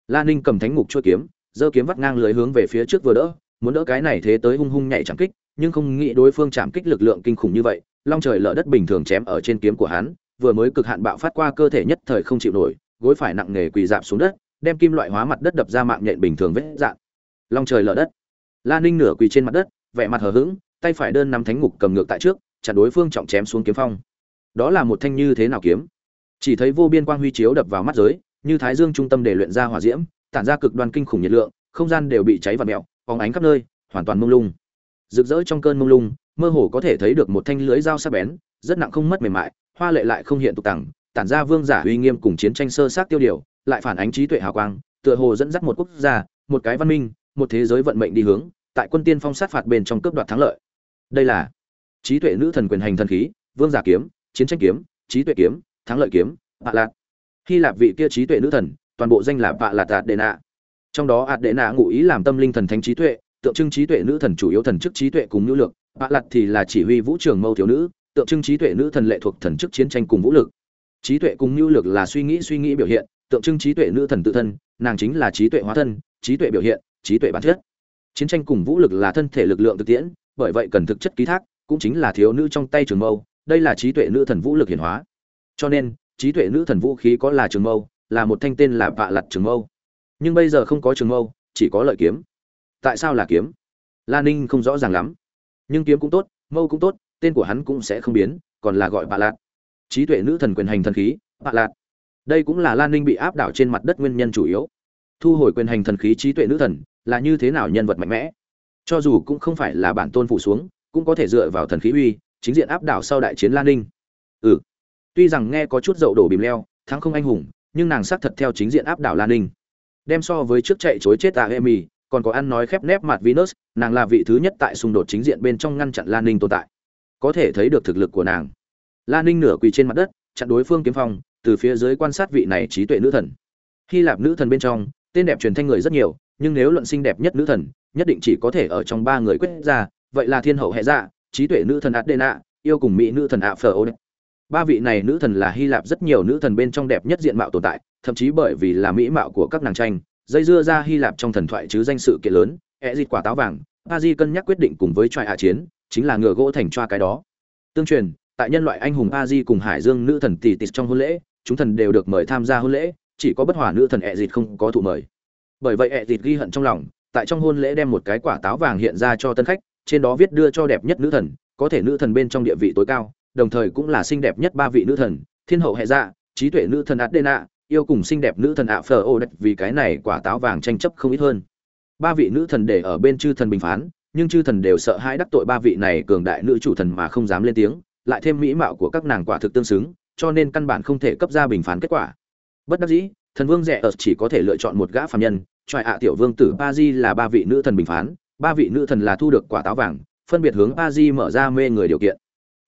lan ninh cầm thánh ngục chuôi kiếm giơ kiếm vắt ngang lưới hướng về phía trước vừa đỡ muốn đỡ cái này thế tới hung hung nhảy chạm kích nhưng không nghĩ đối phương chạm kích lực lượng kinh khủng như vậy long trời lở đất bình thường chém ở trên kiếm của hắn vừa mới cực hạn bạo phát qua cơ thể nhất thời không chịu nổi gối phải nặng nề quỳ dạp xuống đất đem kim loại hóa mặt đất đập ra mạng nhện bình thường vết dạng long trời lở đất. Lan ninh nửa quỳ trên mặt đất vẻ mặt hờ hững tay phải đơn nắm thánh ngục cầm ngược tại trước chặn đối phương trọng chém xuống kiếm phong. Đó là một thanh như thế nào kiếm? Chỉ thấy vô biên quang huy chiếu đập vào mắt giới như thái dương trung tâm để luyện ra hỏa diễm tản ra cực đoan kinh khủng nhiệt lượng không gian đều bị cháy và mèo, phóng ánh khắp nơi hoàn toàn mông lung. Rực rỡ trong cơn mông lung mơ hồ có thể thấy được một thanh lưới dao sắc bén, rất nặng không mất mềm mại, hoa lệ lại không hiện tục tẳng tản ra vương giả uy nghiêm cùng chiến tranh sơ sát tiêu điều, lại phản ánh trí tuệ hào quang, tựa hồ dẫn dắt một quốc gia, một cái văn minh, một thế giới vận mệnh đi hướng, tại quân tiên phong sát phạt bên trong cướp đoạt thắng lợi. Đây là trí tuệ nữ thần quyền hành thần khí, vương giả kiếm, chiến tranh kiếm, trí tuệ kiếm, thắng lợi kiếm bạ lạt hy lạp vị kia trí tuệ nữ thần, toàn bộ danh là bạ lạt đạt đệ nạ. Trong đó ạt đệ nạ ngụ ý làm tâm linh thần thánh trí tuệ, tượng trưng trí tuệ nữ thần chủ yếu thần chức trí tuệ cùng nữ lược bạ lặt thì là chỉ huy vũ trường mâu thiếu nữ, tượng trưng trí tuệ nữ thần lệ thuộc thần chức chiến tranh cùng vũ lực. Trí tuệ cùng mưu lực là suy nghĩ suy nghĩ biểu hiện, tượng trưng trí tuệ nữ thần tự thân, nàng chính là trí tuệ hóa thân, trí tuệ biểu hiện, trí tuệ bản chất. Chiến tranh cùng vũ lực là thân thể lực lượng thực tiễn, bởi vậy cần thực chất ký thác, cũng chính là thiếu nữ trong tay trường mâu, đây là trí tuệ nữ thần vũ lực hiển hóa. Cho nên, trí tuệ nữ thần vũ khí có là trường mâu, là một thanh tên là vạ lặt trường mâu. Nhưng bây giờ không có trường mâu, chỉ có lợi kiếm. Tại sao là kiếm? La ninh không rõ ràng lắm nhưng kiếm cũng tốt, mâu cũng tốt, tên của hắn cũng sẽ không biến, còn là gọi bạ lạt. Trí tuệ nữ thần quyền hành thần khí, bạ lạt. Đây cũng là lan ninh bị áp đảo trên mặt đất nguyên nhân chủ yếu. Thu hồi quyền hành thần khí trí tuệ nữ thần là như thế nào nhân vật mạnh mẽ? Cho dù cũng không phải là bản tôn phủ xuống, cũng có thể dựa vào thần khí uy, chính diện áp đảo sau đại chiến lan ninh. Ừ. Tuy rằng nghe có chút dậu đổ bìm leo, thắng không anh hùng, nhưng nàng xác thật theo chính diện áp đảo lan ninh. Đem so với trước chạy chối chết tạ emi còn có ăn nói khép nép mặt venus, nàng là vị thứ nhất tại xung đột chính diện bên trong ngăn chặn lan ninh tồn tại. Có thể thấy được thực lực của nàng. Lan ninh nửa quỳ trên mặt đất, chặn đối phương kiếm phong, từ phía dưới quan sát vị này trí tuệ nữ thần. Hy lạp nữ thần bên trong, tên đẹp truyền thanh người rất nhiều, nhưng nếu luận sinh đẹp nhất nữ thần, nhất định chỉ có thể ở trong ba người quyết ra, vậy là thiên hậu hệ dạ trí tuệ nữ thần adena, yêu cùng mỹ nữ thần Aphrodite ba vị này nữ thần là hy lạp rất nhiều nữ thần bên trong đẹp nhất diện mạo tồn tại, thậm chí bởi vì là mỹ mạo của các nàng tranh dây dưa ra hy lạp trong thần thoại chứ danh sự kiện lớn ẹ dịt quả táo vàng a di cân nhắc quyết định cùng với trại hạ chiến, chính là ngựa gỗ thành choa cái đó. Tương truyền, tại nhân loại anh hùng a di cùng hải dương nữ thần tỷ tịt trong hôn lễ, chúng thần đều được mời tham gia hôn lễ, chỉ có bất hòa nữ thần ẹ dịt không có thụ mời. Bởi vậy ẹ dịt ghi hận trong lòng, tại trong hôn lễ đem một cái quả táo vàng hiện ra cho tân khách, trên đó viết đưa cho đẹp nhất nữ thần, có thể nữ thần bên trong địa vị tối cao, đồng thời cũng là xinh đẹp nhất ba vị nữ thần, thiên hậu hệ dạ trí tuệ nữ thần adena yêu cùng xinh đẹp nữ thần ạ phờ ô đất vì cái này quả táo vàng tranh chấp không ít hơn. Ba vị nữ thần để ở bên chư thần bình phán, nhưng chư thần đều sợ hãi đắc tội ba vị này cường đại nữ chủ thần mà không dám lên tiếng, lại thêm mỹ mạo của các nàng quả thực tương xứng, cho nên căn bản không thể cấp ra bình phán kết quả. Bất đắc dĩ, thần vương rẻ ở chỉ có thể lựa chọn một gã phạm nhân cho ạ tiểu vương tử ba di là ba vị nữ thần bình phán, ba vị nữ thần là thu được quả táo vàng, phân biệt hướng ba di mở ra mê người điều kiện.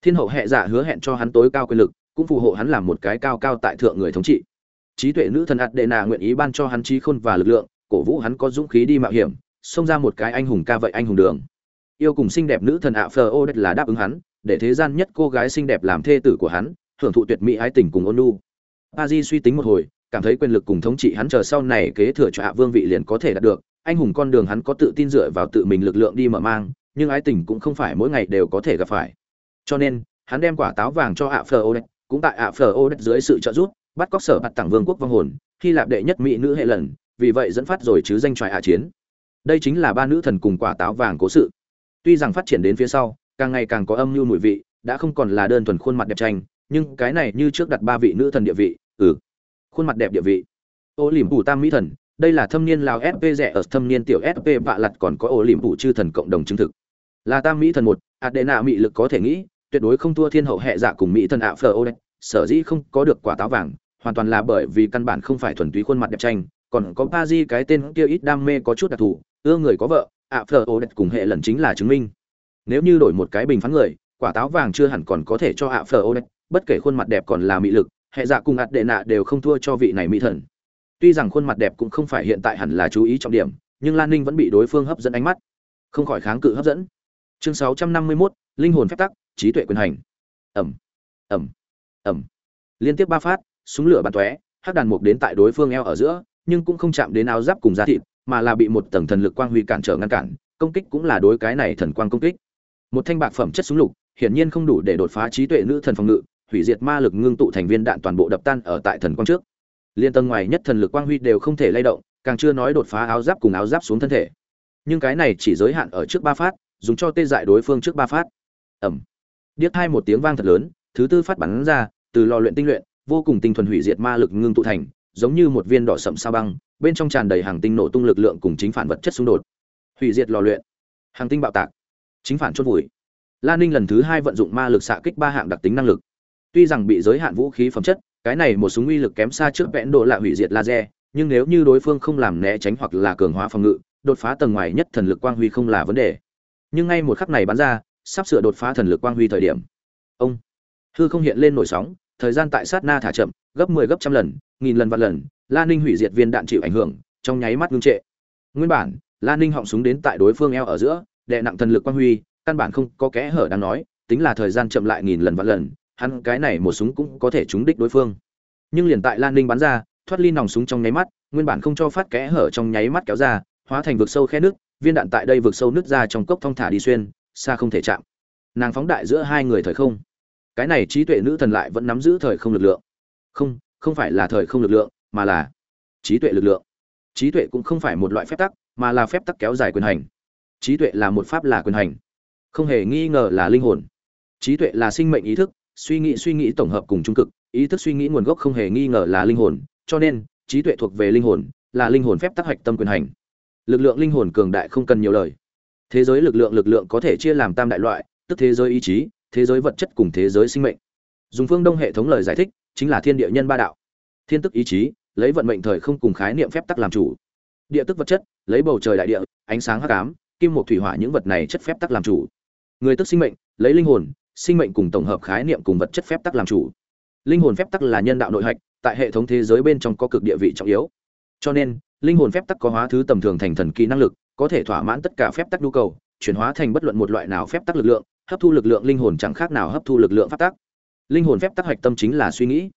Thiên hậu hệ giả dạ hứa hẹn cho hắn tối cao quyền lực, cũng phù hộ hắn làm một cái cao cao tại thượng người thống trị trí tuệ nữ thần ạt đệ nà nguyện ý ban cho hắn trí khôn và lực lượng, cổ vũ hắn có dũng khí đi mạo hiểm, xông ra một cái anh hùng ca vậy anh hùng đường. Yêu cùng xinh đẹp nữ thần ạ phờ ô đất là đáp ứng hắn, để thế gian nhất cô gái xinh đẹp làm thê tử của hắn, hưởng thụ tuyệt mỹ ái tình cùng ôn nu a di suy tính một hồi, cảm thấy quyền lực cùng thống trị hắn chờ sau này kế thừa cho hạ vương vị liền có thể đạt được, anh hùng con đường hắn có tự tin dựa vào tự mình lực lượng đi mở mang, nhưng ái tình cũng không phải mỗi ngày đều có thể gặp phải. Cho nên, hắn đem quả táo vàng cho ạ phờ ô đất cũng tại ạ phờ ô đất dưới sự trợ giúp bắt cóc sở bạt tặng vương quốc vong hồn, hy lạp đệ nhất mỹ nữ hệ lần, vì vậy dẫn phát rồi chứ danh tròi hạ chiến. Đây chính là ba nữ thần cùng quả táo vàng cố sự. Tuy rằng phát triển đến phía sau, càng ngày càng có âm mưu mùi vị, đã không còn là đơn thuần khuôn mặt đẹp tranh, nhưng cái này như trước đặt ba vị nữ thần địa vị ừ khuôn mặt đẹp địa vị. Ô liềm phủ tam mỹ thần, đây là thâm niên lào sp rẻ ở thâm niên tiểu sp vạ lặt còn có ô liềm phủ chư thần cộng đồng chứng thực. Là tam mỹ thần một, adena mỹ lực có thể nghĩ, tuyệt đối không thua thiên hậu hệ dạ cùng mỹ thần ạ phờ ô sở dĩ không có được quả táo vàng hoàn toàn là bởi vì căn bản không phải thuần túy khuôn mặt đẹp tranh còn có pa di cái tên kia ít đam mê có chút đặc thù ưa người có vợ ạ phờ ô cùng hệ lần chính là chứng minh. Nếu như đổi một cái bình phán người quả táo vàng chưa hẳn còn có thể cho ạ phờ ô bất kể khuôn mặt đẹp còn là mỹ lực hệ dạ cùng ạt đệ nạ đều không thua cho vị này mỹ thần. Tuy rằng khuôn mặt đẹp cũng không phải hiện tại hẳn là chú ý trọng điểm nhưng lan ninh vẫn bị đối phương hấp dẫn ánh mắt. Không khỏi kháng cự hấp dẫn. Chương sáu trăm năm mươi 651, linh hồn phép tắc trí tuệ quyền hành. Ẩm ẩm ẩm liên tiếp ba phát súng lửa bắn tóe hắc đàn mục đến tại đối phương eo ở giữa nhưng cũng không chạm đến áo giáp cùng da thịt mà là bị một tầng thần lực quang huy cản trở ngăn cản công kích cũng là đối cái này thần quang công kích. Một thanh bạc phẩm chất súng lục hiển nhiên không đủ để đột phá trí tuệ nữ thần phòng ngự hủy diệt ma lực ngưng tụ thành viên đạn toàn bộ đập tan ở tại thần quang trước. Liên tầng ngoài nhất thần lực quang huy đều không thể lay động càng chưa nói đột phá áo giáp cùng áo giáp xuống thân thể. Nhưng cái này chỉ giới hạn ở trước ba phát dùng cho tê dại đối phương trước ba phát. Ầm, điếc hai một tiếng vang thật lớn thứ tư phát bắn ra từ lò luyện tinh luyện vô cùng tinh thuần hủy diệt ma lực ngưng tụ thành, giống như một viên đỏ sậm sao băng, bên trong tràn đầy hàng tinh nổ tung lực lượng cùng chính phản vật chất xung đột. Hủy diệt lò luyện. Hàng tinh bạo tạc. Chính phản chốt vùi. Lan ninh lần thứ hai vận dụng ma lực xạ kích ba hạng đặc tính năng lực. Tuy rằng bị giới hạn vũ khí phẩm chất, cái này một súng uy lực kém xa trước vẹn độ là hủy diệt laser, nhưng nếu như đối phương không làm né tránh hoặc là cường hóa phòng ngự, đột phá tầng ngoài nhất thần lực quang huy không là vấn đề. Nhưng ngay một khắc này bắn ra, sắp sửa đột phá thần lực quang huy thời điểm. Ông. Hư không hiện lên nổi sóng thời gian tại sát na thả chậm, gấp 10 gấp trăm lần, nghìn lần, vạn lần, la ninh hủy diệt viên đạn chịu ảnh hưởng, trong nháy mắt ngưng trệ. Nguyên bản, la ninh họng súng đến tại đối phương eo ở giữa đệ nặng thần lực quang huy, căn bản không có kẽ hở đang nói, tính là thời gian chậm lại nghìn lần, vạn lần, hắn cái này một súng cũng có thể trúng đích đối phương. Nhưng liền tại lan ninh bắn ra, thoát ly nòng súng trong nháy mắt, nguyên bản không cho phát kẽ hở trong nháy mắt kéo ra, hóa thành vực sâu khe nước, viên đạn tại đây vực sâu nứt ra trong cốc thong thả đi xuyên, xa không thể chạm. Nàng phóng đại giữa hai người thời không cái này trí tuệ nữ thần lại vẫn nắm giữ thời không lực lượng. Không không phải là thời không lực lượng, mà là trí tuệ lực lượng. Trí tuệ cũng không phải một loại phép tắc, mà là phép tắc kéo dài quyền hành. Trí tuệ là một pháp là quyền hành, không hề nghi ngờ là linh hồn. Trí tuệ là sinh mệnh ý thức, suy nghĩ suy nghĩ tổng hợp cùng trung cực, ý thức suy nghĩ nguồn gốc không hề nghi ngờ là linh hồn, cho nên, trí tuệ thuộc về linh hồn, là linh hồn phép tác hoạch tâm quyền hành. Lực lượng linh hồn cường đại không cần nhiều lời. Thế giới lực lượng lực lượng có thể chia làm tam đại loại, tức thế giới ý chí thế giới vật chất cùng thế giới sinh mệnh. Dùng phương đông hệ thống lời giải thích, chính là thiên địa nhân ba đạo. Thiên tức ý chí, lấy vận mệnh thời không cùng khái niệm phép tắc làm chủ. Địa tức vật chất, lấy bầu trời đại địa, ánh sáng hắc ám, kim một thủy hỏa những vật này chất phép tắc làm chủ. Người tức sinh mệnh, lấy linh hồn, sinh mệnh cùng tổng hợp khái niệm cùng vật chất phép tắc làm chủ. Linh hồn phép tắc là nhân đạo nội hạch, tại hệ thống thế giới bên trong có cực địa vị trọng yếu. Cho nên, linh hồn phép tắc có hóa thứ tầm thường thành thần kỳ năng lực, có thể thỏa mãn tất cả phép tắc nhu cầu, chuyển hóa thành bất luận một loại nào phép tắc lực lượng hấp thu lực lượng linh hồn chẳng khác nào hấp thu lực lượng pháp tắc. Linh hồn phép tắc hoạch tâm chính là suy nghĩ.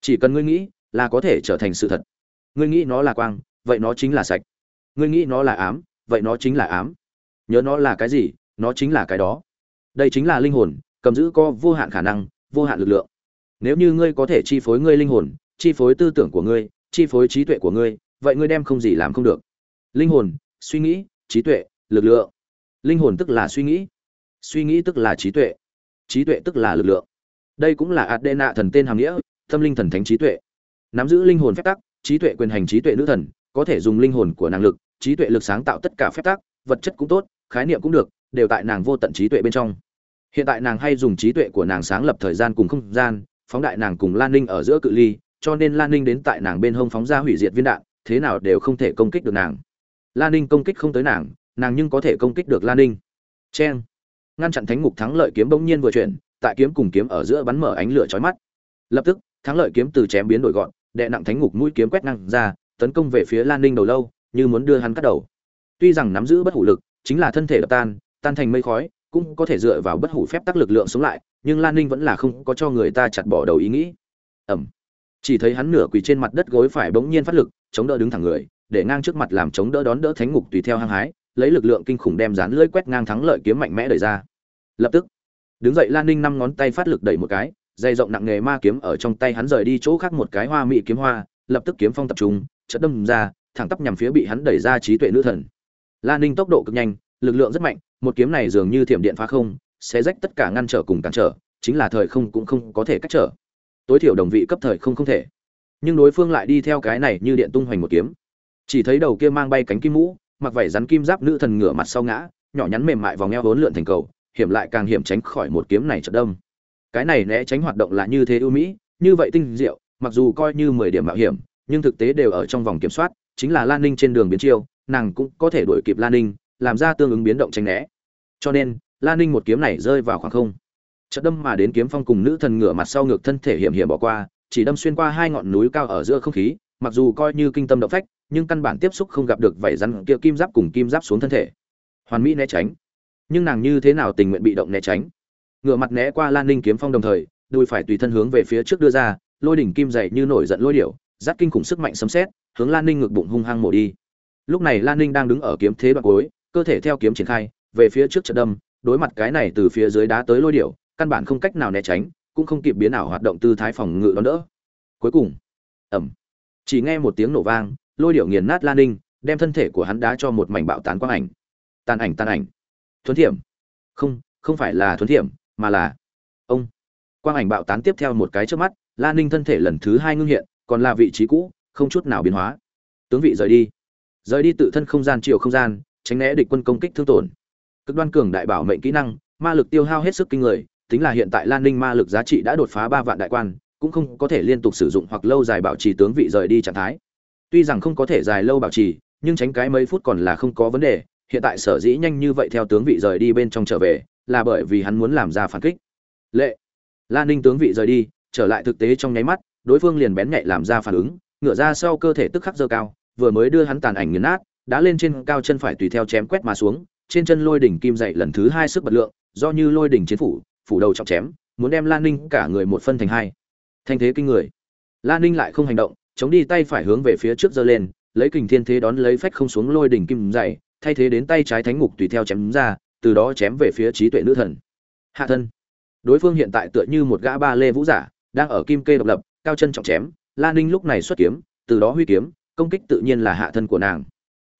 Chỉ cần ngươi nghĩ là có thể trở thành sự thật. Ngươi nghĩ nó là quang, vậy nó chính là sạch. Ngươi nghĩ nó là ám, vậy nó chính là ám. Nhớ nó là cái gì, nó chính là cái đó. Đây chính là linh hồn, cầm giữ có vô hạn khả năng, vô hạn lực lượng. Nếu như ngươi có thể chi phối ngươi linh hồn, chi phối tư tưởng của ngươi, chi phối trí tuệ của ngươi, vậy ngươi đem không gì làm không được. Linh hồn, suy nghĩ, trí tuệ, lực lượng. Linh hồn tức là suy nghĩ suy nghĩ tức là trí tuệ. Trí tuệ tức là lực lượng. Đây cũng là adena thần tên hàm nghĩa, tâm linh thần thánh trí tuệ. Nắm giữ linh hồn phép tắc, trí tuệ quyền hành trí tuệ nữ thần, có thể dùng linh hồn của năng lực, trí tuệ lực sáng tạo tất cả phép tắc, vật chất cũng tốt, khái niệm cũng được, đều tại nàng vô tận trí tuệ bên trong. Hiện tại nàng hay dùng trí tuệ của nàng sáng lập thời gian cùng không gian, phóng đại nàng cùng lan ninh ở giữa cự ly, cho nên lan ninh đến tại nàng bên hông phóng ra hủy diệt viên đạn, thế nào đều không thể công kích được nàng. Lan ninh công kích không tới nàng nàng nhưng có thể công kích được lan ninh. C ngăn chặn thánh ngục thắng lợi kiếm bỗng nhiên vừa chuyển, tại kiếm cùng kiếm ở giữa bắn mở ánh lửa chói mắt. Lập tức, thắng lợi kiếm từ chém biến đổi gọn đệ nặng thánh ngục mũi kiếm quét ngang ra, tấn công về phía lan ninh đầu lâu, như muốn đưa hắn cắt đầu. Tuy rằng nắm giữ bất hủ lực, chính là thân thể đập tan tan thành mây khói, cũng có thể dựa vào bất hủ phép tắc lực lượng sống lại, nhưng lan ninh vẫn là không có cho người ta chặt bỏ đầu ý nghĩ. Ẩm. Chỉ thấy hắn nửa quỳ trên mặt đất gối phải bỗng nhiên phát lực, chống đỡ đứng thẳng người, để ngang trước mặt làm chống đỡ đón đỡ thánh ngục tùy theo hăng hái, lấy lực lượng kinh khủng đem dán lưỡi quét ngang thắng lợi kiếm mạnh mẽ đẩy ra lập tức, đứng dậy lan ninh năm ngón tay phát lực đẩy một cái, dây rộng nặng nghề ma kiếm ở trong tay hắn rời đi chỗ khác một cái hoa mỹ kiếm hoa, lập tức kiếm phong tập trung chất đâm ra, thẳng tắp nhằm phía bị hắn đẩy ra trí tuệ nữ thần. Lan ninh tốc độ cực nhanh, lực lượng rất mạnh, một kiếm này dường như thiểm điện phá không, sẽ rách tất cả ngăn trở cùng cản trở, chính là thời không cũng không có thể cách trở. Tối thiểu đồng vị cấp thời không không thể. Nhưng đối phương lại đi theo cái này như điện tung hoành một kiếm. Chỉ thấy đầu kia mang bay cánh kim mũ, mặc vảy rắn kim giáp nữ thần ngửa mặt sau ngã, nhỏ nhắn mềm mại vòng eo vốn lượn thành cầu hiểm lại càng hiểm tránh khỏi một kiếm này chật đâm. Cái này né tránh hoạt động là như thế ưu mỹ, như vậy tinh diệu, mặc dù coi như mười điểm mạo hiểm, nhưng thực tế đều ở trong vòng kiểm soát, chính là lan ninh trên đường biến chiêu, nàng cũng có thể đuổi kịp lan ninh, làm ra tương ứng biến động tránh né. Cho nên, lan ninh một kiếm này rơi vào khoảng không. Chợt đâm mà đến kiếm phong cùng nữ thần ngửa mặt sau ngược thân thể hiểm hiểm bỏ qua, chỉ đâm xuyên qua hai ngọn núi cao ở giữa không khí, mặc dù coi như kinh tâm động phách, nhưng căn bản tiếp xúc không gặp được vảy rắn kia kim giáp cùng kim giáp xuống thân thể. Hoàn mỹ né tránh nhưng nàng như thế nào tình nguyện bị động né tránh? Ngựa mặt né qua lan ninh kiếm phong đồng thời, đùi phải tùy thân hướng về phía trước đưa ra, lôi đỉnh kim dày như nổi giận lôi điểu, giáp kinh khủng sức mạnh sấm xét hướng lan ninh ngực bụng hung hăng mổ đi. Lúc này lan ninh đang đứng ở kiếm thế đoạn cối cơ thể theo kiếm triển khai, về phía trước trận đâm, đối mặt cái này từ phía dưới đá tới lôi điểu, căn bản không cách nào né tránh, cũng không kịp biến ảo hoạt động tư thái phòng ngự đón đỡ. Cuối cùng ẩm chỉ nghe một tiếng nổ vang, lôi điểu nghiền nát lan ninh, đem thân thể của hắn đá cho một mảnh bạo tán quang ảnh. Tàn ảnh tàn ảnh thuấn thiểm. Không không phải là thuấn thiểm, mà là ông. Quang ảnh bạo tán tiếp theo một cái trước mắt lan ninh thân thể lần thứ hai ngưng hiện, còn là vị trí cũ, không chút nào biến hóa. Tướng vị rời đi. Rời đi tự thân không gian chiều không gian, tránh né địch quân công kích thương tổn. Cực đoan cường đại bảo mệnh kỹ năng, ma lực tiêu hao hết sức kinh người, tính là hiện tại lan ninh ma lực giá trị đã đột phá ba vạn đại quan, cũng không có thể liên tục sử dụng hoặc lâu dài bảo trì tướng vị rời đi trạng thái. Tuy rằng không có thể dài lâu bảo trì, nhưng tránh cái mấy phút còn là không có vấn đề hiện tại sở dĩ nhanh như vậy theo tướng vị rời đi bên trong trở về, là bởi vì hắn muốn làm ra phản kích. Lệ. Lan ninh tướng vị rời đi, trở lại thực tế trong nháy mắt, đối phương liền bén nhạy làm ra phản ứng ngựa ra sau cơ thể tức khắc dơ cao, vừa mới đưa hắn tàn ảnh nghiền nát, đã lên trên cao chân phải tùy theo chém quét mà xuống, trên chân lôi đỉnh kim dậy lần thứ hai sức bật lượng, do như lôi đỉnh chiến phủ phủ đầu trọng chém, muốn đem lan ninh cả người một phân thành hai. Thanh thế kinh người. Lan ninh lại không hành động, chống đi tay phải hướng về phía trước giơ lên, lấy kình thiên thế đón lấy phách không xuống lôi đỉnh kim dày thay thế đến tay trái thánh ngục tùy theo chém ra, từ đó chém về phía trí tuệ nữ thần. Hạ thân. Đối phương hiện tại tựa như một gã ba lê vũ giả, đang ở kim kê độc lập, cao chân trọng chém. Lan ninh lúc này xuất kiếm, từ đó huy kiếm, công kích tự nhiên là hạ thân của nàng.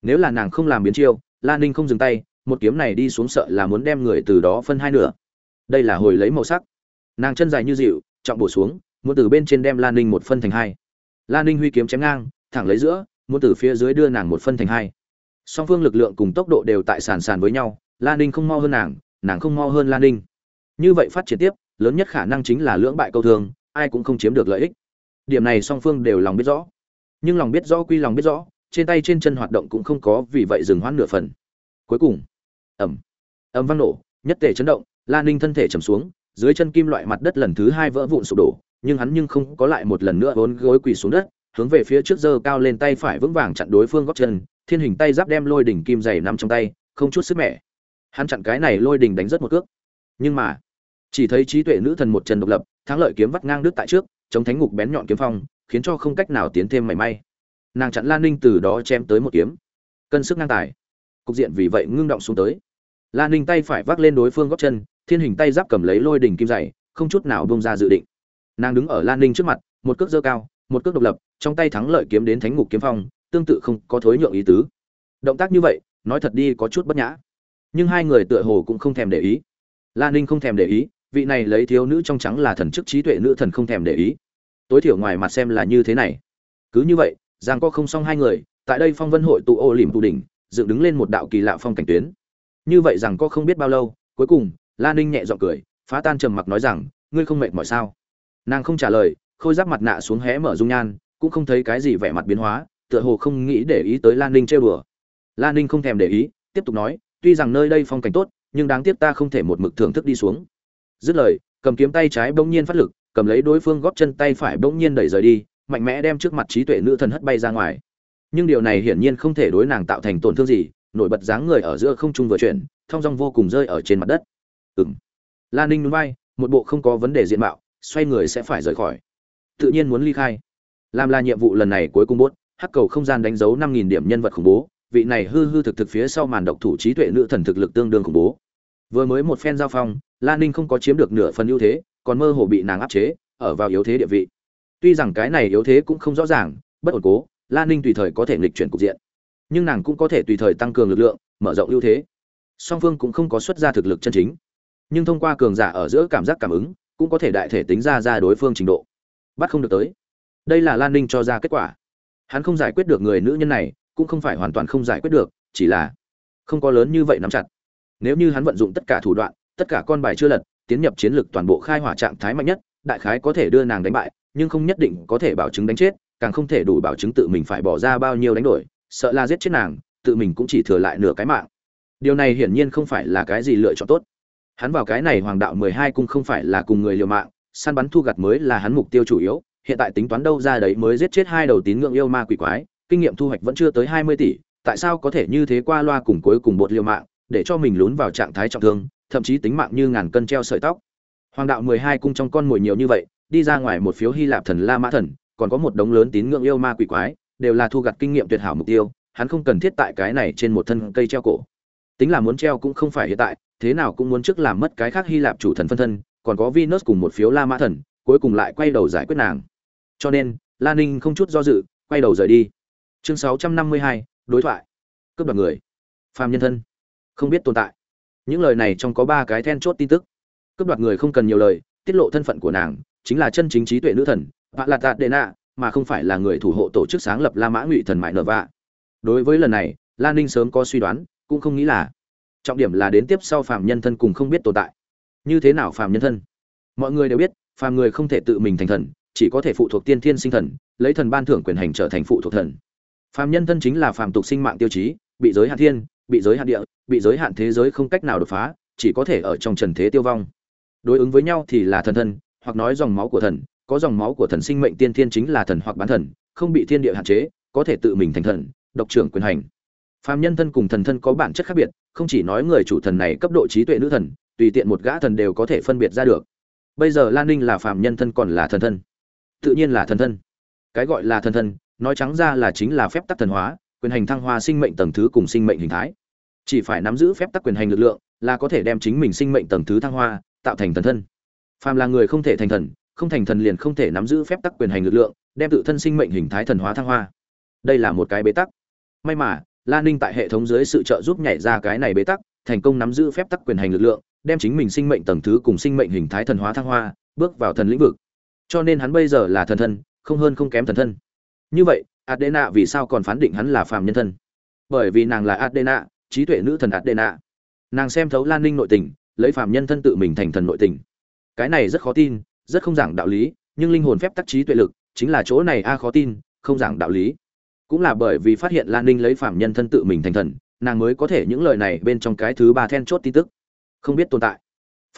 Nếu là nàng không làm biến chiêu lan ninh không dừng tay, một kiếm này đi xuống sợ là muốn đem người từ đó phân hai nửa. Đây là hồi lấy màu sắc. Nàng chân dài như dịu, trọng bổ xuống, muốn từ bên trên đem lan ninh một phân thành hai. Lan ninh huy kiếm chém ngang, thẳng lấy giữa, muốn từ phía dưới đưa nàng một phân thành hai song phương lực lượng cùng tốc độ đều tại sàn sàn với nhau lan ninh không mo hơn nàng nàng không mo hơn lan ninh. Như vậy phát triển tiếp lớn nhất khả năng chính là lưỡng bại câu thường, ai cũng không chiếm được lợi ích. Điểm này song phương đều lòng biết rõ. Nhưng lòng biết rõ quy lòng biết rõ trên tay trên chân hoạt động cũng không có vì vậy dừng hoãn nửa phần. Cuối cùng ẩm ẩm vang nổ nhất tề chấn động lan ninh thân thể trầm xuống dưới chân kim loại mặt đất lần thứ hai vỡ vụn sụp đổ nhưng hắn nhưng không có lại một lần nữa vốn gối quỳ xuống đất hướng về phía trước giơ cao lên tay phải vững vàng chặn đối phương gót chân thiên hình tay giáp đem lôi đỉnh kim dày nằm trong tay, không chút sức mẻ. Hắn chặn cái này lôi đỉnh đánh rất một cước. Nhưng mà, chỉ thấy trí tuệ nữ thần một chân độc lập, thắng lợi kiếm vắt ngang đứt tại trước, chống thánh ngục bén nhọn kiếm phong, khiến cho không cách nào tiến thêm mảy may. Nàng chặn lan ninh từ đó chém tới một kiếm. Cân sức ngang tài. Cục diện vì vậy ngưng động xuống tới. Lan ninh tay phải vác lên đối phương gót chân, thiên hình tay giáp cầm lấy lôi đỉnh kim dày, không chút nào bông ra dự định. Nàng đứng ở lan ninh trước mặt, một cước dơ cao, một cước độc lập, trong tay thắng lợi kiếm đến thánh ngục kiếm phong tương tự không có thối nhượng ý tứ. Động tác như vậy, nói thật đi có chút bất nhã. Nhưng hai người tựa hồ cũng không thèm để ý. Lan ninh không thèm để ý, vị này lấy thiếu nữ trong trắng là thần chức trí tuệ nữ thần không thèm để ý. Tối thiểu ngoài mặt xem là như thế này. Cứ như vậy, giang có không xong hai người, tại đây phong vân hội tụ ô lìm tụ đỉnh, dựng đứng lên một đạo kỳ lạ phong cảnh tuyến. Như vậy rằng có không biết bao lâu, cuối cùng lan ninh nhẹ giọng cười, phá tan trầm mặc nói rằng, ngươi không mệt mỏi sao? Nàng không trả lời, khôi giáp mặt nạ xuống hé mở dung nhan, cũng không thấy cái gì vẻ mặt biến hóa tựa hồ không nghĩ để ý tới lan ninh trêu đùa. Lan ninh không thèm để ý, tiếp tục nói, tuy rằng nơi đây phong cảnh tốt, nhưng đáng tiếc ta không thể một mực thưởng thức đi xuống. Dứt lời, cầm kiếm tay trái bỗng nhiên phát lực, cầm lấy đối phương góp chân tay phải bỗng nhiên đẩy rời đi, mạnh mẽ đem trước mặt trí tuệ nữ thần hất bay ra ngoài. Nhưng điều này hiển nhiên không thể đối nàng tạo thành tổn thương gì, nổi bật dáng người ở giữa không trung vừa chuyển, thong dong vô cùng rơi ở trên mặt đất. Ừng lan ninh núi bay một bộ không có vấn đề diện mạo, xoay người sẽ phải rời khỏi. Tự nhiên muốn ly khai. Làm là nhiệm vụ lần này cuối cùng bốt hắc cầu không gian đánh dấu năm nghìn điểm nhân vật khủng bố, vị này hư hư thực thực phía sau màn độc thủ trí tuệ nữ thần thực lực tương đương khủng bố. Vừa mới một phen giao phong lan ninh không có chiếm được nửa phần ưu thế, còn mơ hồ bị nàng áp chế, ở vào yếu thế địa vị. Tuy rằng cái này yếu thế cũng không rõ ràng, bất ổn cố lan ninh tùy thời có thể nghịch chuyển cục diện. Nhưng nàng cũng có thể tùy thời tăng cường lực lượng, mở rộng ưu thế. Song phương cũng không có xuất ra thực lực chân chính. Nhưng thông qua cường giả ở giữa cảm giác cảm ứng, cũng có thể đại thể tính ra ra đối phương trình độ. Bắt không được tới. Đây là lan ninh cho ra kết quả hắn không giải quyết được người nữ nhân này, cũng không phải hoàn toàn không giải quyết được, chỉ là không có lớn như vậy nắm chặt. Nếu như hắn vận dụng tất cả thủ đoạn, tất cả con bài chưa lật, tiến nhập chiến lược toàn bộ khai hỏa trạng thái mạnh nhất, đại khái có thể đưa nàng đánh bại, nhưng không nhất định có thể bảo chứng đánh chết, càng không thể đủ bảo chứng tự mình phải bỏ ra bao nhiêu đánh đổi, sợ là giết chết nàng, tự mình cũng chỉ thừa lại nửa cái mạng. Điều này hiển nhiên không phải là cái gì lựa chọn tốt. Hắn vào cái này hoàng đạo mười hai cung không phải là cùng người liều mạng, săn bắn thu gặt mới là hắn mục tiêu chủ yếu hiện tại tính toán đâu ra đấy mới giết chết hai đầu tín ngưỡng yêu ma quỷ quái, kinh nghiệm thu hoạch vẫn chưa tới hai mươi tỷ, tại sao có thể như thế qua loa cùng cuối cùng bột liều mạng, để cho mình lún vào trạng thái trọng thương, thậm chí tính mạng như ngàn cân treo sợi tóc. Hoàng đạo mười hai cung trong con mồi nhiều như vậy, đi ra ngoài một phiếu hy lạp thần la mã thần, còn có một đống lớn tín ngưỡng yêu ma quỷ quái, đều là thu gặt kinh nghiệm tuyệt hảo mục tiêu, hắn không cần thiết tại cái này trên một thân cây treo cổ. Tính là muốn treo cũng không phải hiện tại, thế nào cũng muốn trước làm mất cái khác hy lạp chủ thần phân thân, còn có venus cùng một phiếu la mã thần, cuối cùng lại quay đầu giải quyết nàng cho nên lan ninh không chút do dự, quay đầu rời đi. Chương sáu trăm năm mươi hai, đối thoại. Cướp đoạt người. Phàm nhân thân. Không biết tồn tại. Những lời này trong có ba cái then chốt tin tức. Cướp đoạt người không cần nhiều lời, tiết lộ thân phận của nàng, chính là chân chính trí tuệ nữ thần, vạ lạt tạ đệ nạ, mà không phải là người thủ hộ tổ chức sáng lập la mã ngụy thần mại Nở vạ. Đối với lần này lan ninh sớm có suy đoán, cũng không nghĩ là trọng điểm là đến tiếp sau phàm nhân thân cùng không biết tồn tại. Như thế nào phàm nhân thân? Mọi người đều biết, phàm người không thể tự mình thành thần chỉ có thể phụ thuộc tiên thiên sinh thần, lấy thần ban thưởng quyền hành trở thành phụ thuộc thần. Phàm nhân thân chính là phàm tục sinh mạng tiêu chí, bị giới hạn thiên, bị giới hạn địa, bị giới hạn thế giới không cách nào đột phá, chỉ có thể ở trong trần thế tiêu vong. Đối ứng với nhau thì là thần thân, hoặc nói dòng máu của thần, có dòng máu của thần sinh mệnh tiên thiên chính là thần hoặc bán thần, không bị thiên địa hạn chế, có thể tự mình thành thần, độc trưởng quyền hành. Phàm nhân thân cùng thần thân có bản chất khác biệt, không chỉ nói người chủ thần này cấp độ trí tuệ nữ thần, tùy tiện một gã thần đều có thể phân biệt ra được. Bây giờ lan ninh là phàm nhân thân còn là thần thân tự nhiên là thần thân. Cái gọi là thần thân, nói trắng ra là chính là phép tắc thần hóa, quyền hành thăng hoa sinh mệnh tầng thứ cùng sinh mệnh hình thái. Chỉ phải nắm giữ phép tắc quyền hành lực lượng, là có thể đem chính mình sinh mệnh tầng thứ thăng hoa, tạo thành thần thân. Phàm là người không thể thành thần, không thành thần liền không thể nắm giữ phép tắc quyền hành lực lượng, đem tự thân sinh mệnh hình thái thần hóa thăng hoa. Đây là một cái bế tắc. May mà lan ninh tại hệ thống dưới sự trợ giúp nhảy ra cái này bế tắc, thành công nắm giữ phép tắc quyền hành lực lượng, đem chính mình sinh mệnh tầng thứ cùng sinh mệnh hình thái thần hóa thăng hoa, bước vào thần lĩnh vực cho nên hắn bây giờ là thần thân, không hơn không kém thần thân. Như vậy, adena vì sao còn phán định hắn là phàm nhân thân? Bởi vì nàng là adena, trí tuệ nữ thần adena. Nàng xem thấu lan ninh nội tình, lấy phàm nhân thân tự mình thành thần nội tình. Cái này rất khó tin, rất không giảng đạo lý, nhưng linh hồn phép tắc trí tuệ lực chính là chỗ này a à khó tin, không giảng đạo lý. Cũng là bởi vì phát hiện lan ninh lấy phàm nhân thân tự mình thành thần, nàng mới có thể những lời này bên trong cái thứ ba then chốt tin tức. Không biết tồn tại.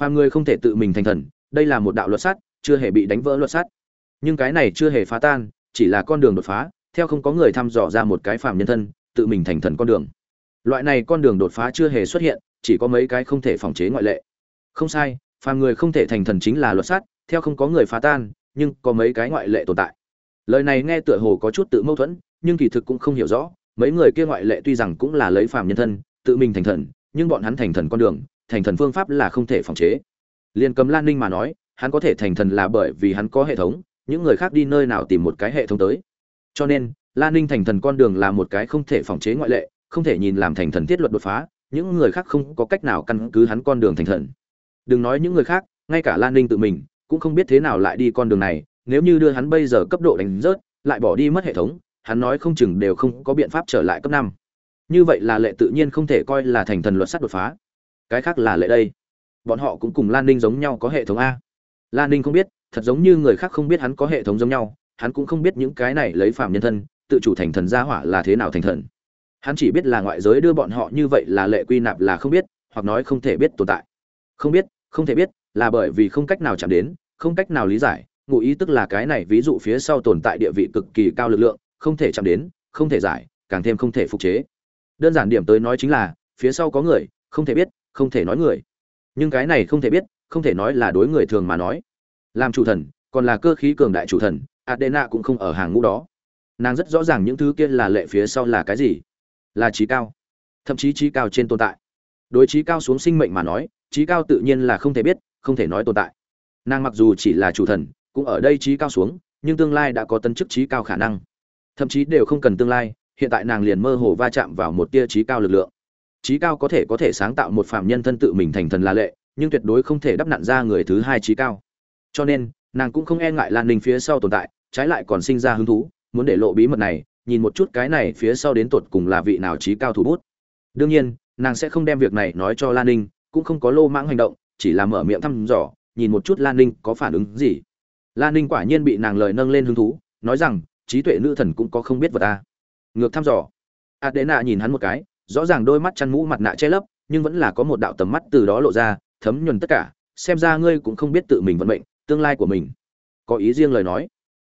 Phàm người không thể tự mình thành thần, đây là một đạo luật sát chưa hề bị đánh vỡ luật sắt. Nhưng cái này chưa hề phá tan, chỉ là con đường đột phá, theo không có người thăm dò ra một cái phàm nhân thân, tự mình thành thần con đường. Loại này con đường đột phá chưa hề xuất hiện, chỉ có mấy cái không thể phòng chế ngoại lệ. Không sai, phàm người không thể thành thần chính là luật sắt, theo không có người phá tan, nhưng có mấy cái ngoại lệ tồn tại. Lời này nghe tựa hồ có chút tự mâu thuẫn, nhưng kỳ thực cũng không hiểu rõ, mấy người kia ngoại lệ tuy rằng cũng là lấy phàm nhân thân, tự mình thành thần, nhưng bọn hắn thành thần con đường, thành thần phương pháp là không thể phòng chế. Liền cầm lan ninh mà nói hắn có thể thành thần là bởi vì hắn có hệ thống, những người khác đi nơi nào tìm một cái hệ thống tới. Cho nên lan ninh thành thần con đường là một cái không thể phòng chế ngoại lệ, không thể nhìn làm thành thần thiết luật đột phá, những người khác không có cách nào căn cứ hắn con đường thành thần. Đừng nói những người khác, ngay cả lan ninh tự mình, cũng không biết thế nào lại đi con đường này, nếu như đưa hắn bây giờ cấp độ đánh rớt, lại bỏ đi mất hệ thống, hắn nói không chừng đều không có biện pháp trở lại cấp năm. Như vậy là lệ tự nhiên không thể coi là thành thần luật sắt đột phá. Cái khác là lệ đây. Bọn họ cũng cùng lan ninh giống nhau có hệ thống a lan ninh không biết, thật giống như người khác không biết hắn có hệ thống giống nhau, hắn cũng không biết những cái này lấy phạm nhân thân, tự chủ thành thần gia hỏa là thế nào thành thần. Hắn chỉ biết là ngoại giới đưa bọn họ như vậy là lệ quy nạp là không biết, hoặc nói không thể biết tồn tại. Không biết, không thể biết, là bởi vì không cách nào chạm đến, không cách nào lý giải, ngụ ý tức là cái này ví dụ phía sau tồn tại địa vị cực kỳ cao lực lượng, không thể chạm đến, không thể giải, càng thêm không thể phục chế. Đơn giản điểm tới nói chính là, phía sau có người, không thể biết, không thể nói người. Nhưng cái này không thể biết không thể nói là đối người thường mà nói. Làm chủ thần, còn là cơ khí cường đại chủ thần, adena cũng không ở hàng ngũ đó. Nàng rất rõ ràng những thứ kia là lệ phía sau là cái gì. Là trí cao. Thậm chí trí cao trên tồn tại. Đối trí cao xuống sinh mệnh mà nói, trí cao tự nhiên là không thể biết, không thể nói tồn tại. Nàng mặc dù chỉ là chủ thần, cũng ở đây trí cao xuống, nhưng tương lai đã có tân chức trí cao khả năng. Thậm chí đều không cần tương lai, hiện tại nàng liền mơ hồ va chạm vào một tia trí cao lực lượng. Trí cao có thể có thể sáng tạo một phạm nhân thân tự mình thành thần là lệ nhưng tuyệt đối không thể đắp nặn ra người thứ hai trí cao. Cho nên, nàng cũng không e ngại lan ninh phía sau tồn tại, trái lại còn sinh ra hứng thú, muốn để lộ bí mật này, nhìn một chút cái này phía sau đến tột cùng là vị nào trí cao thủ bút. Đương nhiên, nàng sẽ không đem việc này nói cho lan ninh, cũng không có lô mãng hành động, chỉ là mở miệng thăm dò, nhìn một chút lan ninh có phản ứng gì. Lan ninh quả nhiên bị nàng lời nâng lên hứng thú, nói rằng, trí tuệ nữ thần cũng có không biết vật ta ngược thăm dò. Adena nhìn hắn một cái, rõ ràng đôi mắt chăn mũ mặt nạ che lấp, nhưng vẫn là có một đạo tầm mắt từ đó lộ ra thấm nhuần tất cả, xem ra ngươi cũng không biết tự mình vận mệnh, tương lai của mình. Có ý riêng lời nói.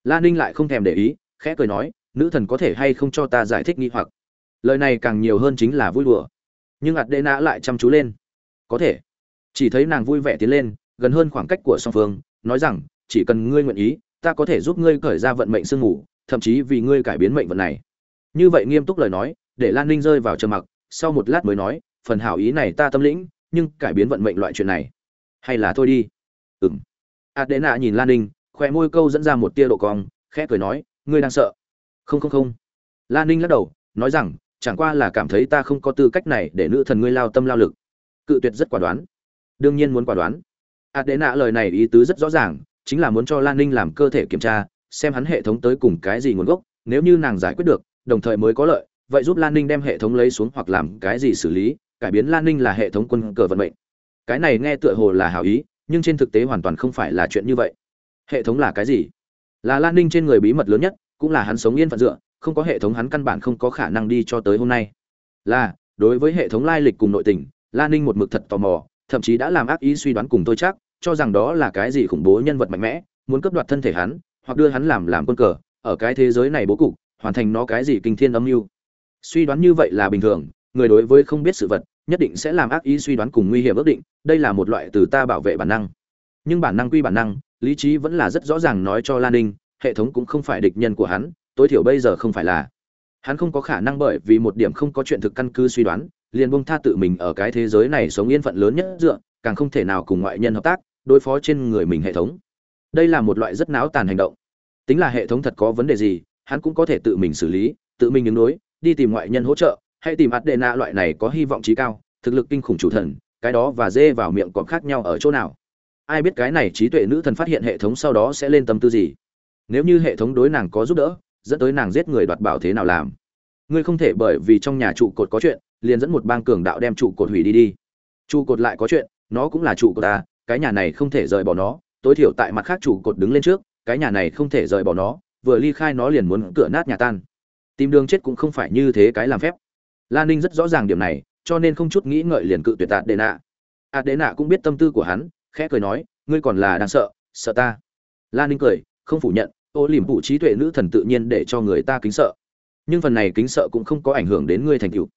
Lan ninh lại không thèm để ý, khẽ cười nói, nữ thần có thể hay không cho ta giải thích nghi hoặc. Lời này càng nhiều hơn chính là vui đùa. Nhưng ạt đệ nã lại chăm chú lên. Có thể. Chỉ thấy nàng vui vẻ tiến lên, gần hơn khoảng cách của song phương, nói rằng, chỉ cần ngươi nguyện ý, ta có thể giúp ngươi khởi ra vận mệnh sương ngủ thậm chí vì ngươi cải biến mệnh vận này. Như vậy nghiêm túc lời nói, để lan ninh rơi vào trầm mặc, sau một lát mới nói, phần hảo ý này ta tâm lĩnh nhưng cải biến vận mệnh loại chuyện này. Hay là thôi đi. Ừng adena nhìn lan ninh khoe môi câu dẫn ra một tia độ cong, khẽ cười nói, ngươi đang sợ? Không không không. Lan ninh lắc đầu, nói rằng, chẳng qua là cảm thấy ta không có tư cách này để nữ thần ngươi lao tâm lao lực. Cự tuyệt rất quả đoán. Đương nhiên muốn quả đoán. Adena lời này ý tứ rất rõ ràng, chính là muốn cho lan ninh làm cơ thể kiểm tra, xem hắn hệ thống tới cùng cái gì nguồn gốc, nếu như nàng giải quyết được, đồng thời mới có lợi, vậy giúp lan ninh đem hệ thống lấy xuống hoặc làm cái gì xử lý cải biến lan ninh là hệ thống quân cờ vận mệnh. Cái này nghe tựa hồ là hảo ý, nhưng trên thực tế hoàn toàn không phải là chuyện như vậy. Hệ thống là cái gì? Là lan ninh trên người bí mật lớn nhất, cũng là hắn sống yên phận dựa, không có hệ thống hắn căn bản không có khả năng đi cho tới hôm nay. Là, đối với hệ thống lai lịch cùng nội tình lan ninh một mực thật tò mò, thậm chí đã làm ác ý suy đoán cùng tôi chắc, cho rằng đó là cái gì khủng bố nhân vật mạnh mẽ, muốn cướp đoạt thân thể hắn, hoặc đưa hắn làm làm quân cờ, ở cái thế giới này bố cục, hoàn thành nó cái gì kinh thiên âm mưu. Suy đoán như vậy là bình thường, người đối với không biết sự vật nhất định sẽ làm ác ý suy đoán cùng nguy hiểm ước định, đây là một loại từ ta bảo vệ bản năng. Nhưng bản năng quy bản năng, lý trí vẫn là rất rõ ràng nói cho lan ninh, hệ thống cũng không phải địch nhân của hắn, tối thiểu bây giờ không phải là. Hắn không có khả năng bởi vì một điểm không có chuyện thực căn cứ suy đoán, liền bông tha tự mình ở cái thế giới này sống yên phận lớn nhất dựa, càng không thể nào cùng ngoại nhân hợp tác, đối phó trên người mình hệ thống. Đây là một loại rất náo tàn hành động. Tính là hệ thống thật có vấn đề gì, hắn cũng có thể tự mình xử lý, tự mình ứng đối, đi tìm ngoại nhân hỗ trợ Hãy tìm adena loại này có hy vọng trí cao, thực lực kinh khủng chủ thần, cái đó và dê vào miệng còn khác nhau ở chỗ nào? Ai biết cái này trí tuệ nữ thần phát hiện hệ thống sau đó sẽ lên tâm tư gì? Nếu như hệ thống đối nàng có giúp đỡ, dẫn tới nàng giết người đoạt bảo thế nào làm? Ngươi không thể bởi vì trong nhà trụ cột có chuyện, liền dẫn một bang cường đạo đem trụ cột hủy đi đi. Trụ cột lại có chuyện, nó cũng là trụ cột ta, cái nhà này không thể rời bỏ nó. Tối thiểu tại mặt khác trụ cột đứng lên trước, cái nhà này không thể rời bỏ nó, vừa ly khai nó liền muốn cửa nát nhà tan. Tìm đường chết cũng không phải như thế cái làm phép lan ninh rất rõ ràng điểm này, cho nên không chút nghĩ ngợi liền cự tuyệt tạt đệ nạ ạt đệ nạ cũng biết tâm tư của hắn, khẽ cười nói, ngươi còn là đang sợ sợ ta. Lan ninh cười, không phủ nhận, ô liềm phụ trí tuệ nữ thần tự nhiên để cho người ta kính sợ. Nhưng phần này kính sợ cũng không có ảnh hưởng đến ngươi thành cựu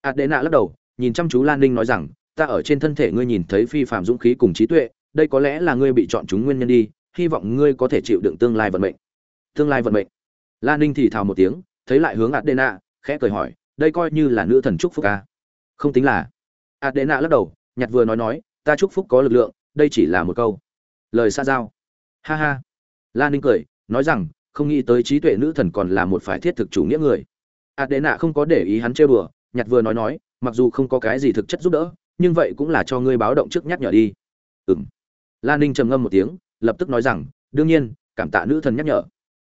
ạt đệ nạ lắc đầu, nhìn chăm chú lan ninh nói rằng, ta ở trên thân thể ngươi nhìn thấy phi phạm dũng khí cùng trí tuệ, đây có lẽ là ngươi bị chọn chúng nguyên nhân đi, hy vọng ngươi có thể chịu đựng tương lai vận mệnh. Tương lai vận mệnh. Lan ninh thì thào một tiếng, thấy lại hướng adena, khẽ cười hỏi đây coi như là nữ thần chúc phúc à? không tính là. Adena lắc đầu, nhặt vừa nói nói, ta chúc phúc có lực lượng, đây chỉ là một câu. Lời xa giao. Ha ha. Lan ninh cười, nói rằng, không nghĩ tới trí tuệ nữ thần còn là một phải thiết thực chủ nghĩa người. Adena không có để ý hắn trêu đùa nhặt vừa nói nói, mặc dù không có cái gì thực chất giúp đỡ, nhưng vậy cũng là cho ngươi báo động trước nhắc nhở đi. Ừng lan ninh trầm ngâm một tiếng, lập tức nói rằng, đương nhiên, cảm tạ nữ thần nhắc nhở.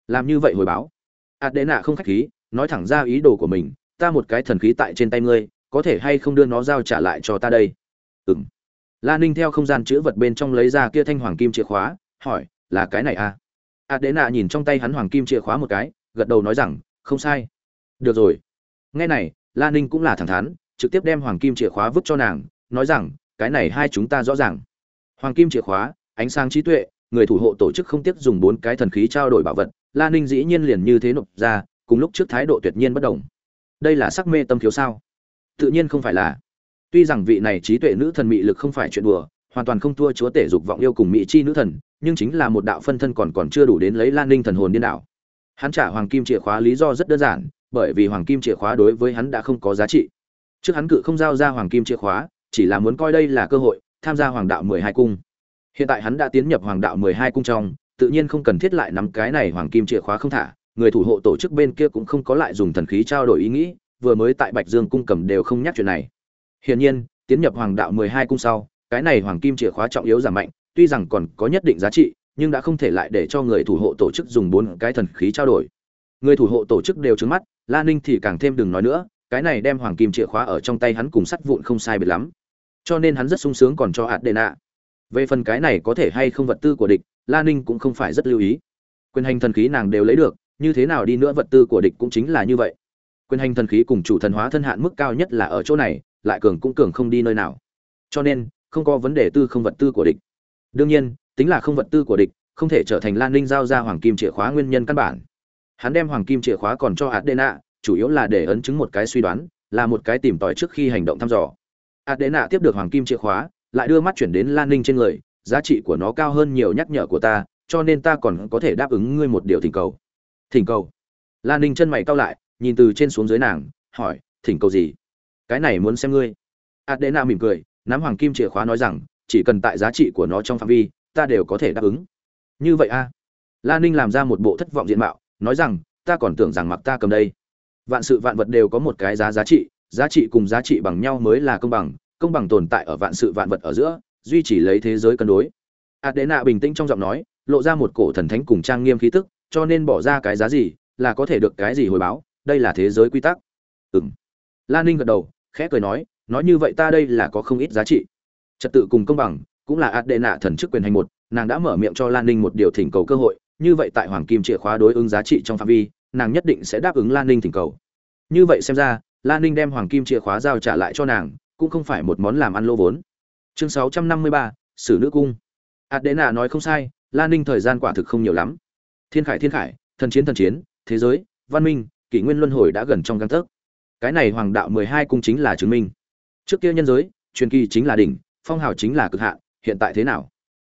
Làm như vậy hồi báo. Adena không khách khí, nói thẳng ra ý đồ của mình ta một cái thần khí tại trên tay ngươi, có thể hay không đưa nó giao trả lại cho ta đây? Ừng lan ninh theo không gian chữ vật bên trong lấy ra kia thanh hoàng kim chìa khóa, hỏi, là cái này à? Adena nhìn trong tay hắn hoàng kim chìa khóa một cái, gật đầu nói rằng, không sai. Được rồi. Nghe này lan ninh cũng là thẳng thắn, trực tiếp đem hoàng kim chìa khóa vứt cho nàng, nói rằng, cái này hai chúng ta rõ ràng. Hoàng kim chìa khóa, ánh sáng trí tuệ, người thủ hộ tổ chức không tiếc dùng bốn cái thần khí trao đổi bảo vật, la ninh dĩ nhiên liền như thế nộp ra, cùng lúc trước thái độ tuyệt nhiên bất đồng đây là sắc mê tâm thiếu sao? Tự nhiên không phải là. Tuy rằng vị này trí tuệ nữ thần mị lực không phải chuyện đùa, hoàn toàn không thua chúa tể dục vọng yêu cùng mỹ chi nữ thần, nhưng chính là một đạo phân thân còn còn chưa đủ đến lấy lan ninh thần hồn điên đạo hắn trả hoàng kim chìa khóa lý do rất đơn giản, bởi vì hoàng kim chìa khóa đối với hắn đã không có giá trị. Trước hắn cự không giao ra hoàng kim chìa khóa, chỉ là muốn coi đây là cơ hội, tham gia hoàng đạo mười hai cung. Hiện tại hắn đã tiến nhập hoàng đạo mười hai cung trong, tự nhiên không cần thiết lại nắm cái này hoàng kim chìa khóa không thả người thủ hộ tổ chức bên kia cũng không có lại dùng thần khí trao đổi ý nghĩ, vừa mới tại bạch dương cung cầm đều không nhắc chuyện này. Hiển nhiên, tiến nhập hoàng đạo mười hai cung sau, cái này hoàng kim chìa khóa trọng yếu giảm mạnh, tuy rằng còn có nhất định giá trị, nhưng đã không thể lại để cho người thủ hộ tổ chức dùng bốn cái thần khí trao đổi. Người thủ hộ tổ chức đều trừng mắt, la ninh thì càng thêm đừng nói nữa, cái này đem hoàng kim chìa khóa ở trong tay hắn cùng sắt vụn không sai biệt lắm. Cho nên hắn rất sung sướng còn cho Adena. đệ nạ về phần cái này có thể hay không vật tư của địch, la ninh cũng không phải rất lưu ý. Quyền hành thần khí nàng đều lấy được như thế nào đi nữa vật tư của địch cũng chính là như vậy. Quyền hành thần khí cùng chủ thần hóa thân hạn mức cao nhất là ở chỗ này, lại cường cũng cường không đi nơi nào. Cho nên, không có vấn đề tư không vật tư của địch. Đương nhiên, tính là không vật tư của địch, không thể trở thành lan ninh giao ra hoàng kim chìa khóa nguyên nhân căn bản. Hắn đem hoàng kim chìa khóa còn cho adena, chủ yếu là để ấn chứng một cái suy đoán, là một cái tìm tòi trước khi hành động thăm dò. Adena tiếp được hoàng kim chìa khóa, lại đưa mắt chuyển đến lan ninh trên người, giá trị của nó cao hơn nhiều nhắc nhở của ta, cho nên ta còn có thể đáp ứng ngươi một điều thỉnh cầu thỉnh cầu. Lan ninh chân mày cao lại, nhìn từ trên xuống dưới nàng, hỏi, thỉnh cầu gì? Cái này muốn xem ngươi. Adena mỉm cười, nắm hoàng kim chìa khóa nói rằng, chỉ cần tại giá trị của nó trong phạm vi, ta đều có thể đáp ứng. Như vậy a à? lan ninh làm ra một bộ thất vọng diện mạo, nói rằng, ta còn tưởng rằng mặc ta cầm đây. Vạn sự vạn vật đều có một cái giá giá trị giá trị cùng giá trị bằng nhau mới là công bằng công bằng tồn tại ở vạn sự vạn vật ở giữa, duy trì lấy thế giới cân đối. Adena bình tĩnh trong giọng nói, lộ ra một cổ thần thánh cùng trang nghiêm khí tức cho nên bỏ ra cái giá gì là có thể được cái gì hồi báo, đây là thế giới quy tắc. Ừng lan ninh gật đầu, khẽ cười nói nói như vậy ta đây là có không ít giá trị. Trật tự cùng công bằng, cũng là adena thần chức quyền hành một, nàng đã mở miệng cho lan ninh một điều thỉnh cầu cơ hội, như vậy tại hoàng kim chìa khóa đối ứng giá trị trong phạm vi, nàng nhất định sẽ đáp ứng lan ninh thỉnh cầu. Như vậy xem ra lan ninh đem hoàng kim chìa khóa giao trả lại cho nàng, cũng không phải một món làm ăn lô vốn. Chương sáu trăm năm mươi ba xử nữ cung. Adena nói không sai lan ninh thời gian quả thực không nhiều lắm thiên khải thiên khải, thần chiến thần chiến, thế giới, văn minh, kỷ nguyên luân hồi đã gần trong găng tấc. Cái này hoàng đạo mười hai cung chính là chứng minh. Trước kia nhân giới, truyền kỳ chính là đỉnh, phong hào chính là cực hạ hiện tại thế nào?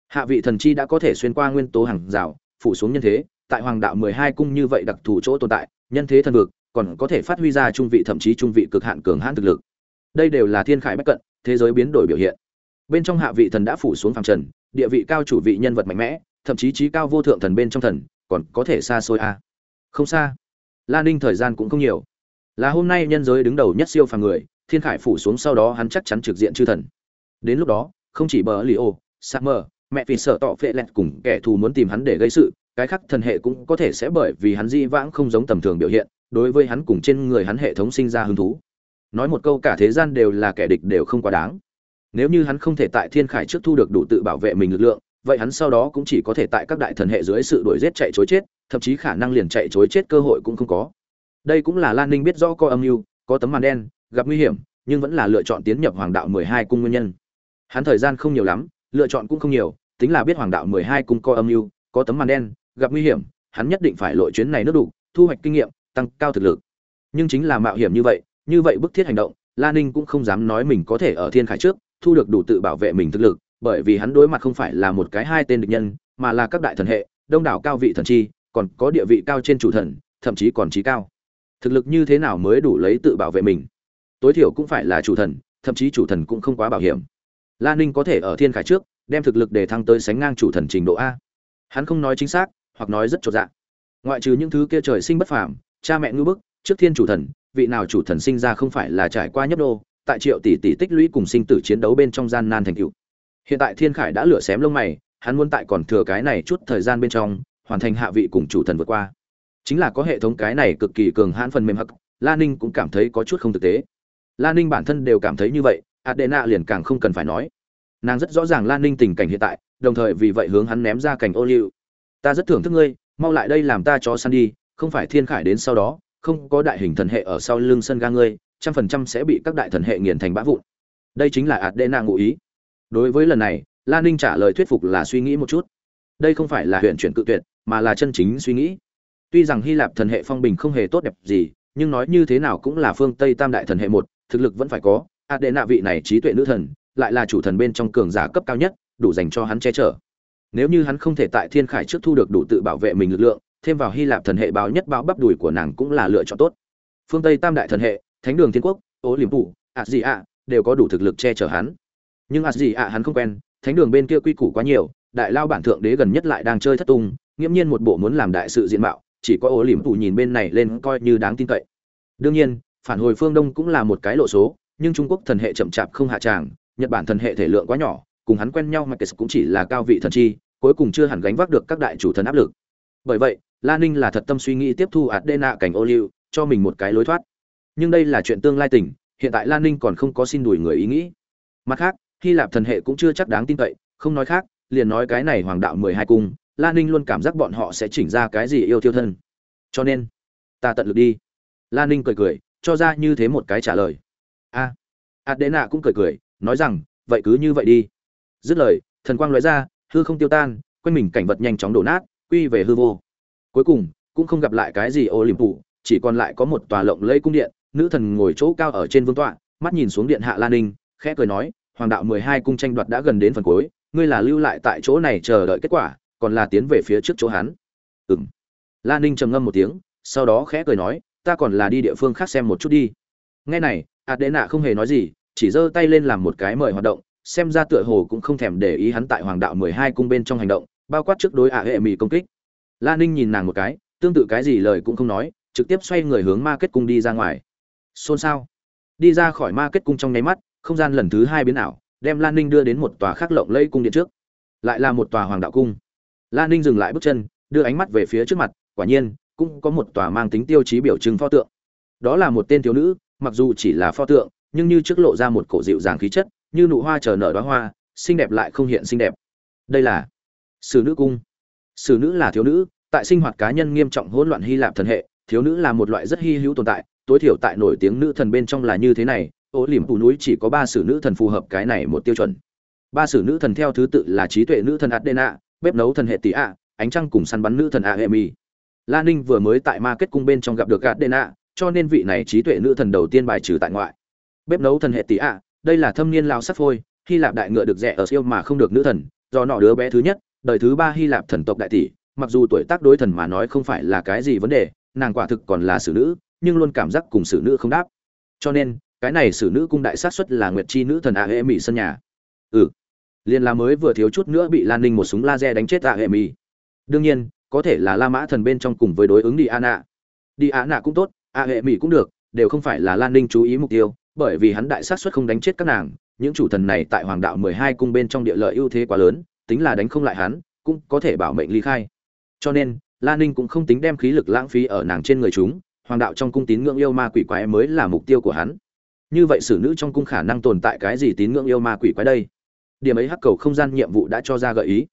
Hạ vị thần chi đã có thể xuyên qua nguyên tố hàng rào, phủ xuống nhân thế, tại hoàng đạo mười hai cung như vậy đặc thù chỗ tồn tại, nhân thế thần vực, còn có thể phát huy ra trung vị thậm chí trung vị cực hạn cường hãn thực lực. Đây đều là thiên khải bất cận, thế giới biến đổi biểu hiện. Bên trong hạ vị thần đã phủ xuống phàm trần, địa vị cao chủ vị nhân vật mạnh mẽ, thậm chí trí cao vô thượng thần bên trong thần còn có thể xa xôi à. không xa. Lan ninh thời gian cũng không nhiều. Là hôm nay nhân giới đứng đầu nhất siêu phàm người, thiên khải phủ xuống sau đó hắn chắc chắn trực diện chư thần. Đến lúc đó, không chỉ bờ li ô, summer, mẹ vì sợ tọ phệ lẹt cùng kẻ thù muốn tìm hắn để gây sự, cái khác thần hệ cũng có thể sẽ bởi vì hắn di vãng không giống tầm thường biểu hiện, đối với hắn cùng trên người hắn hệ thống sinh ra hứng thú. Nói một câu cả thế gian đều là kẻ địch đều không quá đáng. Nếu như hắn không thể tại thiên khải trước thu được đủ tự bảo vệ mình lực lượng vậy hắn sau đó cũng chỉ có thể tại các đại thần hệ dưới sự đuổi giết chạy chối chết, thậm chí khả năng liền chạy chối chết cơ hội cũng không có. Đây cũng là lan ninh biết rõ có âm mưu, có tấm màn đen, gặp nguy hiểm, nhưng vẫn là lựa chọn tiến nhập hoàng đạo mười hai cung nguyên nhân. Hắn thời gian không nhiều lắm, lựa chọn cũng không nhiều, tính là biết hoàng đạo mười hai cung có âm mưu, có tấm màn đen, gặp nguy hiểm, hắn nhất định phải lội chuyến này nước đủ, thu hoạch kinh nghiệm, tăng cao thực lực. Nhưng chính là mạo hiểm như vậy như vậy bức thiết hành động la ninh cũng không dám nói mình có thể ở thiên khải trước, thu được đủ tự bảo vệ mình thực lực bởi vì hắn đối mặt không phải là một cái hai tên địch nhân, mà là các đại thần hệ, đông đảo cao vị thần chi, còn có địa vị cao trên chủ thần, thậm chí còn trí cao thực lực như thế nào mới đủ lấy tự bảo vệ mình tối thiểu cũng phải là chủ thần, thậm chí chủ thần cũng không quá bảo hiểm la ninh có thể ở thiên khải trước, đem thực lực để thăng tới sánh ngang chủ thần trình độ a hắn không nói chính xác, hoặc nói rất chột dạ. ngoại trừ những thứ kia trời sinh bất phàm, cha mẹ ngư bức, trước thiên chủ thần, vị nào chủ thần sinh ra không phải là trải qua nhấp đô, tại triệu tỷ tỷ tích lũy cùng sinh tử chiến đấu bên trong gian nan thành tựu hiện tại thiên khải đã lửa xém lông mày, hắn muốn tại còn thừa cái này chút thời gian bên trong, hoàn thành hạ vị cùng chủ thần vượt qua. Chính là có hệ thống cái này cực kỳ cường hãn phần mềm hắc, la ninh cũng cảm thấy có chút không thực tế. La ninh bản thân đều cảm thấy như vậy, adena liền càng không cần phải nói. Nàng rất rõ ràng lan ninh tình cảnh hiện tại, đồng thời vì vậy hướng hắn ném ra cảnh ô liu. Ta rất thưởng thức ngươi, mau lại đây làm ta cho săn đi, không phải thiên khải đến sau đó, không có đại hình thần hệ ở sau lưng sân ga ngươi, trăm phần trăm sẽ bị các đại thần hệ nghiền thành bã vụn. Đây chính là adena ngụ ý đối với lần này lan ninh trả lời thuyết phục là suy nghĩ một chút. Đây không phải là huyện chuyển cự tuyệt, mà là chân chính suy nghĩ. Tuy rằng hy lạp thần hệ phong bình không hề tốt đẹp gì, nhưng nói như thế nào cũng là phương tây tam đại thần hệ một, thực lực vẫn phải có. Adena vị này trí tuệ nữ thần, lại là chủ thần bên trong cường giả cấp cao nhất, đủ dành cho hắn che chở. Nếu như hắn không thể tại thiên khải trước thu được đủ tự bảo vệ mình lực lượng, thêm vào hy lạp thần hệ báo nhất báo bắp đùi của nàng cũng là lựa chọn tốt. Phương tây tam đại thần hệ, thánh đường thiên quốc ố liềm phủ, ạt gì ạ, đều có đủ thực lực che chở hắn nhưng ạt gì ạ hắn không quen, thánh đường bên kia quy củ quá nhiều, đại lao bản thượng đế gần nhất lại đang chơi thất tung, nghiễm nhiên một bộ muốn làm đại sự diện mạo, chỉ có ố lỉm tù nhìn bên này lên coi như đáng tin cậy. Đương nhiên, phản hồi phương đông cũng là một cái lộ số, nhưng trung quốc thần hệ chậm chạp không hạ tràng, nhật bản thần hệ thể lượng quá nhỏ, cùng hắn quen nhau mà cũng chỉ là cao vị thần chi, cuối cùng chưa hẳn gánh vác được các đại chủ thần áp lực. Bởi vậy Lan ninh là thật tâm suy nghĩ tiếp thu ạt đê nạ cảnh ô liu, cho mình một cái lối thoát. Nhưng đây là chuyện tương lai tỉnh hiện tại lan ninh còn không có xin đuổi người ý nghĩ. Mặt khác hy lạp thần hệ cũng chưa chắc đáng tin cậy, không nói khác, liền nói cái này hoàng đạo mười hai cung lan ninh luôn cảm giác bọn họ sẽ chỉnh ra cái gì yêu thiêu thân. Cho nên, ta tận lực đi. Lan ninh cười cười, cho ra như thế một cái trả lời. A, adena cũng cười cười, nói rằng, vậy cứ như vậy đi. Dứt lời, thần quang nói ra, hư không tiêu tan, quanh mình cảnh vật nhanh chóng đổ nát, quy về hư vô. Cuối cùng, cũng không gặp lại cái gì ô liềm phủ chỉ còn lại có một tòa lộng lẫy cung điện, nữ thần ngồi chỗ cao ở trên vương tọa, mắt nhìn xuống điện hạ lan ninh, khẽ cười nói hoàng đạo mười hai cung tranh đoạt đã gần đến phần cuối, ngươi là lưu lại tại chỗ này chờ đợi kết quả, còn là tiến về phía trước chỗ hắn. Ừm. La ninh trầm ngâm một tiếng, sau đó khẽ cười nói, ta còn là đi địa phương khác xem một chút đi. Nghe này ạt Đế nạ không hề nói gì, chỉ giơ tay lên làm một cái mời hoạt động, xem ra tựa hồ cũng không thèm để ý hắn tại hoàng đạo mười hai cung bên trong hành động, bao quát trước đối ạ hệ mì công kích. La ninh nhìn nàng một cái, tương tự cái gì lời cũng không nói, trực tiếp xoay người hướng ma kết cung đi ra ngoài. Xôn xao. Đi ra khỏi ma kết cung trong nháy mắt không gian lần thứ hai biến ảo, đem lan ninh đưa đến một tòa khác lộng lẫy cung điện trước. Lại là một tòa hoàng đạo cung. Lan ninh dừng lại bước chân, đưa ánh mắt về phía trước mặt, quả nhiên, cũng có một tòa mang tính tiêu chí biểu trưng pho tượng. Đó là một tên thiếu nữ, mặc dù chỉ là pho tượng, nhưng như trước lộ ra một cổ dịu dàng khí chất, như nụ hoa chờ nở đoá hoa, xinh đẹp lại không hiện xinh đẹp. Đây là sử nữ cung. Sử nữ là thiếu nữ, tại sinh hoạt cá nhân nghiêm trọng hỗn loạn hy lạp thần hệ, thiếu nữ là một loại rất hy hữu tồn tại, tối thiểu tại nổi tiếng nữ thần bên trong là như thế này ô liềm phủ núi chỉ có ba sử nữ thần phù hợp cái này một tiêu chuẩn. Ba sử nữ thần theo thứ tự là trí tuệ nữ thần adena bếp nấu thần hệ tỷ ạ ánh trăng cùng săn bắn nữ thần aemi la ninh vừa mới tại ma kết cung bên trong gặp được adena cho nên vị này trí tuệ nữ thần đầu tiên bài trừ tại ngoại. Bếp nấu thần hệ tỷ ạ đây là thâm niên lao sắc phôi, hy lạp đại ngựa được rẻ ở siêu mà không được nữ thần, do nọ đứa bé thứ nhất, đời thứ ba hy lạp thần tộc đại tỷ, mặc dù tuổi tác đối thần mà nói không phải là cái gì vấn đề, nàng quả thực còn là xử nữ, nhưng luôn cảm giác cùng xử nữ không đáp. Cho nên cái này xử nữ cung đại sát xuất là nguyệt chi nữ thần a hệ mỹ sân nhà. Ừ. Liền là mới vừa thiếu chút nữa bị lan ninh một súng laser đánh chết a hệ mỹ đương nhiên, có thể là la mã thần bên trong cùng với đối ứng đi a nạ đi a nạ cũng tốt, a hệ mỹ cũng được, đều không phải là lan ninh chú ý mục tiêu, bởi vì hắn đại sát xuất không đánh chết các nàng. Những chủ thần này tại hoàng đạo mười hai cung bên trong địa lợi ưu thế quá lớn, tính là đánh không lại hắn, cũng có thể bảo mệnh ly khai. Cho nên, lan ninh cũng không tính đem khí lực lãng phí ở nàng trên người chúng. Hoàng đạo trong cung tín ngưỡng yêu ma quỷ quái mới là mục tiêu của hắn như vậy xử nữ trong cung khả năng tồn tại cái gì tín ngưỡng yêu ma quỷ quái đây? Điểm ấy hắc cầu không gian nhiệm vụ đã cho ra gợi ý.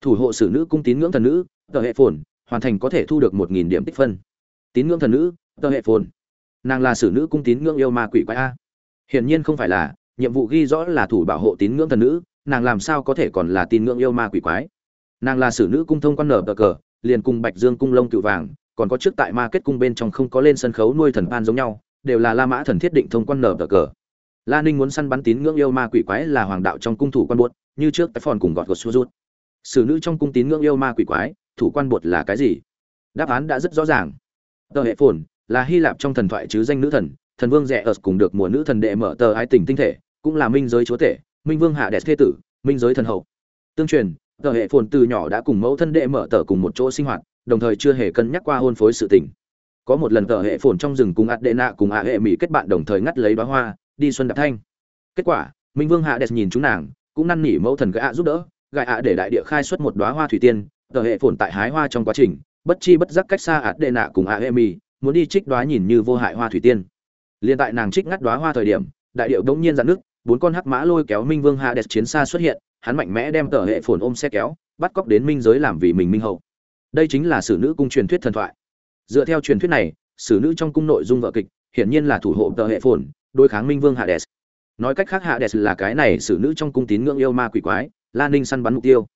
Thủ hộ xử nữ cung tín ngưỡng thần nữ, tờ hệ phồn, hoàn thành có thể thu được một nghìn điểm tích phân. Tín ngưỡng thần nữ, tờ hệ phồn. Nàng là xử nữ cung tín ngưỡng yêu ma quỷ quái a. Hiển nhiên không phải là, nhiệm vụ ghi rõ là thủ bảo hộ tín ngưỡng thần nữ, nàng làm sao có thể còn là tín ngưỡng yêu ma quỷ quái? Nàng là xử nữ cung thông quan nở bờ cờ, liền cùng bạch dương cung lông cựu vàng, còn có trước tại ma kết cung bên trong không có lên sân khấu nuôi thần pan giống nhau đều là la mã thần thiết định thông quan nở bờ cờ. La ninh muốn săn bắn tín ngưỡng yêu ma quỷ quái là hoàng đạo trong cung thủ quan bột, như trước tại phòn cùng gọt gọt rút. Xử nữ trong cung tín ngưỡng yêu ma quỷ quái thủ quan bột là cái gì? Đáp án đã rất rõ ràng. Tờ hệ phồn là hy lạp trong thần thoại chứ danh nữ thần thần vương rẻ ở cùng được mùa nữ thần đệ mở tờ ái tình tinh thể cũng là minh giới chúa tể minh vương hạ đẹp thế tử minh giới thần hậu. Tương truyền tờ hệ phồn từ nhỏ đã cùng mẫu thân đệ mở tờ cùng một chỗ sinh hoạt đồng thời chưa hề cân nhắc qua hôn phối sự tình có một lần tờ hệ phồn trong rừng cùng ạt đệ nạ cùng ạ hệ mỹ kết bạn đồng thời ngắt lấy đoá hoa, đi xuân đạp thanh. Kết quả, minh vương hạ đẹp nhìn chúng nàng, cũng năn nỉ mẫu thần gã giúp đỡ gại ạ để đại địa khai xuất một đoá hoa thủy tiên, tờ hệ phồn tại hái hoa trong quá trình, bất chi bất giác cách xa ạt đệ nạ cùng ạ hệ mỹ, muốn đi trích đoá nhìn như vô hại hoa thủy tiên. Liền tại nàng trích ngắt đoá hoa thời điểm, đại điệu bỗng nhiên dạn nước, bốn con hắc mã lôi kéo minh vương hạ đẹp chiến xa xuất hiện, hắn mạnh mẽ đem tờ hệ phồn ôm xe kéo, bắt cóc đến minh giới làm vì mình minh hậu. Đây chính là sử nữ cung truyền thuyết thần thoại dựa theo truyền thuyết này sử nữ trong cung nội dung vợ kịch, hiển nhiên là thủ hộ tờ hệ phồn, đối kháng minh vương hades. Nói cách khác hades là cái này sử nữ trong cung tín ngưỡng yêu ma quỷ quái lan ninh săn bắn mục tiêu.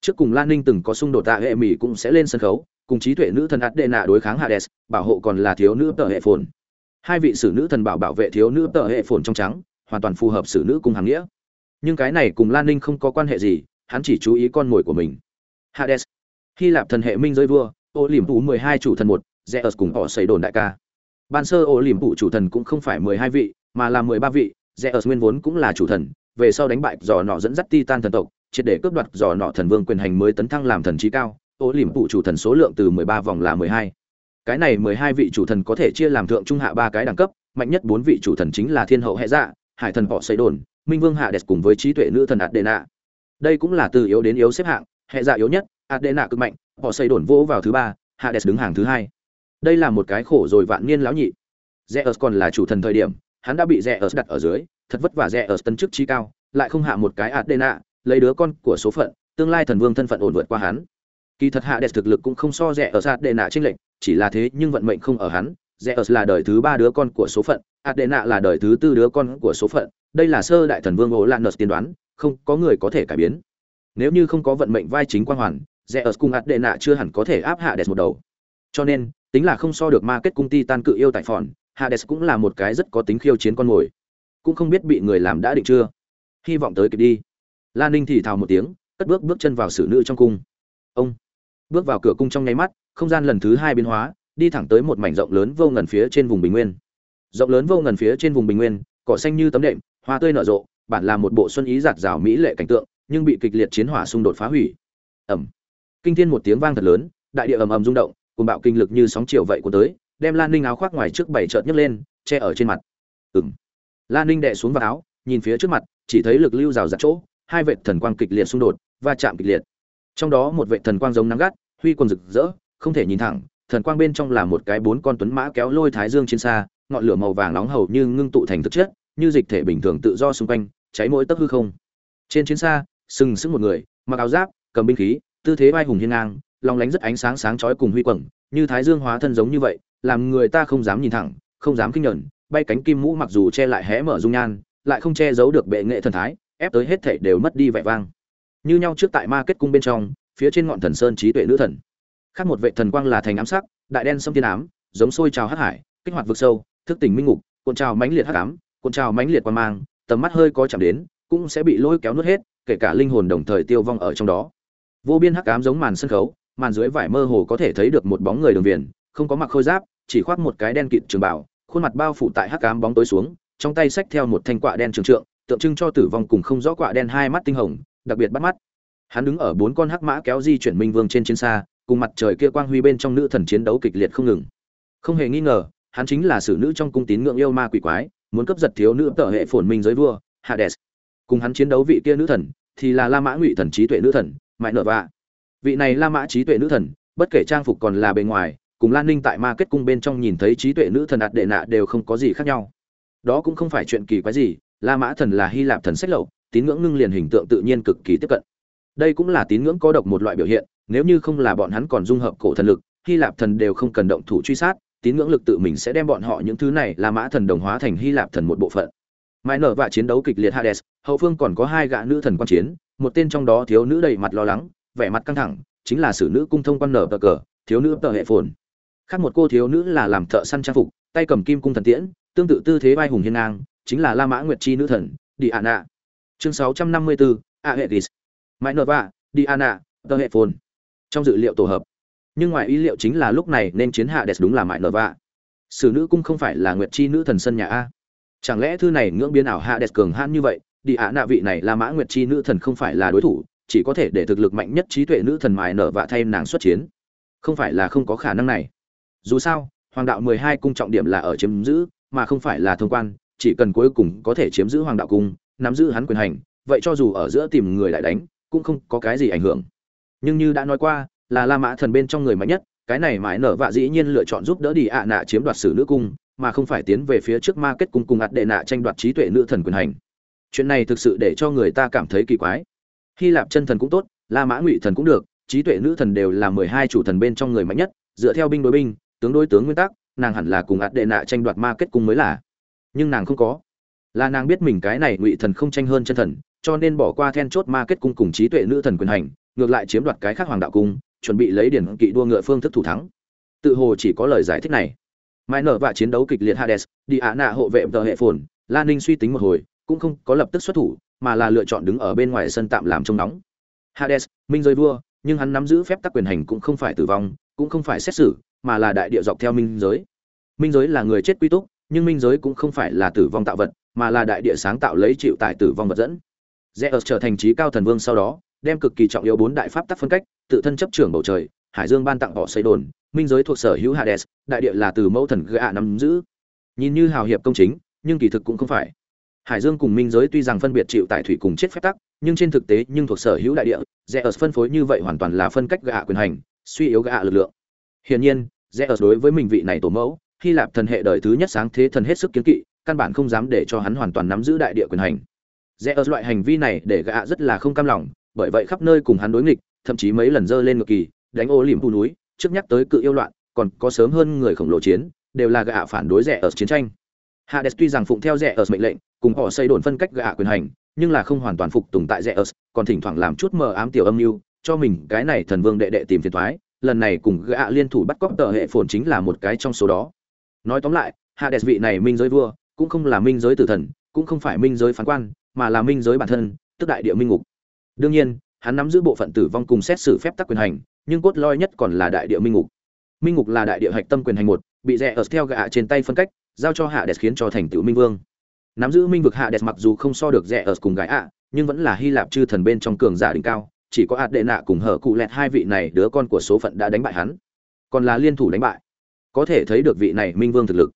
Trước cùng lan ninh từng có xung đột tạ hệ mỹ cũng sẽ lên sân khấu, cùng trí tuệ nữ thần ạt đệ nạ đối kháng hades, bảo hộ còn là thiếu nữ tờ hệ phồn. Hai vị sử nữ thần bảo bảo vệ thiếu nữ tờ hệ phồn trong trắng, hoàn toàn phù hợp sử nữ cùng hàng nghĩa. Nhưng cái này cùng lan ninh không có quan hệ gì, hắn chỉ chú ý con mồi của mình. Hades. Hy lạp thần hệ minh giới vua, ô liềm tú mười hai chủ thần một rẽ ớt cùng họ xây đồn đại ca. Ban sơ ô liềm phụ chủ thần cũng không phải mười hai vị, mà là mười ba vị. Rẽ ớt nguyên vốn cũng là chủ thần, về sau đánh bại giò nọ dẫn dắt titan thần tộc, triệt để cướp đoạt giò nọ thần vương quyền hành mới tấn thăng làm thần trí cao. Ô liềm phụ chủ thần số lượng từ mười ba vòng là mười hai. Cái này mười hai vị chủ thần có thể chia làm thượng trung hạ ba cái đẳng cấp, mạnh nhất bốn vị chủ thần chính là thiên hậu hệ dạ hải thần họ xây đồn, minh vương hạ đẹp cùng với trí tuệ nữ thần adena đây cũng là từ yếu đến yếu xếp hạng, hệ dạ yếu nhất adena cực mạnh, họ xây đồn vỗ vào thứ ba hades đứng hàng thứ hai đây là một cái khổ rồi vạn niên lão nhị. Zeus còn là chủ thần thời điểm hắn đã bị zeus đặt ở dưới thật vất vả Rēos tân chức trí cao lại không hạ một cái adena lấy đứa con của số phận tương lai thần vương thân phận ổn vượt qua hắn. Kỳ thật hạ đẹp thực lực cũng không so zeus nạ trên lệnh chỉ là thế nhưng vận mệnh không ở hắn. Zeus là đời thứ ba đứa con của số phận adena là đời thứ tư đứa con của số phận. Đây là sơ đại thần vương Olanus tiên đoán không có người có thể cải biến. Nếu như không có vận mệnh vai chính quan hoàn Zeus cùng Adena chưa hẳn có thể áp hạ đẹp một đầu. Cho nên, tính là không so được ma kết cung Titan cự yêu tại phòn, Hades cũng là một cái rất có tính khiêu chiến con mồi. Cũng không biết bị người làm đã định chưa. Hy vọng tới kịp đi. Lan Ninh thì thào một tiếng, cất bước bước chân vào sử nữ trong cung. Ông bước vào cửa cung trong nháy mắt, không gian lần thứ hai biến hóa, đi thẳng tới một mảnh rộng lớn vô ngần phía trên vùng bình nguyên. Rộng lớn vô ngần phía trên vùng bình nguyên, cỏ xanh như tấm đệm, hoa tươi nở rộ, bản là một bộ xuân ý giạt rào mỹ lệ cảnh tượng, nhưng bị kịch liệt chiến hỏa xung đột phá hủy. Ầm kinh thiên một tiếng vang thật lớn đại địa ầm ầm rung động cùng bạo kinh lực như sóng chiều vậy của tới, đem lan ninh áo khoác ngoài trước bảy chợt nhấc lên, che ở trên mặt. Ừng lan ninh đệ xuống vào áo, nhìn phía trước mặt, chỉ thấy lực lưu rào rạt chỗ, hai vệ thần quang kịch liệt xung đột, va chạm kịch liệt. Trong đó một vệ thần quang giống nắng gắt, huy quần rực rỡ, không thể nhìn thẳng, thần quang bên trong là một cái bốn con tuấn mã kéo lôi thái dương trên xa, ngọn lửa màu vàng nóng hầu như ngưng tụ thành thực chất, như dịch thể bình thường tự do xung quanh, cháy mỗi tấc hư không. Trên chiến xa, sừng sững một người, mặc áo giáp, cầm binh khí, tư thế vai hùng hiên ngang long lánh rất ánh sáng sáng chói cùng huy quẩn như thái dương hóa thân giống như vậy, làm người ta không dám nhìn thẳng, không dám kinh nhẫn, bay cánh kim mũ mặc dù che lại hé mở dung nhan, lại không che giấu được bệ nghệ thần thái, ép tới hết thảy đều mất đi vẻ vang. Như nhau trước tại ma kết cung bên trong, phía trên ngọn thần sơn trí tuệ nữ thần. Khác một vệ thần quang là thành ám sắc, đại đen sông thiên ám, giống sôi trào hắc hải, kích hoạt vực sâu, thức tỉnh minh ngục, cuộn trào mãnh liệt hắc ám, cuộn trào mãnh liệt quan mang, tầm mắt hơi có chạm đến, cũng sẽ bị lôi kéo nuốt hết, kể cả linh hồn đồng thời tiêu vong ở trong đó. Vô biên hắc ám giống màn sân khấu màn dưới vải mơ hồ có thể thấy được một bóng người đường viền, không có mặc khôi giáp, chỉ khoác một cái đen kịt trường bảo khuôn mặt bao phủ tại hắc ám bóng tối xuống, trong tay xách theo một thanh quạ đen trường trượng, tượng trưng cho tử vong cùng không rõ quạ đen hai mắt tinh hồng, đặc biệt bắt mắt. Hắn đứng ở bốn con hắc mã kéo di chuyển minh vương trên chiến xa, cùng mặt trời kia quang huy bên trong nữ thần chiến đấu kịch liệt không ngừng. Không hề nghi ngờ, hắn chính là sử nữ trong cung tín ngưỡng yêu ma quỷ quái, muốn cấp giật thiếu nữ tở hệ phồn minh giới vua, hades. Cùng hắn chiến đấu vị kia nữ thần, thì là la mã ngụy thần trí tuệ nữ thần, mại nợ vạ vị này la mã trí tuệ nữ thần, bất kể trang phục còn là bề ngoài, cùng lan ninh tại ma kết cung bên trong nhìn thấy trí tuệ nữ thần đạt đệ nạ đều không có gì khác nhau. Đó cũng không phải chuyện kỳ quái gì, la mã thần là hy lạp thần sách lậu, tín ngưỡng ngưng liền hình tượng tự nhiên cực kỳ tiếp cận. Đây cũng là tín ngưỡng có độc một loại biểu hiện, nếu như không là bọn hắn còn dung hợp cổ thần lực, hy lạp thần đều không cần động thủ truy sát, tín ngưỡng lực tự mình sẽ đem bọn họ những thứ này la mã thần đồng hóa thành hy lạp thần một bộ phận. Mãi nở và chiến đấu kịch liệt hades, hậu phương còn có hai gã nữ thần quan chiến, một tên trong đó thiếu nữ đầy mặt lo lắng vẻ mặt căng thẳng chính là sử nữ cung thông quan nở tờ cờ thiếu nữ tờ hệ phồn. Khác một cô thiếu nữ là làm thợ săn trang phục tay cầm kim cung thần tiễn tương tự tư thế vai hùng hiên ngang chính là la mã nguyệt chi nữ thần diana. Chương 654, ghis mãi nở và diana tờ hệ phồn. Trong dự liệu tổ hợp. Nhưng ngoài ý liệu chính là lúc này nên chiến hạ đẹp đúng là mãi nợ vạ. Sử nữ cung không phải là nguyệt chi nữ thần sân nhà a. Chẳng lẽ thư này ngưỡng biến ảo hạ đẹp cường hãn như vậy đi ạ nạ vị này là mã nguyệt chi nữ thần không phải là đối thủ chỉ có thể để thực lực mạnh nhất trí tuệ nữ thần mài nở vạ thay nàng xuất chiến. Không phải là không có khả năng này. Dù sao, hoàng đạo mười hai cung trọng điểm là ở chiếm giữ, mà không phải là thông quan, chỉ cần cuối cùng có thể chiếm giữ hoàng đạo cung, nắm giữ hắn quyền hành, vậy cho dù ở giữa tìm người lại đánh, cũng không có cái gì ảnh hưởng. Nhưng như đã nói qua, là la mã thần bên trong người mạnh nhất, cái này mãi nở vạ dĩ nhiên lựa chọn giúp đỡ đi ạ nạ chiếm đoạt sử nữ cung, mà không phải tiến về phía trước ma kết cung cùng ạt đệ nạ tranh đoạt trí tuệ nữ thần quyền hành. Chuyện này thực sự để cho người ta cảm thấy kỳ quái hy lạp chân thần cũng tốt, la mã ngụy thần cũng được, trí tuệ nữ thần đều là mười hai chủ thần bên trong người mạnh nhất, dựa theo binh đối binh, tướng đối tướng nguyên tắc, nàng hẳn là cùng ạt đệ nạ tranh đoạt ma kết cung mới là. Nhưng nàng không có. Là nàng biết mình cái này ngụy thần không tranh hơn chân thần, cho nên bỏ qua then chốt ma kết cung cùng trí tuệ nữ thần quyền hành, ngược lại chiếm đoạt cái khác hoàng đạo cung, chuẩn bị lấy điển kỵ đua ngựa phương thức thủ thắng. Tự hồ chỉ có lời giải thích này. Mãi nở và chiến đấu kịch liệt hades, đi ạ nạ hộ vệ tờ hệ phồn lan ninh suy tính một hồi, cũng không có lập tức xuất thủ mà là lựa chọn đứng ở bên ngoài sân tạm làm trông nóng hades minh giới vua nhưng hắn nắm giữ phép tắc quyền hành cũng không phải tử vong cũng không phải xét xử mà là đại địa dọc theo minh giới minh giới là người chết quy túc nhưng minh giới cũng không phải là tử vong tạo vật mà là đại địa sáng tạo lấy chịu tại tử vong vật dẫn Zeus trở thành trí cao thần vương sau đó, đem cực kỳ trọng yếu bốn đại pháp tắc phân cách, tự thân chấp trưởng bầu trời, Hải Dương ban tặng họ xây đồn, minh giới thuộc sở hữu Hades, đại địa là từ mẫu thần Gaia nắm giữ. Nhìn như hào hiệp công chính, nhưng kỳ thực cũng không phải. Hải Dương cùng minh giới tuy rằng phân biệt chịu tại thủy cùng chết phép tắc, nhưng trên thực tế nhưng thuộc sở hữu đại địa, Zeus phân phối như vậy hoàn toàn là phân cách gạ quyền hành, suy yếu gạ lực lượng. Hiển nhiên, Zeus đối với mình vị này tổ mẫu, Hy Lạp thần hệ đời thứ nhất sáng thế thần hết sức kiến kỵ, căn bản không dám để cho hắn hoàn toàn nắm giữ đại địa quyền hành. Zeus loại hành vi này để gạ rất là không cam lòng, bởi vậy khắp nơi cùng hắn đối nghịch, thậm chí mấy lần dơ lên ngược kỳ, đánh ô liềm phù núi, trước nhắc tới cự yêu loạn, còn có sớm hơn người khổng lồ chiến, đều là gạ phản đối rẻ ở chiến tranh. Hades tuy rằng phụng theo rẻ ở mệnh lệnh, cùng họ xây đồn phân cách gạ quyền hành, nhưng là không hoàn toàn phục tùng tại rẻ ở, còn thỉnh thoảng làm chút mờ ám tiểu âm mưu, cho mình cái này thần vương đệ đệ tìm phiền toái, lần này cùng gạ liên thủ bắt cóc tờ hệ phồn chính là một cái trong số đó. Nói tóm lại, Hades vị này minh giới vua, cũng không là minh giới tử thần, cũng không phải minh giới phán quan, mà là minh giới bản thân, tức đại địa minh ngục. Đương nhiên, hắn nắm giữ bộ phận tử vong cùng xét xử phép tắc quyền hành, nhưng cốt lõi nhất còn là đại địa minh ngục. Minh ngục là đại địa hạch tâm quyền hành một, bị rẽ ở theo gạ trên tay phân cách, giao cho Hạ Đẹp khiến cho thành tựu minh vương. Nắm giữ minh vực Hạ Đẹp mặc dù không so được rẽ ở cùng gái ạ, nhưng vẫn là Hy Lạp chư thần bên trong cường giả đỉnh cao, chỉ có đệ nạ cùng hở cụ lẹt hai vị này đứa con của số phận đã đánh bại hắn, còn là liên thủ đánh bại. Có thể thấy được vị này minh vương thực lực.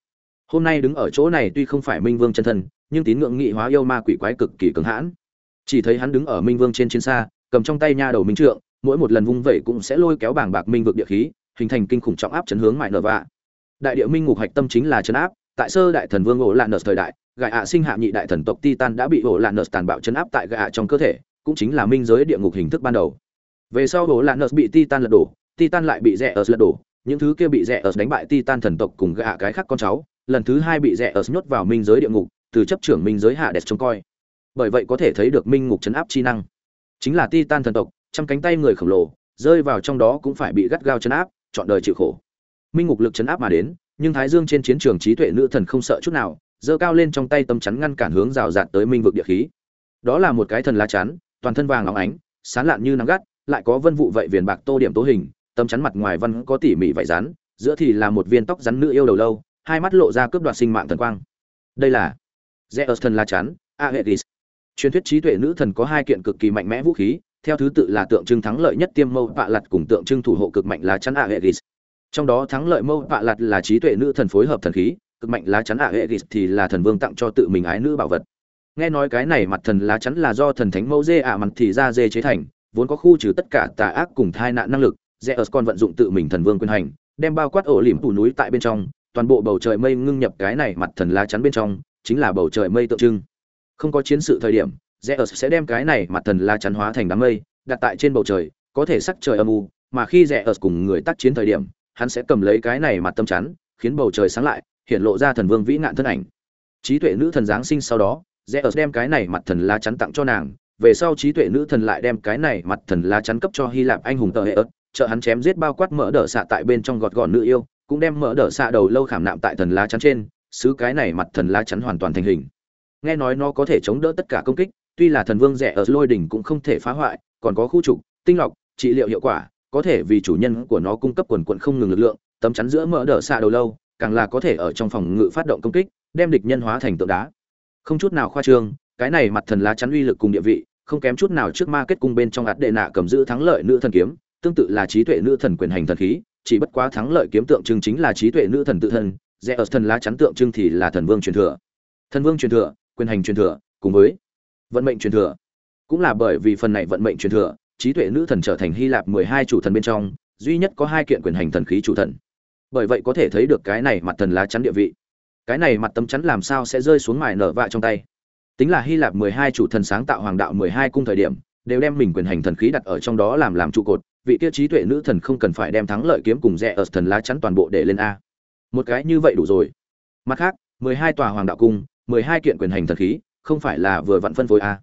Hôm nay đứng ở chỗ này tuy không phải minh vương chân thân, nhưng tín ngưỡng nghị hóa yêu ma quỷ quái cực kỳ cứng hãn chỉ thấy hắn đứng ở minh vương trên chiến xa cầm trong tay nha đầu minh trượng mỗi một lần vung vẩy cũng sẽ lôi kéo bảng bạc minh vực địa khí hình thành kinh khủng trọng áp chấn hướng mại nở vạ đại địa minh ngục hạch tâm chính là chấn áp, tại sơ đại thần vương ổ lạn nợ thời đại gại ạ sinh hạ nhị đại thần tộc titan đã bị ổ lạn nợ tàn bạo chấn áp tại gại ạ trong cơ thể, cũng chính là minh giới địa ngục hình thức ban đầu. Về sau ổ lạn nợ bị titan lật đổ, titan lại bị rẽ ở lật đổ, những thứ kia bị rẽ ở đánh bại titan thần tộc cùng gạ cái khác con cháu, lần thứ hai bị rẽ ở nhốt vào minh giới địa ngục, từ chấp trưởng minh giới hạ đẹp trông coi. Bởi vậy có thể thấy được minh ngục chấn áp chi năng. Chính là titan thần tộc, trăm cánh tay người khổng lồ, rơi vào trong đó cũng phải bị gắt gao chấn áp, chọn đời chịu khổ minh ngục lực chấn áp mà đến nhưng thái dương trên chiến trường trí tuệ nữ thần không sợ chút nào giơ cao lên trong tay tấm chắn ngăn cản hướng rào rạt tới minh vực địa khí. Đó là một cái thần lá chắn toàn thân vàng óng ánh sán lạn như nắng gắt lại có vân vụ vậy viền bạc tô điểm tố hình tấm chắn mặt ngoài văn có tỉ mỉ vải rán, giữa thì là một viên tóc rắn nữ yêu đầu lâu hai mắt lộ ra cướp đoạt sinh mạng thần quang. Đây là Zeus thần lá chắn aegis truyền thuyết trí tuệ nữ thần có hai kiện cực kỳ mạnh mẽ vũ khí theo thứ tự là tượng trưng thắng lợi nhất tiêm mâu vạ lặt cùng tượng trưng thủ hộ cực mạnh là chắn aegis trong đó thắng lợi mâu bạ lạt là trí tuệ nữ thần phối hợp thần khí, cực mạnh lá chắn ạ hệ ghis thì là thần vương tặng cho tự mình ái nữ bảo vật. Nghe nói cái này mặt thần lá chắn là do thần thánh mẫu dê ạ mặt thì ra dê chế thành, vốn có khu trừ tất cả tà ác cùng thai nạn năng lực, dê ớt còn vận dụng tự mình thần vương quyền hành, đem bao quát ổ lỉm phủ núi tại bên trong, toàn bộ bầu trời mây ngưng nhập cái này mặt thần lá chắn bên trong, chính là bầu trời mây tượng trưng. Không có chiến sự thời điểm Zeus sẽ đem cái này mặt thần lá chắn hóa thành đám mây, đặt tại trên bầu trời, có thể sắc trời âm u, mà khi Zeus cùng người tác chiến thời điểm hắn sẽ cầm lấy cái này mặt tâm chắn, khiến bầu trời sáng lại, hiện lộ ra thần vương vĩ nạn thân ảnh. Trí tuệ nữ thần giáng sinh sau đó rẽ ớt đem cái này mặt thần lá chắn tặng cho nàng, về sau trí tuệ nữ thần lại đem cái này mặt thần lá chắn cấp cho hy lạp anh hùng tờ hệ ớt, trợ hắn chém giết bao quát mỡ đỡ xạ tại bên trong gọt gọn nữ yêu, cũng đem mỡ đỡ xạ đầu lâu khảm nạm tại thần lá chắn trên, xứ cái này mặt thần lá chắn hoàn toàn thành hình. Nghe nói nó có thể chống đỡ tất cả công kích, tuy là thần vương rẻ ở lôi đỉnh cũng không thể phá hoại, còn có khu trục, tinh lọc, trị liệu hiệu quả có thể vì chủ nhân của nó cung cấp quần quận không ngừng lực lượng, tấm chắn giữa mỡ đỡ xạ đầu lâu, càng là có thể ở trong phòng ngự phát động công kích, đem địch nhân hóa thành tượng đá. Không chút nào khoa trương, cái này mặt thần lá chắn uy lực cùng địa vị, không kém chút nào trước ma kết cung bên trong ạt đệ nạ cầm giữ thắng lợi nữ thần kiếm, tương tự là trí tuệ nữ thần quyền hành thần khí, chỉ bất quá thắng lợi kiếm tượng trưng chính là trí tuệ nữ thần tự thân, rẽ ở thần lá chắn tượng trưng thì là thần vương truyền thừa. Thần vương truyền thừa, quyền hành truyền thừa, cùng với vận mệnh truyền thừa. Cũng là bởi vì phần này vận mệnh truyền thừa trí tuệ nữ thần trở thành hy lạp mười hai chủ thần bên trong, duy nhất có hai kiện quyền hành thần khí chủ thần. Bởi vậy có thể thấy được cái này mặt thần lá chắn địa vị. Cái này mặt tấm chắn làm sao sẽ rơi xuống mài nở vạ trong tay? Tính là hy lạp mười hai chủ thần sáng tạo hoàng đạo mười hai cung thời điểm, đều đem mình quyền hành thần khí đặt ở trong đó làm làm trụ cột, vị tiêu trí tuệ nữ thần không cần phải đem thắng lợi kiếm cùng rẽ ở thần lá chắn toàn bộ để lên a. Một cái như vậy đủ rồi. Mặt khác, mười hai tòa hoàng đạo cung, mười hai kiện quyền hành thần khí, không phải là vừa vặn phân phối a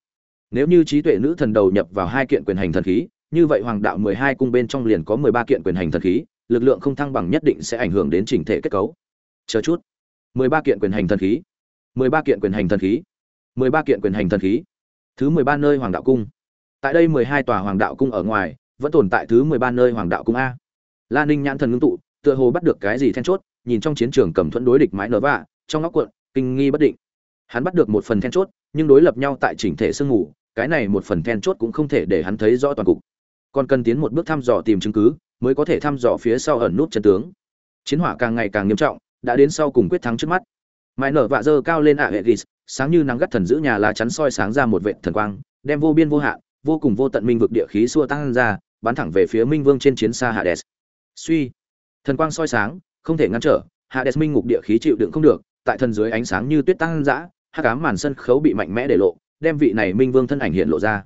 nếu như trí tuệ nữ thần đầu nhập vào hai kiện quyền hành thần khí, như vậy hoàng đạo mười hai cung bên trong liền có mười ba kiện quyền hành thần khí, lực lượng không thăng bằng nhất định sẽ ảnh hưởng đến chỉnh thể kết cấu. Chờ chút. mười ba kiện quyền hành thần khí. mười ba kiện quyền hành thần khí. mười ba kiện quyền hành thần khí. Thứ mười ba nơi hoàng đạo cung. Tại đây mười hai tòa hoàng đạo cung ở ngoài, vẫn tồn tại thứ mười ba nơi hoàng đạo cung a. La ninh nhãn thần ngưng tụ, tựa hồ bắt được cái gì then chốt, nhìn trong chiến trường cầm thuẫn đối địch mãi nở vạ, trong ngóc cuộn, kinh nghi bất định hắn bắt được một phần then chốt, nhưng đối lập nhau tại chỉnh thể sương ngủ, cái này một phần then chốt cũng không thể để hắn thấy rõ toàn cục. Còn cần tiến một bước thăm dò tìm chứng cứ, mới có thể thăm dò phía sau ẩn nút chân tướng. Chiến hỏa càng ngày càng nghiêm trọng, đã đến sau cùng quyết thắng trước mắt. Mãi nở vạ dơ cao lên ạ hệ ghis sáng như nắng gắt thần giữ nhà lá chắn soi sáng ra một vệ thần quang, đem vô biên vô hạn, vô cùng vô tận minh vực địa khí xua tăng ra, bắn thẳng về phía minh vương trên chiến xa hades. Suy, thần quang soi sáng, không thể ngăn trở, hades minh ngục địa khí chịu đựng không được, tại thần dưới ánh sáng như tuyết tăng dã hắc ám màn sân khấu bị mạnh mẽ để lộ, đem vị này minh vương thân ảnh hiện lộ ra.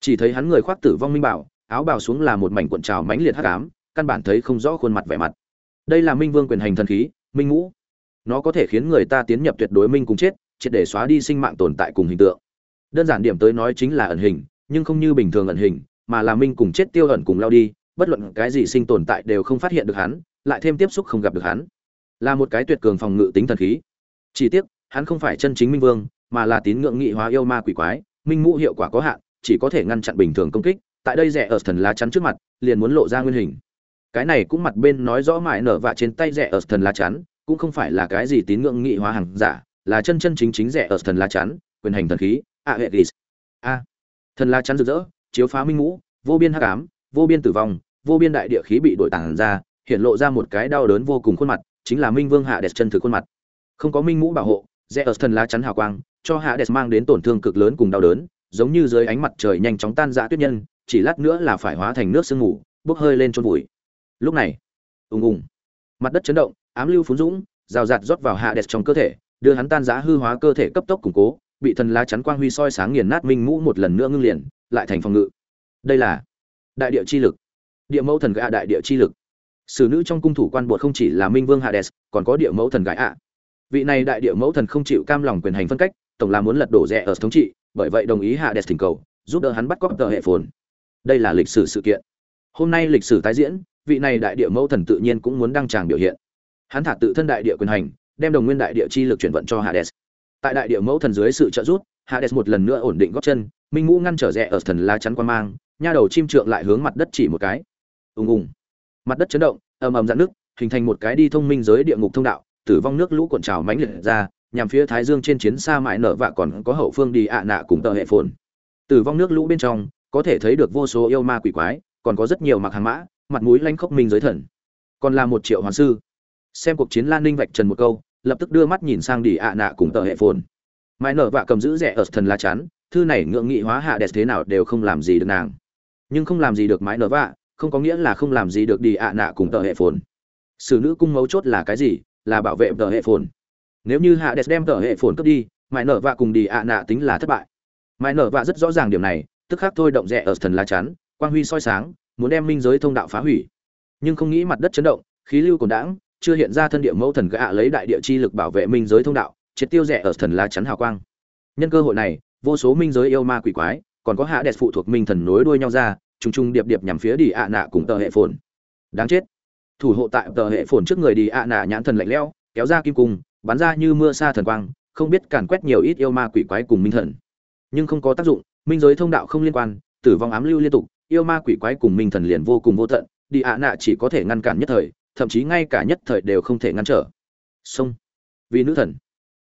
Chỉ thấy hắn người khoác tử vong minh bảo, áo bào xuống là một mảnh cuộn trào mãnh liệt hắc ám, căn bản thấy không rõ khuôn mặt vẻ mặt. Đây là minh vương quyền hành thần khí, minh ngũ. Nó có thể khiến người ta tiến nhập tuyệt đối minh cùng chết, triệt để xóa đi sinh mạng tồn tại cùng hình tượng. Đơn giản điểm tới nói chính là ẩn hình, nhưng không như bình thường ẩn hình, mà là minh cùng chết tiêu ẩn cùng lao đi, bất luận cái gì sinh tồn tại đều không phát hiện được hắn, lại thêm tiếp xúc không gặp được hắn. Là một cái tuyệt cường phòng ngự tính thần khí. Chỉ tiếc hắn không phải chân chính minh vương, mà là tín ngưỡng nghị hóa yêu ma quỷ quái, minh mũ hiệu quả có hạn, chỉ có thể ngăn chặn bình thường công kích, tại đây rẻ ở thần lá chắn trước mặt, liền muốn lộ ra nguyên hình. Cái này cũng mặt bên nói rõ mãi nở vạ trên tay rẻ ở thần lá chắn, cũng không phải là cái gì tín ngưỡng nghị hóa hàng giả, là chân chân chính chính rẻ ở thần lá chắn, quyền hành thần khí, a hệ a. Thần lá chắn rực rỡ, chiếu phá minh ngũ vô biên hắc ám, vô biên tử vong, vô biên đại địa khí bị đội tản ra, hiện lộ ra một cái đau đớn vô cùng khuôn mặt, chính là minh vương hạ đẹp chân thực khuôn mặt. Không có minh ngũ bảo hộ rẽ ở thần lá chắn hào quang, cho hạ đẹp mang đến tổn thương cực lớn cùng đau đớn, giống như dưới ánh mặt trời nhanh chóng tan rã tuyết nhân, chỉ lát nữa là phải hóa thành nước sương mù, bốc hơi lên trôn vùi. Lúc này, ùng ùng, mặt đất chấn động, ám lưu phun dũng, rào rạt rót vào hạ đẹp trong cơ thể, đưa hắn tan rã hư hóa cơ thể cấp tốc củng cố, bị thần lá chắn quang huy soi sáng nghiền nát minh mũ một lần nữa ngưng liền, lại thành phòng ngự. Đây là đại địa chi lực. Địa mẫu thần gã đại địa chi lực. Sử nữ trong cung thủ quan bột không chỉ là minh vương hades còn có địa mẫu thần gái ạ vị này đại địa mẫu thần không chịu cam lòng quyền hành phân cách, tổng là muốn lật đổ rẽ ở thống trị, bởi vậy đồng ý hades thỉnh cầu, giúp đỡ hắn bắt cóc tờ hệ phồn. Đây là lịch sử sự kiện. Hôm nay lịch sử tái diễn, vị này đại địa mẫu thần tự nhiên cũng muốn đăng tràng biểu hiện. Hắn thả tự thân đại địa quyền hành, đem đồng nguyên đại địa chi lực chuyển vận cho hades tại đại địa mẫu thần dưới sự trợ giúp hades một lần nữa ổn định gót chân, minh ngũ ngăn trở rẽ ở thần lá chắn quan mang, nha đầu chim trượng lại hướng mặt đất chỉ một cái. Ùng ùng. Mặt đất chấn động, ầm ầm dạn nước hình thành một cái đi thông minh giới địa ngục thông đạo tử vong nước lũ cuộn trào mãnh liệt ra, nhằm phía thái dương trên chiến xa mãi nở vạ còn có hậu phương đi ạ nạ cùng tờ hệ phồn. Tử vong nước lũ bên trong, có thể thấy được vô số yêu ma quỷ quái, còn có rất nhiều mặc hàng mã, mặt mũi lanh khốc minh giới thần. Còn là một triệu hoàn sư. Xem cuộc chiến lan ninh vạch trần một câu, lập tức đưa mắt nhìn sang đi ạ nạ cùng tờ hệ phồn. Mãi nở vạ cầm giữ rẻ ở thần lá chắn, thư này ngượng nghị hóa hạ đẹp thế nào đều không làm gì được nàng. Nhưng không làm gì được mãi nở vạ, không có nghĩa là không làm gì được đi ạ nạ cùng tờ hệ phồn. Xử nữ cung mấu chốt là cái gì? Là bảo vệ tờ hệ phồn. Nếu như hạ đẹp đem tờ hệ phồn cướp đi, mãi nở vạ cùng đi ạ nạ tính là thất bại. Mãi nở vạ rất rõ ràng điểm này, tức khắc thôi động rẽ ở thần lá chắn, quang huy soi sáng, muốn đem minh giới thông đạo phá hủy. Nhưng không nghĩ mặt đất chấn động, khí lưu còn đãng, chưa hiện ra thân địa mẫu thần gạ lấy đại địa chi lực bảo vệ minh giới thông đạo, triệt tiêu rẻ ở thần lá chắn hào quang. Nhân cơ hội này, vô số minh giới yêu ma quỷ quái, còn có hạ đẹp phụ thuộc minh thần nối đuôi nhau ra, trùng trùng điệp điệp nhằm phía đi ạ nạ cùng tờ hệ phồn. Đáng chết thủ hộ tại tờ hệ phồn trước người đi ạ nạ nhãn thần lạnh lẽo, kéo ra kim cung, bắn ra như mưa sa thần quang, không biết càn quét nhiều ít yêu ma quỷ quái cùng minh thần. Nhưng không có tác dụng, minh giới thông đạo không liên quan, tử vong ám lưu liên tục, yêu ma quỷ quái cùng minh thần liền vô cùng vô tận, đi ạ nạ chỉ có thể ngăn cản nhất thời, thậm chí ngay cả nhất thời đều không thể ngăn trở. Sông. Vì nữ thần.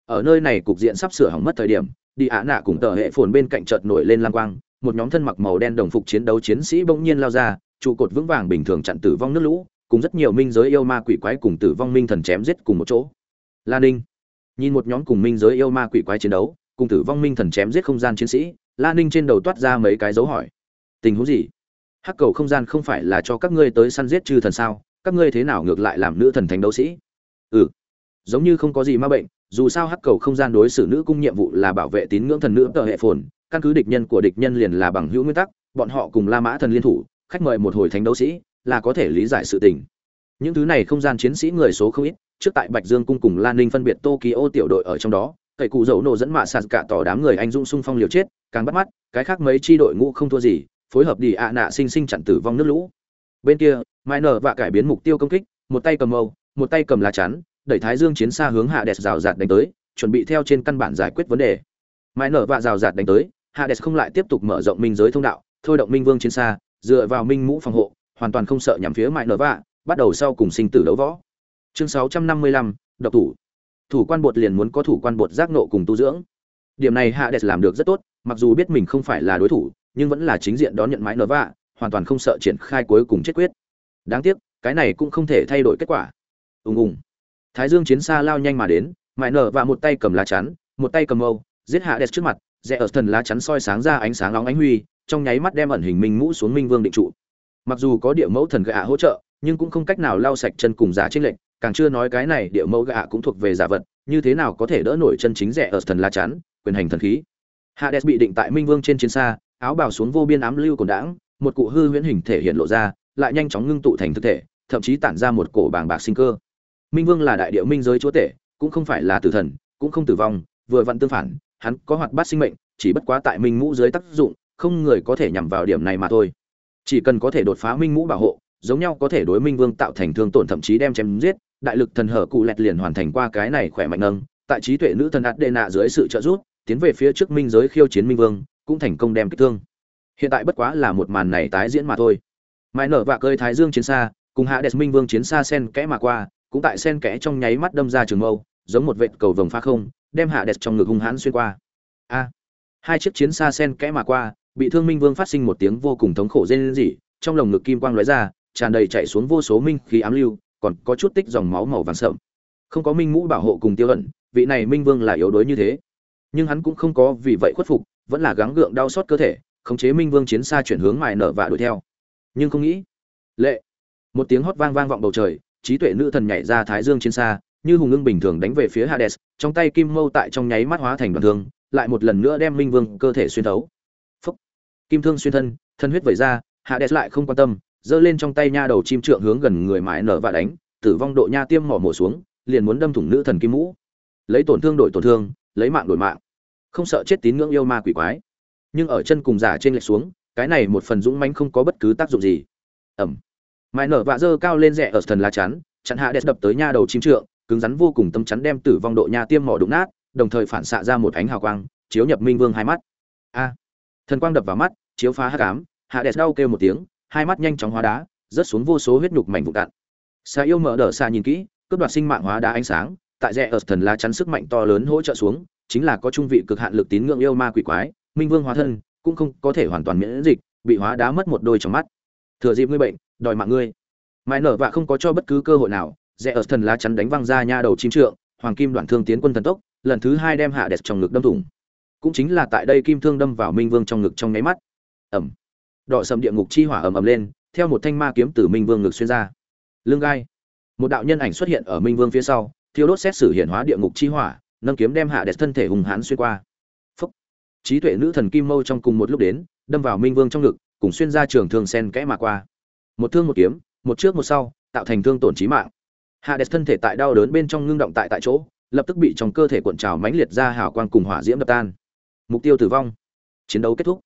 Ở nơi này cục diện sắp sửa hỏng mất thời điểm, đi ạ nạ cùng tờ hệ phồn bên cạnh chợt nổi lên lang quang, một nhóm thân mặc màu đen đồng phục chiến đấu chiến sĩ bỗng nhiên lao ra, trụ cột vững vàng bình thường chặn tử vong nước lũ cùng rất nhiều minh giới yêu ma quỷ quái cùng tử vong minh thần chém giết cùng một chỗ. La ninh, nhìn một nhóm cùng minh giới yêu ma quỷ quái chiến đấu, cùng tử vong minh thần chém giết không gian chiến sĩ, la ninh trên đầu toát ra mấy cái dấu hỏi. Tình huống gì? Hắc cầu không gian không phải là cho các ngươi tới săn giết chư thần sao? Các ngươi thế nào ngược lại làm nữ thần thánh đấu sĩ? Ừ. Giống như không có gì ma bệnh, dù sao hắc cầu không gian đối xử nữ cung nhiệm vụ là bảo vệ tín ngưỡng thần nữ tờ hệ phồn, căn cứ địch nhân của địch nhân liền là bằng hữu nguyên tắc, bọn họ cùng la mã thần liên thủ, khách mời một hồi thánh đấu sĩ là có thể lý giải sự tình. Những thứ này không gian chiến sĩ người số không ít, trước tại bạch dương cung cùng lan ninh phân biệt tokyo tiểu đội ở trong đó cậy cụ dầu nổ dẫn mạ sạt cả tỏ đám người anh dũng sung phong liều chết, càng bắt mắt, cái khác mấy chi đội ngũ không thua gì, phối hợp đi ạ nạ sinh sinh chặn tử vong nước lũ. Bên kia, mai nở và cải biến mục tiêu công kích, một tay cầm mâu, một tay cầm lá chắn, đẩy thái dương chiến xa hướng hạ đẹp rào rạt đánh tới, chuẩn bị theo trên căn bản giải quyết vấn đề. Mai nở và rào rạt đánh tới, hạ đẹp không lại tiếp tục mở rộng minh giới thông đạo, thôi động minh vương chiến xa, dựa vào minh mũ phòng hộ hoàn toàn không sợ nhằm phía mại nở vạ bắt đầu sau cùng sinh tử đấu võ. Chương 655, độc thủ. Thủ quan bột liền muốn có thủ quan bột giác nộ cùng tu dưỡng. Điểm này hạ đẹp làm được rất tốt mặc dù biết mình không phải là đối thủ nhưng vẫn là chính diện đón nhận mãi nở vạ hoàn toàn không sợ triển khai cuối cùng chết quyết. Đáng tiếc cái này cũng không thể thay đổi kết quả. Ùng ùng. Thái dương chiến xa lao nhanh mà đến mãi nở vạ một tay cầm lá chắn một tay cầm âu giết hạ đẹp trước mặt rẽ ở thần lá chắn soi sáng ra ánh sáng nóng ánh huy trong nháy mắt đem ẩn hình minh mũ xuống minh vương định trụ mặc dù có địa mẫu thần gạ hỗ trợ, nhưng cũng không cách nào lau sạch chân cùng giả trinh lệnh càng chưa nói cái này địa mẫu gạ cũng thuộc về giả vật, như thế nào có thể đỡ nổi chân chính rẻ ở thần la chắn, quyền hành thần khí. Hades bị định tại minh vương trên chiến xa, áo bào xuống vô biên ám lưu cồn đãng một cụ hư huyễn hình thể hiện lộ ra, lại nhanh chóng ngưng tụ thành thực thể, thậm chí tản ra một cổ bàng bạc sinh cơ. Minh vương là đại địa minh giới chúa tể, cũng không phải là tử thần, cũng không tử vong, vừa vặn tương phản, hắn có hoạt bát sinh mệnh, chỉ bất quá tại minh ngũ dưới tác dụng, không người có thể nhằm vào điểm này mà thôi chỉ cần có thể đột phá minh mũ bảo hộ, giống nhau có thể đối minh vương tạo thành thương tổn thậm chí đem chém giết, đại lực thần hở cụ lẹt liền hoàn thành qua cái này khỏe mạnh nâng, tại trí tuệ nữ thần ạt đệ nạ dưới sự trợ giúp, tiến về phía trước minh giới khiêu chiến minh vương, cũng thành công đem kích thương. Hiện tại bất quá là một màn này tái diễn mà thôi. Mãi nở vạ cơi thái dương chiến xa, cùng hạ đẹp minh vương chiến xa sen kẽ mà qua, cũng tại sen kẽ trong nháy mắt đâm ra trường mâu, giống một vệt cầu vồng pha không, đem hạ đẹp trong ngực hung hãn xuyên qua. A, hai chiếc chiến xa sen kẽ mà qua bị thương minh vương phát sinh một tiếng vô cùng thống khổ rên rỉ, trong lồng ngực kim quang lóe ra, tràn đầy chạy xuống vô số minh khí ám lưu, còn có chút tích dòng máu màu vàng sậm không có minh mũ bảo hộ cùng tiêu ẩn, vị này minh vương là yếu đuối như thế. Nhưng hắn cũng không có vì vậy khuất phục, vẫn là gắng gượng đau xót cơ thể, khống chế minh vương chiến xa chuyển hướng mài nở và đuổi theo. Nhưng không nghĩ, lệ, một tiếng hót vang vang vọng bầu trời, trí tuệ nữ thần nhảy ra thái dương chiến xa, như hùng ngưng bình thường đánh về phía hades, trong tay kim mâu tại trong nháy mắt hóa thành đoạn thương, lại một lần nữa đem minh vương cơ thể xuyên thấu kim thương xuyên thân thân huyết vẩy ra, hạ hades lại không quan tâm, giơ lên trong tay nha đầu chim trượng hướng gần người mãi nở và đánh, tử vong độ nha tiêm mỏ mổ xuống, liền muốn đâm thủng nữ thần kim mũ. Lấy tổn thương đổi tổn thương, lấy mạng đổi mạng. Không sợ chết tín ngưỡng yêu ma quỷ quái. Nhưng ở chân cùng giả trên lệch xuống, cái này một phần dũng mãnh không có bất cứ tác dụng gì. Ẩm mãi nở vạ dơ cao lên rẽ ở thần lá chắn, chặn hạ đẹp đập tới nha đầu chim trượng, cứng rắn vô cùng tâm chắn đem tử vong độ nha tiêm mỏ đụng nát, đồng thời phản xạ ra một ánh hào quang, chiếu nhập minh vương hai mắt. A thần quang đập vào mắt, chiếu phá hắc ám, hạ đẹp đau kêu một tiếng, hai mắt nhanh chóng hóa đá, rớt xuống vô số huyết nhục mảnh vụn cạn. Xà yêu mở đờ xa nhìn kỹ, cướp đoạt sinh mạng hóa đá ánh sáng, tại rẽ ở thần lá chắn sức mạnh to lớn hỗ trợ xuống, chính là có trung vị cực hạn lực tín ngưỡng yêu ma quỷ quái, minh vương hóa thân, cũng không có thể hoàn toàn miễn dịch, bị hóa đá mất một đôi trong mắt. Thừa dịp ngươi bệnh, đòi mạng ngươi. Mãi nở vạ không có cho bất cứ cơ hội nào, rẽ ở thần lá chắn đánh văng ra nha đầu chim trượng, hoàng kim đoạn thương tiến quân thần tốc, lần thứ hai đem hạ đẹp trong ngực đâm thủng cũng chính là tại đây kim thương đâm vào minh vương trong ngực trong nháy mắt. Ẩm. Đỏ sầm địa ngục chi hỏa ầm ầm lên, theo một thanh ma kiếm từ minh vương ngực xuyên ra. Lương gai. Một đạo nhân ảnh xuất hiện ở minh vương phía sau, thiêu đốt xét xử hiện hóa địa ngục chi hỏa, nâng kiếm đem hạ đẹp thân thể hùng hãn xuyên qua. Phúc. Trí tuệ nữ thần kim mâu trong cùng một lúc đến, đâm vào minh vương trong ngực, cùng xuyên ra trường thương sen kẽ mà qua. Một thương một kiếm, một trước một sau, tạo thành thương tổn trí mạng. Hạ đẹp thân thể tại đau đớn bên trong ngưng động tại tại chỗ, lập tức bị trong cơ thể cuộn trào mãnh liệt ra hào quang cùng hỏa diễm đập tan mục tiêu tử vong. Chiến đấu kết thúc.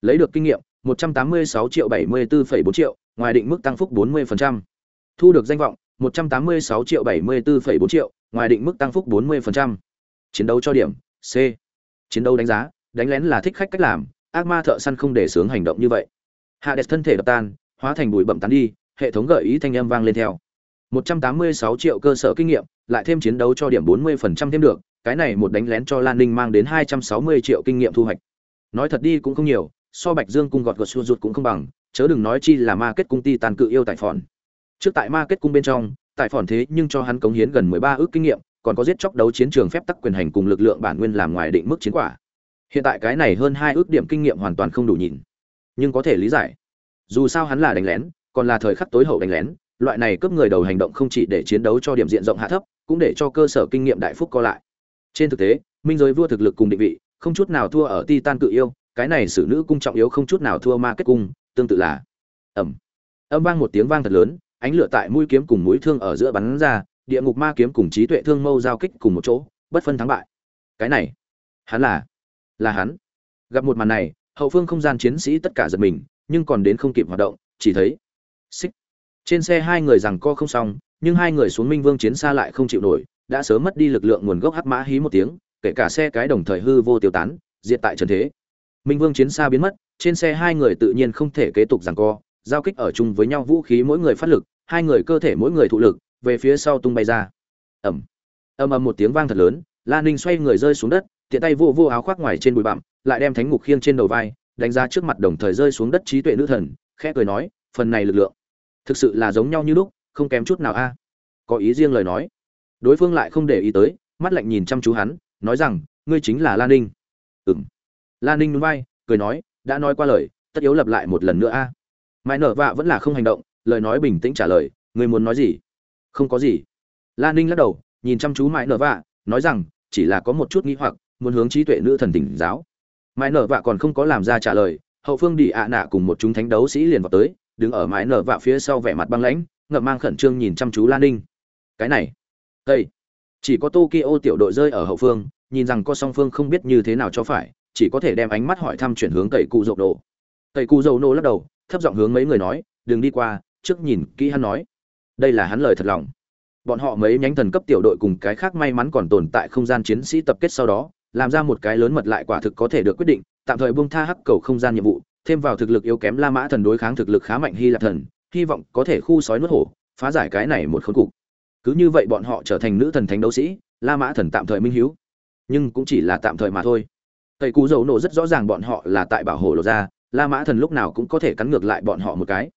Lấy được kinh nghiệm 186 triệu 74,4 triệu ngoài định mức tăng phúc 40%. thu được danh vọng 186 triệu 74,4 triệu ngoài định mức tăng phúc 40%. chiến đấu cho điểm c. Chiến đấu đánh giá đánh lén là thích khách cách làm ác ma thợ săn không để sướng hành động như vậy. Hạ đẹp thân thể đập tan hóa thành bụi bậm tán đi hệ thống gợi ý thanh âm vang lên theo. 186 triệu cơ sở kinh nghiệm lại thêm chiến đấu cho điểm 40% thêm được cái này một đánh lén cho lan ninh mang đến 260 triệu kinh nghiệm thu hoạch. Nói thật đi cũng không nhiều, so bạch dương cung gọt gọt xua rụt cũng không bằng, chớ đừng nói chi là ma kết cung ti tàn cự yêu tại phòn. Trước tại ma kết cung bên trong, tại phòn thế nhưng cho hắn cống hiến gần 13 ước kinh nghiệm, còn có giết chóc đấu chiến trường phép tắc quyền hành cùng lực lượng bản nguyên làm ngoài định mức chiến quả. Hiện tại cái này hơn hai ước điểm kinh nghiệm hoàn toàn không đủ nhìn nhưng có thể lý giải. Dù sao hắn là đánh lén, còn là thời khắc tối hậu đánh lén, loại này cướp người đầu hành động không chỉ để chiến đấu cho điểm diện rộng hạ thấp, cũng để cho cơ sở kinh nghiệm đại phúc co lại trên thực tế, minh giới vua thực lực cùng định vị, không chút nào thua ở titan cự yêu, cái này xử nữ cung trọng yếu không chút nào thua ma kết cung, tương tự là ẩm. Âm vang một tiếng vang thật lớn, ánh lửa tại mũi kiếm cùng mũi thương ở giữa bắn ra, địa ngục ma kiếm cùng trí tuệ thương mâu giao kích cùng một chỗ, bất phân thắng bại. Cái này, hắn là là hắn. Gặp một màn này, hậu phương không gian chiến sĩ tất cả giật mình, nhưng còn đến không kịp hoạt động, chỉ thấy, xích. Trên xe hai người rằng co không xong, nhưng hai người xuống minh vương chiến xa lại không chịu nổi đã sớm mất đi lực lượng nguồn gốc hắc mã hí một tiếng, kể cả xe cái đồng thời hư vô tiêu tán diện tại trần thế. Minh vương chiến xa biến mất, trên xe hai người tự nhiên không thể kế tục rằng co, giao kích ở chung với nhau vũ khí mỗi người phát lực, hai người cơ thể mỗi người thụ lực, về phía sau tung bay ra. Ẩm ầm ầm một tiếng vang thật lớn, la ninh xoay người rơi xuống đất, tiện tay vô vô áo khoác ngoài trên bụi bặm, lại đem thánh ngục khiêng trên đầu vai, đánh ra trước mặt đồng thời rơi xuống đất trí tuệ nữ thần, khẽ cười nói, phần này lực lượng thực sự là giống nhau như lúc, không kém chút nào a. Có ý riêng lời nói đối phương lại không để ý tới, mắt lạnh nhìn chăm chú hắn, nói rằng, ngươi chính là lan ninh. Ừng lan ninh núi vai, cười nói, đã nói qua lời, tất yếu lập lại một lần nữa a. Mãi nở vạ vẫn là không hành động, lời nói bình tĩnh trả lời, ngươi muốn nói gì? Không có gì. Lan ninh lắc đầu, nhìn chăm chú mãi nở vạ, nói rằng, chỉ là có một chút nghĩ hoặc, muốn hướng trí tuệ nữ thần tỉnh giáo. Mãi nở vạ còn không có làm ra trả lời, hậu phương đi ạ nạ cùng một chúng thánh đấu sĩ liền vào tới, đứng ở mãi nở vạ phía sau vẻ mặt băng lãnh, ngậm mang khẩn trương nhìn chăm chú lan ninh. Cái này tây chỉ có tokyo tiểu đội rơi ở hậu phương nhìn rằng có song phương không biết như thế nào cho phải chỉ có thể đem ánh mắt hỏi thăm chuyển hướng cậy cụ dậu nổ cậy cụ dậu nổ lắc đầu thấp giọng hướng mấy người nói đừng đi qua trước nhìn kỹ hắn nói. Đây là hắn lời thật lòng. Bọn họ mấy nhánh thần cấp tiểu đội cùng cái khác may mắn còn tồn tại không gian chiến sĩ tập kết sau đó làm ra một cái lớn mật lại quả thực có thể được quyết định tạm thời buông tha hắc cầu không gian nhiệm vụ thêm vào thực lực yếu kém La Mã thần đối kháng thực lực khá mạnh Hy Lạp thần, hy vọng có thể khu sói nuốt hổ, phá giải cái này một khốn cục. Cứ như vậy bọn họ trở thành nữ thần thánh đấu sĩ, La Mã thần tạm thời minh hiếu. Nhưng cũng chỉ là tạm thời mà thôi. Tây Cú Dầu nổ rất rõ ràng bọn họ là tại bảo hộ lộ ra, La Mã thần lúc nào cũng có thể cắn ngược lại bọn họ một cái.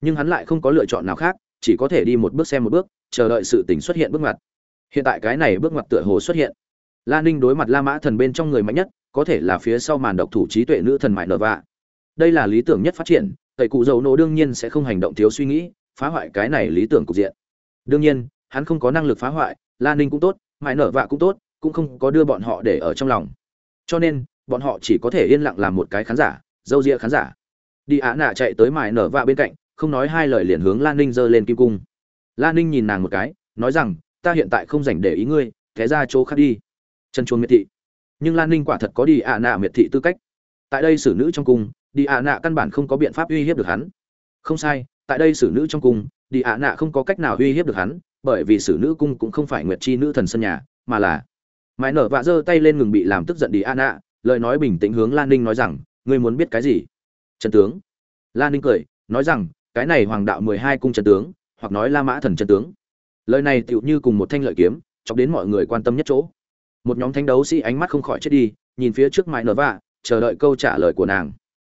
Nhưng hắn lại không có lựa chọn nào khác, chỉ có thể đi một bước xem một bước, chờ đợi sự tình xuất hiện bước ngoặt. Hiện tại cái này bước ngoặt tựa hồ xuất hiện. La Ninh đối mặt La Mã thần bên trong người mạnh nhất, có thể là phía sau màn độc thủ trí tuệ nữ thần mại nở vạ đây là lý tưởng nhất phát triển tẩy cụ dầu nổ đương nhiên sẽ không hành động thiếu suy nghĩ phá hoại cái này lý tưởng cục diện đương nhiên hắn không có năng lực phá hoại lan ninh cũng tốt, mãi nở vạ cũng tốt, cũng không có đưa bọn họ để ở trong lòng. Cho nên, bọn họ chỉ có thể yên lặng làm một cái khán giả, dâu ria khán giả. Đi ạ nạ chạy tới mãi nở vạ bên cạnh, không nói hai lời liền hướng lan ninh giơ lên kim cung. Lan ninh nhìn nàng một cái, nói rằng, ta hiện tại không dành để ý ngươi, thế ra chỗ khác đi. Chân chuông miệt thị. Nhưng lan ninh quả thật có đi ạ nạ miệt thị tư cách. Tại đây xử nữ trong cung, đi ạ nạ căn bản không có biện pháp uy hiếp được hắn. Không sai, tại đây xử nữ trong cung, đi ạ nạ không có cách nào uy hiếp được hắn bởi vì sử nữ cung cũng không phải nguyệt chi nữ thần sân nhà, mà là mãi nở vạ giơ tay lên ngừng bị làm tức giận đi an ạ lời nói bình tĩnh hướng lan ninh nói rằng, ngươi muốn biết cái gì? Trần tướng. Lan ninh cười, nói rằng, cái này hoàng đạo mười hai cung trần tướng, hoặc nói la mã thần trần tướng. Lời này tựu như cùng một thanh lợi kiếm, chọc đến mọi người quan tâm nhất chỗ. Một nhóm thanh đấu sĩ ánh mắt không khỏi chết đi, nhìn phía trước mãi nở vạ, chờ đợi câu trả lời của nàng.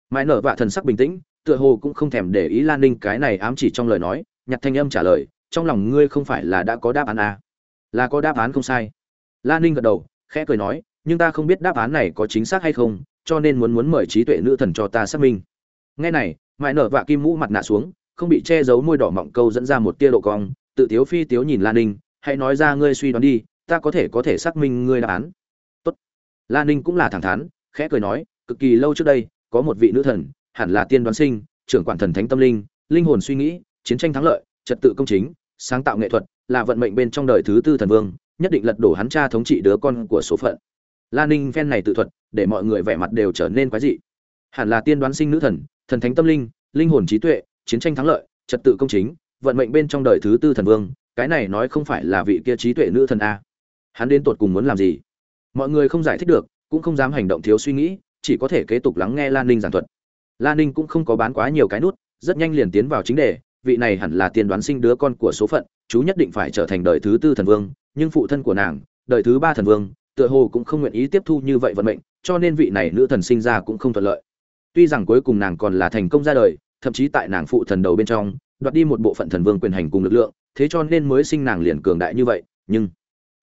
Mãi nở vạ thần sắc bình tĩnh, tựa hồ cũng không thèm để ý lan ninh cái này ám chỉ trong lời nói, nhặt thanh âm trả lời trong lòng ngươi không phải là đã có đáp án à? là có đáp án không sai. La ninh gật đầu, khẽ cười nói, nhưng ta không biết đáp án này có chính xác hay không, cho nên muốn muốn mời trí tuệ nữ thần cho ta xác minh. Nghe này mại nở vạ kim mũ mặt nạ xuống, không bị che giấu môi đỏ mọng câu dẫn ra một tia độ cong, tự thiếu phi thiếu nhìn lan ninh, hãy nói ra ngươi suy đoán đi, ta có thể có thể xác minh ngươi đáp án. Tốt. Lan ninh cũng là thẳng thắn, khẽ cười nói, cực kỳ lâu trước đây, có một vị nữ thần, hẳn là tiên đoán sinh, trưởng quản thần thánh tâm linh linh hồn suy nghĩ, chiến tranh thắng lợi, trật tự công chính sáng tạo nghệ thuật, là vận mệnh bên trong đời thứ tư thần vương, nhất định lật đổ hắn cha thống trị đứa con của số phận. Lan ninh phen này tự thuật, để mọi người vẻ mặt đều trở nên quái dị. Hẳn là tiên đoán sinh nữ thần thần thánh tâm linh linh hồn trí tuệ, chiến tranh thắng lợi, trật tự công chính, vận mệnh bên trong đời thứ tư thần vương, cái này nói không phải là vị kia trí tuệ nữ thần a. Hắn đến tột cùng muốn làm gì? Mọi người không giải thích được, cũng không dám hành động thiếu suy nghĩ, chỉ có thể kế tục lắng nghe lan ninh giảng thuật. Lan ninh cũng không có bán quá nhiều cái nút, rất nhanh liền tiến vào chính đề vị này hẳn là tiên đoán sinh đứa con của số phận, chú nhất định phải trở thành đời thứ tư thần vương, nhưng phụ thân của nàng, đời thứ ba thần vương, tựa hồ cũng không nguyện ý tiếp thu như vậy vận mệnh, cho nên vị này nữ thần sinh ra cũng không thuận lợi. Tuy rằng cuối cùng nàng còn là thành công ra đời, thậm chí tại nàng phụ thần đầu bên trong, đoạt đi một bộ phận thần vương quyền hành cùng lực lượng, thế cho nên mới sinh nàng liền cường đại như vậy, nhưng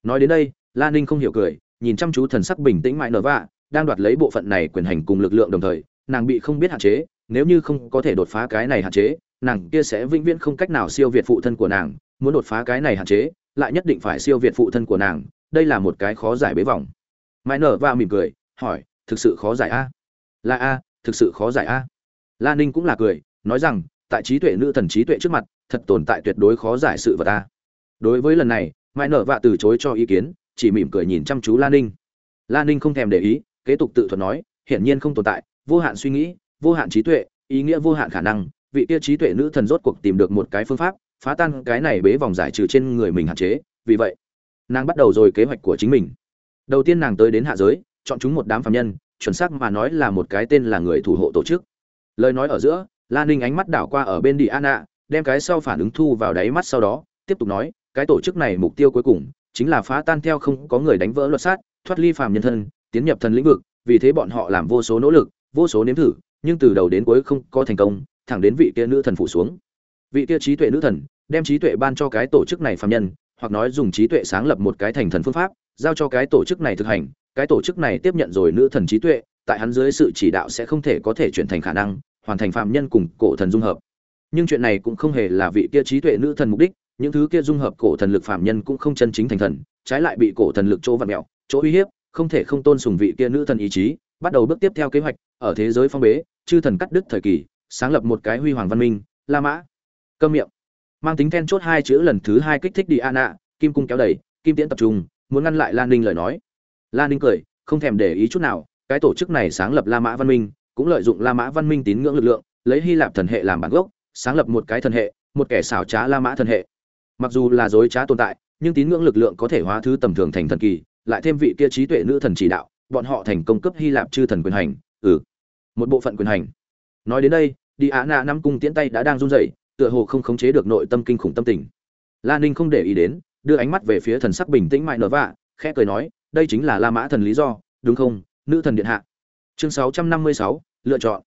nói đến đây, la ninh không hiểu cười, nhìn chăm chú thần sắc bình tĩnh mãi nở vạ, đang đoạt lấy bộ phận này quyền hành cùng lực lượng đồng thời, nàng bị không biết hạn chế, nếu như không có thể đột phá cái này hạn chế nàng kia sẽ vĩnh viễn không cách nào siêu việt phụ thân của nàng, muốn đột phá cái này hạn chế, lại nhất định phải siêu việt phụ thân của nàng, đây là một cái khó giải bế vòng. Mãi nở và mỉm cười, hỏi, thực sự khó giải a? Là a, thực sự khó giải a. La ninh cũng là cười, nói rằng, tại trí tuệ nữ thần trí tuệ trước mặt, thật tồn tại tuyệt đối khó giải sự vật ta đối với lần này, mãi nở vạ từ chối cho ý kiến, chỉ mỉm cười nhìn chăm chú lan ninh. Lan ninh không thèm để ý, kế tục tự thuật nói, hiển nhiên không tồn tại, vô hạn suy nghĩ, vô hạn trí tuệ, ý nghĩa vô hạn khả năng vị kia trí tuệ nữ thần rốt cuộc tìm được một cái phương pháp, phá tan cái này bế vòng giải trừ trên người mình hạn chế, vì vậy, nàng bắt đầu rồi kế hoạch của chính mình. Đầu tiên nàng tới đến hạ giới, chọn chúng một đám phạm nhân, chuẩn xác mà nói là một cái tên là người thủ hộ tổ chức. Lời nói ở giữa lan ninh ánh mắt đảo qua ở bên đi an ạ đem cái sau phản ứng thu vào đáy mắt sau đó, tiếp tục nói, cái tổ chức này mục tiêu cuối cùng chính là phá tan theo không có người đánh vỡ luật sát, thoát ly phàm nhân thân, tiến nhập thần lĩnh vực, vì thế bọn họ làm vô số nỗ lực, vô số nếm thử, nhưng từ đầu đến cuối không có thành công thẳng đến vị kia nữ thần phủ xuống. Vị kia trí tuệ nữ thần, đem trí tuệ ban cho cái tổ chức này phàm nhân, hoặc nói dùng trí tuệ sáng lập một cái thành thần phương pháp, giao cho cái tổ chức này thực hành. Cái tổ chức này tiếp nhận rồi nữ thần trí tuệ, tại hắn dưới sự chỉ đạo sẽ không thể có thể chuyển thành khả năng, hoàn thành phạm nhân cùng cổ thần dung hợp. Nhưng chuyện này cũng không hề là vị kia trí tuệ nữ thần mục đích, những thứ kia dung hợp cổ thần lực phạm nhân cũng không chân chính thành thần, trái lại bị cổ thần lực chỗ vặn mẹo, chỗ uy hiếp, không thể không tôn sùng vị kia nữ thần ý chí, bắt đầu bước tiếp theo kế hoạch, ở thế giới phong bế, chư thần cắt đứt thời kỳ sáng lập một cái huy hoàng văn minh, la mã. Cơm miệng. Mang tính then chốt hai chữ lần thứ hai kích thích đi an ạ kim cung kéo đẩy kim tiễn tập trung, muốn ngăn lại lan ninh lời nói. Lan ninh cười, không thèm để ý chút nào, cái tổ chức này sáng lập la mã văn minh, cũng lợi dụng la mã văn minh tín ngưỡng lực lượng, lấy hy lạp thần hệ làm bản gốc, sáng lập một cái thần hệ, một kẻ xảo trá la mã thần hệ. Mặc dù là dối trá tồn tại, nhưng tín ngưỡng lực lượng có thể hóa thứ tầm thường thành thần kỳ, lại thêm vị kia trí tuệ nữ thần chỉ đạo, bọn họ thành công cấp hy lạp chư thần quyền hành ừ. Một bộ phận quyền hành. Nói đến đây đi á nạ năm cung tiễn tay đã đang run rẩy tựa hồ không khống chế được nội tâm kinh khủng tâm tình. La ninh không để ý đến đưa ánh mắt về phía thần sắc bình tĩnh mại nở vạ khẽ cười nói đây chính là la mã thần lý do đúng không nữ thần điện hạ? Chương 656, lựa chọn.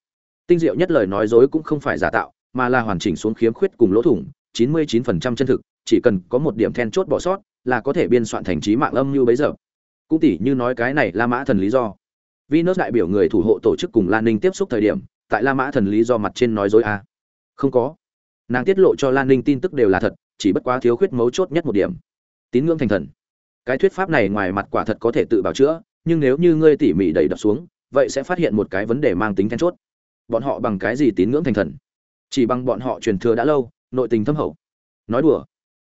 Tinh diệu nhất lời nói dối cũng không phải giả tạo mà là hoàn chỉnh xuống khiếm khuyết cùng lỗ thủng 99% chân thực chỉ cần có một điểm then chốt bỏ sót là có thể biên soạn thành trí mạng âm như bấy giờ. Cũng tỉ như nói cái này la mã thần lý do. Venus đại biểu người thủ hộ tổ chức cùng Lan Ninh tiếp xúc thời điểm, tại La Mã thần lý do mặt trên nói dối à? Không có. Nàng tiết lộ cho Lan Ninh tin tức đều là thật, chỉ bất quá thiếu khuyết mấu chốt nhất một điểm. Tín ngưỡng thành thần. Cái thuyết pháp này ngoài mặt quả thật có thể tự bảo chữa, nhưng nếu như ngươi tỉ mỉ đẩy đập xuống, vậy sẽ phát hiện một cái vấn đề mang tính then chốt. Bọn họ bằng cái gì tín ngưỡng thành thần? Chỉ bằng bọn họ truyền thừa đã lâu, nội tình thâm hậu. Nói đùa.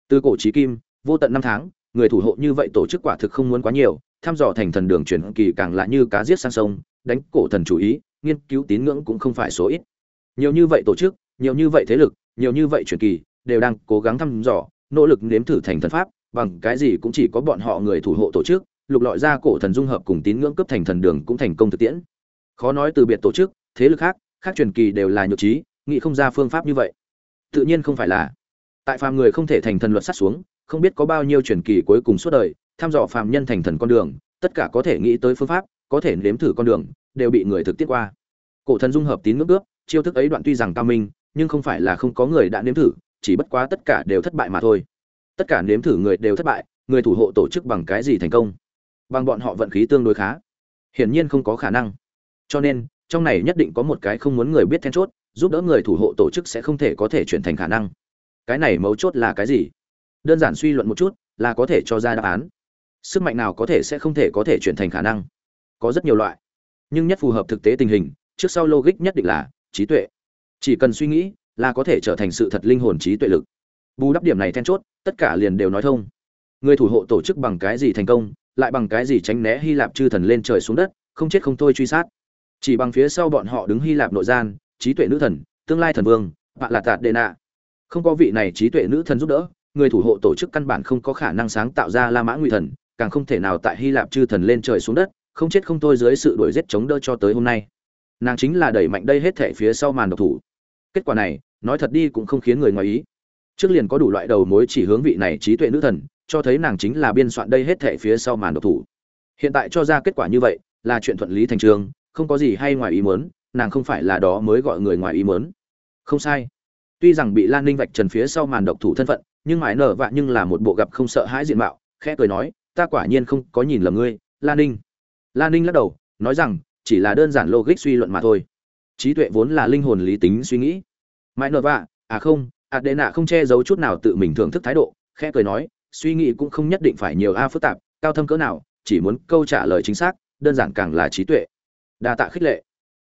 Từ cổ trí kim, vô tận năm tháng, người thủ hộ như vậy tổ chức quả thực không muốn quá nhiều, thăm dò thành thần đường chuyển kỳ càng lạ như cá giết sang sông, đánh cổ thần chủ ý, nghiên cứu tín ngưỡng cũng không phải số ít. Nhiều như vậy tổ chức, nhiều như vậy thế lực, nhiều như vậy truyền kỳ, đều đang cố gắng thăm dò, nỗ lực nếm thử thành thần pháp, bằng cái gì cũng chỉ có bọn họ người thủ hộ tổ chức, lục lọi ra cổ thần dung hợp cùng tín ngưỡng cấp thành thần đường cũng thành công thực tiễn. Khó nói từ biệt tổ chức, thế lực khác, khác truyền kỳ đều là nhược trí, nghĩ không ra phương pháp như vậy. Tự nhiên không phải là. Tại phàm người không thể thành thần luật sát xuống, không biết có bao nhiêu truyền kỳ cuối cùng suốt đời, thăm dò phàm nhân thành thần con đường, tất cả có thể nghĩ tới phương pháp, có thể nếm thử con đường, đều bị người thực tiễn qua. Cổ thần dung hợp tín ngưỡng cướp, chiêu thức ấy đoạn tuy rằng cao minh, nhưng không phải là không có người đã nếm thử, chỉ bất quá tất cả đều thất bại mà thôi. Tất cả nếm thử người đều thất bại người thủ hộ tổ chức bằng cái gì thành công? Bằng bọn họ vận khí tương đối khá. Hiển nhiên không có khả năng. Cho nên trong này nhất định có một cái không muốn người biết then chốt giúp đỡ người thủ hộ tổ chức sẽ không thể có thể chuyển thành khả năng. Cái này mấu chốt là cái gì? Đơn giản suy luận một chút là có thể cho ra đáp án sức mạnh nào có thể sẽ không thể có thể chuyển thành khả năng. Có rất nhiều loại, nhưng nhất phù hợp thực tế tình hình, trước sau logic nhất định là trí tuệ. Chỉ cần suy nghĩ là có thể trở thành sự thật linh hồn trí tuệ lực. Bù đắp điểm này then chốt, tất cả liền đều nói thông. Người thủ hộ tổ chức bằng cái gì thành công, lại bằng cái gì tránh né hy lạp chư thần lên trời xuống đất, không chết không thôi truy sát. Chỉ bằng phía sau bọn họ đứng hy lạp nội gian, trí tuệ nữ thần, tương lai thần vương bạn là tạt đệ nạ. Không có vị này trí tuệ nữ thần giúp đỡ, người thủ hộ tổ chức căn bản không có khả năng sáng tạo ra la mã ngụy thần càng không thể nào tại hy lạp chư thần lên trời xuống đất, không chết không thôi dưới sự đuổi giết chống đỡ cho tới hôm nay. Nàng chính là đẩy mạnh đây hết thể phía sau màn độc thủ. Kết quả này, nói thật đi cũng không khiến người ngoài ý. Trước liền có đủ loại đầu mối chỉ hướng vị này trí tuệ nữ thần, cho thấy nàng chính là biên soạn đây hết thể phía sau màn độc thủ. Hiện tại cho ra kết quả như vậy, là chuyện thuận lý thành trường, không có gì hay ngoài ý muốn, nàng không phải là đó mới gọi người ngoài ý muốn. Không sai. Tuy rằng bị lan ninh vạch trần phía sau màn độc thủ thân phận, nhưng mãi nở vạ nhưng là một bộ gặp không sợ hãi diện mạo, khẽ cười nói ta quả nhiên không có nhìn lầm ngươi lan ninh. Lan ninh lắc đầu, nói rằng, chỉ là đơn giản logic suy luận mà thôi. Trí tuệ vốn là linh hồn lý tính suy nghĩ. Mãi nở vạ à không ạt đệ nạ không che giấu chút nào tự mình thưởng thức thái độ, khẽ cười nói, suy nghĩ cũng không nhất định phải nhiều a phức tạp, cao thâm cỡ nào, chỉ muốn câu trả lời chính xác, đơn giản càng là trí tuệ. Đa tạ khích lệ.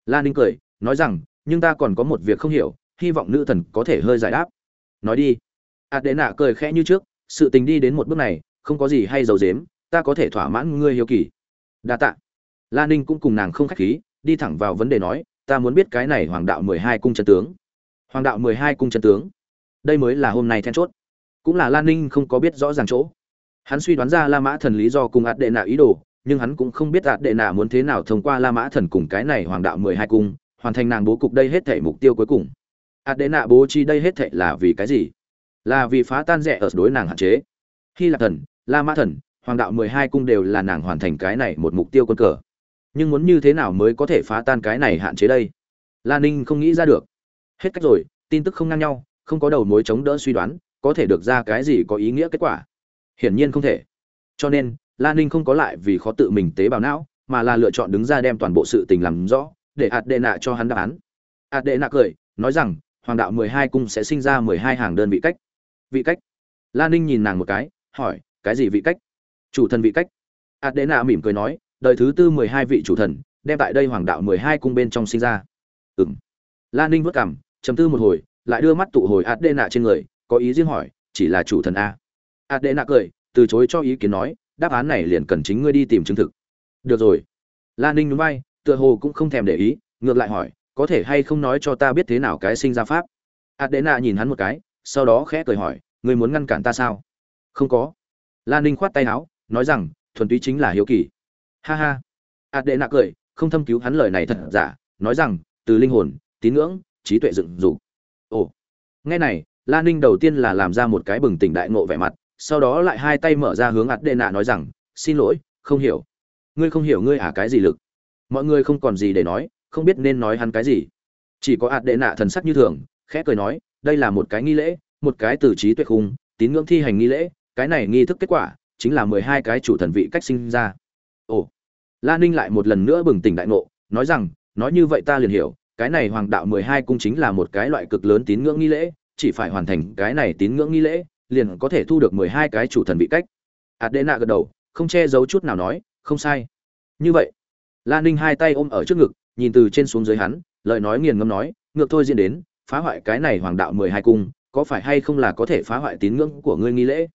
Lan ninh cười, nói rằng, nhưng ta còn có một việc không hiểu, hy vọng nữ thần có thể hơi giải đáp. Nói đi. Ạt đệ nạ cười khẽ như trước, sự tình đi đến một bước này không có gì hay giấu dếm ta có thể thỏa mãn ngươi hiếu kỳ. Đa tạ. Lan ninh cũng cùng nàng không khách khí, đi thẳng vào vấn đề nói, ta muốn biết cái này hoàng đạo mười hai cung chân tướng. Hoàng đạo mười hai cung chân tướng. Đây mới là hôm nay then chốt. Cũng là lan ninh không có biết rõ ràng chỗ. Hắn suy đoán ra la mã thần lý do cùng ạt đệ nạ ý đồ, nhưng hắn cũng không biết ạt đệ nạ muốn thế nào thông qua la mã thần cùng cái này hoàng đạo mười hai cung, hoàn thành nàng bố cục đây hết thể mục tiêu cuối cùng. Ạt đệ nạ bố chi đây hết thể là vì cái gì? Là vì phá tan rẻ ở đối nàng hạn chế. Hy lạp thần la mã thần, hoàng đạo mười hai cung đều là nàng hoàn thành cái này một mục tiêu quân cờ. Nhưng muốn như thế nào mới có thể phá tan cái này hạn chế đây? La ninh không nghĩ ra được. Hết cách rồi, tin tức không ngang nhau, không có đầu mối chống đỡ suy đoán, có thể được ra cái gì có ý nghĩa kết quả? Hiển nhiên không thể. Cho nên, la ninh không có lại vì khó tự mình tế bào não, mà là lựa chọn đứng ra đem toàn bộ sự tình làm rõ, để ạt đệ nạ cho hắn đáp án. Ạt đệ nạ cười, nói rằng, hoàng đạo mười hai cung sẽ sinh ra mười hai hàng đơn vị cách. Vị cách? La ninh nhìn nàng một cái, hỏi cái gì vị cách? Chủ thần vị cách. Adena mỉm cười nói, đời thứ tư mười hai vị chủ thần, đem tại đây hoàng đạo mười hai cung bên trong sinh ra. Ừ lan ninh vất cảm chấm tư một hồi, lại đưa mắt tụ hồi adena trên người, có ý riêng hỏi, chỉ là chủ thần a. Adena cười, từ chối cho ý kiến nói, đáp án này liền cần chính ngươi đi tìm chứng thực. Được rồi. Lan ninh núi bay tựa hồ cũng không thèm để ý, ngược lại hỏi, có thể hay không nói cho ta biết thế nào cái sinh ra pháp? Adena nhìn hắn một cái, sau đó khẽ cười hỏi, ngươi muốn ngăn cản ta sao? Không có. Lan ninh khoát tay áo, nói rằng, thuần túy chính là hiếu kỳ. Ha ha. Ạt đệ nạ cười, không thâm cứu hắn lời này thật giả, nói rằng, từ linh hồn, tín ngưỡng, trí tuệ dựng dục. Ồ. Nghe này Lan ninh đầu tiên là làm ra một cái bừng tỉnh đại ngộ vẻ mặt, sau đó lại hai tay mở ra hướng ạt đệ nạ nói rằng, xin lỗi, không hiểu. Ngươi không hiểu ngươi à cái gì lực? Mọi người không còn gì để nói, không biết nên nói hắn cái gì. Chỉ có ạt đệ nạ thần sắc như thường, khẽ cười nói, đây là một cái nghi lễ, một cái từ trí tuệ khung, tín ngưỡng thi hành nghi lễ cái này nghi thức kết quả chính là mười hai cái chủ thần vị cách sinh ra. Ồ, la ninh lại một lần nữa bừng tỉnh đại ngộ, nói rằng, nói như vậy ta liền hiểu, cái này hoàng đạo mười hai cung chính là một cái loại cực lớn tín ngưỡng nghi lễ, chỉ phải hoàn thành cái này tín ngưỡng nghi lễ, liền có thể thu được mười hai cái chủ thần vị cách. Adena gật đầu, không che giấu chút nào nói, không sai. Như vậy, la ninh hai tay ôm ở trước ngực, nhìn từ trên xuống dưới hắn, lời nói nghiền ngâm nói, ngược thôi diễn đến, phá hoại cái này hoàng đạo mười hai cung, có phải hay không là có thể phá hoại tín ngưỡng của ngươi nghi lễ?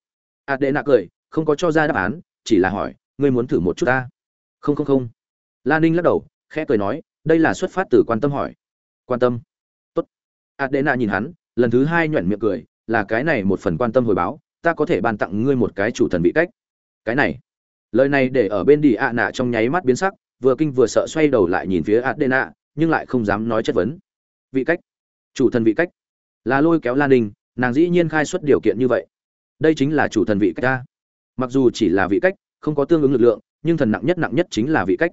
À, adena cười, không có cho ra đáp án, chỉ là hỏi, ngươi muốn thử một chút ta? Không không không. La ninh lắc đầu, khẽ cười nói, đây là xuất phát từ quan tâm hỏi. Quan tâm. Tốt. À, adena nhìn hắn, lần thứ hai nhoẻn miệng cười, là cái này một phần quan tâm hồi báo, ta có thể ban tặng ngươi một cái chủ thần vị cách. Cái này. Lời này để ở bên đi ạ nạ trong nháy mắt biến sắc, vừa kinh vừa sợ xoay đầu lại nhìn phía adena nhưng lại không dám nói chất vấn. Vị cách. Chủ thần vị cách. Là lôi kéo lan ninh, nàng dĩ nhiên khai xuất điều kiện như vậy đây chính là chủ thần vị cách ta. Mặc dù chỉ là vị cách, không có tương ứng lực lượng, nhưng thần nặng nhất nặng nhất chính là vị cách.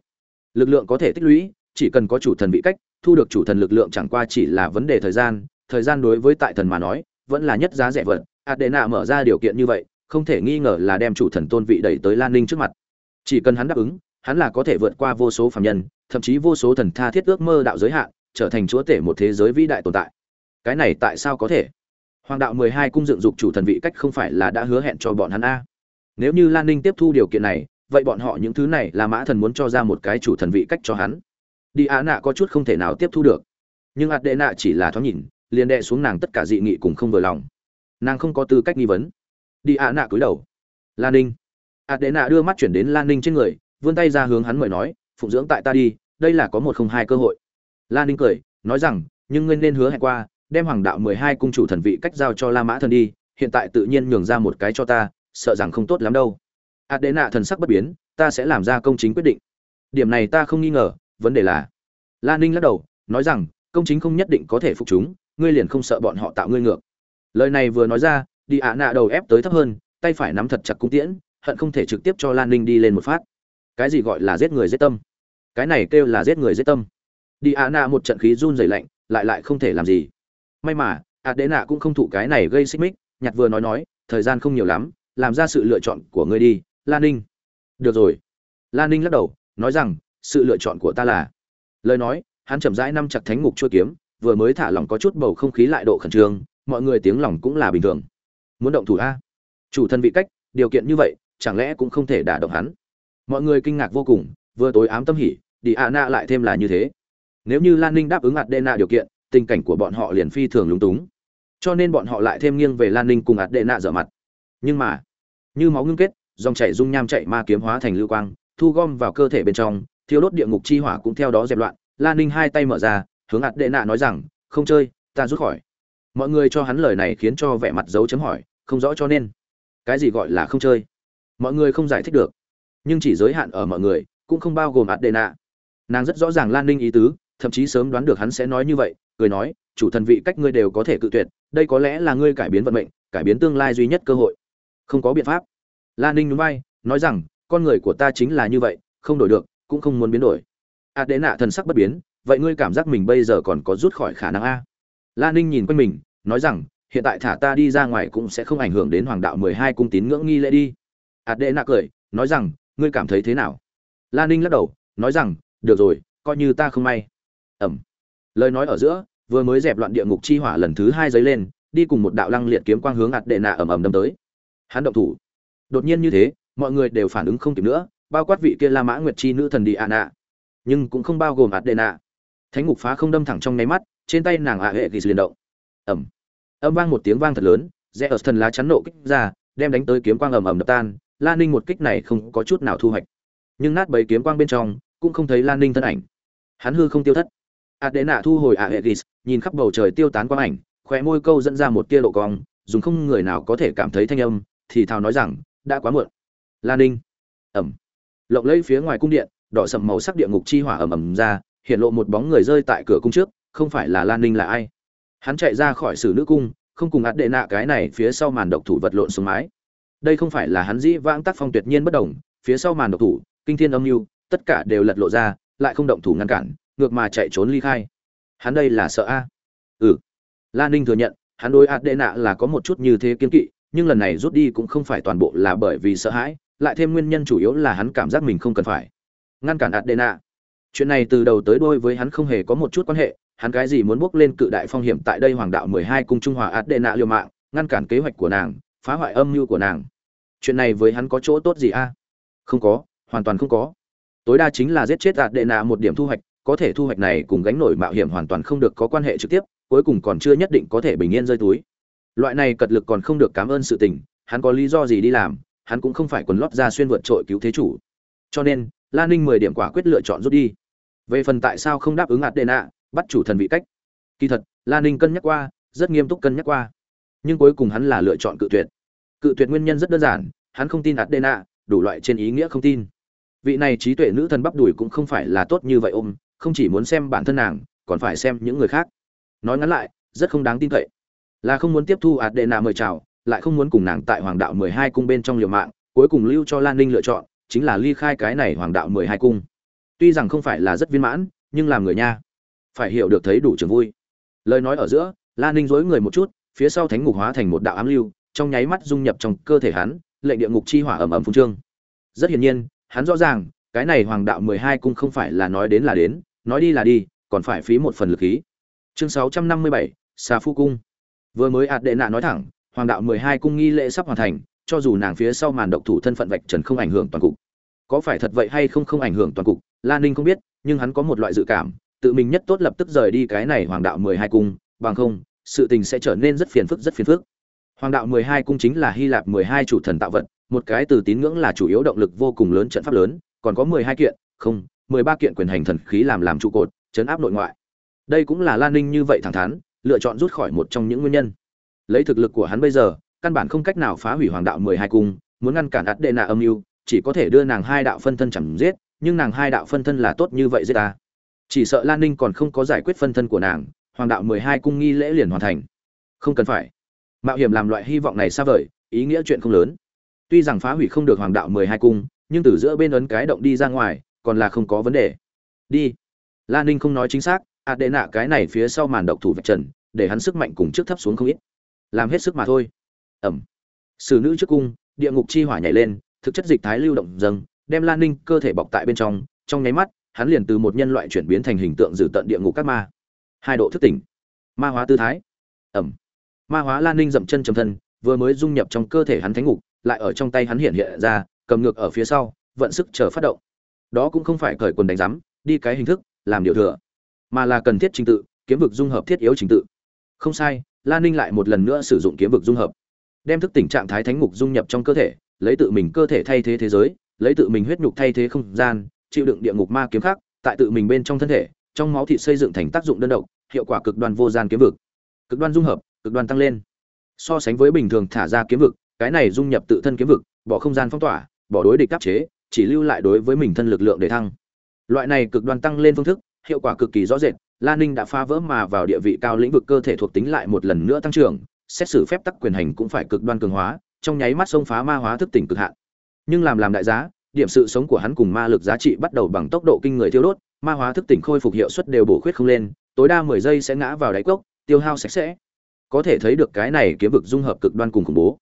Lực lượng có thể tích lũy, chỉ cần có chủ thần vị cách, thu được chủ thần lực lượng chẳng qua chỉ là vấn đề thời gian. Thời gian đối với tại thần mà nói, vẫn là nhất giá rẻ vật adena mở ra điều kiện như vậy, không thể nghi ngờ là đem chủ thần tôn vị đẩy tới lan ninh trước mặt. Chỉ cần hắn đáp ứng, hắn là có thể vượt qua vô số phạm nhân, thậm chí vô số thần tha thiết ước mơ đạo giới hạn, trở thành chúa tể một thế giới vĩ đại tồn tại. Cái này tại sao có thể? Hoàng đạo mười hai cung dựng dục chủ thần vị cách không phải là đã hứa hẹn cho bọn hắn a. Nếu như lan ninh tiếp thu điều kiện này, vậy bọn họ những thứ này là mã thần muốn cho ra một cái chủ thần vị cách cho hắn. Đi á nạ có chút không thể nào tiếp thu được. Nhưng ạt đệ nạ chỉ là thoáng nhìn, liền đệ xuống nàng tất cả dị nghị cùng không vừa lòng. Nàng không có tư cách nghi vấn. Đi á nạ cúi đầu. Lan ninh. Ạt đệ nạ đưa mắt chuyển đến lan ninh trên người, vươn tay ra hướng hắn mời nói, phụng dưỡng tại ta đi, đây là có một không hai cơ hội. Lan ninh cười, nói rằng, nhưng ngươi nên hứa hẹn qua đem hoàng đạo mười hai cung chủ thần vị cách giao cho la mã thần đi, hiện tại tự nhiên nhường ra một cái cho ta, sợ rằng không tốt lắm đâu. Adena thần sắc bất biến, ta sẽ làm ra công chính quyết định. Điểm này ta không nghi ngờ, vấn đề là, la ninh lắc đầu, nói rằng, công chính không nhất định có thể phục chúng, ngươi liền không sợ bọn họ tạo ngươi ngược. Lời này vừa nói ra, đi ạ nạ đầu ép tới thấp hơn, tay phải nắm thật chặt cung tiễn, hận không thể trực tiếp cho lan ninh đi lên một phát. Cái gì gọi là giết người giết tâm? Cái này kêu là giết người giết tâm. Đi ạ nạ một trận khí run rẩy lạnh, lại lại không thể làm gì may mà, Adena nạ cũng không thụ cái này gây xích mích, nhặt vừa nói nói, thời gian không nhiều lắm, làm ra sự lựa chọn của ngươi đi lan ninh. Được rồi. Lan ninh lắc đầu, nói rằng, sự lựa chọn của ta là, lời nói, hắn chậm rãi năm chặt thánh ngục chua kiếm, vừa mới thả lỏng có chút bầu không khí lại độ khẩn trương, mọi người tiếng lòng cũng là bình thường. Muốn động thủ a? Chủ thân vị cách, điều kiện như vậy, chẳng lẽ cũng không thể đả động hắn? Mọi người kinh ngạc vô cùng, vừa tối ám tâm hỉ đi a na lại thêm là như thế. Nếu như lan ninh đáp ứng ạt đê na điều kiện tình cảnh của bọn họ liền phi thường lúng túng. Cho nên bọn họ lại thêm nghiêng về lan ninh cùng ạt đệ nạ dở mặt. Nhưng mà, như máu ngưng kết, dòng chảy dung nham chạy ma kiếm hóa thành lưu quang, thu gom vào cơ thể bên trong thiếu đốt địa ngục chi hỏa cũng theo đó dẹp loạn. Lan ninh hai tay mở ra, hướng ạt đệ nạ nói rằng, không chơi, ta rút khỏi. Mọi người cho hắn lời này khiến cho vẻ mặt dấu chấm hỏi, không rõ cho nên, cái gì gọi là không chơi? Mọi người không giải thích được. Nhưng chỉ giới hạn ở mọi người, cũng không bao gồm ạt đệ nạ nàng rất rõ ràng lan ninh ý tứ thậm chí sớm đoán được hắn sẽ nói như vậy cười nói chủ thần vị cách ngươi đều có thể cự tuyệt đây có lẽ là ngươi cải biến vận mệnh cải biến tương lai duy nhất cơ hội. Không có biện pháp. Lan ninh nhún vai, nói rằng con người của ta chính là như vậy không đổi được cũng không muốn biến đổi. A đế nạ thần sắc bất biến vậy ngươi cảm giác mình bây giờ còn có rút khỏi khả năng a? Lan ninh nhìn quanh mình nói rằng hiện tại thả ta đi ra ngoài cũng sẽ không ảnh hưởng đến hoàng đạo mười hai cung tín ngưỡng nghi lễ đi. A đế nạ cười nói rằng ngươi cảm thấy thế nào? Lan ninh lắc đầu nói rằng được rồi coi như ta không may ẩm. Lời nói ở giữa, vừa mới dẹp loạn địa ngục chi hỏa lần thứ hai dấy lên, đi cùng một đạo lăng liệt kiếm quang hướng ạt đệ nạ ầm ầm đâm tới. Hắn động thủ. Đột nhiên như thế, mọi người đều phản ứng không kịp nữa, bao quát vị kia la mã nguyệt chi nữ thần đi ạ nạ. Nhưng cũng không bao gồm ạt đệ nạ. Thánh ngục phá không đâm thẳng trong nháy mắt, trên tay nàng ạ hệ ghì liền động. Ẩm. Âm vang một tiếng vang thật lớn, rẽ ở thần lá chắn nộ kích ra, đem đánh tới kiếm quang ầm ầm đập tan, la ninh một kích này không có chút nào thu hoạch. Nhưng nát bầy kiếm quang bên trong, cũng không thấy lan ninh thân ảnh. Hắn hư không tiêu thất adena nạ thu hồi aegis nhìn khắp bầu trời tiêu tán quang ảnh, khóe môi câu dẫn ra một tia lộ cong, dùng không người nào có thể cảm thấy thanh âm, thì thào nói rằng, đã quá muộn. Lan ninh. Ẩm. Lộng lẫy phía ngoài cung điện, đỏ sầm màu sắc địa ngục chi hỏa ầm ầm ra, hiện lộ một bóng người rơi tại cửa cung trước, không phải là lan ninh là ai? Hắn chạy ra khỏi sử nữ cung, không cùng ạt đệ nạ cái này phía sau màn độc thủ vật lộn xuống mái. Đây không phải là hắn dĩ vãng tác phong tuyệt nhiên bất đồng, phía sau màn độc thủ, kinh thiên âm mưu, tất cả đều lật lộ ra, lại không động thủ ngăn cản ngược mà chạy trốn ly khai. Hắn đây là sợ a? Ừ. Lan ninh thừa nhận, hắn đối ạt đệ nạ là có một chút như thế kiên kỵ, nhưng lần này rút đi cũng không phải toàn bộ là bởi vì sợ hãi, lại thêm nguyên nhân chủ yếu là hắn cảm giác mình không cần phải ngăn cản adena. Chuyện này từ đầu tới đuôi với hắn không hề có một chút quan hệ, hắn cái gì muốn bước lên cự đại phong hiểm tại đây hoàng đạo mười hai cung trung hòa adena liều mạng, ngăn cản kế hoạch của nàng, phá hoại âm mưu của nàng. Chuyện này với hắn có chỗ tốt gì a? Không có, hoàn toàn không có. Tối đa chính là giết chết adena một điểm thu hoạch có thể thu hoạch này cùng gánh nổi mạo hiểm hoàn toàn không được có quan hệ trực tiếp cuối cùng còn chưa nhất định có thể bình yên rơi túi loại này cật lực còn không được cảm ơn sự tình hắn có lý do gì đi làm hắn cũng không phải quần lót ra xuyên vượt trội cứu thế chủ cho nên Lan Ninh mười điểm quả quyết lựa chọn rút đi. Về phần tại sao không đáp ứng Adena, bắt chủ thần vị cách. Kỳ thật, Lan Ninh cân nhắc qua, rất nghiêm túc cân nhắc qua. Nhưng cuối cùng hắn là lựa chọn cự tuyệt. Cự tuyệt nguyên nhân rất đơn giản, hắn không tin Adena, đủ loại trên ý nghĩa không tin. Vị này trí tuệ nữ thần bắp đùi cũng không phải là tốt như vậy ôm, không chỉ muốn xem bản thân nàng, còn phải xem những người khác. Nói ngắn lại, rất không đáng tin cậy. Là không muốn tiếp thu Adena mời chào, lại không muốn cùng nàng tại Hoàng đạo mười hai cung bên trong liều mạng, cuối cùng lưu cho Lan Ninh lựa chọn, chính là ly khai cái này hoàng đạo mười hai cung tuy rằng không phải là rất viên mãn nhưng làm người nha phải hiểu được thấy đủ trường vui lời nói ở giữa lan ninh dối người một chút phía sau thánh ngục hóa thành một đạo ám lưu trong nháy mắt dung nhập trong cơ thể hắn lệnh địa ngục chi hỏa ầm ầm phun trương rất hiển nhiên hắn rõ ràng cái này hoàng đạo mười hai cung không phải là nói đến là đến nói đi là đi, còn phải phí một phần lực khí. Chương sáu trăm năm mươi bảy xà phu cung. Vừa mới ạt đệ nạ nói thẳng, hoàng đạo mười hai cung nghi lễ sắp hoàn thành, cho dù nàng phía sau màn độc thủ thân phận vạch trần không ảnh hưởng toàn cục. Có phải thật vậy hay không không ảnh hưởng toàn cục lan ninh không biết, nhưng hắn có một loại dự cảm, tự mình nhất tốt lập tức rời đi cái này hoàng đạo mười hai cung, bằng không, sự tình sẽ trở nên rất phiền phức, rất phiền phức. Hoàng đạo mười hai cung chính là hy lạp mười hai chủ thần tạo vật, một cái từ tín ngưỡng là chủ yếu động lực vô cùng lớn trận pháp lớn, còn có mười hai kiện, không mười ba kiện quyền hành thần khí làm làm trụ cột, chấn áp nội ngoại. Đây cũng là lan ninh như vậy thẳng thắn, lựa chọn rút khỏi một trong những nguyên nhân. Lấy thực lực của hắn bây giờ, căn bản không cách nào phá hủy hoàng đạo mười hai cung, muốn ngăn cản ắt đệ nạ âm mưu, chỉ có thể đưa nàng hai đạo phân thân chẳng giết, nhưng nàng hai đạo phân thân là tốt như vậy giết ta. Chỉ sợ lan ninh còn không có giải quyết phân thân của nàng, hoàng đạo mười hai cung nghi lễ liền hoàn thành. Không cần phải. Mạo hiểm làm loại hy vọng này xa vời, ý nghĩa chuyện không lớn. Tuy rằng phá hủy không được hoàng đạo mười hai cung, nhưng từ giữa bên ấn cái động đi ra ngoài còn là không có vấn đề. Đi. Lan ninh không nói chính xác a đệ nạ cái này phía sau màn độc thủ vạch trần, để hắn sức mạnh cùng trước thấp xuống không ít. Làm hết sức mà thôi. Ẩm. Xử nữ trước cung, địa ngục chi hỏa nhảy lên, thực chất dịch thái lưu động dâng, đem lan ninh cơ thể bọc tại bên trong trong nháy mắt, hắn liền từ một nhân loại chuyển biến thành hình tượng dử tận địa ngục các ma. Hai độ thức tỉnh. Ma hóa tư thái. Ẩm. Ma hóa lan ninh dậm chân trầm thân, vừa mới dung nhập trong cơ thể hắn thánh ngục, lại ở trong tay hắn hiện hiện ra, cầm ngược ở phía sau, vận sức chờ phát động đó cũng không phải cởi quần đánh giám, đi cái hình thức, làm điều thừa, mà là cần thiết trình tự, kiếm vực dung hợp thiết yếu trình tự. Không sai lan ninh lại một lần nữa sử dụng kiếm vực dung hợp, đem thức tỉnh trạng thái thánh ngục dung nhập trong cơ thể, lấy tự mình cơ thể thay thế thế giới, lấy tự mình huyết nhục thay thế không gian, chịu đựng địa ngục ma kiếm khác, tại tự mình bên trong thân thể, trong máu thịt xây dựng thành tác dụng đơn độc, hiệu quả cực đoan vô gian kiếm vực. Cực đoan dung hợp, cực đoan tăng lên. So sánh với bình thường thả ra kiếm vực, cái này dung nhập tự thân kiếm vực, bỏ không gian phong tỏa, bỏ đối địch đáp chế chỉ lưu lại đối với mình thân lực lượng để thăng loại này cực đoan tăng lên phương thức hiệu quả cực kỳ rõ rệt Lan Ninh đã phá vỡ mà vào địa vị cao lĩnh vực cơ thể thuộc tính lại một lần nữa tăng trưởng, xét xử phép tắc quyền hành cũng phải cực đoan cường hóa, trong nháy mắt xông phá ma hóa thức tỉnh cực hạn. Nhưng làm làm đại giá, điểm sự sống của hắn cùng ma lực giá trị bắt đầu bằng tốc độ kinh người thiêu đốt, ma hóa thức tỉnh khôi phục hiệu suất đều bổ khuyết không lên, tối đa 10 giây sẽ ngã vào đáy cốc, tiêu hao sạch sẽ. Có thể thấy được cái này kiếm vực dung hợp cực đoan cùng khủng bố.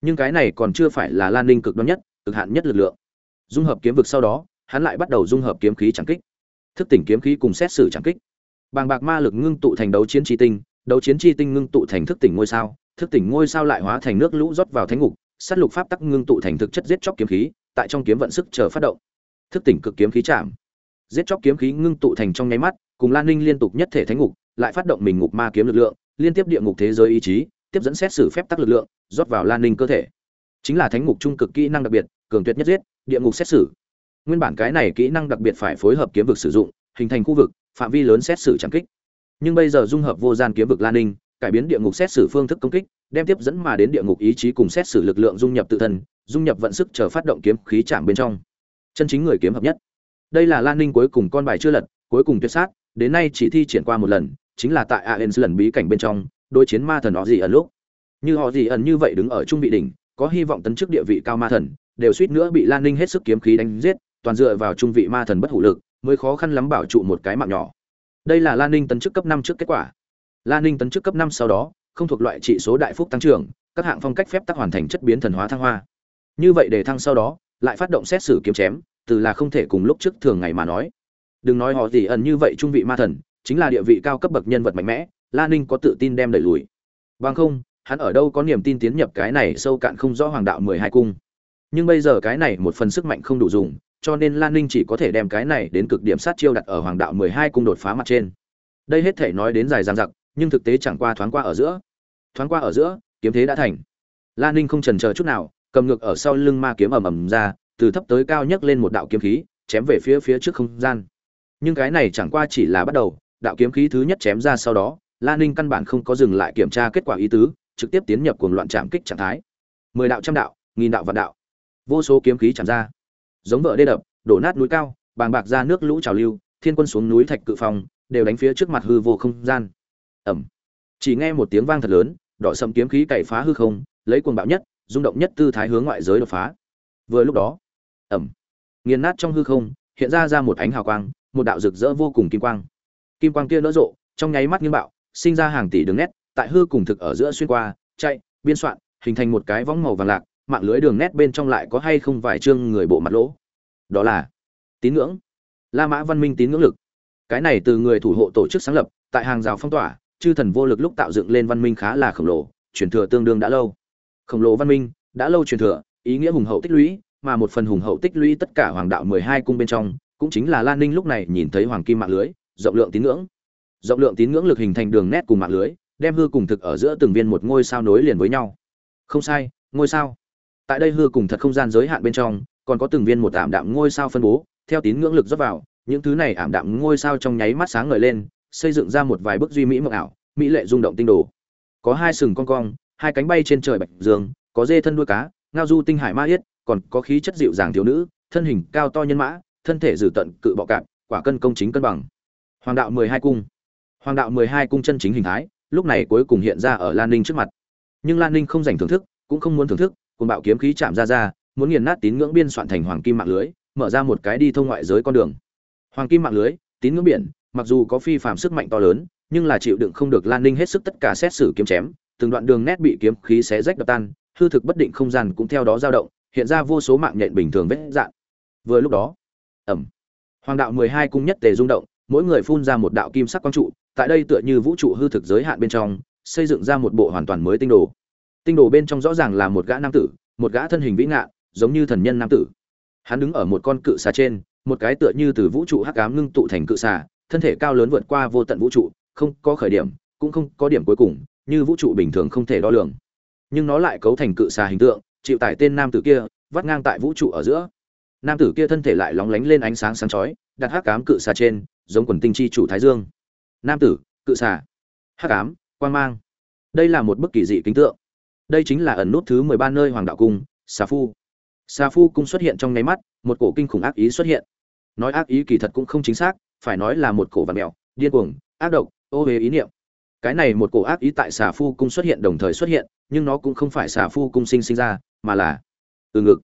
Nhưng cái này còn chưa phải là Lan Ninh cực đoan nhất, cực hạn nhất lực lượng. Dung hợp kiếm vực sau đó, hắn lại bắt đầu dung hợp kiếm khí chẳng kích. Thức tỉnh kiếm khí cùng xét xử chẳng kích. Bàng bạc ma lực ngưng tụ thành đấu chiến chi tinh đấu chiến chi tinh ngưng tụ thành thức tỉnh ngôi sao thức tỉnh ngôi sao lại hóa thành nước lũ rót vào thánh ngục sát lục pháp tắc ngưng tụ thành thực chất giết chóc kiếm khí tại trong kiếm vận sức chờ phát động. Thức tỉnh cực kiếm khí chạm. Giết chóc kiếm khí ngưng tụ thành trong nháy mắt cùng lan ninh liên tục nhất thể thánh ngục lại phát động mình ngục ma kiếm lực lượng liên tiếp địa ngục thế giới ý chí tiếp dẫn xét xử phép tắc lực lượng rót vào lan ninh cơ thể. Chính là thánh ngục trung cực kỹ năng đặc biệt cường tuyệt nhất giết địa ngục xét xử. Nguyên bản cái này kỹ năng đặc biệt phải phối hợp kiếm vực sử dụng, hình thành khu vực, phạm vi lớn xét xử chẳng kích. Nhưng bây giờ dung hợp vô gian kiếm vực lan ninh, cải biến địa ngục xét xử phương thức công kích, đem tiếp dẫn mà đến địa ngục ý chí cùng xét xử lực lượng dung nhập tự thân, dung nhập vận sức chờ phát động kiếm khí chạm bên trong. Chân chính người kiếm hợp nhất. Đây là lan ninh cuối cùng con bài chưa lật, cuối cùng tuyệt sát, đến nay chỉ thi triển qua một lần, chính là tại aens lần bí cảnh bên trong, đối chiến ma thần họ gì ẩn lúc. Như họ gì ẩn như vậy đứng ở trung vị đỉnh, có hy vọng tấn chức địa vị cao ma thần đều suýt nữa bị lan ninh hết sức kiếm khí đánh giết, toàn dựa vào trung vị ma thần bất hủ lực, mới khó khăn lắm bảo trụ một cái mạng nhỏ. Đây là lan ninh tấn chức cấp năm trước kết quả. Lan ninh tấn chức cấp năm sau đó, không thuộc loại trị số đại phúc tăng trưởng, các hạng phong cách phép tắc hoàn thành chất biến thần hóa thăng hoa. Như vậy để thăng sau đó, lại phát động xét xử kiếm chém, từ là không thể cùng lúc trước thường ngày mà nói. Đừng nói họ gì ẩn như vậy trung vị ma thần, chính là địa vị cao cấp bậc nhân vật mạnh mẽ, lan ninh có tự tin đem đẩy lùi. Bằng không, hắn ở đâu có niềm tin tiến nhập cái này sâu cạn không rõ hoàng đạo mười hai cung nhưng bây giờ cái này một phần sức mạnh không đủ dùng cho nên Lan Ninh chỉ có thể đem cái này đến cực điểm sát chiêu đặt ở Hoàng đạo 12 cung đột phá mặt trên. Đây hết thể nói đến dài dằng dặc, nhưng thực tế chẳng qua thoáng qua ở giữa. Thoáng qua ở giữa, kiếm thế đã thành. Lan Ninh không chần chờ chút nào, cầm ngược ở sau lưng ma kiếm ầm ầm ra, từ thấp tới cao nhấc lên một đạo kiếm khí, chém về phía phía trước không gian. Nhưng cái này chẳng qua chỉ là bắt đầu, đạo kiếm khí thứ nhất chém ra sau đó, Lan Ninh căn bản không có dừng lại kiểm tra kết quả ý tứ, trực tiếp tiến nhập cuồng loạn chạm kích trạng thái. Mười đạo trăm đạo, nghìn đạo vạn đạo, vô số kiếm khí chạm ra. Giống vợ đê đập, đổ nát núi cao, bàng bạc ra nước lũ trào lưu, thiên quân xuống núi thạch cự phòng, đều đánh phía trước mặt hư vô không gian. Ẩm chỉ nghe một tiếng vang thật lớn, đỏ sầm kiếm khí cày phá hư không, lấy cuồng bạo nhất, rung động nhất tư thái hướng ngoại giới đột phá. Vừa lúc đó ẩm nghiền nát trong hư không, hiện ra ra một ánh hào quang, một đạo rực rỡ vô cùng kim quang. Kim quang kia nỡ rộ, trong nháy mắt nghiêng bạo, sinh ra hàng tỷ đường nét, tại hư cùng thực ở giữa xuyên qua, chạy, biên soạn, hình thành một cái võng màu vàng lạc mạng lưới đường nét bên trong lại có hay không vài chương người bộ mặt lỗ? Đó là tín ngưỡng. La mã văn minh tín ngưỡng lực. Cái này từ người thủ hộ tổ chức sáng lập, tại hàng rào phong tỏa, chư thần vô lực lúc tạo dựng lên văn minh khá là khổng lồ, truyền thừa tương đương đã lâu. Khổng lồ văn minh, đã lâu truyền thừa, ý nghĩa hùng hậu tích lũy, mà một phần hùng hậu tích lũy tất cả hoàng đạo mười hai cung bên trong, cũng chính là lan ninh lúc này nhìn thấy hoàng kim mạng lưới, rộng lượng tín ngưỡng. Rộng lượng tín ngưỡng lực hình thành đường nét cùng mạng lưới, đem hư cùng thực ở giữa từng viên một ngôi sao nối liền với nhau. Không sai, ngôi sao tại đây hư cùng thật không gian giới hạn bên trong, còn có từng viên một ảm đạm ngôi sao phân bố, theo tín ngưỡng lực rót vào, những thứ này ảm đạm ngôi sao trong nháy mắt sáng ngời lên, xây dựng ra một vài bức duy mỹ mộng ảo, mỹ lệ rung động tinh đồ. Có hai sừng con cong, hai cánh bay trên trời bạch dương, có dê thân đuôi cá, ngao du tinh hải ma yết, còn có khí chất dịu dàng thiếu nữ, thân hình cao to nhân mã, thân thể dử tận cự bọ cạp, quả cân công chính cân bằng. Hoàng đạo mười hai cung. Hoàng đạo mười hai cung chân chính hình thái, lúc này cuối cùng hiện ra ở lan ninh trước mặt. Nhưng lan ninh không dành thưởng thức, cũng không muốn thưởng thức cùng bạo kiếm khí chạm ra ra, muốn nghiền nát tín ngưỡng biên soạn thành hoàng kim mạng lưới, mở ra một cái đi thông ngoại giới con đường. Hoàng kim mạng lưới, tín ngưỡng biển, mặc dù có phi phạm sức mạnh to lớn, nhưng là chịu đựng không được lan ninh hết sức tất cả xét xử kiếm chém, từng đoạn đường nét bị kiếm khí xé rách đập tan, hư thực bất định không gian cũng theo đó dao động, hiện ra vô số mạng nhện bình thường vết dạn. Vừa lúc đó ẩm hoàng đạo mười hai cung nhất tề rung động, mỗi người phun ra một đạo kim sắc quang trụ, tại đây tựa như vũ trụ hư thực giới hạn bên trong, xây dựng ra một bộ hoàn toàn mới tinh đồ tinh đồ bên trong rõ ràng là một gã nam tử, một gã thân hình vĩ ngạn giống như thần nhân nam tử. Hắn đứng ở một con cự xà trên, một cái tựa như từ vũ trụ hắc ám ngưng tụ thành cự xà, thân thể cao lớn vượt qua vô tận vũ trụ, không có khởi điểm, cũng không có điểm cuối cùng, như vũ trụ bình thường không thể đo lường. Nhưng nó lại cấu thành cự xà hình tượng, chịu tải tên nam tử kia, vắt ngang tại vũ trụ ở giữa. Nam tử kia thân thể lại lóng lánh lên ánh sáng sáng chói, đặt hắc ám cự xà trên, giống quần tinh chi chủ thái dương. Nam tử, cự xà. Hắc ám, quang mang. Đây là một bức kỳ dị kính tượng đây chính là ẩn nút thứ mười ba nơi hoàng đạo cung, xà phu. Xà phu cung xuất hiện trong nháy mắt, một cổ kinh khủng ác ý xuất hiện. Nói ác ý kỳ thật cũng không chính xác, phải nói là một cổ vật mèo, điên cuồng, ác độc, ô huế ý niệm. Cái này một cổ ác ý tại xà phu cung xuất hiện đồng thời xuất hiện, nhưng nó cũng không phải xà phu cung sinh sinh ra, mà là từ ngực.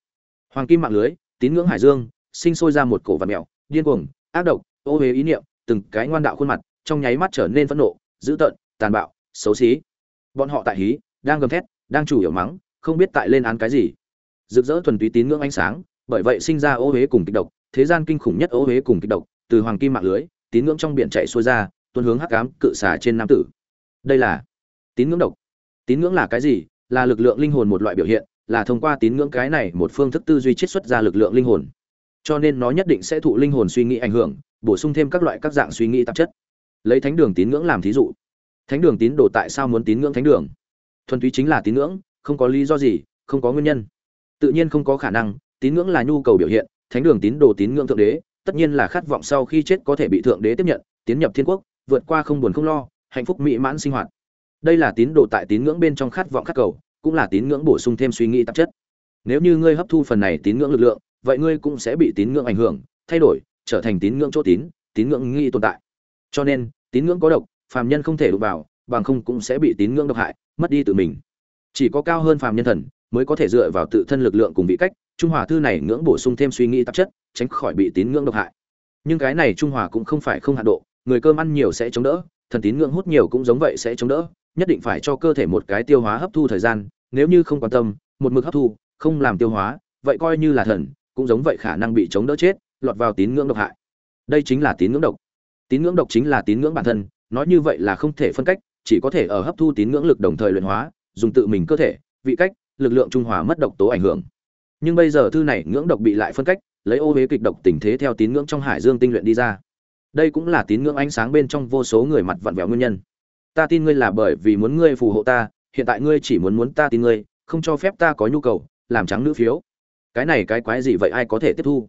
Hoàng kim mạng lưới, tín ngưỡng hải dương, sinh sôi ra một cổ vật mèo, điên cuồng, ác độc, ô huế ý niệm, từng cái ngoan đạo khuôn mặt, trong nháy mắt trở nên phẫn nộ, dữ tợn, tàn bạo, xấu xí. Bọn họ tại hí, đang gầm thét đang chủ yếu mắng, không biết tại lên án cái gì. Rực rỡ thuần túy tín ngưỡng ánh sáng, bởi vậy sinh ra ô huế cùng kịch độc, thế gian kinh khủng nhất ô huế cùng kịch độc, từ hoàng kim mạng lưới, tín ngưỡng trong biển chạy xuôi ra, tuôn hướng hắc ám, cự xả trên nam tử. Đây là tín ngưỡng độc. Tín ngưỡng là cái gì? Là lực lượng linh hồn một loại biểu hiện, là thông qua tín ngưỡng cái này một phương thức tư duy chiết xuất ra lực lượng linh hồn. Cho nên nó nhất định sẽ thụ linh hồn suy nghĩ ảnh hưởng, bổ sung thêm các loại các dạng suy nghĩ tạp chất. Lấy thánh đường tín ngưỡng làm thí dụ. Thánh đường tín đồ tại sao muốn tín ngưỡng thánh đường? Thuần túy chính là tín ngưỡng, không có lý do gì, không có nguyên nhân. Tự nhiên không có khả năng, tín ngưỡng là nhu cầu biểu hiện, thánh đường tín đồ tín ngưỡng thượng đế, tất nhiên là khát vọng sau khi chết có thể bị thượng đế tiếp nhận, tiến nhập thiên quốc, vượt qua không buồn không lo, hạnh phúc mỹ mãn sinh hoạt. Đây là tín đồ tại tín ngưỡng bên trong khát vọng khát cầu, cũng là tín ngưỡng bổ sung thêm suy nghĩ tạp chất. Nếu như ngươi hấp thu phần này tín ngưỡng lực lượng, vậy ngươi cũng sẽ bị tín ngưỡng ảnh hưởng, thay đổi, trở thành tín ngưỡng chỗ tín tín ngưỡng nghi tồn tại. Cho nên, tín ngưỡng có độc, phàm nhân không thể đụng vào bằng không cũng sẽ bị tín ngưỡng độc hại, mất đi tự mình. Chỉ có cao hơn phàm nhân thần mới có thể dựa vào tự thân lực lượng cùng vị cách, trung hòa thư này ngưỡng bổ sung thêm suy nghĩ tạp chất, tránh khỏi bị tín ngưỡng độc hại. Nhưng cái này trung hòa cũng không phải không hạn độ, người cơm ăn nhiều sẽ chống đỡ, thần tín ngưỡng hút nhiều cũng giống vậy sẽ chống đỡ, nhất định phải cho cơ thể một cái tiêu hóa hấp thu thời gian, nếu như không quan tâm, một mực hấp thu, không làm tiêu hóa, vậy coi như là thần, cũng giống vậy khả năng bị chống đỡ chết, lọt vào tín ngưỡng độc hại. Đây chính là tín ngưỡng độc. Tín ngưỡng độc chính là tín ngưỡng bản thân, nói như vậy là không thể phân cách chỉ có thể ở hấp thu tín ngưỡng lực đồng thời luyện hóa, dùng tự mình cơ thể, vị cách, lực lượng trung hòa mất độc tố ảnh hưởng. Nhưng bây giờ thư này ngưỡng độc bị lại phân cách, lấy ô hế kịch độc tình thế theo tín ngưỡng trong hải dương tinh luyện đi ra. Đây cũng là tín ngưỡng ánh sáng bên trong vô số người mặt vặn vẹo nguyên nhân. Ta tin ngươi là bởi vì muốn ngươi phù hộ ta, hiện tại ngươi chỉ muốn muốn ta tin ngươi, không cho phép ta có nhu cầu, làm trắng nữ phiếu. Cái này cái quái gì vậy, ai có thể tiếp thu?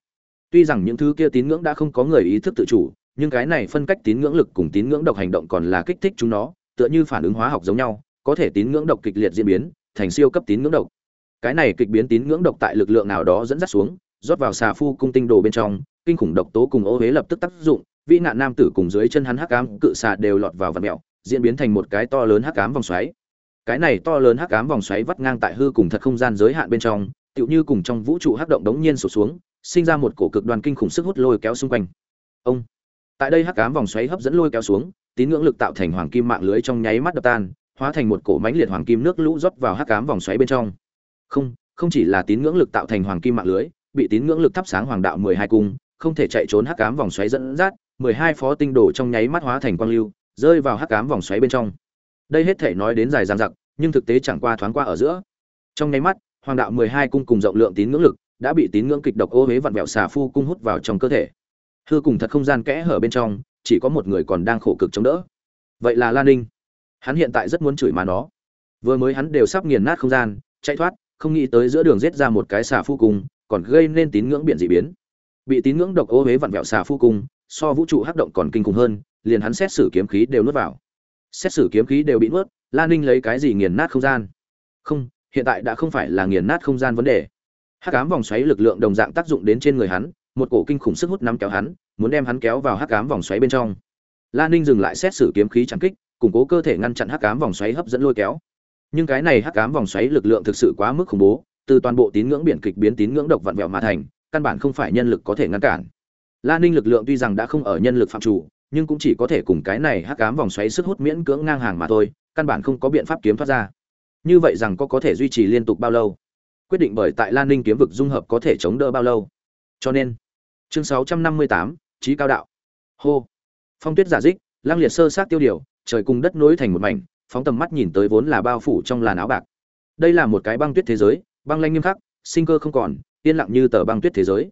Tuy rằng những thứ kia tín ngưỡng đã không có người ý thức tự chủ, nhưng cái này phân cách tín ngưỡng lực cùng tín ngưỡng độc hành động còn là kích thích chúng nó tựa như phản ứng hóa học giống nhau có thể tín ngưỡng độc kịch liệt diễn biến thành siêu cấp tín ngưỡng độc. Cái này kịch biến tín ngưỡng độc tại lực lượng nào đó dẫn dắt xuống rót vào xà phu cung tinh đồ bên trong kinh khủng độc tố cùng ô hế lập tức tác dụng Vị nạn nam tử cùng dưới chân hắn hắc ám cự xà đều lọt vào vật mèo, diễn biến thành một cái to lớn hắc ám vòng xoáy. Cái này to lớn hắc ám vòng xoáy vắt ngang tại hư cùng thật không gian giới hạn bên trong tựu như cùng trong vũ trụ hắc động đống nhiên sụp xuống sinh ra một cổ cực đoàn kinh khủng sức hút lôi kéo xung quanh. Ông! Tại đây hắc ám vòng xoáy hấp dẫn lôi kéo xuống, tín ngưỡng lực tạo thành hoàng kim mạng lưới trong nháy mắt đập tan, hóa thành một cổ mánh liệt hoàng kim nước lũ rót vào hắc ám vòng xoáy bên trong. Không không chỉ là tín ngưỡng lực tạo thành hoàng kim mạng lưới, bị tín ngưỡng lực thắp sáng hoàng đạo mười hai cung, không thể chạy trốn hắc ám vòng xoáy dẫn dắt, mười hai phó tinh đồ trong nháy mắt hóa thành quang lưu, rơi vào hắc ám vòng xoáy bên trong. Đây hết thể nói đến dài dằng dặc, nhưng thực tế chẳng qua thoáng qua ở giữa. Trong nháy mắt, hoàng đạo mười hai cung cùng rộng lượng tín ngưỡng lực đã bị tín ngưỡng kịch độc ô huế vặn vẹo xà phu cung hút vào trong cơ thể hư cùng thật không gian kẽ hở bên trong, chỉ có một người còn đang khổ cực chống đỡ. Vậy là lan ninh. Hắn hiện tại rất muốn chửi mà nó. Vừa mới hắn đều sắp nghiền nát không gian, chạy thoát, không nghĩ tới giữa đường giết ra một cái xà phu cung còn gây nên tín ngưỡng biện dị biến. Bị tín ngưỡng độc ô huế vặn vẹo xà phu cung so vũ trụ hắc động còn kinh khủng hơn, liền hắn xét xử kiếm khí đều nuốt vào. Xét xử kiếm khí đều bị nuốt lan ninh lấy cái gì nghiền nát không gian? Không, hiện tại đã không phải là nghiền nát không gian vấn đề. Hắc ám vòng xoáy lực lượng đồng dạng tác dụng đến trên người hắn một cổ kinh khủng sức hút nắm kéo hắn, muốn đem hắn kéo vào hắc ám vòng xoáy bên trong. Lan ninh dừng lại xét xử kiếm khí chẳng kích, củng cố cơ thể ngăn chặn hắc ám vòng xoáy hấp dẫn lôi kéo. Nhưng cái này hắc ám vòng xoáy lực lượng thực sự quá mức khủng bố, từ toàn bộ tín ngưỡng biển kịch biến tín ngưỡng độc vặn vẹo mà thành, căn bản không phải nhân lực có thể ngăn cản. Lan ninh lực lượng tuy rằng đã không ở nhân lực phạm chủ, nhưng cũng chỉ có thể cùng cái này hắc ám vòng xoáy sức hút miễn cưỡng ngang hàng mà thôi, căn bản không có biện pháp kiếm thoát ra. Như vậy rằng có có thể duy trì liên tục bao lâu? Quyết định bởi tại lan ninh kiếm vực dung hợp có thể chống đỡ bao lâu? Cho nên chương 658, trí cao đạo. Hô. Phong tuyết giả dích lang liệt sơ sát tiêu điều trời cùng đất nối thành một mảnh phóng tầm mắt nhìn tới vốn là bao phủ trong làn áo bạc. Đây là một cái băng tuyết thế giới băng lanh nghiêm khắc sinh cơ không còn yên lặng như tờ băng tuyết thế giới.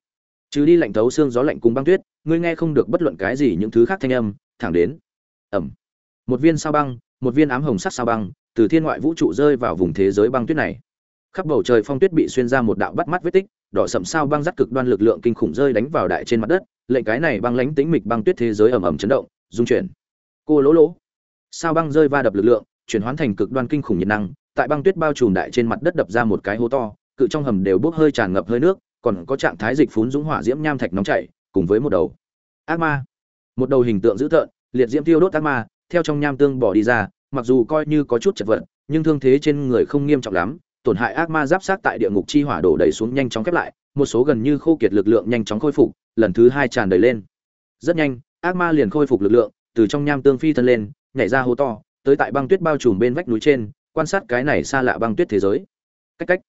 Trừ đi lạnh thấu xương gió lạnh cùng băng tuyết ngươi nghe không được bất luận cái gì những thứ khác thanh âm thẳng đến. Ẩm. Một viên sao băng một viên ám hồng sắc sao băng từ thiên ngoại vũ trụ rơi vào vùng thế giới băng tuyết này. Khắp bầu trời phong tuyết bị xuyên ra một đạo bắt mắt vết tích đỏ sậm sao băng dắt cực đoan lực lượng kinh khủng rơi đánh vào đại trên mặt đất, lệnh cái này băng lánh tĩnh mịch băng tuyết thế giới ầm ầm chấn động dung chuyển. Cô lỗ lỗ. Sao băng rơi va đập lực lượng, chuyển hóa thành cực đoan kinh khủng nhiệt năng, tại băng tuyết bao trùm đại trên mặt đất đập ra một cái hố to, cự trong hầm đều bốc hơi tràn ngập hơi nước, còn có trạng thái dịch phún dũng hỏa diễm nham thạch nóng chảy, cùng với một đầu. Ác ma. Một đầu hình tượng dữ tợn, liệt diễm tiêu đốt ác ma, theo trong nham tương bỏ đi ra, mặc dù coi như có chút chật vật, nhưng thương thế trên người không nghiêm trọng lắm tổn hại ác ma giáp sát tại địa ngục chi hỏa đổ đầy xuống nhanh chóng khép lại, một số gần như khô kiệt lực lượng nhanh chóng khôi phục, lần thứ hai tràn đầy lên. Rất nhanh, ác ma liền khôi phục lực lượng, từ trong nham tương phi thân lên, nhảy ra hố to, tới tại băng tuyết bao trùm bên vách núi trên, quan sát cái này xa lạ băng tuyết thế giới. Cách cách.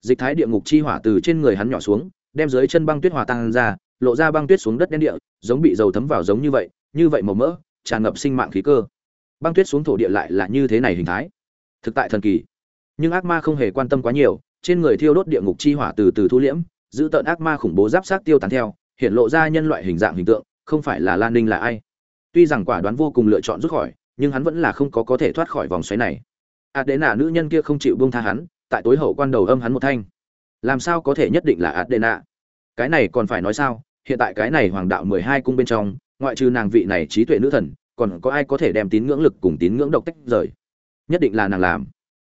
Dịch thái địa ngục chi hỏa từ trên người hắn nhỏ xuống, đem dưới chân băng tuyết hòa tăng ra, lộ ra băng tuyết xuống đất đen địa, giống bị dầu thấm vào giống như vậy như vậy màu mỡ, tràn ngập sinh mạng khí cơ. Băng tuyết xuống thổ địa lại là như thế này hình thái. Thực tại thần kỳ nhưng ác ma không hề quan tâm quá nhiều, trên người thiêu đốt địa ngục chi hỏa từ từ thu liễm, giữ tợn ác ma khủng bố giáp sát tiêu tán theo, hiện lộ ra nhân loại hình dạng hình tượng, không phải là lan ninh là ai. Tuy rằng quả đoán vô cùng lựa chọn rút khỏi, nhưng hắn vẫn là không có có thể thoát khỏi vòng xoáy này. Ạt đế nạ nữ nhân kia không chịu buông tha hắn, tại tối hậu quan đầu âm hắn một thanh. Làm sao có thể nhất định là ạt đế nạ cái này còn phải nói sao? Hiện tại cái này hoàng đạo mười hai cung bên trong, ngoại trừ nàng vị này trí tuệ nữ thần, còn có ai có thể đem tín ngưỡng lực cùng tín ngưỡng độc tách rời? Nhất định là nàng làm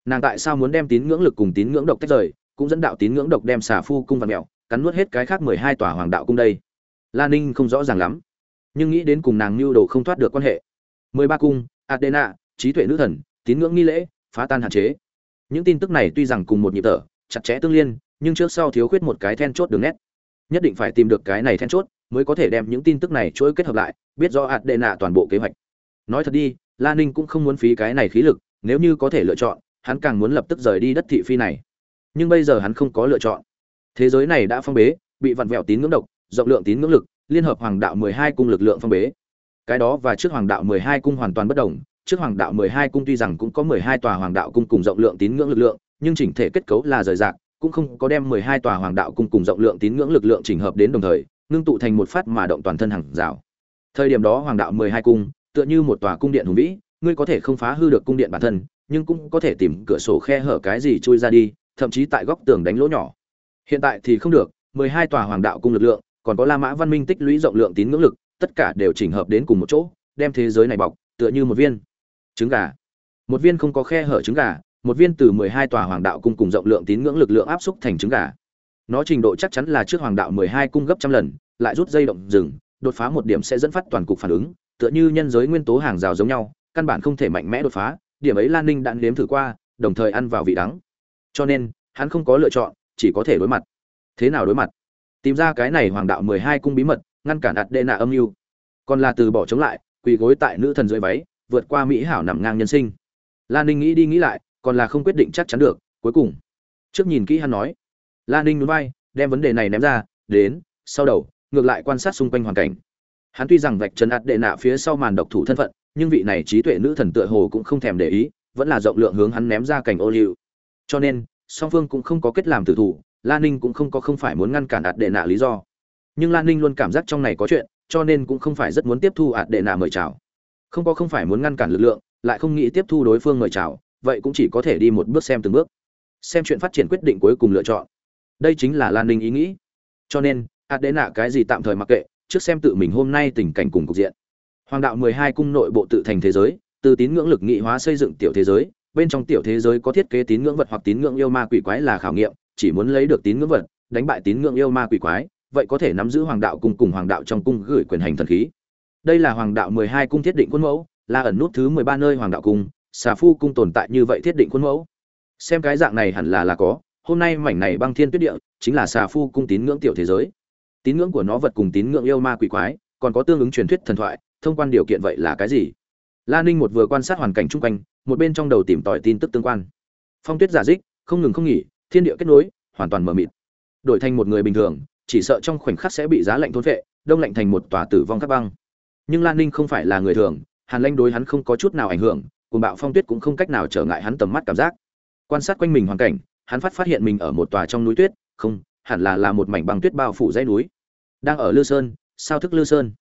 nàng tại sao muốn đem tín ngưỡng lực cùng tín ngưỡng độc tách rời, cũng dẫn đạo tín ngưỡng độc đem xà phu cung và mẹo cắn nuốt hết cái khác mười hai tòa hoàng đạo cung đây. La ninh không rõ ràng lắm, nhưng nghĩ đến cùng nàng mưu đồ không thoát được quan hệ. mười ba cung adena trí tuệ nữ thần, tín ngưỡng nghi lễ, phá tan hạn chế. Những tin tức này tuy rằng cùng một nhịp thở, chặt chẽ tương liên, nhưng trước sau thiếu khuyết một cái then chốt đường nét. Nhất định phải tìm được cái này then chốt mới có thể đem những tin tức này chuỗi kết hợp lại, biết rõ adena toàn bộ kế hoạch. Nói thật đi, la ninh cũng không muốn phí cái này khí lực, nếu như có thể lựa chọn hắn càng muốn lập tức rời đi đất thị phi này. Nhưng bây giờ hắn không có lựa chọn. Thế giới này đã phong bế, bị vặn vẹo tín ngưỡng độc, rộng lượng tín ngưỡng lực, liên hợp hoàng đạo mười hai cung lực lượng phong bế. Cái đó và trước hoàng đạo mười hai cung hoàn toàn bất đồng. Trước hoàng đạo mười hai cung tuy rằng cũng có mười hai tòa hoàng đạo cung cùng rộng lượng tín ngưỡng lực lượng, nhưng chỉnh thể kết cấu là rời rạc, cũng không có đem mười hai tòa hoàng đạo cung cùng rộng lượng tín ngưỡng lực lượng chỉnh hợp đến đồng thời, ngưng tụ thành một phát mà động toàn thân hàng rào. Thời điểm đó hoàng đạo mười hai cung, tựa như một tòa cung điện hùng vĩ ngươi có thể không phá hư được cung điện bản thân, nhưng cũng có thể tìm cửa sổ khe hở cái gì chui ra đi, thậm chí tại góc tường đánh lỗ nhỏ. Hiện tại thì không được, mười hai tòa hoàng đạo cung lực lượng, còn có la mã văn minh tích lũy rộng lượng tín ngưỡng lực, tất cả đều chỉnh hợp đến cùng một chỗ, đem thế giới này bọc, tựa như một viên trứng gà. Một viên không có khe hở trứng gà, một viên từ mười hai tòa hoàng đạo cung cùng rộng lượng tín ngưỡng lực lượng áp xúc thành trứng gà. Nó trình độ chắc chắn là trước hoàng đạo mười hai cung gấp trăm lần, lại rút dây động rừng, đột phá một điểm sẽ dẫn phát toàn cục phản ứng, tựa như nhân giới nguyên tố hàng rào giống nhau căn bản không thể mạnh mẽ đột phá, điểm ấy lan ninh đã nếm thử qua, đồng thời ăn vào vị đắng. Cho nên, hắn không có lựa chọn, chỉ có thể đối mặt. Thế nào đối mặt? Tìm ra cái này hoàng đạo mười hai cung bí mật, ngăn cản đặt đệ nạ âm mưu. Còn là từ bỏ chống lại, quỳ gối tại nữ thần dưới váy, vượt qua mỹ hảo nằm ngang nhân sinh. Lan ninh nghĩ đi nghĩ lại, còn là không quyết định chắc chắn được, cuối cùng. Trước nhìn kỹ hắn nói, lan ninh núi bay đem vấn đề này ném ra, đến, sau đầu, ngược lại quan sát xung quanh hoàn cảnh. Hắn tuy rằng vạch trần ạt đệ nạ phía sau màn độc thủ thân phận nhưng vị này trí tuệ nữ thần tựa hồ cũng không thèm để ý, vẫn là rộng lượng hướng hắn ném ra cảnh ô liu. Cho nên, song phương cũng không có kết làm tử thủ lan ninh cũng không có không phải muốn ngăn cản ạt đệ nạ lý do. Nhưng lan ninh luôn cảm giác trong này có chuyện, cho nên cũng không phải rất muốn tiếp thu ạt đệ nạ mời chào. Không có không phải muốn ngăn cản lực lượng, lại không nghĩ tiếp thu đối phương mời chào, vậy cũng chỉ có thể đi một bước xem từng bước. Xem chuyện phát triển quyết định cuối cùng lựa chọn. Đây chính là lan ninh ý nghĩ. Cho nên, ạt đệ nạ cái gì tạm thời mặc kệ, trước xem tự mình hôm nay tình cảnh cùng cục diện hoàng đạo mười hai cung nội bộ tự thành thế giới, từ tín ngưỡng lực nghị hóa xây dựng tiểu thế giới, bên trong tiểu thế giới có thiết kế tín ngưỡng vật hoặc tín ngưỡng yêu ma quỷ quái là khảo nghiệm, chỉ muốn lấy được tín ngưỡng vật, đánh bại tín ngưỡng yêu ma quỷ quái, vậy có thể nắm giữ hoàng đạo cung cùng hoàng đạo trong cung gửi quyền hành thần khí. Đây là hoàng đạo mười hai cung thiết định khuôn mẫu, là ẩn nút thứ mười ba nơi hoàng đạo cung, xà phu cung tồn tại như vậy thiết định khuôn mẫu. Xem cái dạng này hẳn là là có, hôm nay mảnh này băng thiên tuyết địa, chính là xà phu cung tín ngưỡng tiểu thế giới. Tín ngưỡng của nó vật cùng tín ngưỡng yêu ma quỷ quái, còn có tương ứng truyền thuyết thần thoại thông quan điều kiện vậy là cái gì? La ninh một vừa quan sát hoàn cảnh chung quanh, một bên trong đầu tìm tòi tin tức tương quan. Phong tuyết giả dích, không ngừng không nghỉ, thiên địa kết nối, hoàn toàn mờ mịt. Đổi thành một người bình thường, chỉ sợ trong khoảnh khắc sẽ bị giá lạnh thôn vệ đông lạnh thành một tòa tử vong các băng. Nhưng lan ninh không phải là người thường, hàn lanh đối hắn không có chút nào ảnh hưởng cùng bạo phong tuyết cũng không cách nào trở ngại hắn tầm mắt cảm giác. Quan sát quanh mình hoàn cảnh, hắn phát phát hiện mình ở một tòa trong núi tuyết, không, hẳn là là một mảnh băng tuyết bao phủ dãy núi. Đang ở lư sơn, sao thức lư sơn?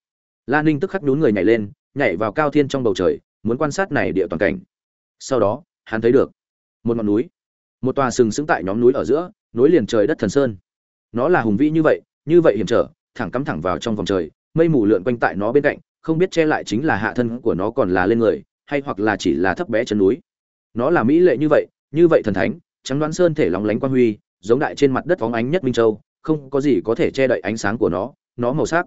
Lan ninh tức khắc nhún người nhảy lên, nhảy vào cao thiên trong bầu trời, muốn quan sát này địa toàn cảnh. Sau đó, hắn thấy được một ngọn núi. Một tòa sừng sững tại nhóm núi ở giữa, nối liền trời đất thần sơn. Nó là hùng vĩ như vậy như vậy hiểm trở, thẳng cắm thẳng vào trong vòng trời, mây mù lượn quanh tại nó bên cạnh, không biết che lại chính là hạ thân của nó còn là lên người, hay hoặc là chỉ là thấp bé chân núi. Nó là mỹ lệ như vậy như vậy thần thánh, trắng đoán sơn thể lóng lánh quan huy, giống đại trên mặt đất phóng ánh nhất minh châu, không có gì có thể che đậy ánh sáng của nó nó màu sắc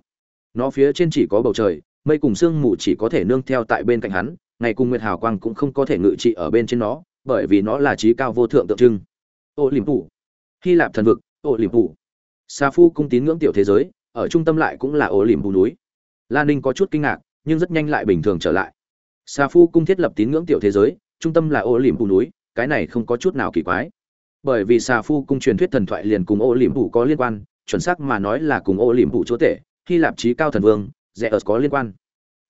nó phía trên chỉ có bầu trời, mây cùng sương mù chỉ có thể nương theo tại bên cạnh hắn, ngày cùng nguyệt hào quang cũng không có thể ngự trị ở bên trên nó, bởi vì nó là trí cao vô thượng tượng trưng. Ô liềm phủ hy lạp thần vực ô liềm phủ sa phu cung tín ngưỡng tiểu thế giới, ở trung tâm lại cũng là ô liềm phủ núi. Lan ninh có chút kinh ngạc, nhưng rất nhanh lại bình thường trở lại. Sa phu cung thiết lập tín ngưỡng tiểu thế giới, trung tâm là ô liềm phủ núi, cái này không có chút nào kỳ quái. Bởi vì Sa phu cung truyền thuyết thần thoại liền cùng ô liềm phủ có liên quan, chuẩn xác mà nói là cùng ô liềm phủ chúa tể hy lạp trí cao thần vương, rẽ ớt có liên quan.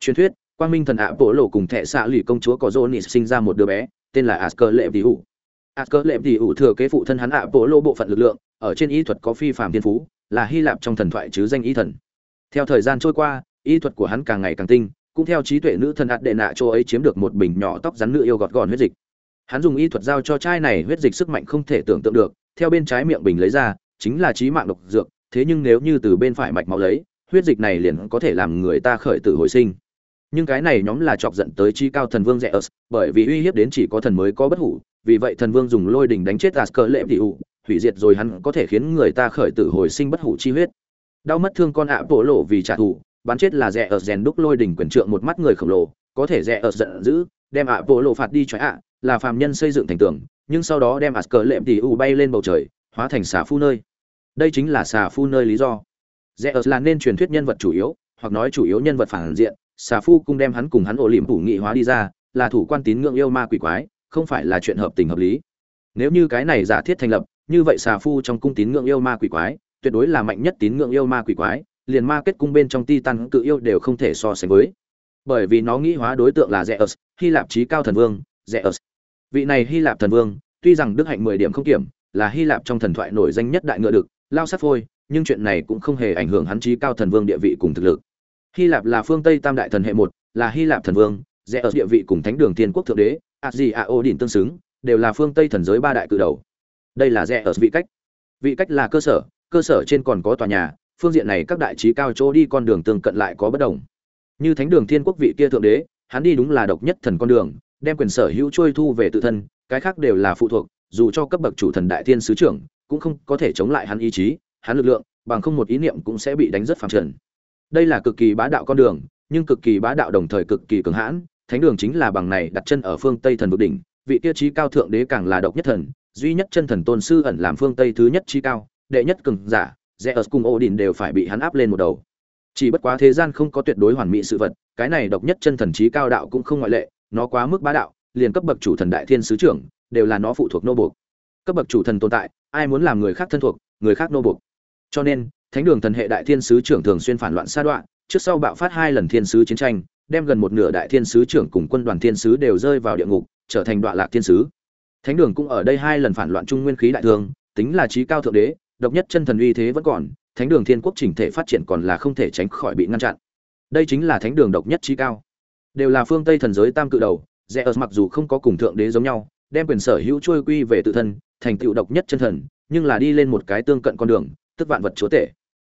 Truyền thuyết, quang minh thần ạ bộ lộ cùng thệ xạ lụy công chúa có johnny sinh ra một đứa bé, tên là asker lệ vĩ hụ asker lệ vĩ hụ thừa kế phụ thân hắn ạ bộ lộ bộ phận lực lượng, ở trên y thuật có phi phạm thiên phú, là hy lạp trong thần thoại chứ danh y thần. Theo thời gian trôi qua, y thuật của hắn càng ngày càng tinh, cũng theo trí tuệ nữ thần ạt đệ nạ chỗ ấy chiếm được một bình nhỏ tóc rắn nữ yêu gọt gòn huyết dịch. Hắn dùng y thuật giao cho trai này huyết dịch sức mạnh không thể tưởng tượng được, theo bên trái miệng bình lấy ra, chính là trí mạng độc dược, thế nhưng nếu như từ bên phải mạch máu lấy huyết dịch này liền có thể làm người ta khởi tử hồi sinh. Nhưng cái này nhóm là chọc giận tới chi cao thần vương rẻ ớt bởi vì uy hiếp đến chỉ có thần mới có bất hủ, vì vậy thần vương dùng lôi đình đánh chết asker lệ thị ủ hủy diệt rồi hắn có thể khiến người ta khởi tử hồi sinh bất hủ chi huyết. Đau mất thương con ạ bộ lộ vì trả thù, bắn chết là rẻ ớt rèn đúc lôi đình quyền trượng một mắt người khổng lồ, có thể rẻ ớt giận dữ, đem ạ bộ lộ phạt đi cho ạ, là phàm nhân xây dựng thành tường, nhưng sau đó đem asker lệ thị u bay lên bầu trời, hóa thành xà phu nơi. Đây chính là xà phu nơi lý do rẽ ớt là nên truyền thuyết nhân vật chủ yếu hoặc nói chủ yếu nhân vật phản diện. Xà phu cung đem hắn cùng hắn ổ liềm phủ nghị hóa đi ra là thủ quan tín ngưỡng yêu ma quỷ quái không phải là chuyện hợp tình hợp lý. Nếu như cái này giả thiết thành lập như vậy xà phu trong cung tín ngưỡng yêu ma quỷ quái tuyệt đối là mạnh nhất tín ngưỡng yêu ma quỷ quái liền ma kết cung bên trong ti tan cự yêu đều không thể so sánh với. Bởi vì nó nghĩ hóa đối tượng là Zeus, Hy Lạp trí cao thần vương, Zeus. Vị này Hy Lạp thần vương, tuy rằng đức hạnh 10 điểm không kiểm, là Hy Lạp trong thần thoại nổi danh nhất đại ngựa được, lao sát phôi, nhưng chuyện này cũng không hề ảnh hưởng hắn trí cao thần vương địa vị cùng thực lực. Hy lạp là phương tây tam đại thần hệ một, là hy lạp thần vương, rẽ ở địa vị cùng thánh đường tiên quốc thượng đế a di a đỉnh tương xứng, đều là phương tây thần giới ba đại cự đầu. Đây là rẽ ở vị cách. Vị cách là cơ sở cơ sở trên còn có tòa nhà, phương diện này các đại trí cao chỗ đi con đường tương cận lại có bất đồng. Như thánh đường thiên quốc vị kia thượng đế, hắn đi đúng là độc nhất thần con đường, đem quyền sở hữu trôi thu về tự thân, cái khác đều là phụ thuộc, dù cho cấp bậc chủ thần đại thiên sứ trưởng, cũng không có thể chống lại hắn ý chí hắn lực lượng bằng không một ý niệm cũng sẽ bị đánh rất phẳng trần. Đây là cực kỳ bá đạo con đường nhưng cực kỳ bá đạo đồng thời cực kỳ cường hãn thánh đường chính là bằng này đặt chân ở phương tây thần vực đỉnh vị tiêu chí cao thượng đế càng là độc nhất thần duy nhất chân thần tôn sư ẩn làm phương tây thứ nhất chi cao đệ nhất cường giả Zeus cùng đình đều phải bị hắn áp lên một đầu. Chỉ bất quá thế gian không có tuyệt đối hoàn mỹ sự vật, cái này độc nhất chân thần trí cao đạo cũng không ngoại lệ, nó quá mức bá đạo, liền cấp bậc chủ thần đại thiên sứ trưởng đều là nó phụ thuộc nô buộc. Cấp bậc chủ thần tồn tại ai muốn làm người khác thân thuộc người khác nô buộc? Cho nên, thánh đường thần hệ đại thiên sứ trưởng thường xuyên phản loạn sa đoạn trước sau bạo phát hai lần thiên sứ chiến tranh, đem gần một nửa đại thiên sứ trưởng cùng quân đoàn thiên sứ đều rơi vào địa ngục, trở thành đoạn lạc thiên sứ. Thánh đường cũng ở đây hai lần phản loạn trung nguyên khí đại thương tính là trí cao thượng đế, độc nhất chân thần uy thế vẫn còn, thánh đường thiên quốc chỉnh thể phát triển còn là không thể tránh khỏi bị ngăn chặn. Đây chính là thánh đường độc nhất trí cao. Đều là phương tây thần giới tam cự đầu, rẽ mặc dù không có cùng thượng đế giống nhau, đem quyền sở hữu trôi quy về tự thân, thành tựu độc nhất chân thần, nhưng là đi lên một cái tương cận con đường tức vạn vật chúa tể.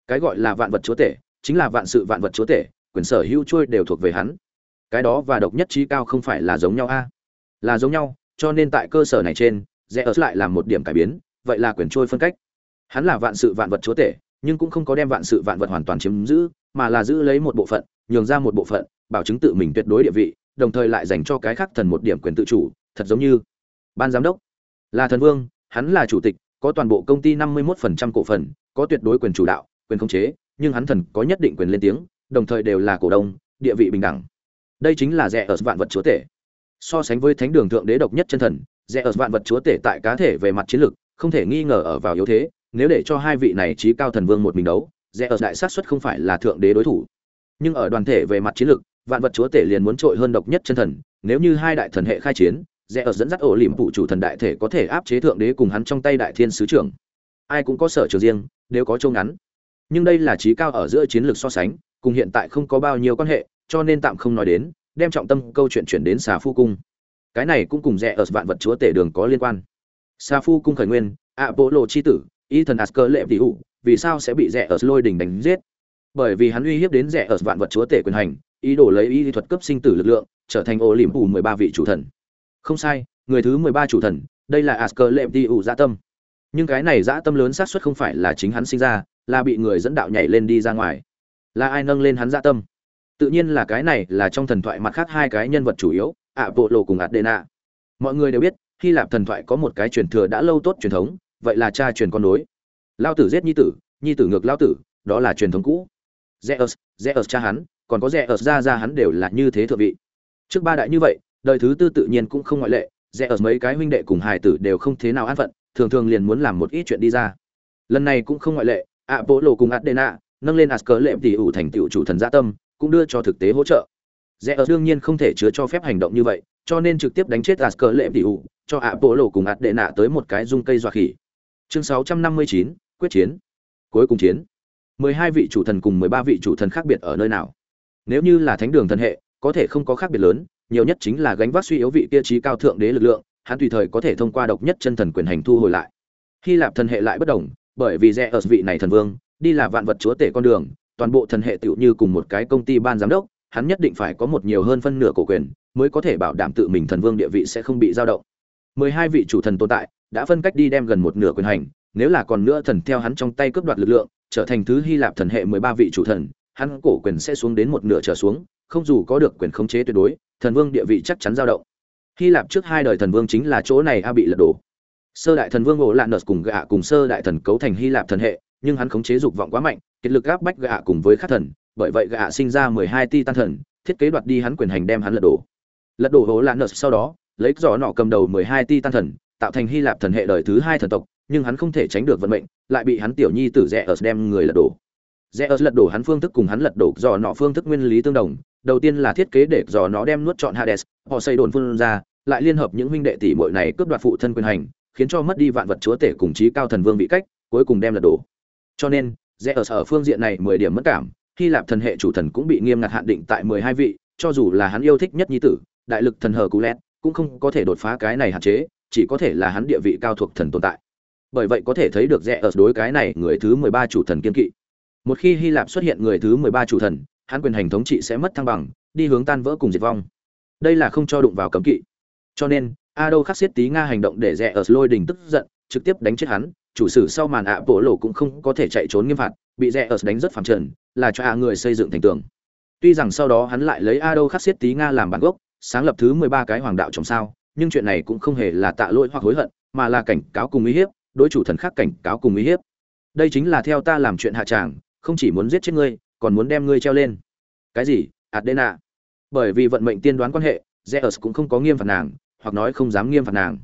Cái gọi là vạn vật chúa tể chính là vạn sự vạn vật chúa tể, quyền sở hữu trôi đều thuộc về hắn. Cái đó và độc nhất trí cao không phải là giống nhau a? Là giống nhau, cho nên tại cơ sở này trên, rẽ lại làm một điểm cải biến, vậy là quyền trôi phân cách. Hắn là vạn sự vạn vật chúa tể, nhưng cũng không có đem vạn sự vạn vật hoàn toàn chiếm giữ, mà là giữ lấy một bộ phận, nhường ra một bộ phận, bảo chứng tự mình tuyệt đối địa vị, đồng thời lại dành cho cái khác thần một điểm quyền tự chủ, thật giống như ban giám đốc. Là thần vương, hắn là chủ tịch có toàn bộ công ty năm mươi 51% cổ phần, có tuyệt đối quyền chủ đạo, quyền khống chế, nhưng hắn thần có nhất định quyền lên tiếng, đồng thời đều là cổ đông, địa vị bình đẳng. Đây chính là rẻ ở vạn vật chúa tể. So sánh với thánh đường thượng đế độc nhất chân thần, rẻ ở vạn vật chúa tể tại cá thể về mặt chiến lược, không thể nghi ngờ ở vào yếu thế, nếu để cho hai vị này trí cao thần vương một mình đấu rẽ ở đại sát xuất không phải là thượng đế đối thủ. Nhưng ở đoàn thể về mặt chiến lược, vạn vật chúa tể liền muốn trội hơn độc nhất chân thần, nếu như hai đại thần hệ khai chiến rẽ ở dẫn dắt ổ liềm phụ chủ thần đại thể có thể áp chế thượng đế cùng hắn trong tay đại thiên sứ trưởng. Ai cũng có sở trường riêng nếu có châu ngắn. Nhưng đây là trí cao ở giữa chiến lược so sánh, cùng hiện tại không có bao nhiêu quan hệ, cho nên tạm không nói đến, đem trọng tâm câu chuyện chuyển đến xà phu cung. Cái này cũng cùng rẽ ở vạn vật chúa tể đường có liên quan. Xà phu cung khởi nguyên ạ bộ lộ chi tử y thần asker lệ tỷ hụ vì sao sẽ bị rẽ ở lôi đình đánh giết? Bởi vì hắn uy hiếp đến rẻ ở vạn vật chúa tể quyền hành, ý đồ lấy y thuật cấp sinh tử lực lượng, trở thành ô liềm phủ mười ba vị chủ thần không sai, người thứ mười ba chủ thần, đây là asker lệm tỷ ủ dã tâm. Nhưng cái này dã tâm lớn xác suất không phải là chính hắn sinh ra, là bị người dẫn đạo nhảy lên đi ra ngoài. Là ai nâng lên hắn dã tâm? Tự nhiên là cái này là trong thần thoại mặt khác hai cái nhân vật chủ yếu ạ bộ lộ cùng adena mọi người đều biết, hy lạp thần thoại có một cái truyền thừa đã lâu tốt truyền thống, vậy là cha truyền con nối. Lao tử giết nhi tử nhi tử ngược lao tử, đó là truyền thống cũ. Zeus zeus cha hắn, còn có zeus ra ra hắn đều là như thế thượng vị. Trước ba đại như vậy đời thứ tư tự nhiên cũng không ngoại lệ rẽ ở mấy cái huynh đệ cùng hài tử đều không thế nào an phận thường thường liền muốn làm một ít chuyện đi ra. Lần này cũng không ngoại lệ ạ bố lộ cùng adena nâng lên asker lệm tỷ ủ thành tựu chủ thần gia tâm cũng đưa cho thực tế hỗ trợ. Zeus đương nhiên không thể chứa cho phép hành động như vậy, cho nên trực tiếp đánh chết Asker lệm tỷ ủ, cho ạ bộ lộ cùng adena tới một cái dung cây dọa khỉ. Chương 659, quyết chiến. Cuối cùng chiến. 12 vị chủ thần cùng 13 vị chủ thần khác biệt ở nơi nào? Nếu như là thánh đường thần hệ có thể không có khác biệt lớn nhiều nhất chính là gánh vác suy yếu vị kia trí cao thượng đế lực lượng, hắn tùy thời có thể thông qua độc nhất chân thần quyền hành thu hồi lại. Hy lạp thần hệ lại bất đồng, bởi vì rẽ ở vị này thần vương, đi là vạn vật chúa tể con đường, toàn bộ thần hệ tựu như cùng một cái công ty ban giám đốc, hắn nhất định phải có một nhiều hơn phân nửa cổ quyền, mới có thể bảo đảm tự mình thần vương địa vị sẽ không bị dao động. Mười hai vị chủ thần tồn tại, đã phân cách đi đem gần một nửa quyền hành, nếu là còn nữa thần theo hắn trong tay cướp đoạt lực lượng, trở thành thứ hy lạp thần hệ mười ba vị chủ thần hắn cổ quyền sẽ xuống đến một nửa trở xuống, không dù có được quyền khống chế tuyệt đối, thần vương địa vị chắc chắn dao động. Hy lạp trước hai đời thần vương chính là chỗ này a bị lật đổ. Sơ đại thần vương ổ lạn nợ cùng gạ cùng sơ đại thần cấu thành hy lạp thần hệ, nhưng hắn khống chế dục vọng quá mạnh kiệt lực gáp bách gạ cùng với khắc thần, bởi vậy gạ sinh ra mười hai ti tan thần, thiết kế đoạt đi hắn quyền hành đem hắn lật đổ. Lật đổ ổ lạn nợ sau đó, lấy giỏ nọ cầm đầu mười hai ti tan thần, tạo thành hy lạp thần hệ đời thứ hai thần tộc, nhưng hắn không thể tránh được vận mệnh, lại bị hắn tiểu nhi tử rẽ ở đem người lật đổ. Zeus lật đổ hắn phương thức cùng hắn lật đổ dò nọ phương thức nguyên lý tương đồng. Đầu tiên là thiết kế để dò nó đem nuốt trọn hades. Họ xây đồn phương ra, lại liên hợp những huynh đệ tỷ muội này cướp đoạt phụ thân quyền hành, khiến cho mất đi vạn vật chúa tể cùng chí cao thần vương vị cách, cuối cùng đem lật đổ. Cho nên Zeus ở phương diện này mười điểm mất cảm, hy lạp thần hệ chủ thần cũng bị nghiêm ngặt hạn định tại mười hai vị, cho dù là hắn yêu thích nhất nhi tử, đại lực thần hờ cú cũng không có thể đột phá cái này hạn chế, chỉ có thể là hắn địa vị cao thuộc thần tồn tại. Bởi vậy có thể thấy được Zeus đối cái này người thứ mười ba chủ thần kiên kỵ một khi hy lạp xuất hiện người thứ mười ba chủ thần hắn quyền hành thống trị sẽ mất thăng bằng đi hướng tan vỡ cùng diệt vong. Đây là không cho đụng vào cấm kỵ. Cho nên a đâu khắc xiết tí nga hành động để rẽ ở lôi đình tức giận trực tiếp đánh chết hắn. Chủ sử sau màn ạ bộ lộ cũng không có thể chạy trốn nghiêm phạt bị rẽ ở đánh rất phẳng trần là cho a người xây dựng thành tường. Tuy rằng sau đó hắn lại lấy a đâu khắc xiết tí nga làm bản gốc sáng lập thứ mười ba cái hoàng đạo trồng sao, nhưng chuyện này cũng không hề là tạ lỗi hoặc hối hận, mà là cảnh cáo cùng uy hiếp, đối chủ thần khác cảnh cáo cùng uy hiếp. Đây chính là theo ta làm chuyện hạ tràng, không chỉ muốn giết chết ngươi, còn muốn đem ngươi treo lên. Cái gì? Adena. Bởi vì vận mệnh tiên đoán quan hệ, Zeus cũng không có nghiêm phạt nàng, hoặc nói không dám nghiêm phạt nàng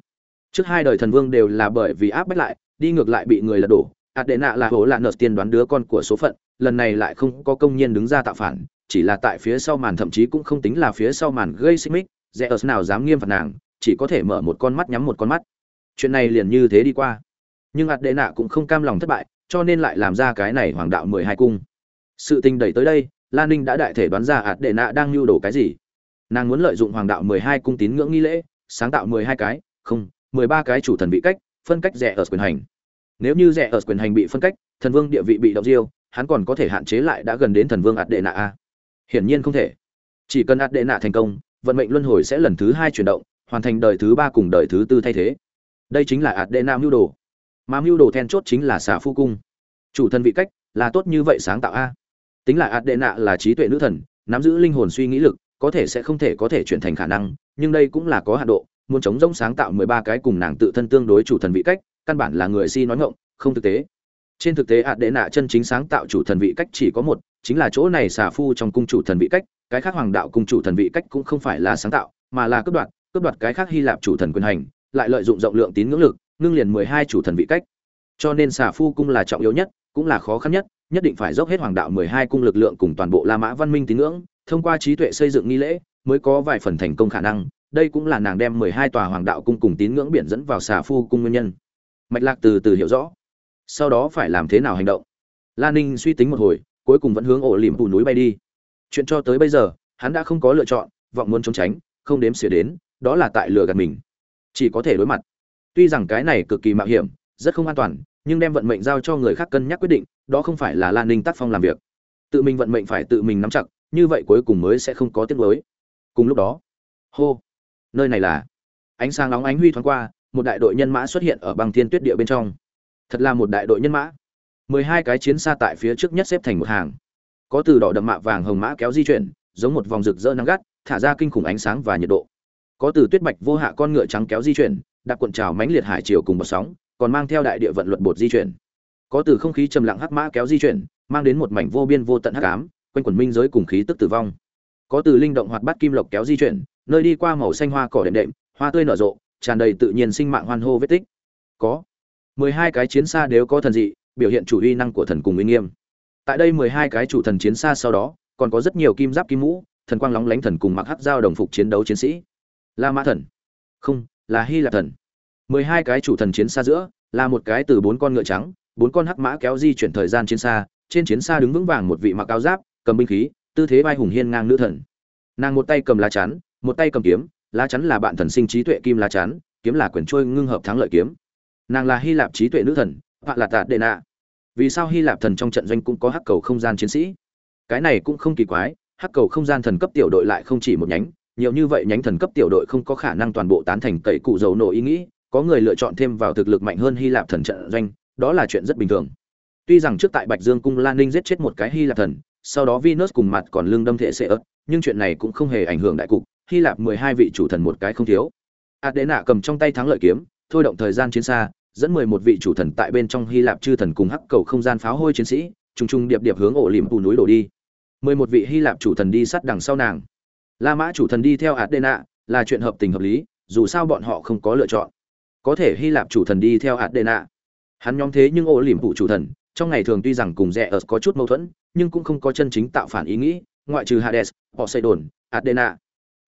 trước hai đời thần vương đều là bởi vì áp bách lại đi ngược lại bị người lật đổ ạt đệ nạ là hổ lạ nợ tiên đoán đứa con của số phận lần này lại không có công nhân đứng ra tạo phản chỉ là tại phía sau màn thậm chí cũng không tính là phía sau màn gây xích mích zeus nào dám nghiêm phạt nàng chỉ có thể mở một con mắt nhắm một con mắt chuyện này liền như thế đi qua nhưng ạt đệ nạ cũng không cam lòng thất bại cho nên lại làm ra cái này hoàng đạo mười hai cung. Sự tình đẩy tới đây lan ninh đã đại thể đoán ra ạt đệ nạ đang lưu đồ cái gì. Nàng muốn lợi dụng hoàng đạo mười hai cung tín ngưỡng nghi lễ, sáng tạo mười hai cái, không, mười ba cái chủ thần vị cách, phân cách rẻ ở quyền hành. Nếu như rẻ ở quyền hành bị phân cách, thần vương địa vị bị động diêu, hắn còn có thể hạn chế lại đã gần đến thần vương ạt đệ nạ a. Hiển nhiên không thể. Chỉ cần ạt đệ nạ thành công, vận mệnh luân hồi sẽ lần thứ hai chuyển động, hoàn thành đời thứ ba cùng đời thứ tư thay thế. Đây chính là ạt đệ nạ mưu đồ mà mưu đồ then chốt chính là xà phu cung. Chủ thần vị cách là tốt như vậy sáng tạo a. Tính là ạt đệ nạ là trí tuệ nữ thần, nắm giữ linh hồn suy nghĩ lực, có thể sẽ không thể có thể chuyển thành khả năng, nhưng đây cũng là có hạn độ, muốn chống rỗng sáng tạo mười ba cái cùng nàng tự thân tương đối chủ thần vị cách, căn bản là người si nói ngọng, không thực tế. Trên thực tế ạt đệ nạ chân chính sáng tạo chủ thần vị cách chỉ có một, chính là chỗ này xà phu trong cung chủ thần vị cách, cái khác hoàng đạo cung chủ thần vị cách cũng không phải là sáng tạo, mà là cướp đoạt cướp đoạt cái khác hy lạp chủ thần quyền hành, lại lợi dụng rộng lượng tín ngưỡng lực ngưng liền mười hai chủ thần vị cách. Cho nên xà phu cung là trọng yếu nhất, cũng là khó khăn nhất nhất định phải dốc hết hoàng đạo mười hai cung lực lượng cùng toàn bộ la mã văn minh tín ngưỡng, thông qua trí tuệ xây dựng nghi lễ, mới có vài phần thành công khả năng. Đây cũng là nàng đem mười hai tòa hoàng đạo cung cùng tín ngưỡng biển dẫn vào xà phu cung nguyên nhân. Mạch lạc từ từ hiểu rõ. Sau đó phải làm thế nào hành động? Lan ninh suy tính một hồi, cuối cùng vẫn hướng ổ lìm phủ núi bay đi. Chuyện cho tới bây giờ, hắn đã không có lựa chọn, vọng muốn trốn tránh, không đếm xỉa đến, đó là tại lừa gạt mình. Chỉ có thể đối mặt tuy rằng cái này cực kỳ mạo hiểm, rất không an toàn, nhưng đem vận mệnh giao cho người khác cân nhắc quyết định, đó không phải là lan ninh tác phong làm việc. Tự mình vận mệnh phải tự mình nắm chặt, như vậy cuối cùng mới sẽ không có tiếng lưới. cùng lúc đó, hô, nơi này là, ánh sáng nóng ánh huy thoáng qua, một đại đội nhân mã xuất hiện ở băng thiên tuyết địa bên trong. Thật là một đại đội nhân mã. Mười hai cái chiến xa tại phía trước nhất xếp thành một hàng. Có từ đỏ đậm mạ vàng hồng mã kéo di chuyển, giống một vòng rực rỡ nắng gắt, thả ra kinh khủng ánh sáng và nhiệt độ. Có từ tuyết bạch vô hạ con ngựa trắng kéo di chuyển đạp cuộn trào mánh liệt hải chiều cùng một sóng, còn mang theo đại địa vận luật bột di chuyển. Có từ không khí trầm lặng hắc mã kéo di chuyển, mang đến một mảnh vô biên vô tận hắc ám, quanh quần minh giới cùng khí tức tử vong. Có từ linh động hoạt bát kim lộc kéo di chuyển, nơi đi qua màu xanh hoa cỏ đệm đệm, hoa tươi nở rộ, tràn đầy tự nhiên sinh mạng hoan hô vết tích. Có mười hai cái chiến xa đều có thần dị, biểu hiện chủ uy năng của thần cùng uy nghiêm. Tại đây mười hai cái chủ thần chiến xa sau đó, còn có rất nhiều kim giáp kim mũ, thần quang lóng lánh thần cùng mặc hắc giao đồng phục chiến đấu chiến sĩ. La mã thần. Không là hy lạp thần. Mười hai cái chủ thần chiến xa giữa, là một cái từ bốn con ngựa trắng, bốn con hắc mã kéo di chuyển thời gian chiến xa, trên chiến xa đứng vững vàng một vị mặc áo giáp, cầm binh khí, tư thế vai hùng hiên ngang nữ thần. Nàng một tay cầm lá chắn, một tay cầm kiếm, lá chắn là bạn thần sinh trí tuệ kim lá chắn, kiếm là quyển trôi ngưng hợp thắng lợi kiếm. Nàng là hy lạp trí tuệ nữ thần họa là tạt đệ nạ. Vì sao hy lạp thần trong trận doanh cũng có hắc cầu không gian chiến sĩ? Cái này cũng không kỳ quái, hắc cầu không gian thần cấp tiểu đội lại không chỉ một nhánh nhiều như vậy nhánh thần cấp tiểu đội không có khả năng toàn bộ tán thành cậy cụ dầu nổ ý nghĩ, có người lựa chọn thêm vào thực lực mạnh hơn hy lạp thần trận doanh, đó là chuyện rất bình thường. Tuy rằng trước tại bạch dương cung lan ninh giết chết một cái hy lạp thần, sau đó venus cùng mặt còn lương đâm thể sẽ ớt, nhưng chuyện này cũng không hề ảnh hưởng đại cục, hy lạp mười hai vị chủ thần một cái không thiếu. Adena cầm trong tay thắng lợi kiếm, thôi động thời gian chiến xa, dẫn mười một vị chủ thần tại bên trong hy lạp chư thần cùng hắc cầu không gian pháo hôi chiến sĩ, trùng trùng điệp điệp hướng ổ liềm tù núi đổ đi. mười một vị hy lạp chủ thần đi sát đằng sau nàng la mã chủ thần đi theo adena là chuyện hợp tình hợp lý, dù sao bọn họ không có lựa chọn. Có thể hy lạp chủ thần đi theo adena hắn nhóm thế nhưng ổ liềm phụ chủ thần, trong ngày thường tuy rằng cùng rẻ ở có chút mâu thuẫn, nhưng cũng không có chân chính tạo phản ý nghĩ, ngoại trừ hades họ đồn adena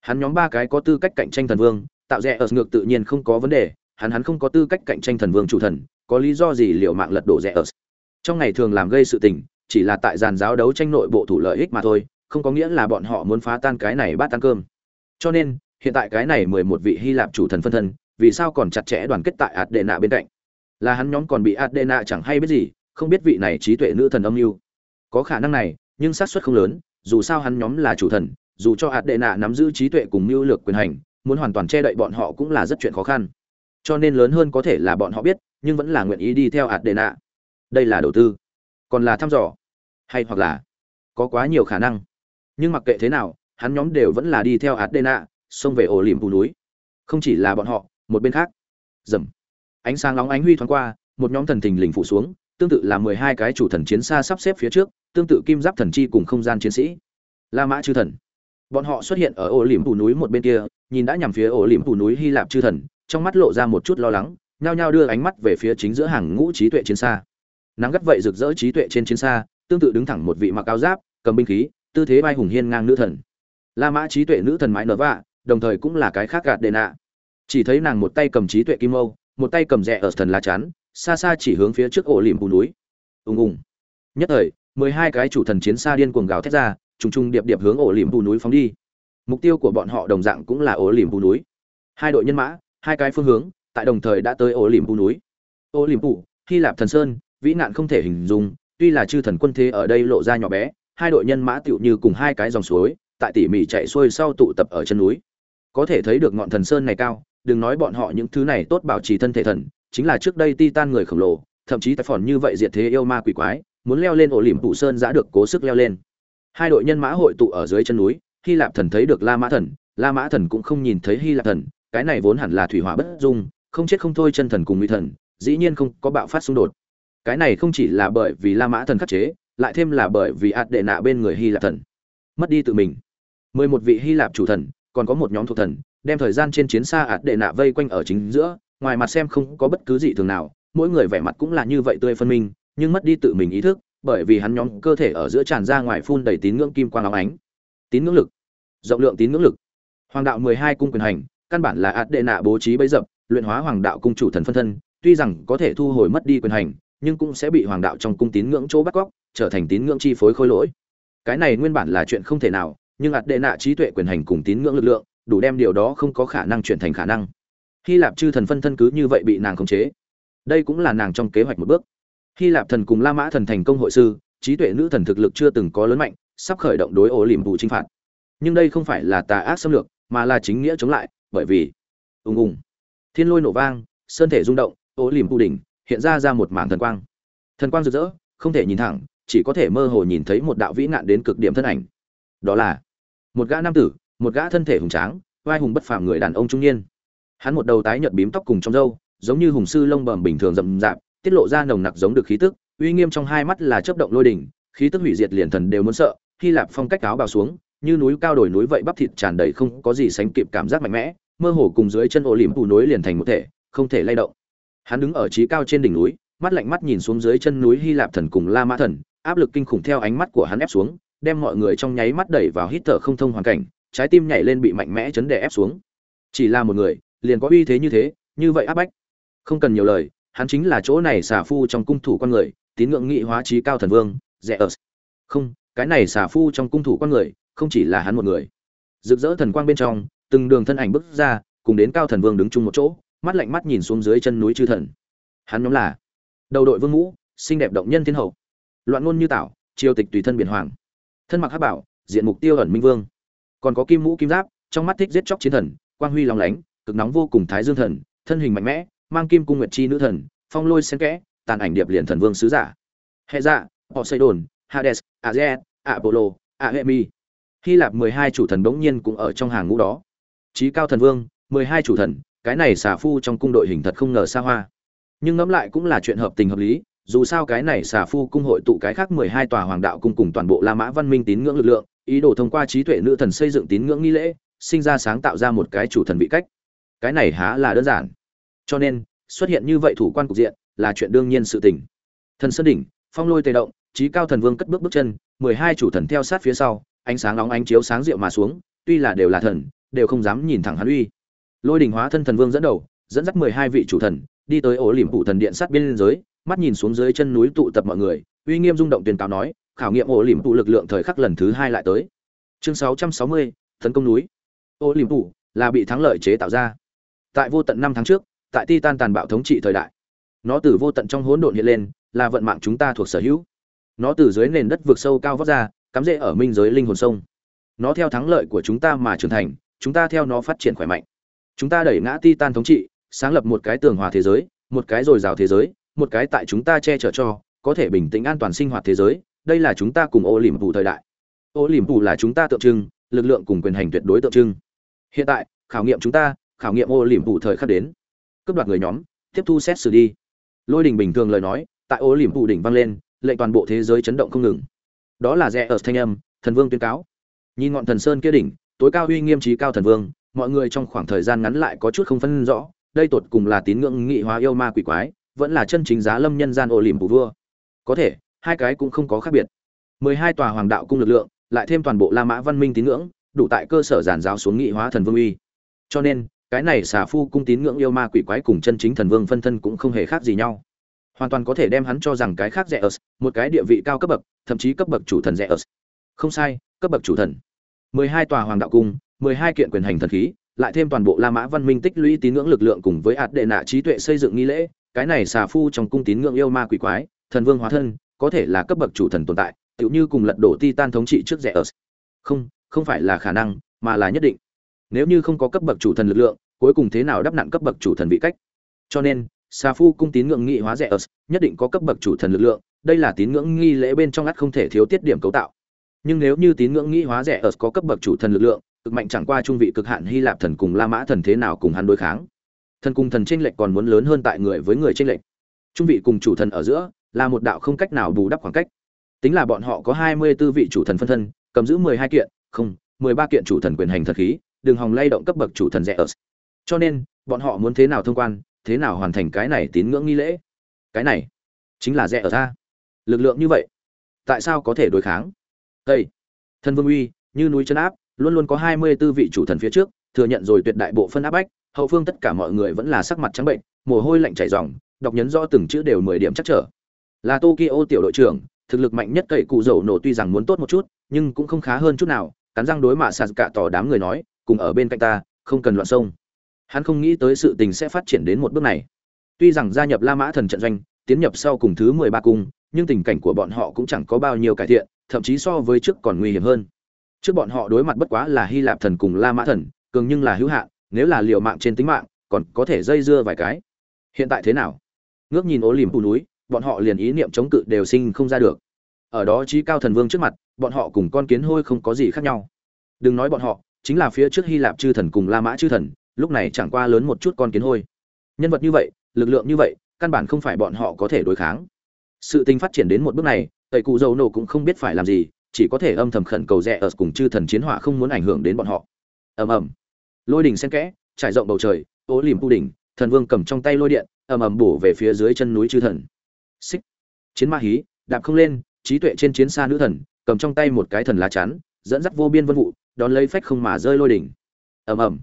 hắn nhóm ba cái có tư cách cạnh tranh thần vương, tạo rẻ ở ngược tự nhiên không có vấn đề, hắn hắn không có tư cách cạnh tranh thần vương chủ thần, có lý do gì liệu mạng lật đổ rẻ ở trong ngày thường làm gây sự tình, chỉ là tại giàn giáo đấu tranh nội bộ thủ lợi ích mà thôi không có nghĩa là bọn họ muốn phá tan cái này bát ăn cơm. Cho nên, hiện tại cái này mười một vị hy lạp chủ thần phân thân, vì sao còn chặt chẽ đoàn kết tại adena bên cạnh? Là hắn nhóm còn bị adena chẳng hay biết gì, không biết vị này trí tuệ nữ thần âm mưu. Có khả năng này, nhưng xác suất không lớn, dù sao hắn nhóm là chủ thần, dù cho hạt đệ nạ nắm giữ trí tuệ cùng mưu lược quyền hành, muốn hoàn toàn che đậy bọn họ cũng là rất chuyện khó khăn. Cho nên lớn hơn có thể là bọn họ biết, nhưng vẫn là nguyện ý đi theo hạt đệ nạ đây là đầu tư. Còn là thăm dò. Hay hoặc là có quá nhiều khả năng nhưng mặc kệ thế nào, hắn nhóm đều vẫn là đi theo hạt nạ xông về ổ liềm phù núi. Không chỉ là bọn họ, một bên khác. Dầm. Ánh sáng nóng ánh huy thoáng qua, một nhóm thần thình lình phủ xuống, tương tự là mười hai cái chủ thần chiến xa sắp xếp phía trước, tương tự kim giáp thần chi cùng không gian chiến sĩ. La mã chư thần. Bọn họ xuất hiện ở ổ liềm phù núi một bên kia, nhìn đã nhằm phía ổ liềm phù núi hy lạp chư thần, trong mắt lộ ra một chút lo lắng, nhao nhao đưa ánh mắt về phía chính giữa hàng ngũ trí tuệ chiến xa. Nắng gắt vậy rực rỡ trí tuệ trên chiến xa, tương tự đứng thẳng một vị mặc áo giáp, cầm binh khí tư thế vai hùng hiên ngang nữ thần. La mã trí tuệ nữ thần mãi nở vạ đồng thời cũng là cái khác gạt đệ nạ chỉ thấy nàng một tay cầm trí tuệ kim âu một tay cầm rẽ ở thần lá chắn xa xa chỉ hướng phía trước ổ liềm bù núi. Ùng ùng. Nhất thời mười hai cái chủ thần chiến xa điên cuồng gào thét ra trùng trùng điệp điệp hướng ổ liềm bù núi phóng đi. Mục tiêu của bọn họ đồng dạng cũng là ổ liềm bù núi. Hai đội nhân mã hai cái phương hướng tại đồng thời đã tới ổ liềm bù núi. Ổ liềm bù, hy lạp thần sơn vĩ nạn không thể hình dung tuy là chư thần quân thế ở đây lộ ra nhỏ bé hai đội nhân mã tựu như cùng hai cái dòng suối, tại tỉ mỉ chạy xuôi sau tụ tập ở chân núi. Có thể thấy được ngọn thần sơn này cao, đừng nói bọn họ những thứ này tốt bảo trì thân thể thần, chính là trước đây titan người khổng lồ, thậm chí tài phòn như vậy diệt thế yêu ma quỷ quái, muốn leo lên ổ liềm tụ sơn đã được cố sức leo lên. Hai đội nhân mã hội tụ ở dưới chân núi, hy lạp thần thấy được la mã thần, la mã thần cũng không nhìn thấy hy lạp thần, cái này vốn hẳn là thủy hỏa bất dung, không chết không thôi chân thần cùng nguy thần, dĩ nhiên không có bạo phát xung đột. Cái này không chỉ là bởi vì la mã thần khắc chế lại thêm là bởi vì ạt đệ nạ bên người hy lạp thần. Mất đi tự mình. Mười một vị hy lạp chủ thần, còn có một nhóm thuộc thần, đem thời gian trên chiến xa ạt đệ nạ vây quanh ở chính giữa, ngoài mặt xem không có bất cứ gì thường nào, mỗi người vẻ mặt cũng là như vậy tươi phân minh, nhưng mất đi tự mình ý thức, bởi vì hắn nhóm cơ thể ở giữa tràn ra ngoài phun đầy tín ngưỡng kim quang óng ánh. Tín ngưỡng lực. Rộng lượng tín ngưỡng lực. Hoàng đạo mười hai cung quyền hành, căn bản là ạt đệ nạ bố trí bấy dập, luyện hóa hoàng đạo cung chủ thần phân thân, tuy rằng có thể thu hồi mất đi quyền hành, nhưng cũng sẽ bị hoàng đạo trong cung tín ngưỡng chỗ bắt cóc trở thành tín ngưỡng chi phối khối lỗi. Cái này nguyên bản là chuyện không thể nào, nhưng ạt đệ nạ trí tuệ quyền hành cùng tín ngưỡng lực lượng, đủ đem điều đó không có khả năng chuyển thành khả năng. Hy lạp chư thần phân thân cứ như vậy bị nàng khống chế. Đây cũng là nàng trong kế hoạch một bước. Hy lạp thần cùng la mã thần thành công hội sư, trí tuệ nữ thần thực lực chưa từng có lớn mạnh, sắp khởi động đối ổ liềm vụ chinh phạt. Nhưng đây không phải là tà ác xâm lược, mà là chính nghĩa chống lại, bởi vì, ùng ùng, thiên lôi nổ vang, sơn thể rung động, ổ liềm vụ đỉnh, hiện ra ra một mảng thần quang. Thần quang rực rỡ, không thể nhìn thẳng chỉ có thể mơ hồ nhìn thấy một đạo vĩ nạn đến cực điểm thân ảnh. Đó là một gã nam tử, một gã thân thể hùng tráng, vai hùng bất phàm người đàn ông trung niên. Hắn một đầu tái nhợt bím tóc cùng trong râu, giống như hùng sư lông bẩm bình thường rậm rạp, tiết lộ ra nồng nặc giống được khí tức, uy nghiêm trong hai mắt là chớp động lôi đỉnh, khí tức hủy diệt liền thần đều muốn sợ, hy lạp phong cách áo bào xuống, như núi cao đổi núi vậy bắp thịt tràn đầy không có gì sánh kịp cảm giác mạnh mẽ, mơ hồ cùng dưới chân ổ liềm phủ núi liền thành một thể, không thể lay động. Hắn đứng ở trí cao trên đỉnh núi, mắt lạnh mắt nhìn xuống dưới chân núi hy lạp thần cùng la mã thần áp lực kinh khủng theo ánh mắt của hắn ép xuống, đem mọi người trong nháy mắt đẩy vào hít thở không thông hoàn cảnh, trái tim nhảy lên bị mạnh mẽ chấn đè ép xuống. Chỉ là một người, liền có uy thế như thế, như vậy áp bách. Không cần nhiều lời, hắn chính là chỗ này xà phu trong cung thủ con người, tín ngưỡng nghị hóa trí cao thần vương Rẻ ớt không, cái này xà phu trong cung thủ con người, không chỉ là hắn một người. Rực rỡ thần quang bên trong, từng đường thân ảnh bước ra, cùng đến cao thần vương đứng chung một chỗ, mắt lạnh mắt nhìn xuống dưới chân núi chư thần. Hắn nhóm là đầu đội vương ngũ xinh đẹp động nhân thiên hậu loạn ngôn như tảo, triều tịch tùy thân biển hoàng. Thân mặc hắc bảo, diện mục tiêu ẩn minh vương. Còn có kim mũ kim giáp, trong mắt thích giết chóc chiến thần, quang huy lòng lánh, cực nóng vô cùng thái dương thần, thân hình mạnh mẽ, mang kim cung nguyệt chi nữ thần, phong lôi xen kẽ, tàn ảnh điệp liền thần vương sứ giả. Hệ dạ họ xây đồn hades aze apollo, aemi. Hy lạp mười hai chủ thần bỗng nhiên cũng ở trong hàng ngũ đó. Trí cao thần vương, mười hai chủ thần, cái này xả phu trong cung đội hình thật không ngờ xa hoa. Nhưng ngẫm lại cũng là chuyện hợp tình hợp lý dù sao cái này xà phu cung hội tụ cái khác mười hai tòa hoàng đạo cung cùng toàn bộ la mã văn minh tín ngưỡng lực lượng, ý đồ thông qua trí tuệ nữ thần xây dựng tín ngưỡng nghi lễ, sinh ra sáng tạo ra một cái chủ thần vị cách. Cái này há là đơn giản. Cho nên, xuất hiện như vậy thủ quan cục diện là chuyện đương nhiên sự tình. Thần sơn đỉnh, phong lôi tề động, trí cao thần vương cất bước bước chân, mười hai chủ thần theo sát phía sau, ánh sáng nóng ánh chiếu sáng rượu mà xuống, tuy là đều là thần, đều không dám nhìn thẳng hắn uy. Lôi đỉnh hóa thân thần vương dẫn đầu, dẫn dắt mười hai vị chủ thần, đi tới ổ liềm phụ thần điện sát biên giới mắt nhìn xuống dưới chân núi tụ tập mọi người, uy nghiêm rung động tuyên cáo nói, khảo nghiệm ổ liềm tụ lực lượng thời khắc lần thứ hai lại tới. Chương sáu trăm sáu mươi, tấn công núi. Ổ liềm tụ là bị thắng lợi chế tạo ra. Tại vô tận năm tháng trước, tại titan tàn bạo thống trị thời đại, nó từ vô tận trong hỗn độn hiện lên, là vận mạng chúng ta thuộc sở hữu. Nó từ dưới nền đất vượt sâu cao vót ra, cắm rễ ở minh giới linh hồn sông. Nó theo thắng lợi của chúng ta mà trưởng thành, chúng ta theo nó phát triển khỏe mạnh. Chúng ta đẩy ngã titan thống trị, sáng lập một cái tường hòa thế giới, một cái dồi dào thế giới một cái tại chúng ta che chở cho, có thể bình tĩnh an toàn sinh hoạt thế giới, đây là chúng ta cùng ô liềm phủ thời đại. Ô liềm phủ là chúng ta tượng trưng, lực lượng cùng quyền hành tuyệt đối tượng trưng. Hiện tại, khảo nghiệm chúng ta, khảo nghiệm ô liềm phủ thời khắc đến. Cướp đoạt người nhóm, tiếp thu xét xử đi. Lôi đình bình thường lời nói, tại ô liềm phủ đỉnh vang lên, lệnh toàn bộ thế giới chấn động không ngừng. Đó là rẽ ở thanh âm, thần vương tuyên cáo. Nhìn ngọn thần sơn kia đỉnh, tối cao uy nghiêm trí cao thần vương, mọi người trong khoảng thời gian ngắn lại có chút không phân rõ, đây tột cùng là tín ngưỡng nghị hóa yêu ma quỷ quái vẫn là chân chính giá lâm nhân gian ô lìm bù vua. Có thể, hai cái cũng không có khác biệt. Mười hai tòa hoàng đạo cung lực lượng, lại thêm toàn bộ la mã văn minh tín ngưỡng, đủ tại cơ sở giản giáo xuống nghị hóa thần vương uy. Cho nên, cái này xà phu cung tín ngưỡng yêu ma quỷ quái cùng chân chính thần vương phân thân cũng không hề khác gì nhau. Hoàn toàn có thể đem hắn cho rằng cái khác rẻ ớt một cái địa vị cao cấp bậc, thậm chí cấp bậc chủ thần rẻ ớt không sai, cấp bậc chủ thần. Mười hai tòa hoàng đạo cung, mười hai kiện quyền hành thần khí, lại thêm toàn bộ la mã văn minh tích lũy tín ngưỡng lực lượng cùng với hạt đệ nạ trí tuệ xây dựng nghi lễ cái này xà phu trong cung tín ngưỡng yêu ma quỷ quái, thần vương hóa thân, có thể là cấp bậc chủ thần tồn tại, tựu như cùng lật đổ titan thống trị trước rẻ ở. Không không phải là khả năng, mà là nhất định. Nếu như không có cấp bậc chủ thần lực lượng, cuối cùng thế nào đắp nặn cấp bậc chủ thần vị cách? Cho nên, xà phu cung tín ngưỡng nghị hóa rẻ ở, nhất định có cấp bậc chủ thần lực lượng, đây là tín ngưỡng nghi lễ bên trong ngắt không thể thiếu tiết điểm cấu tạo. Nhưng nếu như tín ngưỡng nghi hóa rẻ ở có cấp bậc chủ thần lực lượng, cực mạnh chẳng qua trung vị cực hạn hy lạp thần cùng la mã thần thế nào cùng hắn đối kháng? Thần cùng thần tranh lệch còn muốn lớn hơn tại người với người tranh lệch. Trung vị cùng chủ thần ở giữa là một đạo không cách nào bù đắp khoảng cách. Tính là bọn họ có hai mươi 24 vị chủ thần phân thân, cầm giữ mười hai kiện, không, mười ba kiện chủ thần quyền hành thật khí đừng hòng lay động cấp bậc chủ thần rẻ ở. cho nên, bọn họ muốn thế nào thông quan, thế nào hoàn thành cái này tín ngưỡng nghi lễ? Cái này chính là rẻ ở ta lực lượng như vậy, tại sao có thể đối kháng? Đây thân vương uy, như núi chân áp, luôn luôn có hai mươi 24 vị chủ thần phía trước, thừa nhận rồi tuyệt đại bộ phân áp bách hậu phương tất cả mọi người vẫn là sắc mặt trắng bệnh, mồ hôi lạnh chảy ròng, đọc nhấn rõ từng chữ đều mười điểm chắc trở. Là tokyo tiểu đội trưởng, thực lực mạnh nhất cậy cụ dầu nổ tuy rằng muốn tốt một chút, nhưng cũng không khá hơn chút nào, cắn răng đối mạ sạt cả tỏ đám người nói, cùng ở bên cạnh ta, không cần loạn sông. Hắn không nghĩ tới sự tình sẽ phát triển đến một bước này. Tuy rằng gia nhập la mã thần trận doanh, tiến nhập sau cùng thứ mười ba cung, nhưng tình cảnh của bọn họ cũng chẳng có bao nhiêu cải thiện, thậm chí so với trước còn nguy hiểm hơn. Trước bọn họ đối mặt bất quá là hy lạp thần cùng la mã thần, cường nhưng là hữu hạn nếu là liều mạng trên tính mạng, còn có thể dây dưa vài cái. Hiện tại thế nào? Ngước nhìn ố lìm phủ núi, bọn họ liền ý niệm chống cự đều sinh không ra được. Ở đó trí cao thần vương trước mặt, bọn họ cùng con kiến hôi không có gì khác nhau. Đừng nói bọn họ, chính là phía trước hy lạp chư thần cùng la mã chư thần, lúc này chẳng qua lớn một chút con kiến hôi. Nhân vật như vậy, lực lượng như vậy, căn bản không phải bọn họ có thể đối kháng. Sự tình phát triển đến một bước này, tẩy cụ dầu nổ cũng không biết phải làm gì, chỉ có thể âm thầm khẩn cầu rẽ ở cùng chư thần chiến hỏa không muốn ảnh hưởng đến bọn họ. Ầm ầm lôi đỉnh xen kẽ, trải rộng bầu trời ố lìm u đỉnh, thần vương cầm trong tay lôi điện, ầm ầm bổ về phía dưới chân núi chư thần. Xích. Chiến ma hí, đạp không lên, trí tuệ trên chiến xa nữ thần, cầm trong tay một cái thần lá chắn, dẫn dắt vô biên vân vụ, đón lấy phách không mà rơi lôi đỉnh. Ầm ầm.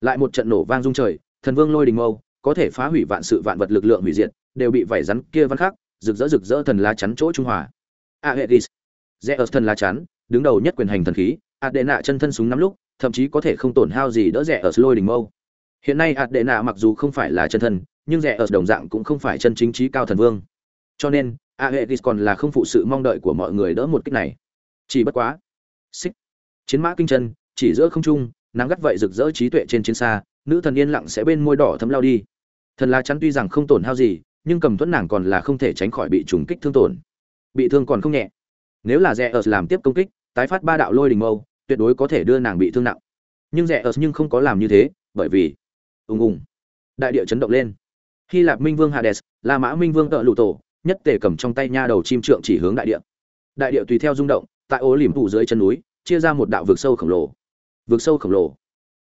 Lại một trận nổ vang rung trời, thần vương lôi đỉnh mâu, có thể phá hủy vạn sự vạn vật lực lượng hủy diệt, đều bị vảy rắn kia văn khắc, rực rỡ rực rỡ thần lá chắn chỗ trung hòa. Aetis zeus thần lá chắn, đứng đầu nhất quyền hành thần khí, adena chân thân súng nắm lúc thậm chí có thể không tổn hao gì đỡ rẻ ở lôi đình mâu. Hiện nay adena mặc dù không phải là chân thân, nhưng rẻ ở đồng dạng cũng không phải chân chính trí cao thần vương. Cho nên aetis còn là không phụ sự mong đợi của mọi người đỡ một cách này. Chỉ bất quá, xích, chiến mã kinh chân, chỉ giữa không trung, nắng gắt vậy rực rỡ trí tuệ trên chiến xa, nữ thần yên lặng sẽ bên môi đỏ thấm lao đi. Thần la chắn tuy rằng không tổn hao gì, nhưng cầm thuẫn nàng còn là không thể tránh khỏi bị trùng kích thương tổn. Bị thương còn không nhẹ. Nếu là rẻ ở làm tiếp công kích, tái phát ba đạo lôi đình mâu tuyệt đối có thể đưa nàng bị thương nặng. Nhưng rẻ ớt nhưng không có làm như thế, bởi vì, ùng ùng, đại địa chấn động lên. Hy lạp minh vương hades, la mã minh vương tợ lụ tổ, nhất tề cầm trong tay nha đầu chim trượng chỉ hướng đại địa. Đại địa tùy theo rung động, tại ô liềm thủ dưới chân núi, chia ra một đạo vực sâu khổng lồ. Vực sâu khổng lồ.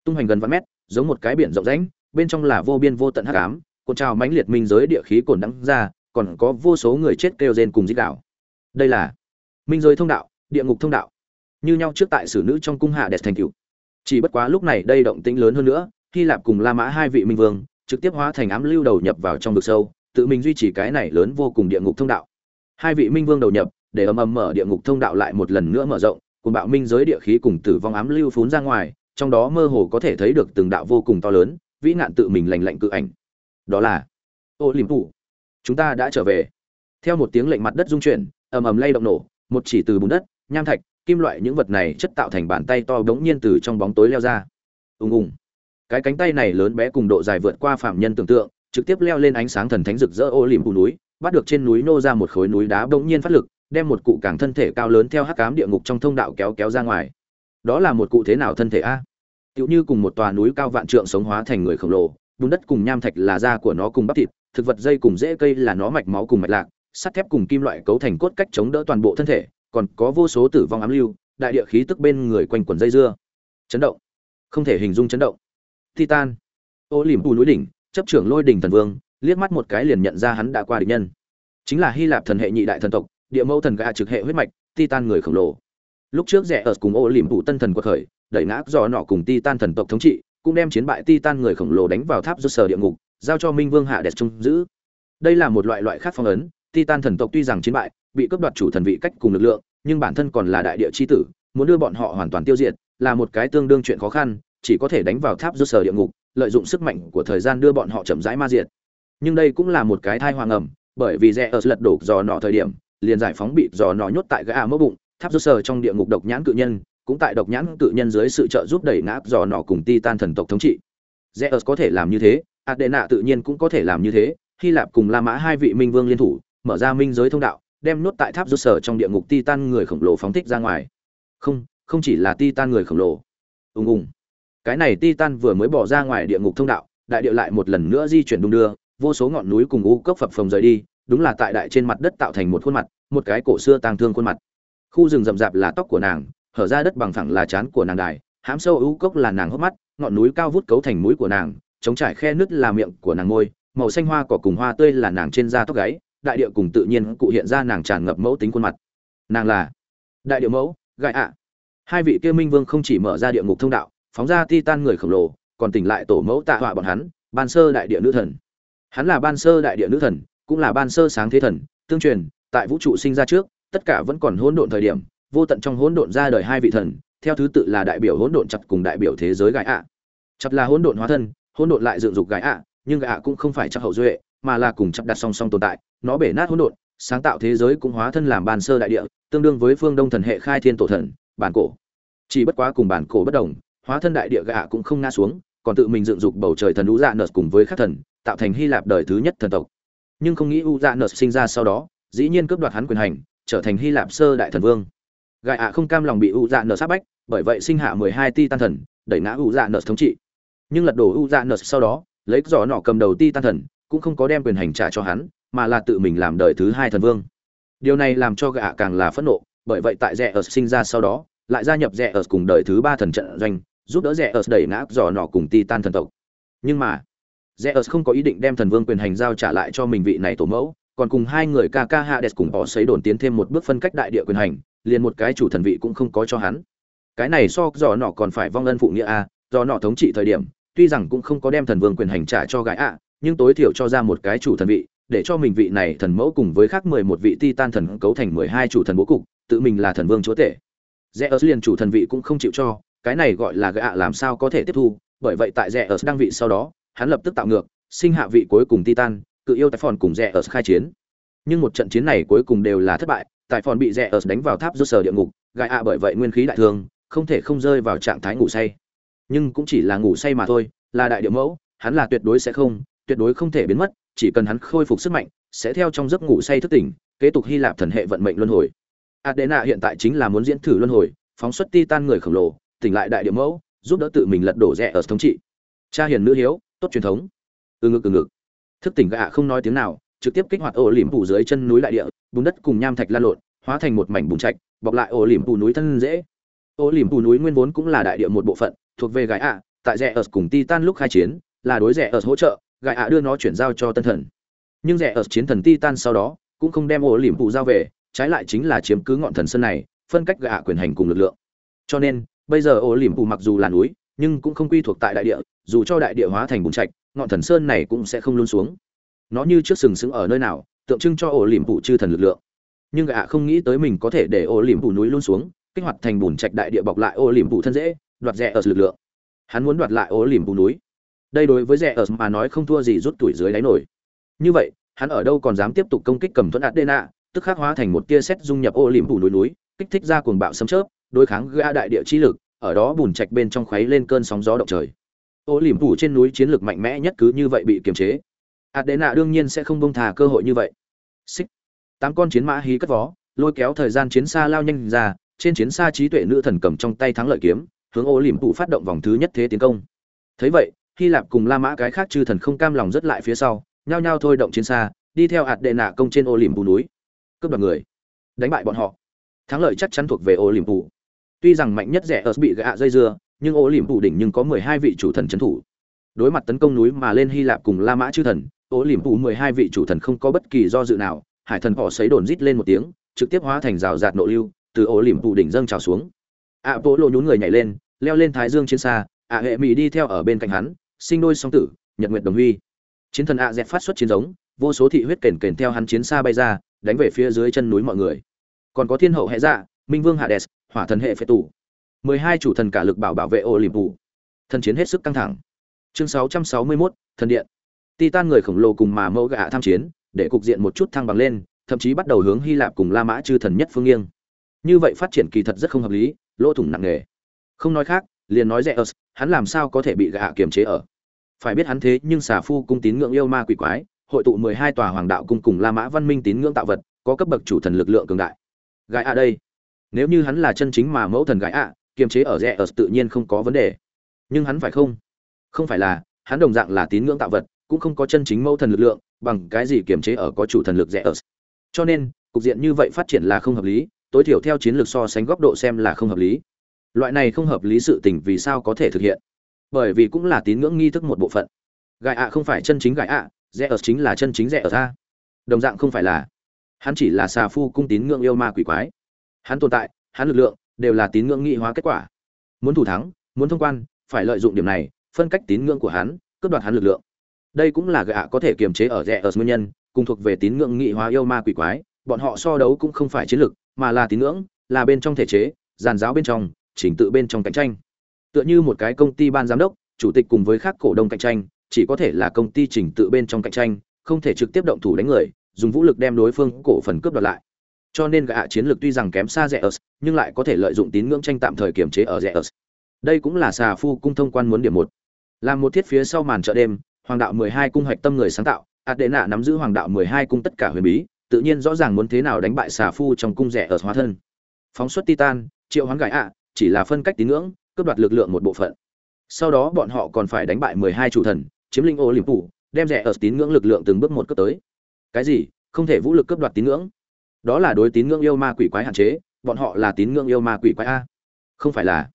Tung hoành gần vạn mét, giống một cái biển rộng rãnh, bên trong là vô biên vô tận hắc ám cột trào mãnh liệt minh giới địa khí cồn đắng ra, còn có vô số người chết kêu rên cùng dích đạo đây là minh giới thông đạo, địa ngục thông đạo như nhau trước tại sử nữ trong cung hạ đẹp thành cựu. Chỉ bất quá lúc này đây động tĩnh lớn hơn nữa, hy lạp cùng la mã hai vị minh vương, trực tiếp hóa thành ám lưu đầu nhập vào trong vực sâu, tự mình duy trì cái này lớn vô cùng địa ngục thông đạo. Hai vị minh vương đầu nhập, để ầm ầm mở địa ngục thông đạo lại một lần nữa mở rộng, cùng bạo minh giới địa khí cùng tử vong ám lưu phún ra ngoài, trong đó mơ hồ có thể thấy được từng đạo vô cùng to lớn, vĩ nạn tự mình lành lạnh cự ảnh. Đó là ô liềm phủ chúng ta đã trở về. Theo một tiếng lệnh mặt đất rung chuyển, ầm ầm lay động nổ, một chỉ từ bùn đất, nham thạch kim loại những vật này chất tạo thành bàn tay to bỗng nhiên từ trong bóng tối leo ra. Ùng ùng. Cái cánh tay này lớn bé cùng độ dài vượt qua phạm nhân tưởng tượng, trực tiếp leo lên ánh sáng thần thánh rực rỡ ô liềm phủ núi, bắt được trên núi nô ra một khối núi đá bỗng nhiên phát lực, đem một cụ càng thân thể cao lớn theo hắc cám địa ngục trong thông đạo kéo kéo ra ngoài. Đó là một cụ thế nào thân thể a? Tựu như cùng một tòa núi cao vạn trượng sống hóa thành người khổng lồ, bùn đất cùng nham thạch là da của nó cùng bắp thịt, thực vật dây cùng rễ cây là nó mạch máu cùng mạch lạc, sắt thép cùng kim loại cấu thành cốt cách chống đỡ toàn bộ thân thể còn có vô số tử vong ám lưu, đại địa khí tức bên người quanh quần dây dưa. Chấn động. Không thể hình dung chấn động. Titan. Ô Liễm phù núi đỉnh, chấp trưởng lôi đỉnh thần vương, liếc mắt một cái liền nhận ra hắn đã qua địch nhân. Chính là hy lạp thần hệ nhị đại thần tộc, địa mẫu thần gã trực hệ huyết mạch, titan người khổng lồ. Lúc trước rẻ ở cùng ô Liễm phù tân thần quật khởi, đẩy ngã do nọ cùng titan thần tộc thống trị, cũng đem chiến bại titan người khổng lồ đánh vào tháp rút sở địa ngục, giao cho minh vương hạ đẹp trông giữ. Đây là một loại loại khác phong ấn, titan thần tộc tuy rằng chiến bại bị cướp đoạt chủ thần vị cách cùng lực lượng nhưng bản thân còn là đại địa chi tử muốn đưa bọn họ hoàn toàn tiêu diệt là một cái tương đương chuyện khó khăn chỉ có thể đánh vào tháp rốt sở địa ngục lợi dụng sức mạnh của thời gian đưa bọn họ chậm rãi ma diệt. Nhưng đây cũng là một cái thai hoàng ẩm bởi vì rẽ ở lật đổ giò nọ thời điểm liền giải phóng bị giò nọ nhốt tại gã mỡ bụng tháp rốt sở trong địa ngục độc nhãn cự nhân cũng tại độc nhãn cự nhân dưới sự trợ giúp đẩy ngã giò nọ cùng titan thần tộc thống trị. Zeus có thể làm như thế, Adena tự nhiên cũng có thể làm như thế, Hy Lạp cùng La Mã hai vị minh vương liên thủ, mở ra minh giới thông đạo, đem nốt tại tháp rút sở trong địa ngục Titan người khổng lồ phóng thích ra ngoài. Không, không chỉ là Titan người khổng lồ. Ùng ùng. Cái này Titan vừa mới bỏ ra ngoài địa ngục thông đạo, đại địa lại một lần nữa di chuyển đung đưa, vô số ngọn núi cùng u cốc phập phồng rời đi, đúng là tại đại trên mặt đất tạo thành một khuôn mặt, một cái cổ xưa tang thương khuôn mặt. Khu rừng rậm rạp là tóc của nàng, hở ra đất bằng phẳng là trán của nàng đài, hãm sâu u cốc là nàng hốc mắt, ngọn núi cao vút cấu thành mũi của nàng, chống trải khe nứt là miệng của nàng môi, màu xanh hoa cỏ cùng hoa tươi là nàng trên da tóc gáy, đại địa cùng tự nhiên cụ hiện ra nàng tràn ngập mẫu tính khuôn mặt. Nàng là đại địa mẫu, gại ạ. Hai vị kia minh vương không chỉ mở ra địa ngục thông đạo, phóng ra titan người khổng lồ, còn tỉnh lại tổ mẫu tạ họa bọn hắn, ban sơ đại địa nữ thần. Hắn là ban sơ đại địa nữ thần, cũng là ban sơ sáng thế thần, tương truyền, tại vũ trụ sinh ra trước, tất cả vẫn còn hỗn độn thời điểm, vô tận trong hỗn độn ra đời hai vị thần, theo thứ tự là đại biểu hỗn độn chặt cùng đại biểu thế giới gai ạ. Chặt là hỗn độn hóa thân, hỗn độn lại dựng dục gai ạ, nhưng gai ạ cũng không phải chắc hậu duệ, mà là cùng chập đặt song song tồn tại, nó bể nát hỗn độn, sáng tạo thế giới cũng hóa thân làm bàn sơ đại địa, tương đương với phương Đông thần hệ khai thiên tổ thần, bản cổ. Chỉ bất quá cùng bản cổ bất đồng, hóa thân đại địa gã cũng không ngã xuống, còn tự mình dựng dục bầu trời thần u dạ nợ cùng với các thần, tạo thành Hy Lạp đời thứ nhất thần tộc. Nhưng không nghĩ u dạ nợ sinh ra sau đó, dĩ nhiên cướp đoạt hắn quyền hành, trở thành Hy Lạp sơ đại thần vương. Gã ạ không cam lòng bị u dạ nợ sát bách, bởi vậy sinh hạ mười hai ti tan thần đẩy ngã u dạ nợ thống trị nhưng lật đổ u dạ nợ sau đó lấy giỏ nọ cầm đầu ti tan thần cũng không có đem quyền hành trả cho hắn mà là tự mình làm đời thứ hai thần vương. Điều này làm cho gạ càng là phẫn nộ bởi vậy tại rẽ ở sinh ra sau đó lại gia nhập rẽ ở cùng đời thứ ba thần trận doanh giúp đỡ rẽ ở đẩy ngã giò nọ cùng ti tan thần tộc. Nhưng mà rẽ ở không có ý định đem thần vương quyền hành giao trả lại cho mình vị này tổ mẫu còn cùng hai người ca ca hạ đẹp cùng họ xấy đồn tiến thêm một bước phân cách đại địa quyền hành liền một cái chủ thần vị cũng không có cho hắn. Cái này so giò nọ còn phải vong ân phụ nghĩa a à, do nọ thống trị thời điểm tuy rằng cũng không có đem thần vương quyền hành trả cho gái ạ nhưng tối thiểu cho ra một cái chủ thần vị, để cho mình vị này thần mẫu cùng với khác mười một vị ti tan thần cấu thành mười hai chủ thần bố cục, tự mình là thần vương chúa tể. Rẽ ớt liền chủ thần vị cũng không chịu cho, cái này gọi là gã làm sao có thể tiếp thu, bởi vậy tại rẽ ớt đăng vị sau đó, hắn lập tức tạo ngược, sinh hạ vị cuối cùng titan, cự yêu tại phòn cùng rẽ ớt khai chiến. Nhưng một trận chiến này cuối cùng đều là thất bại, tại phòn bị rẽ ớt đánh vào tháp rút sở địa ngục gã ạ bởi vậy nguyên khí đại thương, không thể không rơi vào trạng thái ngủ say. Nhưng cũng chỉ là ngủ say mà thôi, là đại địa mẫu, hắn là tuyệt đối sẽ không tuyệt đối không thể biến mất, chỉ cần hắn khôi phục sức mạnh, sẽ theo trong giấc ngủ say thức tỉnh, kế tục hy lạp thần hệ vận mệnh luân hồi. Adena hiện tại chính là muốn diễn thử luân hồi, phóng xuất titan người khổng lồ, tỉnh lại đại địa mẫu, giúp đỡ tự mình lật đổ rẻ ở thống trị. Cha hiền nữ hiếu, tốt truyền thống. Từ ngực từ ngực. Thức tỉnh gạ không nói tiếng nào, trực tiếp kích hoạt ổ liềm phủ dưới chân núi đại địa, bùn đất cùng nham thạch lan lộn, hóa thành một mảnh bùn trạch, bọc lại ổ liềm phủ núi thân dễ. Ổ liềm phủ núi nguyên vốn cũng là đại địa một bộ phận, thuộc về gái ạ, tại rẻ ở cùng titan lúc khai chiến, là đối rẻ ở hỗ trợ gại ạ đưa nó chuyển giao cho tân thần. Nhưng rẻ ở chiến thần titan sau đó, cũng không đem ổ liềm phụ giao về, trái lại chính là chiếm cứ ngọn thần sơn này, phân cách gái ạ quyền hành cùng lực lượng. Cho nên, bây giờ ổ liềm phụ mặc dù là núi, nhưng cũng không quy thuộc tại đại địa, dù cho đại địa hóa thành bùn trạch, ngọn thần sơn này cũng sẽ không luôn xuống. Nó như trước sừng sững ở nơi nào, tượng trưng cho ổ liềm phụ chư thần lực lượng. Nhưng gã không nghĩ tới mình có thể để ổ liềm phụ núi luôn xuống, kích hoạt thành bùn trạch đại địa bọc lại ổ liềm phụ thân dễ, đoạt rẻ ở lực lượng. Hắn muốn đoạt lại ổ liềm phụ núi đây đối với rẻ ở mà nói không thua gì rút tuổi dưới đáy nổi. Như vậy, hắn ở đâu còn dám tiếp tục công kích cầm thuẫn adena, tức khắc hóa thành một tia sét dung nhập ô liềm phủ núi núi, kích thích ra cuồng bạo sấm chớp, đối kháng gã đại địa chi lực, ở đó bùn trạch bên trong khuấy lên cơn sóng gió động trời. Ô liềm phủ trên núi chiến lược mạnh mẽ nhất cứ như vậy bị kiềm chế. Adena đương nhiên sẽ không bông thà cơ hội như vậy. Xích. Tám con chiến mã hí cất vó, lôi kéo thời gian chiến xa lao nhanh ra, trên chiến xa trí tuệ nữ thần cầm trong tay thắng lợi kiếm, hướng ô liềm phủ phát động vòng thứ nhất thế tiến công. Thấy vậy hy lạp cùng la mã cái khác chư thần không cam lòng rất lại phía sau, nhao nhao thôi động chiến xa, đi theo hạt đệ nạ công trên ô liềm phụ núi. Cướp đoạt người. Đánh bại bọn họ. Thắng lợi chắc chắn thuộc về ô liềm phụ tuy rằng mạnh nhất rẻ ở bị gạ dây dưa, nhưng ô liềm phủ đỉnh nhưng có mười hai vị chủ thần trấn thủ. Đối mặt tấn công núi mà lên hy lạp cùng la mã chư thần ô liềm phủ mười hai vị chủ thần không có bất kỳ do dự nào, hải thần họ xấy đồn rít lên một tiếng, trực tiếp hóa thành rào rạt nội lưu, từ ô liềm phủ đỉnh dâng trào xuống. Ạ bộ lộ nhún người nhảy lên, leo lên thái dương trên xa ạ hệ mỹ đi theo ở bên cạnh hắn sinh đôi song tử, nhật nguyện đồng huy. Chiến thần ạ dẹp phát xuất chiến giống, vô số thị huyết kền kền theo hắn chiến xa bay ra, đánh về phía dưới chân núi mọi người. Còn có thiên hậu hệ dạ minh vương hạ đès hỏa thần hệ phệ tủ mười hai chủ thần cả lực bảo bảo vệ ô liềm phủ thần chiến hết sức căng thẳng. Chương sáu trăm sáu mươi mốt, thần điện. Titan người khổng lồ cùng mà mẫu gạ tham chiến, để cục diện một chút thăng bằng lên, thậm chí bắt đầu hướng hy lạp cùng la mã chư thần nhất phương nghiêng. Như vậy phát triển kỳ thật rất không hợp lý, lỗ thủng nặng nề. Không nói khác, liền nói rẻ ớt, hắn làm sao có thể bị gạ kiềm chế ở? Phải biết hắn thế nhưng xà phu cung tín ngưỡng yêu ma quỷ quái, hội tụ mười hai tòa hoàng đạo cung cùng la mã văn minh tín ngưỡng tạo vật, có cấp bậc chủ thần lực lượng cường đại. Gãi ạ đây, nếu như hắn là chân chính mà mẫu thần gãi ạ, kiềm chế ở rẻ ở tự nhiên không có vấn đề. Nhưng hắn phải không? Không phải là, hắn đồng dạng là tín ngưỡng tạo vật, cũng không có chân chính mẫu thần lực lượng, bằng cái gì kiềm chế ở có chủ thần lực rẻ ở? cho nên, cục diện như vậy phát triển là không hợp lý, tối thiểu theo chiến lược so sánh góc độ xem là không hợp lý. Loại này không hợp lý sự tình vì sao có thể thực hiện? Bởi vì cũng là tín ngưỡng nghi thức một bộ phận. Gại ạ không phải chân chính gại ạ, rẽ ở chính là chân chính rẽ ở ta đồng dạng không phải là, hắn chỉ là xà phu cung tín ngưỡng yêu ma quỷ quái. Hắn tồn tại, hắn lực lượng, đều là tín ngưỡng nghị hóa kết quả. Muốn thủ thắng, muốn thông quan, phải lợi dụng điểm này, phân cách tín ngưỡng của hắn, cướp đoạt hắn lực lượng. Đây cũng là gạ có thể kiềm chế ở rẽ ở nguyên nhân, cùng thuộc về tín ngưỡng nghị hóa yêu ma quỷ quái, bọn họ so đấu cũng không phải chiến lược, mà là tín ngưỡng, là bên trong thể chế, giàn giáo bên trong chỉnh tự bên trong cạnh tranh tựa như một cái công ty ban giám đốc, chủ tịch cùng với các cổ đông cạnh tranh, chỉ có thể là công ty chỉnh tự bên trong cạnh tranh, không thể trực tiếp động thủ đánh người, dùng vũ lực đem đối phương cổ phần cướp đoạt lại. Cho nên gạ chiến lược tuy rằng kém xa rẻ nhưng lại có thể lợi dụng tín ngưỡng tranh tạm thời kiềm chế ở rẻ đây cũng là xà phu cung thông quan muốn điểm một. Làm một thiết phía sau màn chợ đêm, hoàng đạo mười hai cung hoạch tâm người sáng tạo, adena nắm giữ hoàng đạo mười hai cung tất cả huyền bí, tự nhiên rõ ràng muốn thế nào đánh bại xà phu trong cung rẻ ở hóa thân. Phóng xuất titan, triệu hoán gãi ạ, chỉ là phân cách tín ngưỡng cướp đoạt lực lượng một bộ phận. Sau đó bọn họ còn phải đánh bại mười hai chủ thần, chiếm linh ô liềm phủ đem rẻ ở tín ngưỡng lực lượng từng bước một cấp tới. Cái gì? Không thể vũ lực cướp đoạt tín ngưỡng? Đó là đối tín ngưỡng yêu ma quỷ quái hạn chế, bọn họ là tín ngưỡng yêu ma quỷ quái a. Không phải là.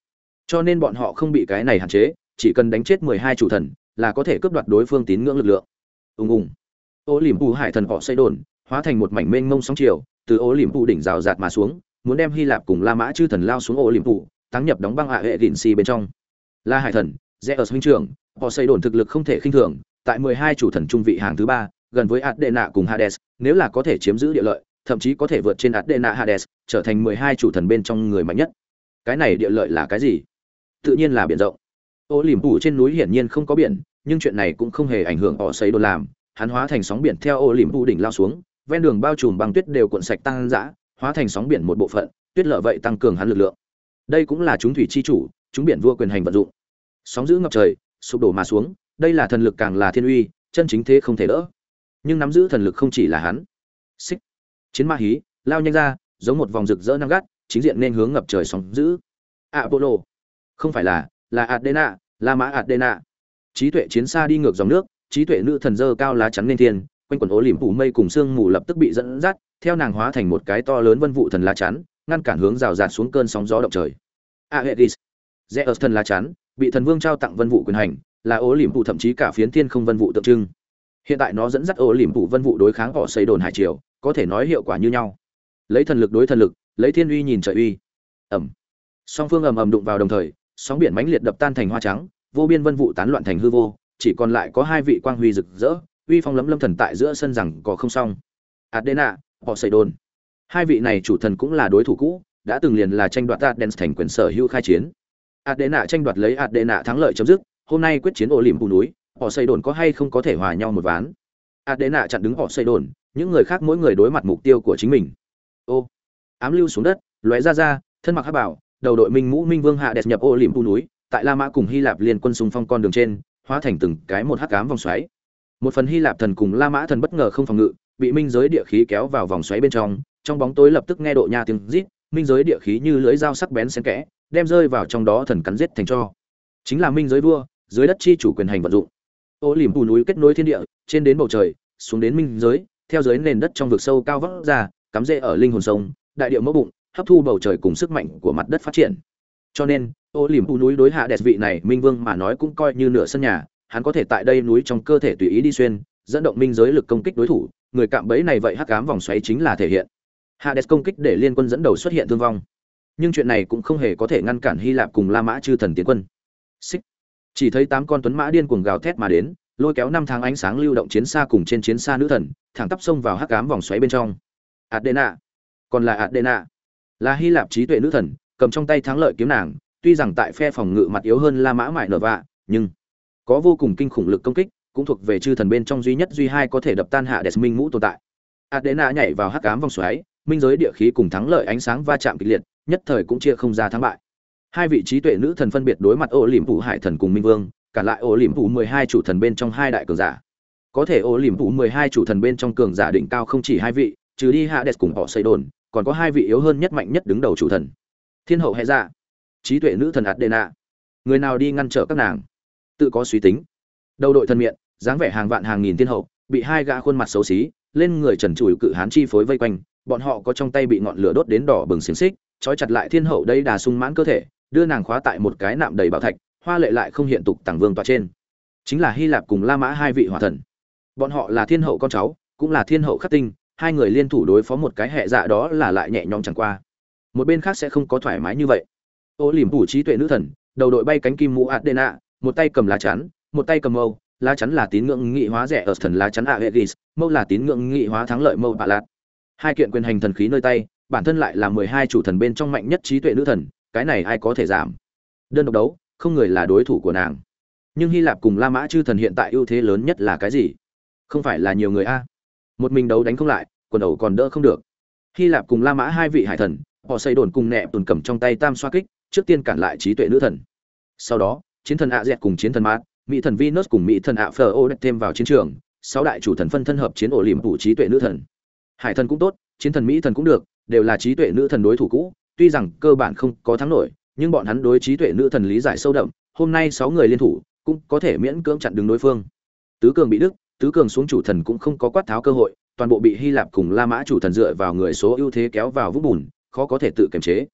Cho nên bọn họ không bị cái này hạn chế, chỉ cần đánh chết mười hai chủ thần, là có thể cướp đoạt đối phương tín ngưỡng lực lượng. Ùng ùng. Ô liềm phủ hải thần họ xây đồn, hóa thành một mảnh mênh mông sóng chiều, từ ô liềm phủ đỉnh rào rạt mà xuống, muốn đem hy lạp cùng la mã chư thần lao xuống ô liềm phủ táng nhập đóng băng hạ hệ đỉnh si bên trong. La hải thần, rẽ ở huynh trưởng, họ xây đồn thực lực không thể khinh thường, tại mười hai chủ thần trung vị hàng thứ ba, gần với adena cùng hades, nếu là có thể chiếm giữ địa lợi, thậm chí có thể vượt trên adena hades, trở thành mười hai chủ thần bên trong người mạnh nhất. Cái này địa lợi là cái gì? Tự nhiên là biển rộng. Ô liềm phủ trên núi hiển nhiên không có biển, nhưng chuyện này cũng không hề ảnh hưởng họ xây đồn làm. Hắn hóa thành sóng biển theo ô liềm phủ đỉnh lao xuống, ven đường bao trùm băng tuyết đều cuộn sạch tăng dã, hóa thành sóng biển một bộ phận, tuyết lở vậy tăng cường hắn lực lượng đây cũng là chúng thủy chi chủ, chúng biển vua quyền hành vận dụng. Sóng giữ ngập trời, sụp đổ mà xuống, đây là thần lực càng là thiên uy, chân chính thế không thể đỡ. Nhưng nắm giữ thần lực không chỉ là hắn. Xích. Chiến ma hí, lao nhanh ra, giống một vòng rực rỡ năng gắt, chính diện nên hướng ngập trời sóng giữ. Apollo. Không phải là là adena la mã adena trí tuệ chiến xa đi ngược dòng nước, trí tuệ nữ thần dơ cao lá chắn nên thiên, quanh quần ố liềm phủ mây cùng sương mù lập tức bị dẫn dắt, theo nàng hóa thành một cái to lớn vân vụ thần lá chắn ngăn cản hướng rào rạt xuống cơn sóng gió động trời. Aegis zeus thần lá chắn, bị thần vương trao tặng vân vụ quyền hành, là ố liềm phụ thậm chí cả phiến thiên không vân vụ tượng trưng. Hiện tại nó dẫn dắt ố liềm phụ vân vụ đối kháng họ xây đồn hải triều, có thể nói hiệu quả như nhau. Lấy thần lực đối thần lực, lấy thiên uy nhìn trời uy. Ẩm. Song phương ầm ầm đụng vào đồng thời, sóng biển mãnh liệt đập tan thành hoa trắng, vô biên vân vụ tán loạn thành hư vô, chỉ còn lại có hai vị quang huy rực rỡ, uy phong lấm lâm thần tại giữa sân rằng có không xong. Adena họ xây đồn hai vị này chủ thần cũng là đối thủ cũ, đã từng liền là tranh đoạt Adens thành quyền sở hữu khai chiến. Adena tranh đoạt lấy Adena thắng lợi chấm dứt, hôm nay quyết chiến ô liềm phù núi, họ xây đồn có hay không có thể hòa nhau một ván? Adena chặn đứng họ xây đồn những người khác mỗi người đối mặt mục tiêu của chính mình. Ô, ám lưu xuống đất, lóe ra ra, thân mặc hắc bảo, đầu đội minh mũ minh vương hạ đẹp nhập ô liềm phù núi, tại la mã cùng hy lạp liên quân xung phong con đường trên, hóa thành từng cái một hắc ám vòng xoáy. Một phần hy lạp thần cùng la mã thần bất ngờ không phòng ngự, bị minh giới địa khí kéo vào vòng xoáy bên trong trong bóng tối lập tức nghe độ nha tiếng rít, minh giới địa khí như lưỡi dao sắc bén xen kẽ, đem rơi vào trong đó thần cắn giết thành cho. Chính là minh giới vua, dưới đất chi chủ quyền hành vận dụng. Ô liềm phù núi kết nối thiên địa, trên đến bầu trời, xuống đến minh giới, theo dưới nền đất trong vực sâu cao vấp ra, cắm rễ ở linh hồn sông, đại địa mẫu bụng, hấp thu bầu trời cùng sức mạnh của mặt đất phát triển. Cho nên, ô liềm u núi đối hạ đẹp vị này, minh vương mà nói cũng coi như nửa sân nhà, hắn có thể tại đây núi trong cơ thể tùy ý đi xuyên, dẫn động minh giới lực công kích đối thủ, người cạm bẫy này vậy hắc ám vòng xoáy chính là thể hiện hades công kích để liên quân dẫn đầu xuất hiện thương vong. Nhưng chuyện này cũng không hề có thể ngăn cản hy lạp cùng la mã chư thần tiến quân. Xích. Chỉ thấy tám con tuấn mã điên cuồng gào thét mà đến, lôi kéo năm tháng ánh sáng lưu động chiến xa cùng trên chiến xa nữ thần, thẳng tắp xông vào hắc ám vòng xoáy bên trong. Adena. Còn là adena. Là hy lạp trí tuệ nữ thần, cầm trong tay thắng lợi kiếm nàng, tuy rằng tại phe phòng ngự mặt yếu hơn la mã mại nở vạ, nhưng có vô cùng kinh khủng lực công kích, cũng thuộc về chư thần bên trong duy nhất duy hai có thể đập tan hạ đẹp minh ngũ tồn tại. Adena nhảy vào hắc ám vòng xoáy minh giới địa khí cùng thắng lợi ánh sáng va chạm kịch liệt, nhất thời cũng chia không ra thắng bại. Hai vị trí tuệ nữ thần phân biệt đối mặt ô liềm phủ hải thần cùng minh vương, cả lại ô liềm phủ mười hai chủ thần bên trong hai đại cường giả. Có thể ô liềm phủ mười hai chủ thần bên trong cường giả đỉnh cao không chỉ hai vị, trừ đi hạ đẹp cùng họ xây đồn, còn có hai vị yếu hơn nhất mạnh nhất đứng đầu chủ thần. Thiên hậu hệ dạ trí tuệ nữ thần adena. Người nào đi ngăn trở các nàng? Tự có suy tính. Đầu đội thân miện, dáng vẻ hàng vạn hàng nghìn thiên hậu, bị hai gã khuôn mặt xấu xí, lên người trần trụi cự hán chi phối vây quanh bọn họ có trong tay bị ngọn lửa đốt đến đỏ bừng xiềng xích, trói chặt lại thiên hậu đây đà sung mãn cơ thể, đưa nàng khóa tại một cái nạm đầy bảo thạch, hoa lệ lại không hiện tục tàng vương tọa trên. Chính là hy lạp cùng la mã hai vị hỏa thần. Bọn họ là thiên hậu con cháu, cũng là thiên hậu khắc tinh, hai người liên thủ đối phó một cái hệ dạ đó là lại nhẹ nhõm chẳng qua. Một bên khác sẽ không có thoải mái như vậy. Ô liềm phủ trí tuệ nữ thần, đầu đội bay cánh kim mũ adena, một tay cầm lá chắn, một tay cầm mâu, lá chắn là tín ngưỡng nghị hóa rẻ ở thần lá chắn aegis, mâu là tín ngưỡng nghị hóa thắng lợi mâu bà lạt hai kiện quyền hành thần khí nơi tay, bản thân lại là mười hai chủ thần bên trong mạnh nhất trí tuệ nữ thần, cái này ai có thể giảm? Đơn độc đấu, không người là đối thủ của nàng. Nhưng hy lạp cùng la mã chư thần hiện tại ưu thế lớn nhất là cái gì? Không phải là nhiều người a? Một mình đấu đánh không lại, quần ẩu còn đỡ không được. Hy lạp cùng la mã hai vị hải thần, họ xây đồn cùng nẹ tồn cầm trong tay tam xoa kích, trước tiên cản lại trí tuệ nữ thần. Sau đó, chiến thần ạ dẹt cùng chiến thần mát mỹ thần venus cùng mỹ thần ạ phờ ô thêm vào chiến trường, sáu đại chủ thần phân thân hợp chiến ổ liềm phủ trí tuệ nữ thần hải thần cũng tốt, chiến thần mỹ thần cũng được, đều là trí tuệ nữ thần đối thủ cũ, tuy rằng cơ bản không có thắng nổi, nhưng bọn hắn đối trí tuệ nữ thần lý giải sâu đậm, hôm nay sáu người liên thủ, cũng có thể miễn cưỡng chặn đứng đối phương. Tứ cường bị đức, tứ cường xuống chủ thần cũng không có quát tháo cơ hội, toàn bộ bị hy lạp cùng la mã chủ thần dựa vào người số ưu thế kéo vào vũng bùn, khó có thể tự kiềm chế.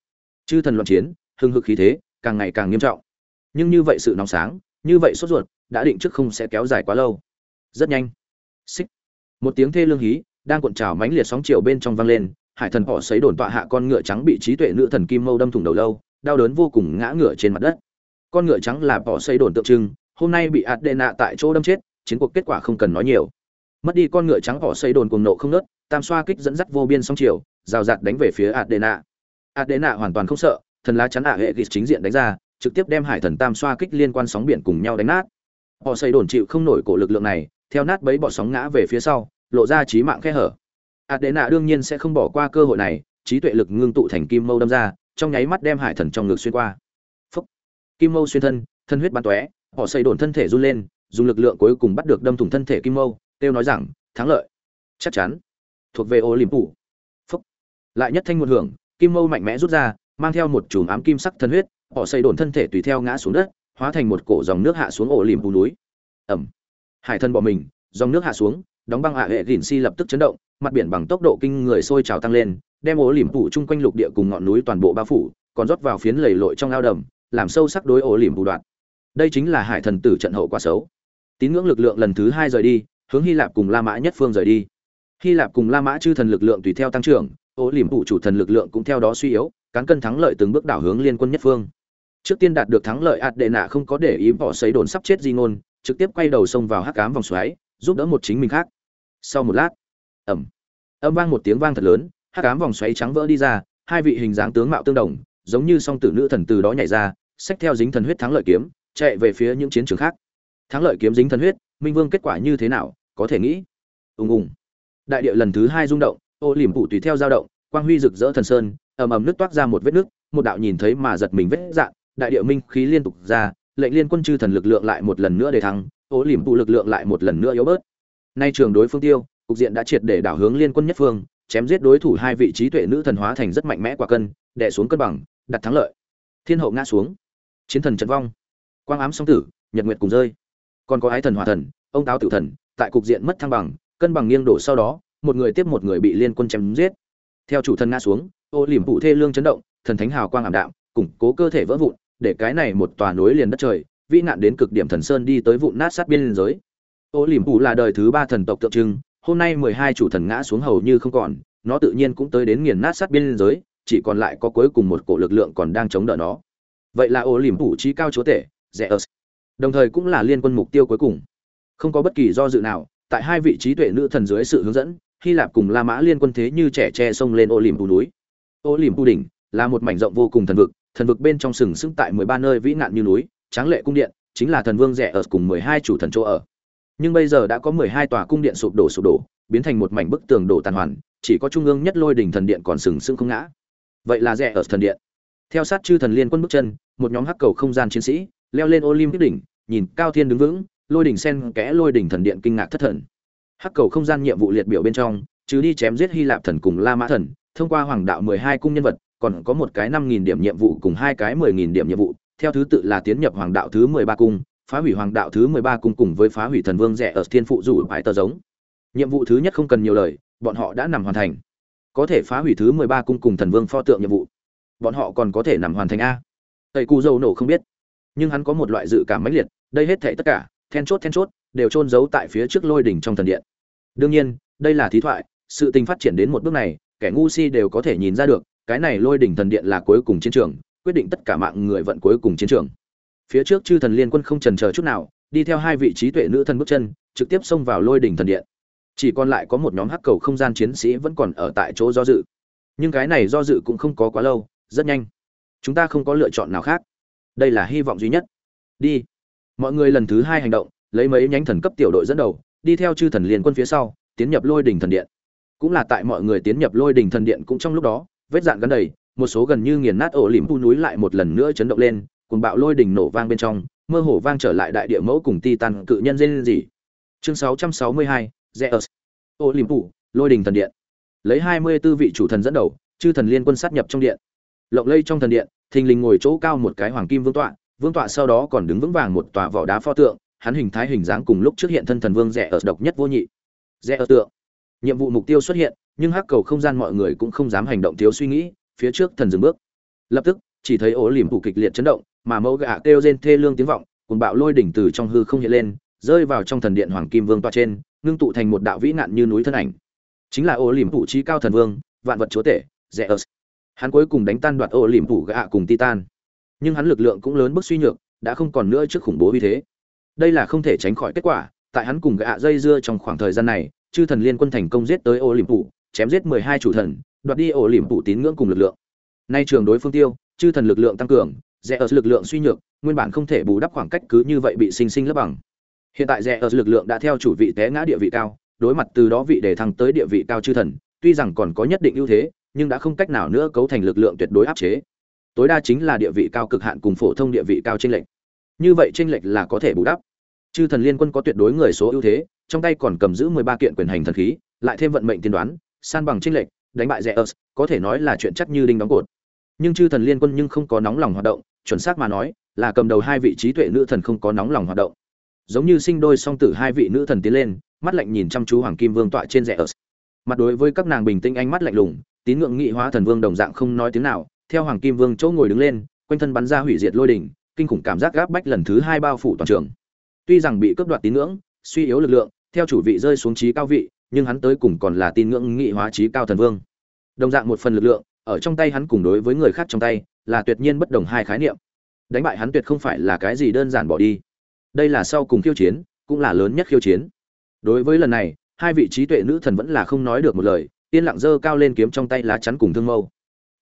Chư thần loạn chiến, hưng hực khí thế, càng ngày càng nghiêm trọng. Nhưng như vậy sự nóng sáng, như vậy sốt ruột, đã định trước không sẽ kéo dài quá lâu. Rất nhanh. Xích. Một tiếng thê lương hí đang cuộn trào mãnh liệt sóng chiều bên trong vang lên, hải thần họ sấy đồn tọa hạ con ngựa trắng bị trí tuệ nữ thần kim mâu đâm thủng đầu lâu, đau đớn vô cùng ngã ngựa trên mặt đất. Con ngựa trắng là bỏ sấy đồn tượng trưng, hôm nay bị adena tại chỗ đâm chết, chiến cuộc kết quả không cần nói nhiều. Mất đi con ngựa trắng họ xây đồn cuồng nộ không nớt, tam xoa kích dẫn dắt vô biên sóng chiều, rào rạt đánh về phía adena. Adena hoàn toàn không sợ, thần lá chắn ả hệ ghịt chính diện đánh ra, trực tiếp đem hải thần tam xoa kích liên quan sóng biển cùng nhau đánh nát. Họ xây đồn chịu không nổi cổ lực lượng này, theo nát bấy bỏ sóng ngã về phía sau lộ ra trí mạng khe hở. Adena đương nhiên sẽ không bỏ qua cơ hội này, trí tuệ lực ngưng tụ thành kim mâu đâm ra, trong nháy mắt đem hải thần trong ngực xuyên qua. Phúc. kim mâu xuyên thân thân huyết bắn tóe, họ xây đồn thân thể run lên, dùng lực lượng cuối cùng bắt được đâm thủng thân thể kim mâu, kêu nói rằng, thắng lợi. Chắc chắn. Thuộc về ô liềm phủ phúc. Lại nhất thanh một hưởng, kim mâu mạnh mẽ rút ra, mang theo một chùm ám kim sắc thân huyết, họ xây đồn thân thể tùy theo ngã xuống đất, hóa thành một cổ dòng nước hạ xuống ổ liềm phủ núi. Ẩm. Hải thân bỏ mình, dòng nước hạ xuống đóng băng hạ hệ gìn si lập tức chấn động, mặt biển bằng tốc độ kinh người sôi trào tăng lên, đem ổ liềm phủ chung quanh lục địa cùng ngọn núi toàn bộ bao phủ, còn rót vào phiến lầy lội trong ao đầm, làm sâu sắc đối ổ liềm phủ đoạn. Đây chính là hải thần tử trận hậu quả xấu. Tín ngưỡng lực lượng lần thứ hai rời đi, hướng hy lạp cùng la mã nhất phương rời đi. Hy lạp cùng la mã chư thần lực lượng tùy theo tăng trưởng, ổ liềm phủ chủ thần lực lượng cũng theo đó suy yếu, cán cân thắng lợi từng bước đảo hướng liên quân nhất phương. Trước tiên đạt được thắng lợi ạt đệ nạ không có để ý bỏ xấy đồn sắp chết di ngôn, trực tiếp quay đầu xông vào hắc cám vòng xoáy giúp đỡ một chính mình khác. Sau một lát ẩm âm vang một tiếng vang thật lớn, hắc cám vòng xoáy trắng vỡ đi ra, hai vị hình dáng tướng mạo tương đồng, giống như song tử nữ thần từ đó nhảy ra, xách theo dính thần huyết thắng lợi kiếm, chạy về phía những chiến trường khác. Thắng lợi kiếm dính thần huyết, minh vương kết quả như thế nào, có thể nghĩ? Ùng ùng. Đại địa lần thứ hai rung động, ô liềm phủ tùy theo dao động, quang huy rực rỡ thần sơn, ầm ầm nước toát ra một vết nước một đạo nhìn thấy mà giật mình vết dạng, đại địa minh khí liên tục ra, lệnh liên quân chư thần lực lượng lại một lần nữa để thắng ô liềm tụ lực lượng lại một lần nữa yếu bớt. Nay trường đối phương tiêu, cục diện đã triệt để đảo hướng liên quân nhất phương, chém giết đối thủ hai vị trí tuệ nữ thần hóa thành rất mạnh mẽ quả cân, đè xuống cân bằng, đặt thắng lợi. Thiên hậu ngã xuống. Chiến thần trận vong. Quang ám song tử, nhật nguyệt cùng rơi. Còn có ái thần hòa thần, ông táo tử thần, tại cục diện mất thăng bằng, cân bằng nghiêng đổ sau đó, một người tiếp một người bị liên quân chém giết. Theo chủ thần ngã xuống, ô liềm phụ thê lương chấn động, thần thánh hào quang ảm đạm, củng cố cơ thể vỡ vụn, để cái này một tòa núi liền đất trời vĩ nạn đến cực điểm thần sơn đi tới vụn nát sát biên giới. Ô liềm phủ là đời thứ ba thần tộc tượng trưng, hôm nay mười hai chủ thần ngã xuống hầu như không còn, nó tự nhiên cũng tới đến nghiền nát sát biên giới, chỉ còn lại có cuối cùng một cổ lực lượng còn đang chống đỡ nó. Vậy là ô liềm phủ trí cao chúa tể, rẻ ớt đồng thời cũng là liên quân mục tiêu cuối cùng. Không có bất kỳ do dự nào, tại hai vị trí tuệ nữ thần dưới sự hướng dẫn, hy lạp cùng la mã liên quân thế như trẻ tre xông lên ô liềm phủ núi. Ô liềm phủ đỉnh là một mảnh rộng vô cùng thần vực thần vực bên trong sừng sững tại mười ba nơi vĩ nạn như núi tráng lệ cung điện chính là thần vương rẻ ở cùng mười hai chủ thần chỗ ở. Nhưng bây giờ đã có mười hai tòa cung điện sụp đổ sụp đổ, biến thành một mảnh bức tường đổ tàn hoàn, chỉ có trung ương nhất lôi đỉnh thần điện còn sừng sững không ngã. Vậy là rẻ ở thần điện. Theo sát chư thần liên quân bước chân, một nhóm hắc cầu không gian chiến sĩ leo lên Olympic đỉnh, nhìn cao thiên đứng vững, lôi đỉnh sen kẽ lôi đỉnh thần điện kinh ngạc thất thần. Hắc cầu không gian nhiệm vụ liệt biểu bên trong chứ đi chém giết hy lạp thần cùng la mã thần, thông qua hoàng đạo mười hai cung nhân vật, còn có một cái năm nghìn điểm nhiệm vụ cùng hai cái mười nghìn điểm nhiệm vụ theo thứ tự là tiến nhập hoàng đạo thứ mười ba cung, phá hủy hoàng đạo thứ mười ba cung cùng với phá hủy thần vương rẻ ở thiên phụ rủ bãi tờ giống. Nhiệm vụ thứ nhất không cần nhiều lời, bọn họ đã nằm hoàn thành. Có thể phá hủy thứ mười ba cung cùng thần vương pho tượng nhiệm vụ. Bọn họ còn có thể nằm hoàn thành a. Tây Cù dâu nổ không biết. Nhưng hắn có một loại dự cảm mãnh liệt, đây hết thảy tất cả, then chốt then chốt, đều trôn giấu tại phía trước lôi đỉnh trong thần điện. Đương nhiên, đây là thí thoại, sự tình phát triển đến một bước này, kẻ ngu si đều có thể nhìn ra được, cái này lôi đỉnh thần điện là cuối cùng chiến trường quyết định tất cả mạng người vận cuối cùng chiến trường. Phía trước chư thần liên quân không trần chờ chút nào, đi theo hai vị trí tuệ nữ thần bước chân, trực tiếp xông vào lôi đỉnh thần điện. Chỉ còn lại có một nhóm hắc cầu không gian chiến sĩ vẫn còn ở tại chỗ do dự. Nhưng cái này do dự cũng không có quá lâu, rất nhanh. Chúng ta không có lựa chọn nào khác. Đây là hy vọng duy nhất. Đi. Mọi người lần thứ hai hành động, lấy mấy nhánh thần cấp tiểu đội dẫn đầu, đi theo chư thần liên quân phía sau, tiến nhập lôi đỉnh thần điện. Cũng là tại mọi người tiến nhập lôi đỉnh thần điện cũng trong lúc đó, vết dạn gắn đầy một số gần như nghiền nát ổ lỉm pu núi lại một lần nữa chấn động lên cùng bạo lôi đỉnh nổ vang bên trong mơ hồ vang trở lại đại địa mẫu cùng titan cự nhân dên gì chương 662, Zeus ổ lỉm pu lôi đỉnh thần điện. Lấy 24 vị chủ thần dẫn đầu chư thần liên quân sát nhập trong điện. Lộng lây trong thần điện thình lình ngồi chỗ cao một cái hoàng kim vương tọa vương tọa sau đó còn đứng vững vàng một tòa vỏ đá pho tượng hắn hình thái hình dáng cùng lúc trước hiện thân thần vương rẻ ở độc nhất vô nhị. Rẻ ở tượng. Nhiệm vụ mục tiêu xuất hiện nhưng hắc cầu không gian mọi người cũng không dám hành động thiếu suy nghĩ phía trước thần dừng bước. Lập tức, chỉ thấy ổ liềm thủ kịch liệt chấn động, mà mẫu gạ kêu rên thê lương tiếng vọng cùng bạo lôi đỉnh từ trong hư không hiện lên, rơi vào trong thần điện hoàng kim vương toa trên, ngưng tụ thành một đạo vĩ nạn như núi thân ảnh. Chính là ổ liềm thủ trí cao thần vương, vạn vật chúa tể rẻ ớt hắn cuối cùng đánh tan đoạt ổ liềm thủ gạ cùng titan. Nhưng hắn lực lượng cũng lớn bước suy nhược, đã không còn nữa trước khủng bố như thế. Đây là không thể tránh khỏi kết quả, tại hắn cùng gạ dây dưa trong khoảng thời gian này, chư thần liên quân thành công giết tới ô liềm phủ chém giết mười hai chủ thần đoạt đi ổ liềm phụ tín ngưỡng cùng lực lượng. Nay trường đối phương tiêu, chư thần lực lượng tăng cường rẽ ở lực lượng suy nhược, nguyên bản không thể bù đắp khoảng cách cứ như vậy bị sinh sinh lấp bằng. Hiện tại rẽ ở lực lượng đã theo chủ vị té ngã địa vị cao, đối mặt từ đó vị để thăng tới địa vị cao chư thần, tuy rằng còn có nhất định ưu thế, nhưng đã không cách nào nữa cấu thành lực lượng tuyệt đối áp chế. Tối đa chính là địa vị cao cực hạn cùng phổ thông địa vị cao trên lệnh như vậy trên lệnh là có thể bù đắp. Chư thần liên quân có tuyệt đối người số ưu thế, trong tay còn cầm giữ mười ba kiện quyền hành thần khí, lại thêm vận mệnh tiên đoán, san bằng trên lệnh đánh bại Zeus, có thể nói là chuyện chắc như đinh đóng cột. Nhưng chư thần liên quân nhưng không có nóng lòng hoạt động chuẩn xác mà nói là cầm đầu hai vị trí tuệ nữ thần không có nóng lòng hoạt động. Giống như sinh đôi song tử hai vị nữ thần tiến lên mắt lạnh nhìn chăm chú hoàng kim vương tọa trên Zeus. mặt đối với các nàng bình tĩnh ánh mắt lạnh lùng tín ngưỡng nghị hóa thần vương đồng dạng không nói tiếng nào theo hoàng kim vương chỗ ngồi đứng lên quanh thân bắn ra hủy diệt lôi đỉnh kinh khủng cảm giác gáp bách lần thứ hai bao phủ toàn trường. Tuy rằng bị cướp đoạt tín ngưỡng suy yếu lực lượng theo chủ vị rơi xuống trí cao vị nhưng hắn tới cùng còn là tin ngưỡng nghị hóa trí cao thần vương. Đồng dạng một phần lực lượng, ở trong tay hắn cùng đối với người khác trong tay, là tuyệt nhiên bất đồng hai khái niệm. Đánh bại hắn tuyệt không phải là cái gì đơn giản bỏ đi. Đây là sau cùng khiêu chiến, cũng là lớn nhất khiêu chiến. Đối với lần này, hai vị trí tuệ nữ thần vẫn là không nói được một lời, yên lặng dơ cao lên kiếm trong tay lá chắn cùng thương mâu.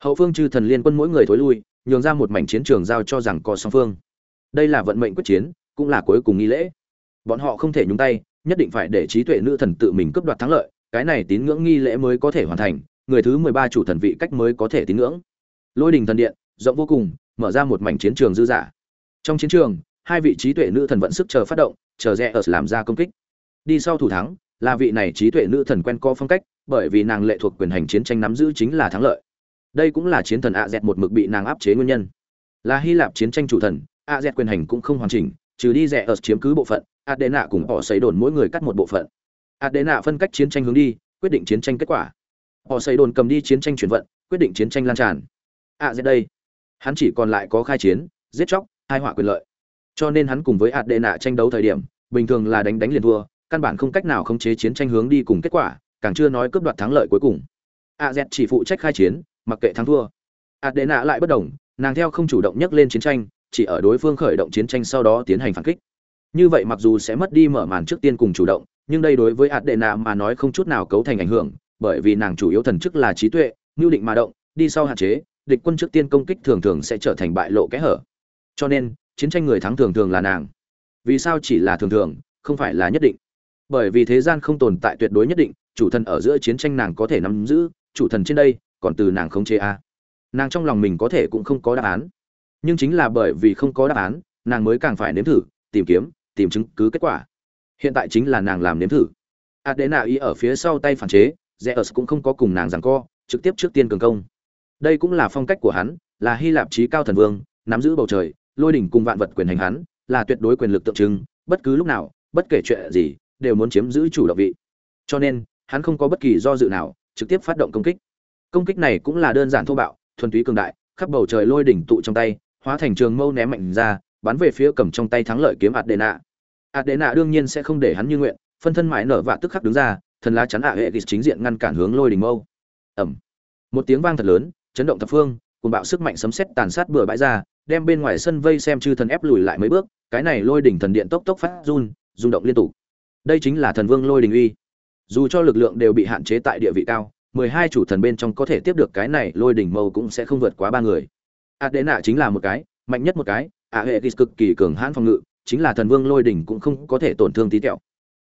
Hậu phương chư thần liên quân mỗi người thối lui, nhường ra một mảnh chiến trường giao cho rằng có song phương. Đây là vận mệnh quyết chiến, cũng là cuối cùng nghi lễ. Bọn họ không thể nhúng tay nhất định phải để trí tuệ nữ thần tự mình cướp đoạt thắng lợi, cái này tín ngưỡng nghi lễ mới có thể hoàn thành, người thứ mười ba chủ thần vị cách mới có thể tín ngưỡng. Lôi đình thần điện, rộng vô cùng, mở ra một mảnh chiến trường dư dả. Trong chiến trường, hai vị trí tuệ nữ thần vẫn sức chờ phát động, chờ rẽ ở làm ra công kích. Đi sau thủ thắng, là vị này trí tuệ nữ thần quen co phong cách, bởi vì nàng lệ thuộc quyền hành chiến tranh nắm giữ chính là thắng lợi. Đây cũng là chiến thần ạ dẹt một mực bị nàng áp chế nguyên nhân. Là hy lạp chiến tranh chủ thần ạ dẹt quyền hành cũng không hoàn chỉnh, trừ đi rẽ ở chiếm cứ bộ phận adena cùng họ xây đồn mỗi người cắt một bộ phận. Adena phân cách chiến tranh hướng đi, quyết định chiến tranh kết quả. Họ xây đồn cầm đi chiến tranh chuyển vận, quyết định chiến tranh lan tràn. À, A z đây. Hắn chỉ còn lại có khai chiến, giết chóc, hai họa quyền lợi. Cho nên hắn cùng với Adena tranh đấu thời điểm, bình thường là đánh đánh liền thua, căn bản không cách nào khống chế chiến tranh hướng đi cùng kết quả, càng chưa nói cướp đoạt thắng lợi cuối cùng. À, A z chỉ phụ trách khai chiến, mặc kệ thắng thua. Adena lại bất đồng, nàng theo không chủ động nhắc lên chiến tranh, chỉ ở đối phương khởi động chiến tranh sau đó tiến hành phản kích như vậy mặc dù sẽ mất đi mở màn trước tiên cùng chủ động, nhưng đây đối với ạt đệ nạ mà nói không chút nào cấu thành ảnh hưởng, bởi vì nàng chủ yếu thần chức là trí tuệ nhu định mà động, đi sau hạn chế, địch quân trước tiên công kích thường thường sẽ trở thành bại lộ kẽ hở. Cho nên, chiến tranh người thắng thường thường là nàng. Vì sao chỉ là thường thường, không phải là nhất định? Bởi vì thế gian không tồn tại tuyệt đối nhất định, chủ thần ở giữa chiến tranh nàng có thể nắm giữ, chủ thần trên đây, còn từ nàng không chế a. Nàng trong lòng mình có thể cũng không có đáp án. Nhưng chính là bởi vì không có đáp án, nàng mới càng phải nếm thử, tìm kiếm tìm chứng cứ kết quả. Hiện tại chính là nàng làm nếm thử. Adena ý ở phía sau tay phản chế, zeus cũng không có cùng nàng rằng co, trực tiếp trước tiên cường công. Đây cũng là phong cách của hắn, là hy lạp trí cao thần vương, nắm giữ bầu trời, lôi đỉnh cùng vạn vật quyền hành hắn, là tuyệt đối quyền lực tượng trưng, bất cứ lúc nào, bất kể chuyện gì, đều muốn chiếm giữ chủ động vị. Cho nên, hắn không có bất kỳ do dự nào, trực tiếp phát động công kích. Công kích này cũng là đơn giản thô bạo, thuần túy cường đại, khắp bầu trời lôi đỉnh tụ trong tay, hóa thành trường mâu ném mạnh ra bắn về phía cầm trong tay thắng lợi kiếm adena. Adena đương nhiên sẽ không để hắn như nguyện phân thân mãi nở và tức khắc đứng ra thần lá chắn ạ hệ chính diện ngăn cản hướng lôi đỉnh mâu. Ầm, một tiếng vang thật lớn chấn động thập phương cùng bạo sức mạnh sấm sét tàn sát bừa bãi ra đem bên ngoài sân vây xem chư thần ép lùi lại mấy bước cái này lôi đỉnh thần điện tốc tốc phát run rung động liên tục. Đây chính là thần vương lôi đỉnh uy. Dù cho lực lượng đều bị hạn chế tại địa vị cao mười hai chủ thần bên trong có thể tiếp được cái này lôi đỉnh mâu cũng sẽ không vượt quá ba người. Adena chính là một cái mạnh nhất một cái ạ hệ cực kỳ cường hãn phòng ngự, chính là thần vương lôi đỉnh cũng không có thể tổn thương tí tẹo.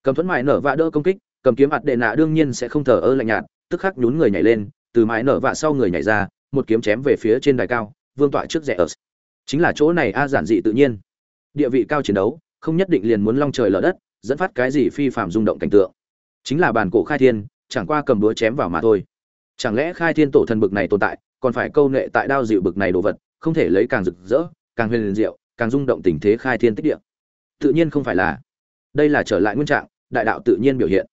Cầm thuẫn mãi nở vạ đỡ công kích, cầm kiếm ạt đệ nạ đương nhiên sẽ không thờ ơ lạnh nhạt, tức khắc nhún người nhảy lên, từ mái nở vạ sau người nhảy ra, một kiếm chém về phía trên đài cao, vương tọa trước rẻ ở chính là chỗ này a giản dị tự nhiên. Địa vị cao chiến đấu, không nhất định liền muốn long trời lở đất, dẫn phát cái gì phi phạm rung động cảnh tượng. Chính là bàn cổ khai thiên, chẳng qua cầm đũa chém vào mà thôi. Chẳng lẽ khai thiên tổ thần bực này tồn tại, còn phải câu nệ tại đao dịu bực này đồ vật, không thể lấy càng rực rỡ càng huyền liền diệu, càng rung động tình thế khai thiên tích địa. Tự nhiên không phải là, đây là trở lại nguyên trạng, đại đạo tự nhiên biểu hiện.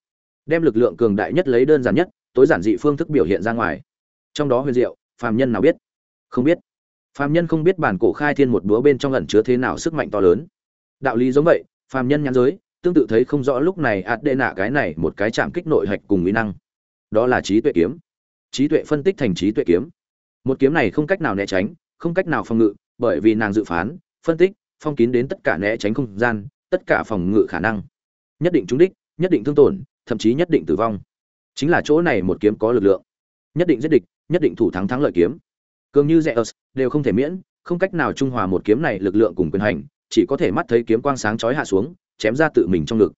Đem lực lượng cường đại nhất lấy đơn giản nhất, tối giản dị phương thức biểu hiện ra ngoài. Trong đó huyền diệu, phàm nhân nào biết? Không biết. Phàm nhân không biết bản cổ khai thiên một búa bên trong ẩn chứa thế nào sức mạnh to lớn. Đạo lý giống vậy, phàm nhân nhãn giới, tương tự thấy không rõ lúc này ạt đệ nạ cái này một cái chạm kích nội hạch cùng mỹ năng. Đó là trí tuệ kiếm. Trí tuệ phân tích thành trí tuệ kiếm. Một kiếm này không cách nào né tránh, không cách nào phòng ngự bởi vì nàng dự phán, phân tích, phong kín đến tất cả né tránh không gian, tất cả phòng ngự khả năng. Nhất định trúng đích, nhất định thương tổn, thậm chí nhất định tử vong. Chính là chỗ này một kiếm có lực lượng. Nhất định giết địch, nhất định thủ thắng thắng lợi kiếm. Cường như rẽ đều không thể miễn, không cách nào trung hòa một kiếm này lực lượng cùng quyền hành, chỉ có thể mắt thấy kiếm quang sáng chói hạ xuống, chém ra tự mình trong ngực.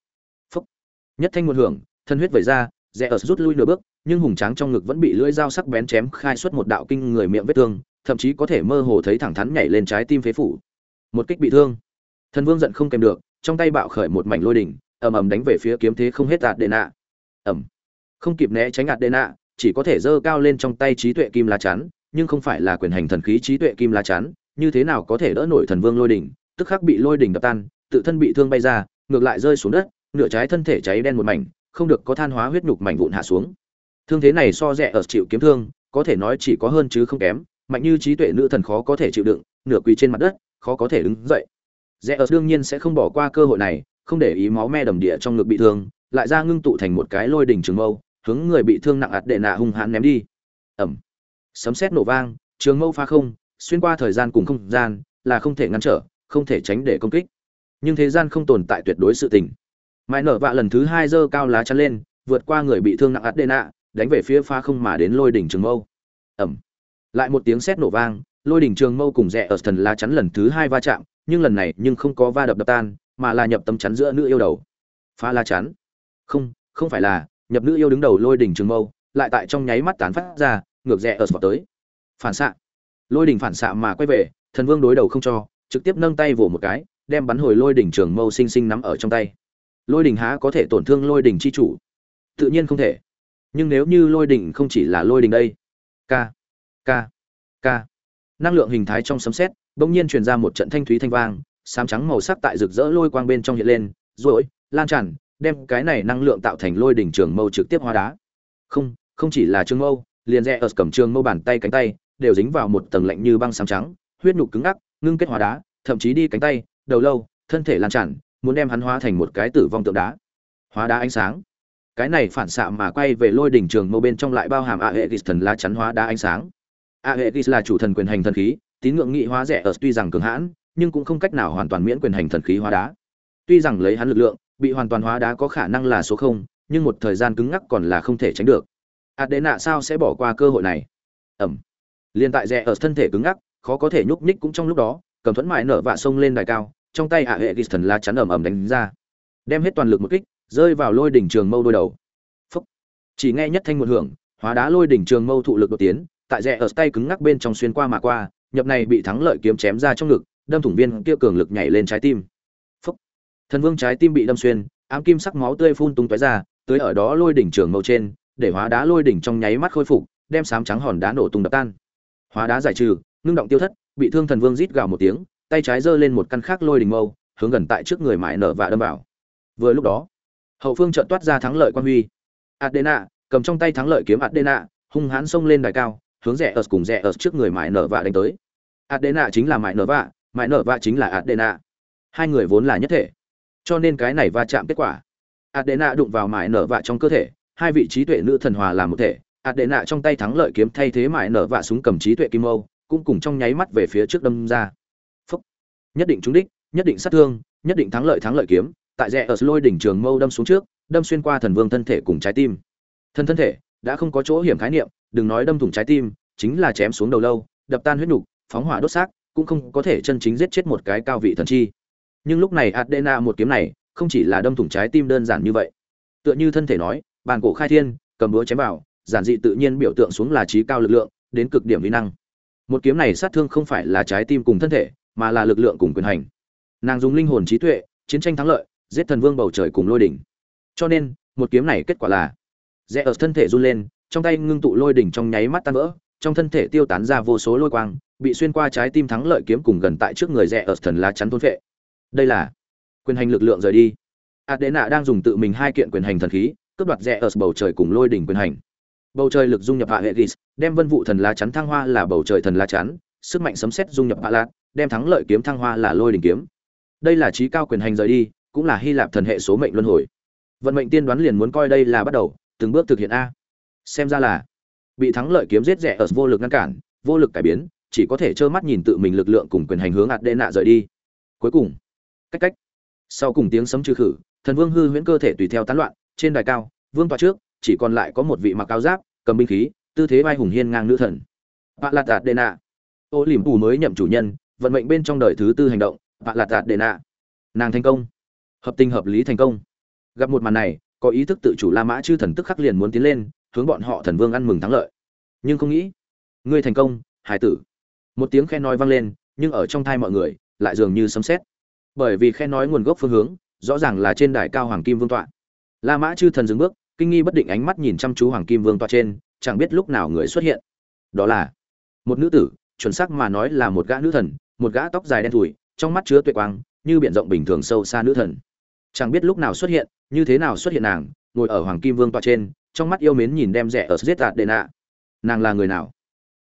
Phúc. nhất thanh một hưởng, thân huyết vẩy ra rẽ rút lui nửa bước, nhưng hùng tráng trong ngực vẫn bị lưỡi dao sắc bén chém khai xuất một đạo kinh người miệng vết thương thậm chí có thể mơ hồ thấy thẳng thắn nhảy lên trái tim phế phủ. Một kích bị thương. Thần vương giận không kèm được, trong tay bạo khởi một mảnh lôi đỉnh, ầm ầm đánh về phía kiếm thế không hết ạt đệ nạ ầm. Không kịp né tránh ạt đệ nạ chỉ có thể giơ cao lên trong tay trí tuệ kim lá chắn, nhưng không phải là quyền hành thần khí trí tuệ kim lá chắn, như thế nào có thể đỡ nổi thần vương lôi đỉnh, tức khắc bị lôi đỉnh đập tan, tự thân bị thương bay ra, ngược lại rơi xuống đất, nửa trái thân thể cháy đen một mảnh, không được có than hóa huyết nhục mảnh vụn hạ xuống. Thương thế này so rẻ ở chịu kiếm thương, có thể nói chỉ có hơn chứ không kém mạnh như trí tuệ nữ thần khó có thể chịu đựng, nửa quỳ trên mặt đất, khó có thể đứng dậy. Rẽ ở đương nhiên sẽ không bỏ qua cơ hội này, không để ý máu me đầm địa trong ngực bị thương, lại ra ngưng tụ thành một cái lôi đỉnh trường mâu, hướng người bị thương nặng ạt đệ nạ hung hãn ném đi. Ẩm. Sấm sét nổ vang, trường mâu pha không, xuyên qua thời gian cùng không gian, là không thể ngăn trở, không thể tránh để công kích. Nhưng thế gian không tồn tại tuyệt đối sự tình. Mãi nở vạ lần thứ hai giơ cao lá chắn lên, vượt qua người bị thương nặng ạt đệ nạ, đánh về phía pha không mà đến lôi đỉnh trường mâu. Ẩm lại một tiếng sét nổ vang, lôi đỉnh trường mâu cùng rẽ ở thần lá chắn lần thứ hai va chạm, nhưng lần này nhưng không có va đập đập tan, mà là nhập tâm chắn giữa nữ yêu đầu. Phá lá chắn. Không không phải là, nhập nữ yêu đứng đầu lôi đỉnh trường mâu, lại tại trong nháy mắt tán phát ra, ngược rẽ ở vào tới. Phản xạ. Lôi đỉnh phản xạ mà quay về, thần vương đối đầu không cho, trực tiếp nâng tay vỗ một cái, đem bắn hồi lôi đỉnh trường mâu xinh xinh nắm ở trong tay. Lôi đỉnh há có thể tổn thương lôi đỉnh chi chủ? Tự nhiên không thể. Nhưng nếu như lôi đỉnh không chỉ là lôi đỉnh đây k k. K. Năng lượng hình thái trong sấm sét, bỗng nhiên truyền ra một trận thanh thúy thanh vang xám trắng màu sắc tại rực rỡ lôi quang bên trong hiện lên, rồi, lan tràn, đem cái này năng lượng tạo thành lôi đỉnh trường mâu trực tiếp hóa đá. Không không chỉ là trường mâu, liền rẽ ở cầm trường mâu bàn tay cánh tay, đều dính vào một tầng lạnh như băng xám trắng, huyết nhục cứng ngắc, ngưng kết hóa đá, thậm chí đi cánh tay, đầu lâu, thân thể lan tràn, muốn đem hắn hóa thành một cái tử vong tượng đá. Hóa đá ánh sáng. Cái này phản xạ mà quay về lôi đỉnh trường mâu bên trong lại bao hàm a hệ thần lá chắn hóa đá ánh sáng. Aegis là chủ thần quyền hành thần khí, tín ngưỡng nghị hóa rẻ ở tuy rằng cường hãn, nhưng cũng không cách nào hoàn toàn miễn quyền hành thần khí hóa đá. Tuy rằng lấy hắn lực lượng, bị hoàn toàn hóa đá có khả năng là số không, nhưng một thời gian cứng ngắc còn là không thể tránh được. Ạt đệ nạ sao sẽ bỏ qua cơ hội này? Ẩm. Liền tại rẽ ở thân thể cứng ngắc, khó có thể nhúc nhích cũng trong lúc đó, cầm thuẫn mại nở vạ sông lên đài cao, trong tay ạ hệ ghi thần la chắn ầm ầm đánh ra. Đem hết toàn lực một kích, rơi vào lôi đỉnh trường mâu đôi đầu. Phúc. chỉ nghe nhất thanh một hưởng, hóa đá lôi đỉnh trường mâu thụ lực đột tiến tại rẽ ở tay cứng ngắc bên trong xuyên qua mà qua, nhập này bị thắng lợi kiếm chém ra trong ngực, đâm thủng viên kia cường lực nhảy lên trái tim. Phúc. thần vương trái tim bị đâm xuyên, ám kim sắc máu tươi phun tung tóe ra tới ở đó lôi đỉnh trường màu trên, để hóa đá lôi đỉnh trong nháy mắt khôi phục, đem sám trắng hòn đá nổ tung đập tan. Hóa đá giải trừ, ngưng động tiêu thất, bị thương thần vương rít gào một tiếng, tay trái giơ lên một căn khác lôi đỉnh mâu, hướng gần tại trước người mại nở và đâm vào. Vừa lúc đó, hậu phương trợn toát ra thắng lợi quan huy. Adena, cầm trong tay thắng lợi kiếm adena, hung hãn xông lên đài cao hướng rẽ ớt cùng rẽ ớt trước người mại nở vạ đánh tới. Adena chính là mại nở vạ mại nở vạ chính là adena. Hai người vốn là nhất thể. Cho nên cái này va chạm kết quả. Adena đụng vào mại nở vạ trong cơ thể, hai vị trí tuệ nữ thần hòa làm một thể. Adena trong tay thắng lợi kiếm thay thế mại nở vạ súng cầm trí tuệ kim âu, cũng cùng trong nháy mắt về phía trước đâm ra. Phúc. nhất định trúng đích, nhất định sát thương, nhất định thắng lợi thắng lợi kiếm. Tại rẽ ở lôi đỉnh trường mâu đâm xuống trước, đâm xuyên qua thần vương thân thể cùng trái tim. Thân thân thể đã không có chỗ hiểm khái niệm, đừng nói đâm thủng trái tim, chính là chém xuống đầu lâu, đập tan huyết nục phóng hỏa đốt xác, cũng không có thể chân chính giết chết một cái cao vị thần chi. Nhưng lúc này adena một kiếm này, không chỉ là đâm thủng trái tim đơn giản như vậy. Tựa như thân thể nói, bàn cổ khai thiên, cầm búa chém vào, giản dị tự nhiên biểu tượng xuống là trí cao lực lượng, đến cực điểm vi năng. Một kiếm này sát thương không phải là trái tim cùng thân thể, mà là lực lượng cùng quyền hành. Nàng dùng linh hồn trí tuệ, chiến tranh thắng lợi, giết thần vương bầu trời cùng lôi đỉnh. Cho nên, một kiếm này kết quả là rẽ ở thân thể run lên, trong tay ngưng tụ lôi đỉnh trong nháy mắt tan vỡ, trong thân thể tiêu tán ra vô số lôi quang, bị xuyên qua trái tim thắng lợi kiếm cùng gần tại trước người rẽ ở thần lá chắn thôn vệ đây là quyền hành lực lượng rời đi. Adena đang dùng tự mình hai kiện quyền hành thần khí, cướp đoạt rẽ ở bầu trời cùng lôi đỉnh quyền hành. Bầu trời lực dung nhập hạ hệ gis đem vân vụ thần lá chắn thăng hoa là bầu trời thần lá chắn, sức mạnh sấm xét dung nhập hạ lạc, đem thắng lợi kiếm thăng hoa là lôi đỉnh kiếm. Đây là trí cao quyền hành rời đi, cũng là hy lạp thần hệ số mệnh luân hồi. Vận mệnh tiên đoán liền muốn coi đây là bắt đầu từng bước thực hiện a. Xem ra là bị thắng lợi kiếm giết rẻ ở vô lực ngăn cản, vô lực cải biến, chỉ có thể trơ mắt nhìn tự mình lực lượng cùng quyền hành hướng ạt đệ nạ rời đi. Cuối cùng, cách cách. Sau cùng tiếng sấm trừ khử, thần vương hư huyễn cơ thể tùy theo tán loạn, trên đài cao, vương tòa trước, chỉ còn lại có một vị mặc áo giáp, cầm binh khí, tư thế vai hùng hiên ngang nữ thần. Bạ lạt tạt đệ nạ ô lìm ù mới nhậm chủ nhân, vận mệnh bên trong đời thứ tư hành động bạ lạt tạt đệ nạ nàng thành công. Hợp tình hợp lý thành công. Gặp một màn này có ý thức tự chủ la mã chư thần tức khắc liền muốn tiến lên hướng bọn họ thần vương ăn mừng thắng lợi. Nhưng không nghĩ ngươi thành công hải tử. Một tiếng khen nói vang lên nhưng ở trong thai mọi người lại dường như sấm sét. Bởi vì khen nói nguồn gốc phương hướng rõ ràng là trên đài cao hoàng kim vương tọa. La mã chư thần dừng bước kinh nghi bất định ánh mắt nhìn chăm chú hoàng kim vương tọa trên chẳng biết lúc nào người xuất hiện. Đó là một nữ tử chuẩn xác mà nói là một gã nữ thần một gã tóc dài đen thủi, trong mắt chứa tuệ quang như biển rộng bình thường sâu xa nữ thần chẳng biết lúc nào xuất hiện, như thế nào xuất hiện nàng, ngồi ở hoàng kim vương tọa trên, trong mắt yêu mến nhìn đem rẻ ở giết tạt đệ nạ nàng là người nào?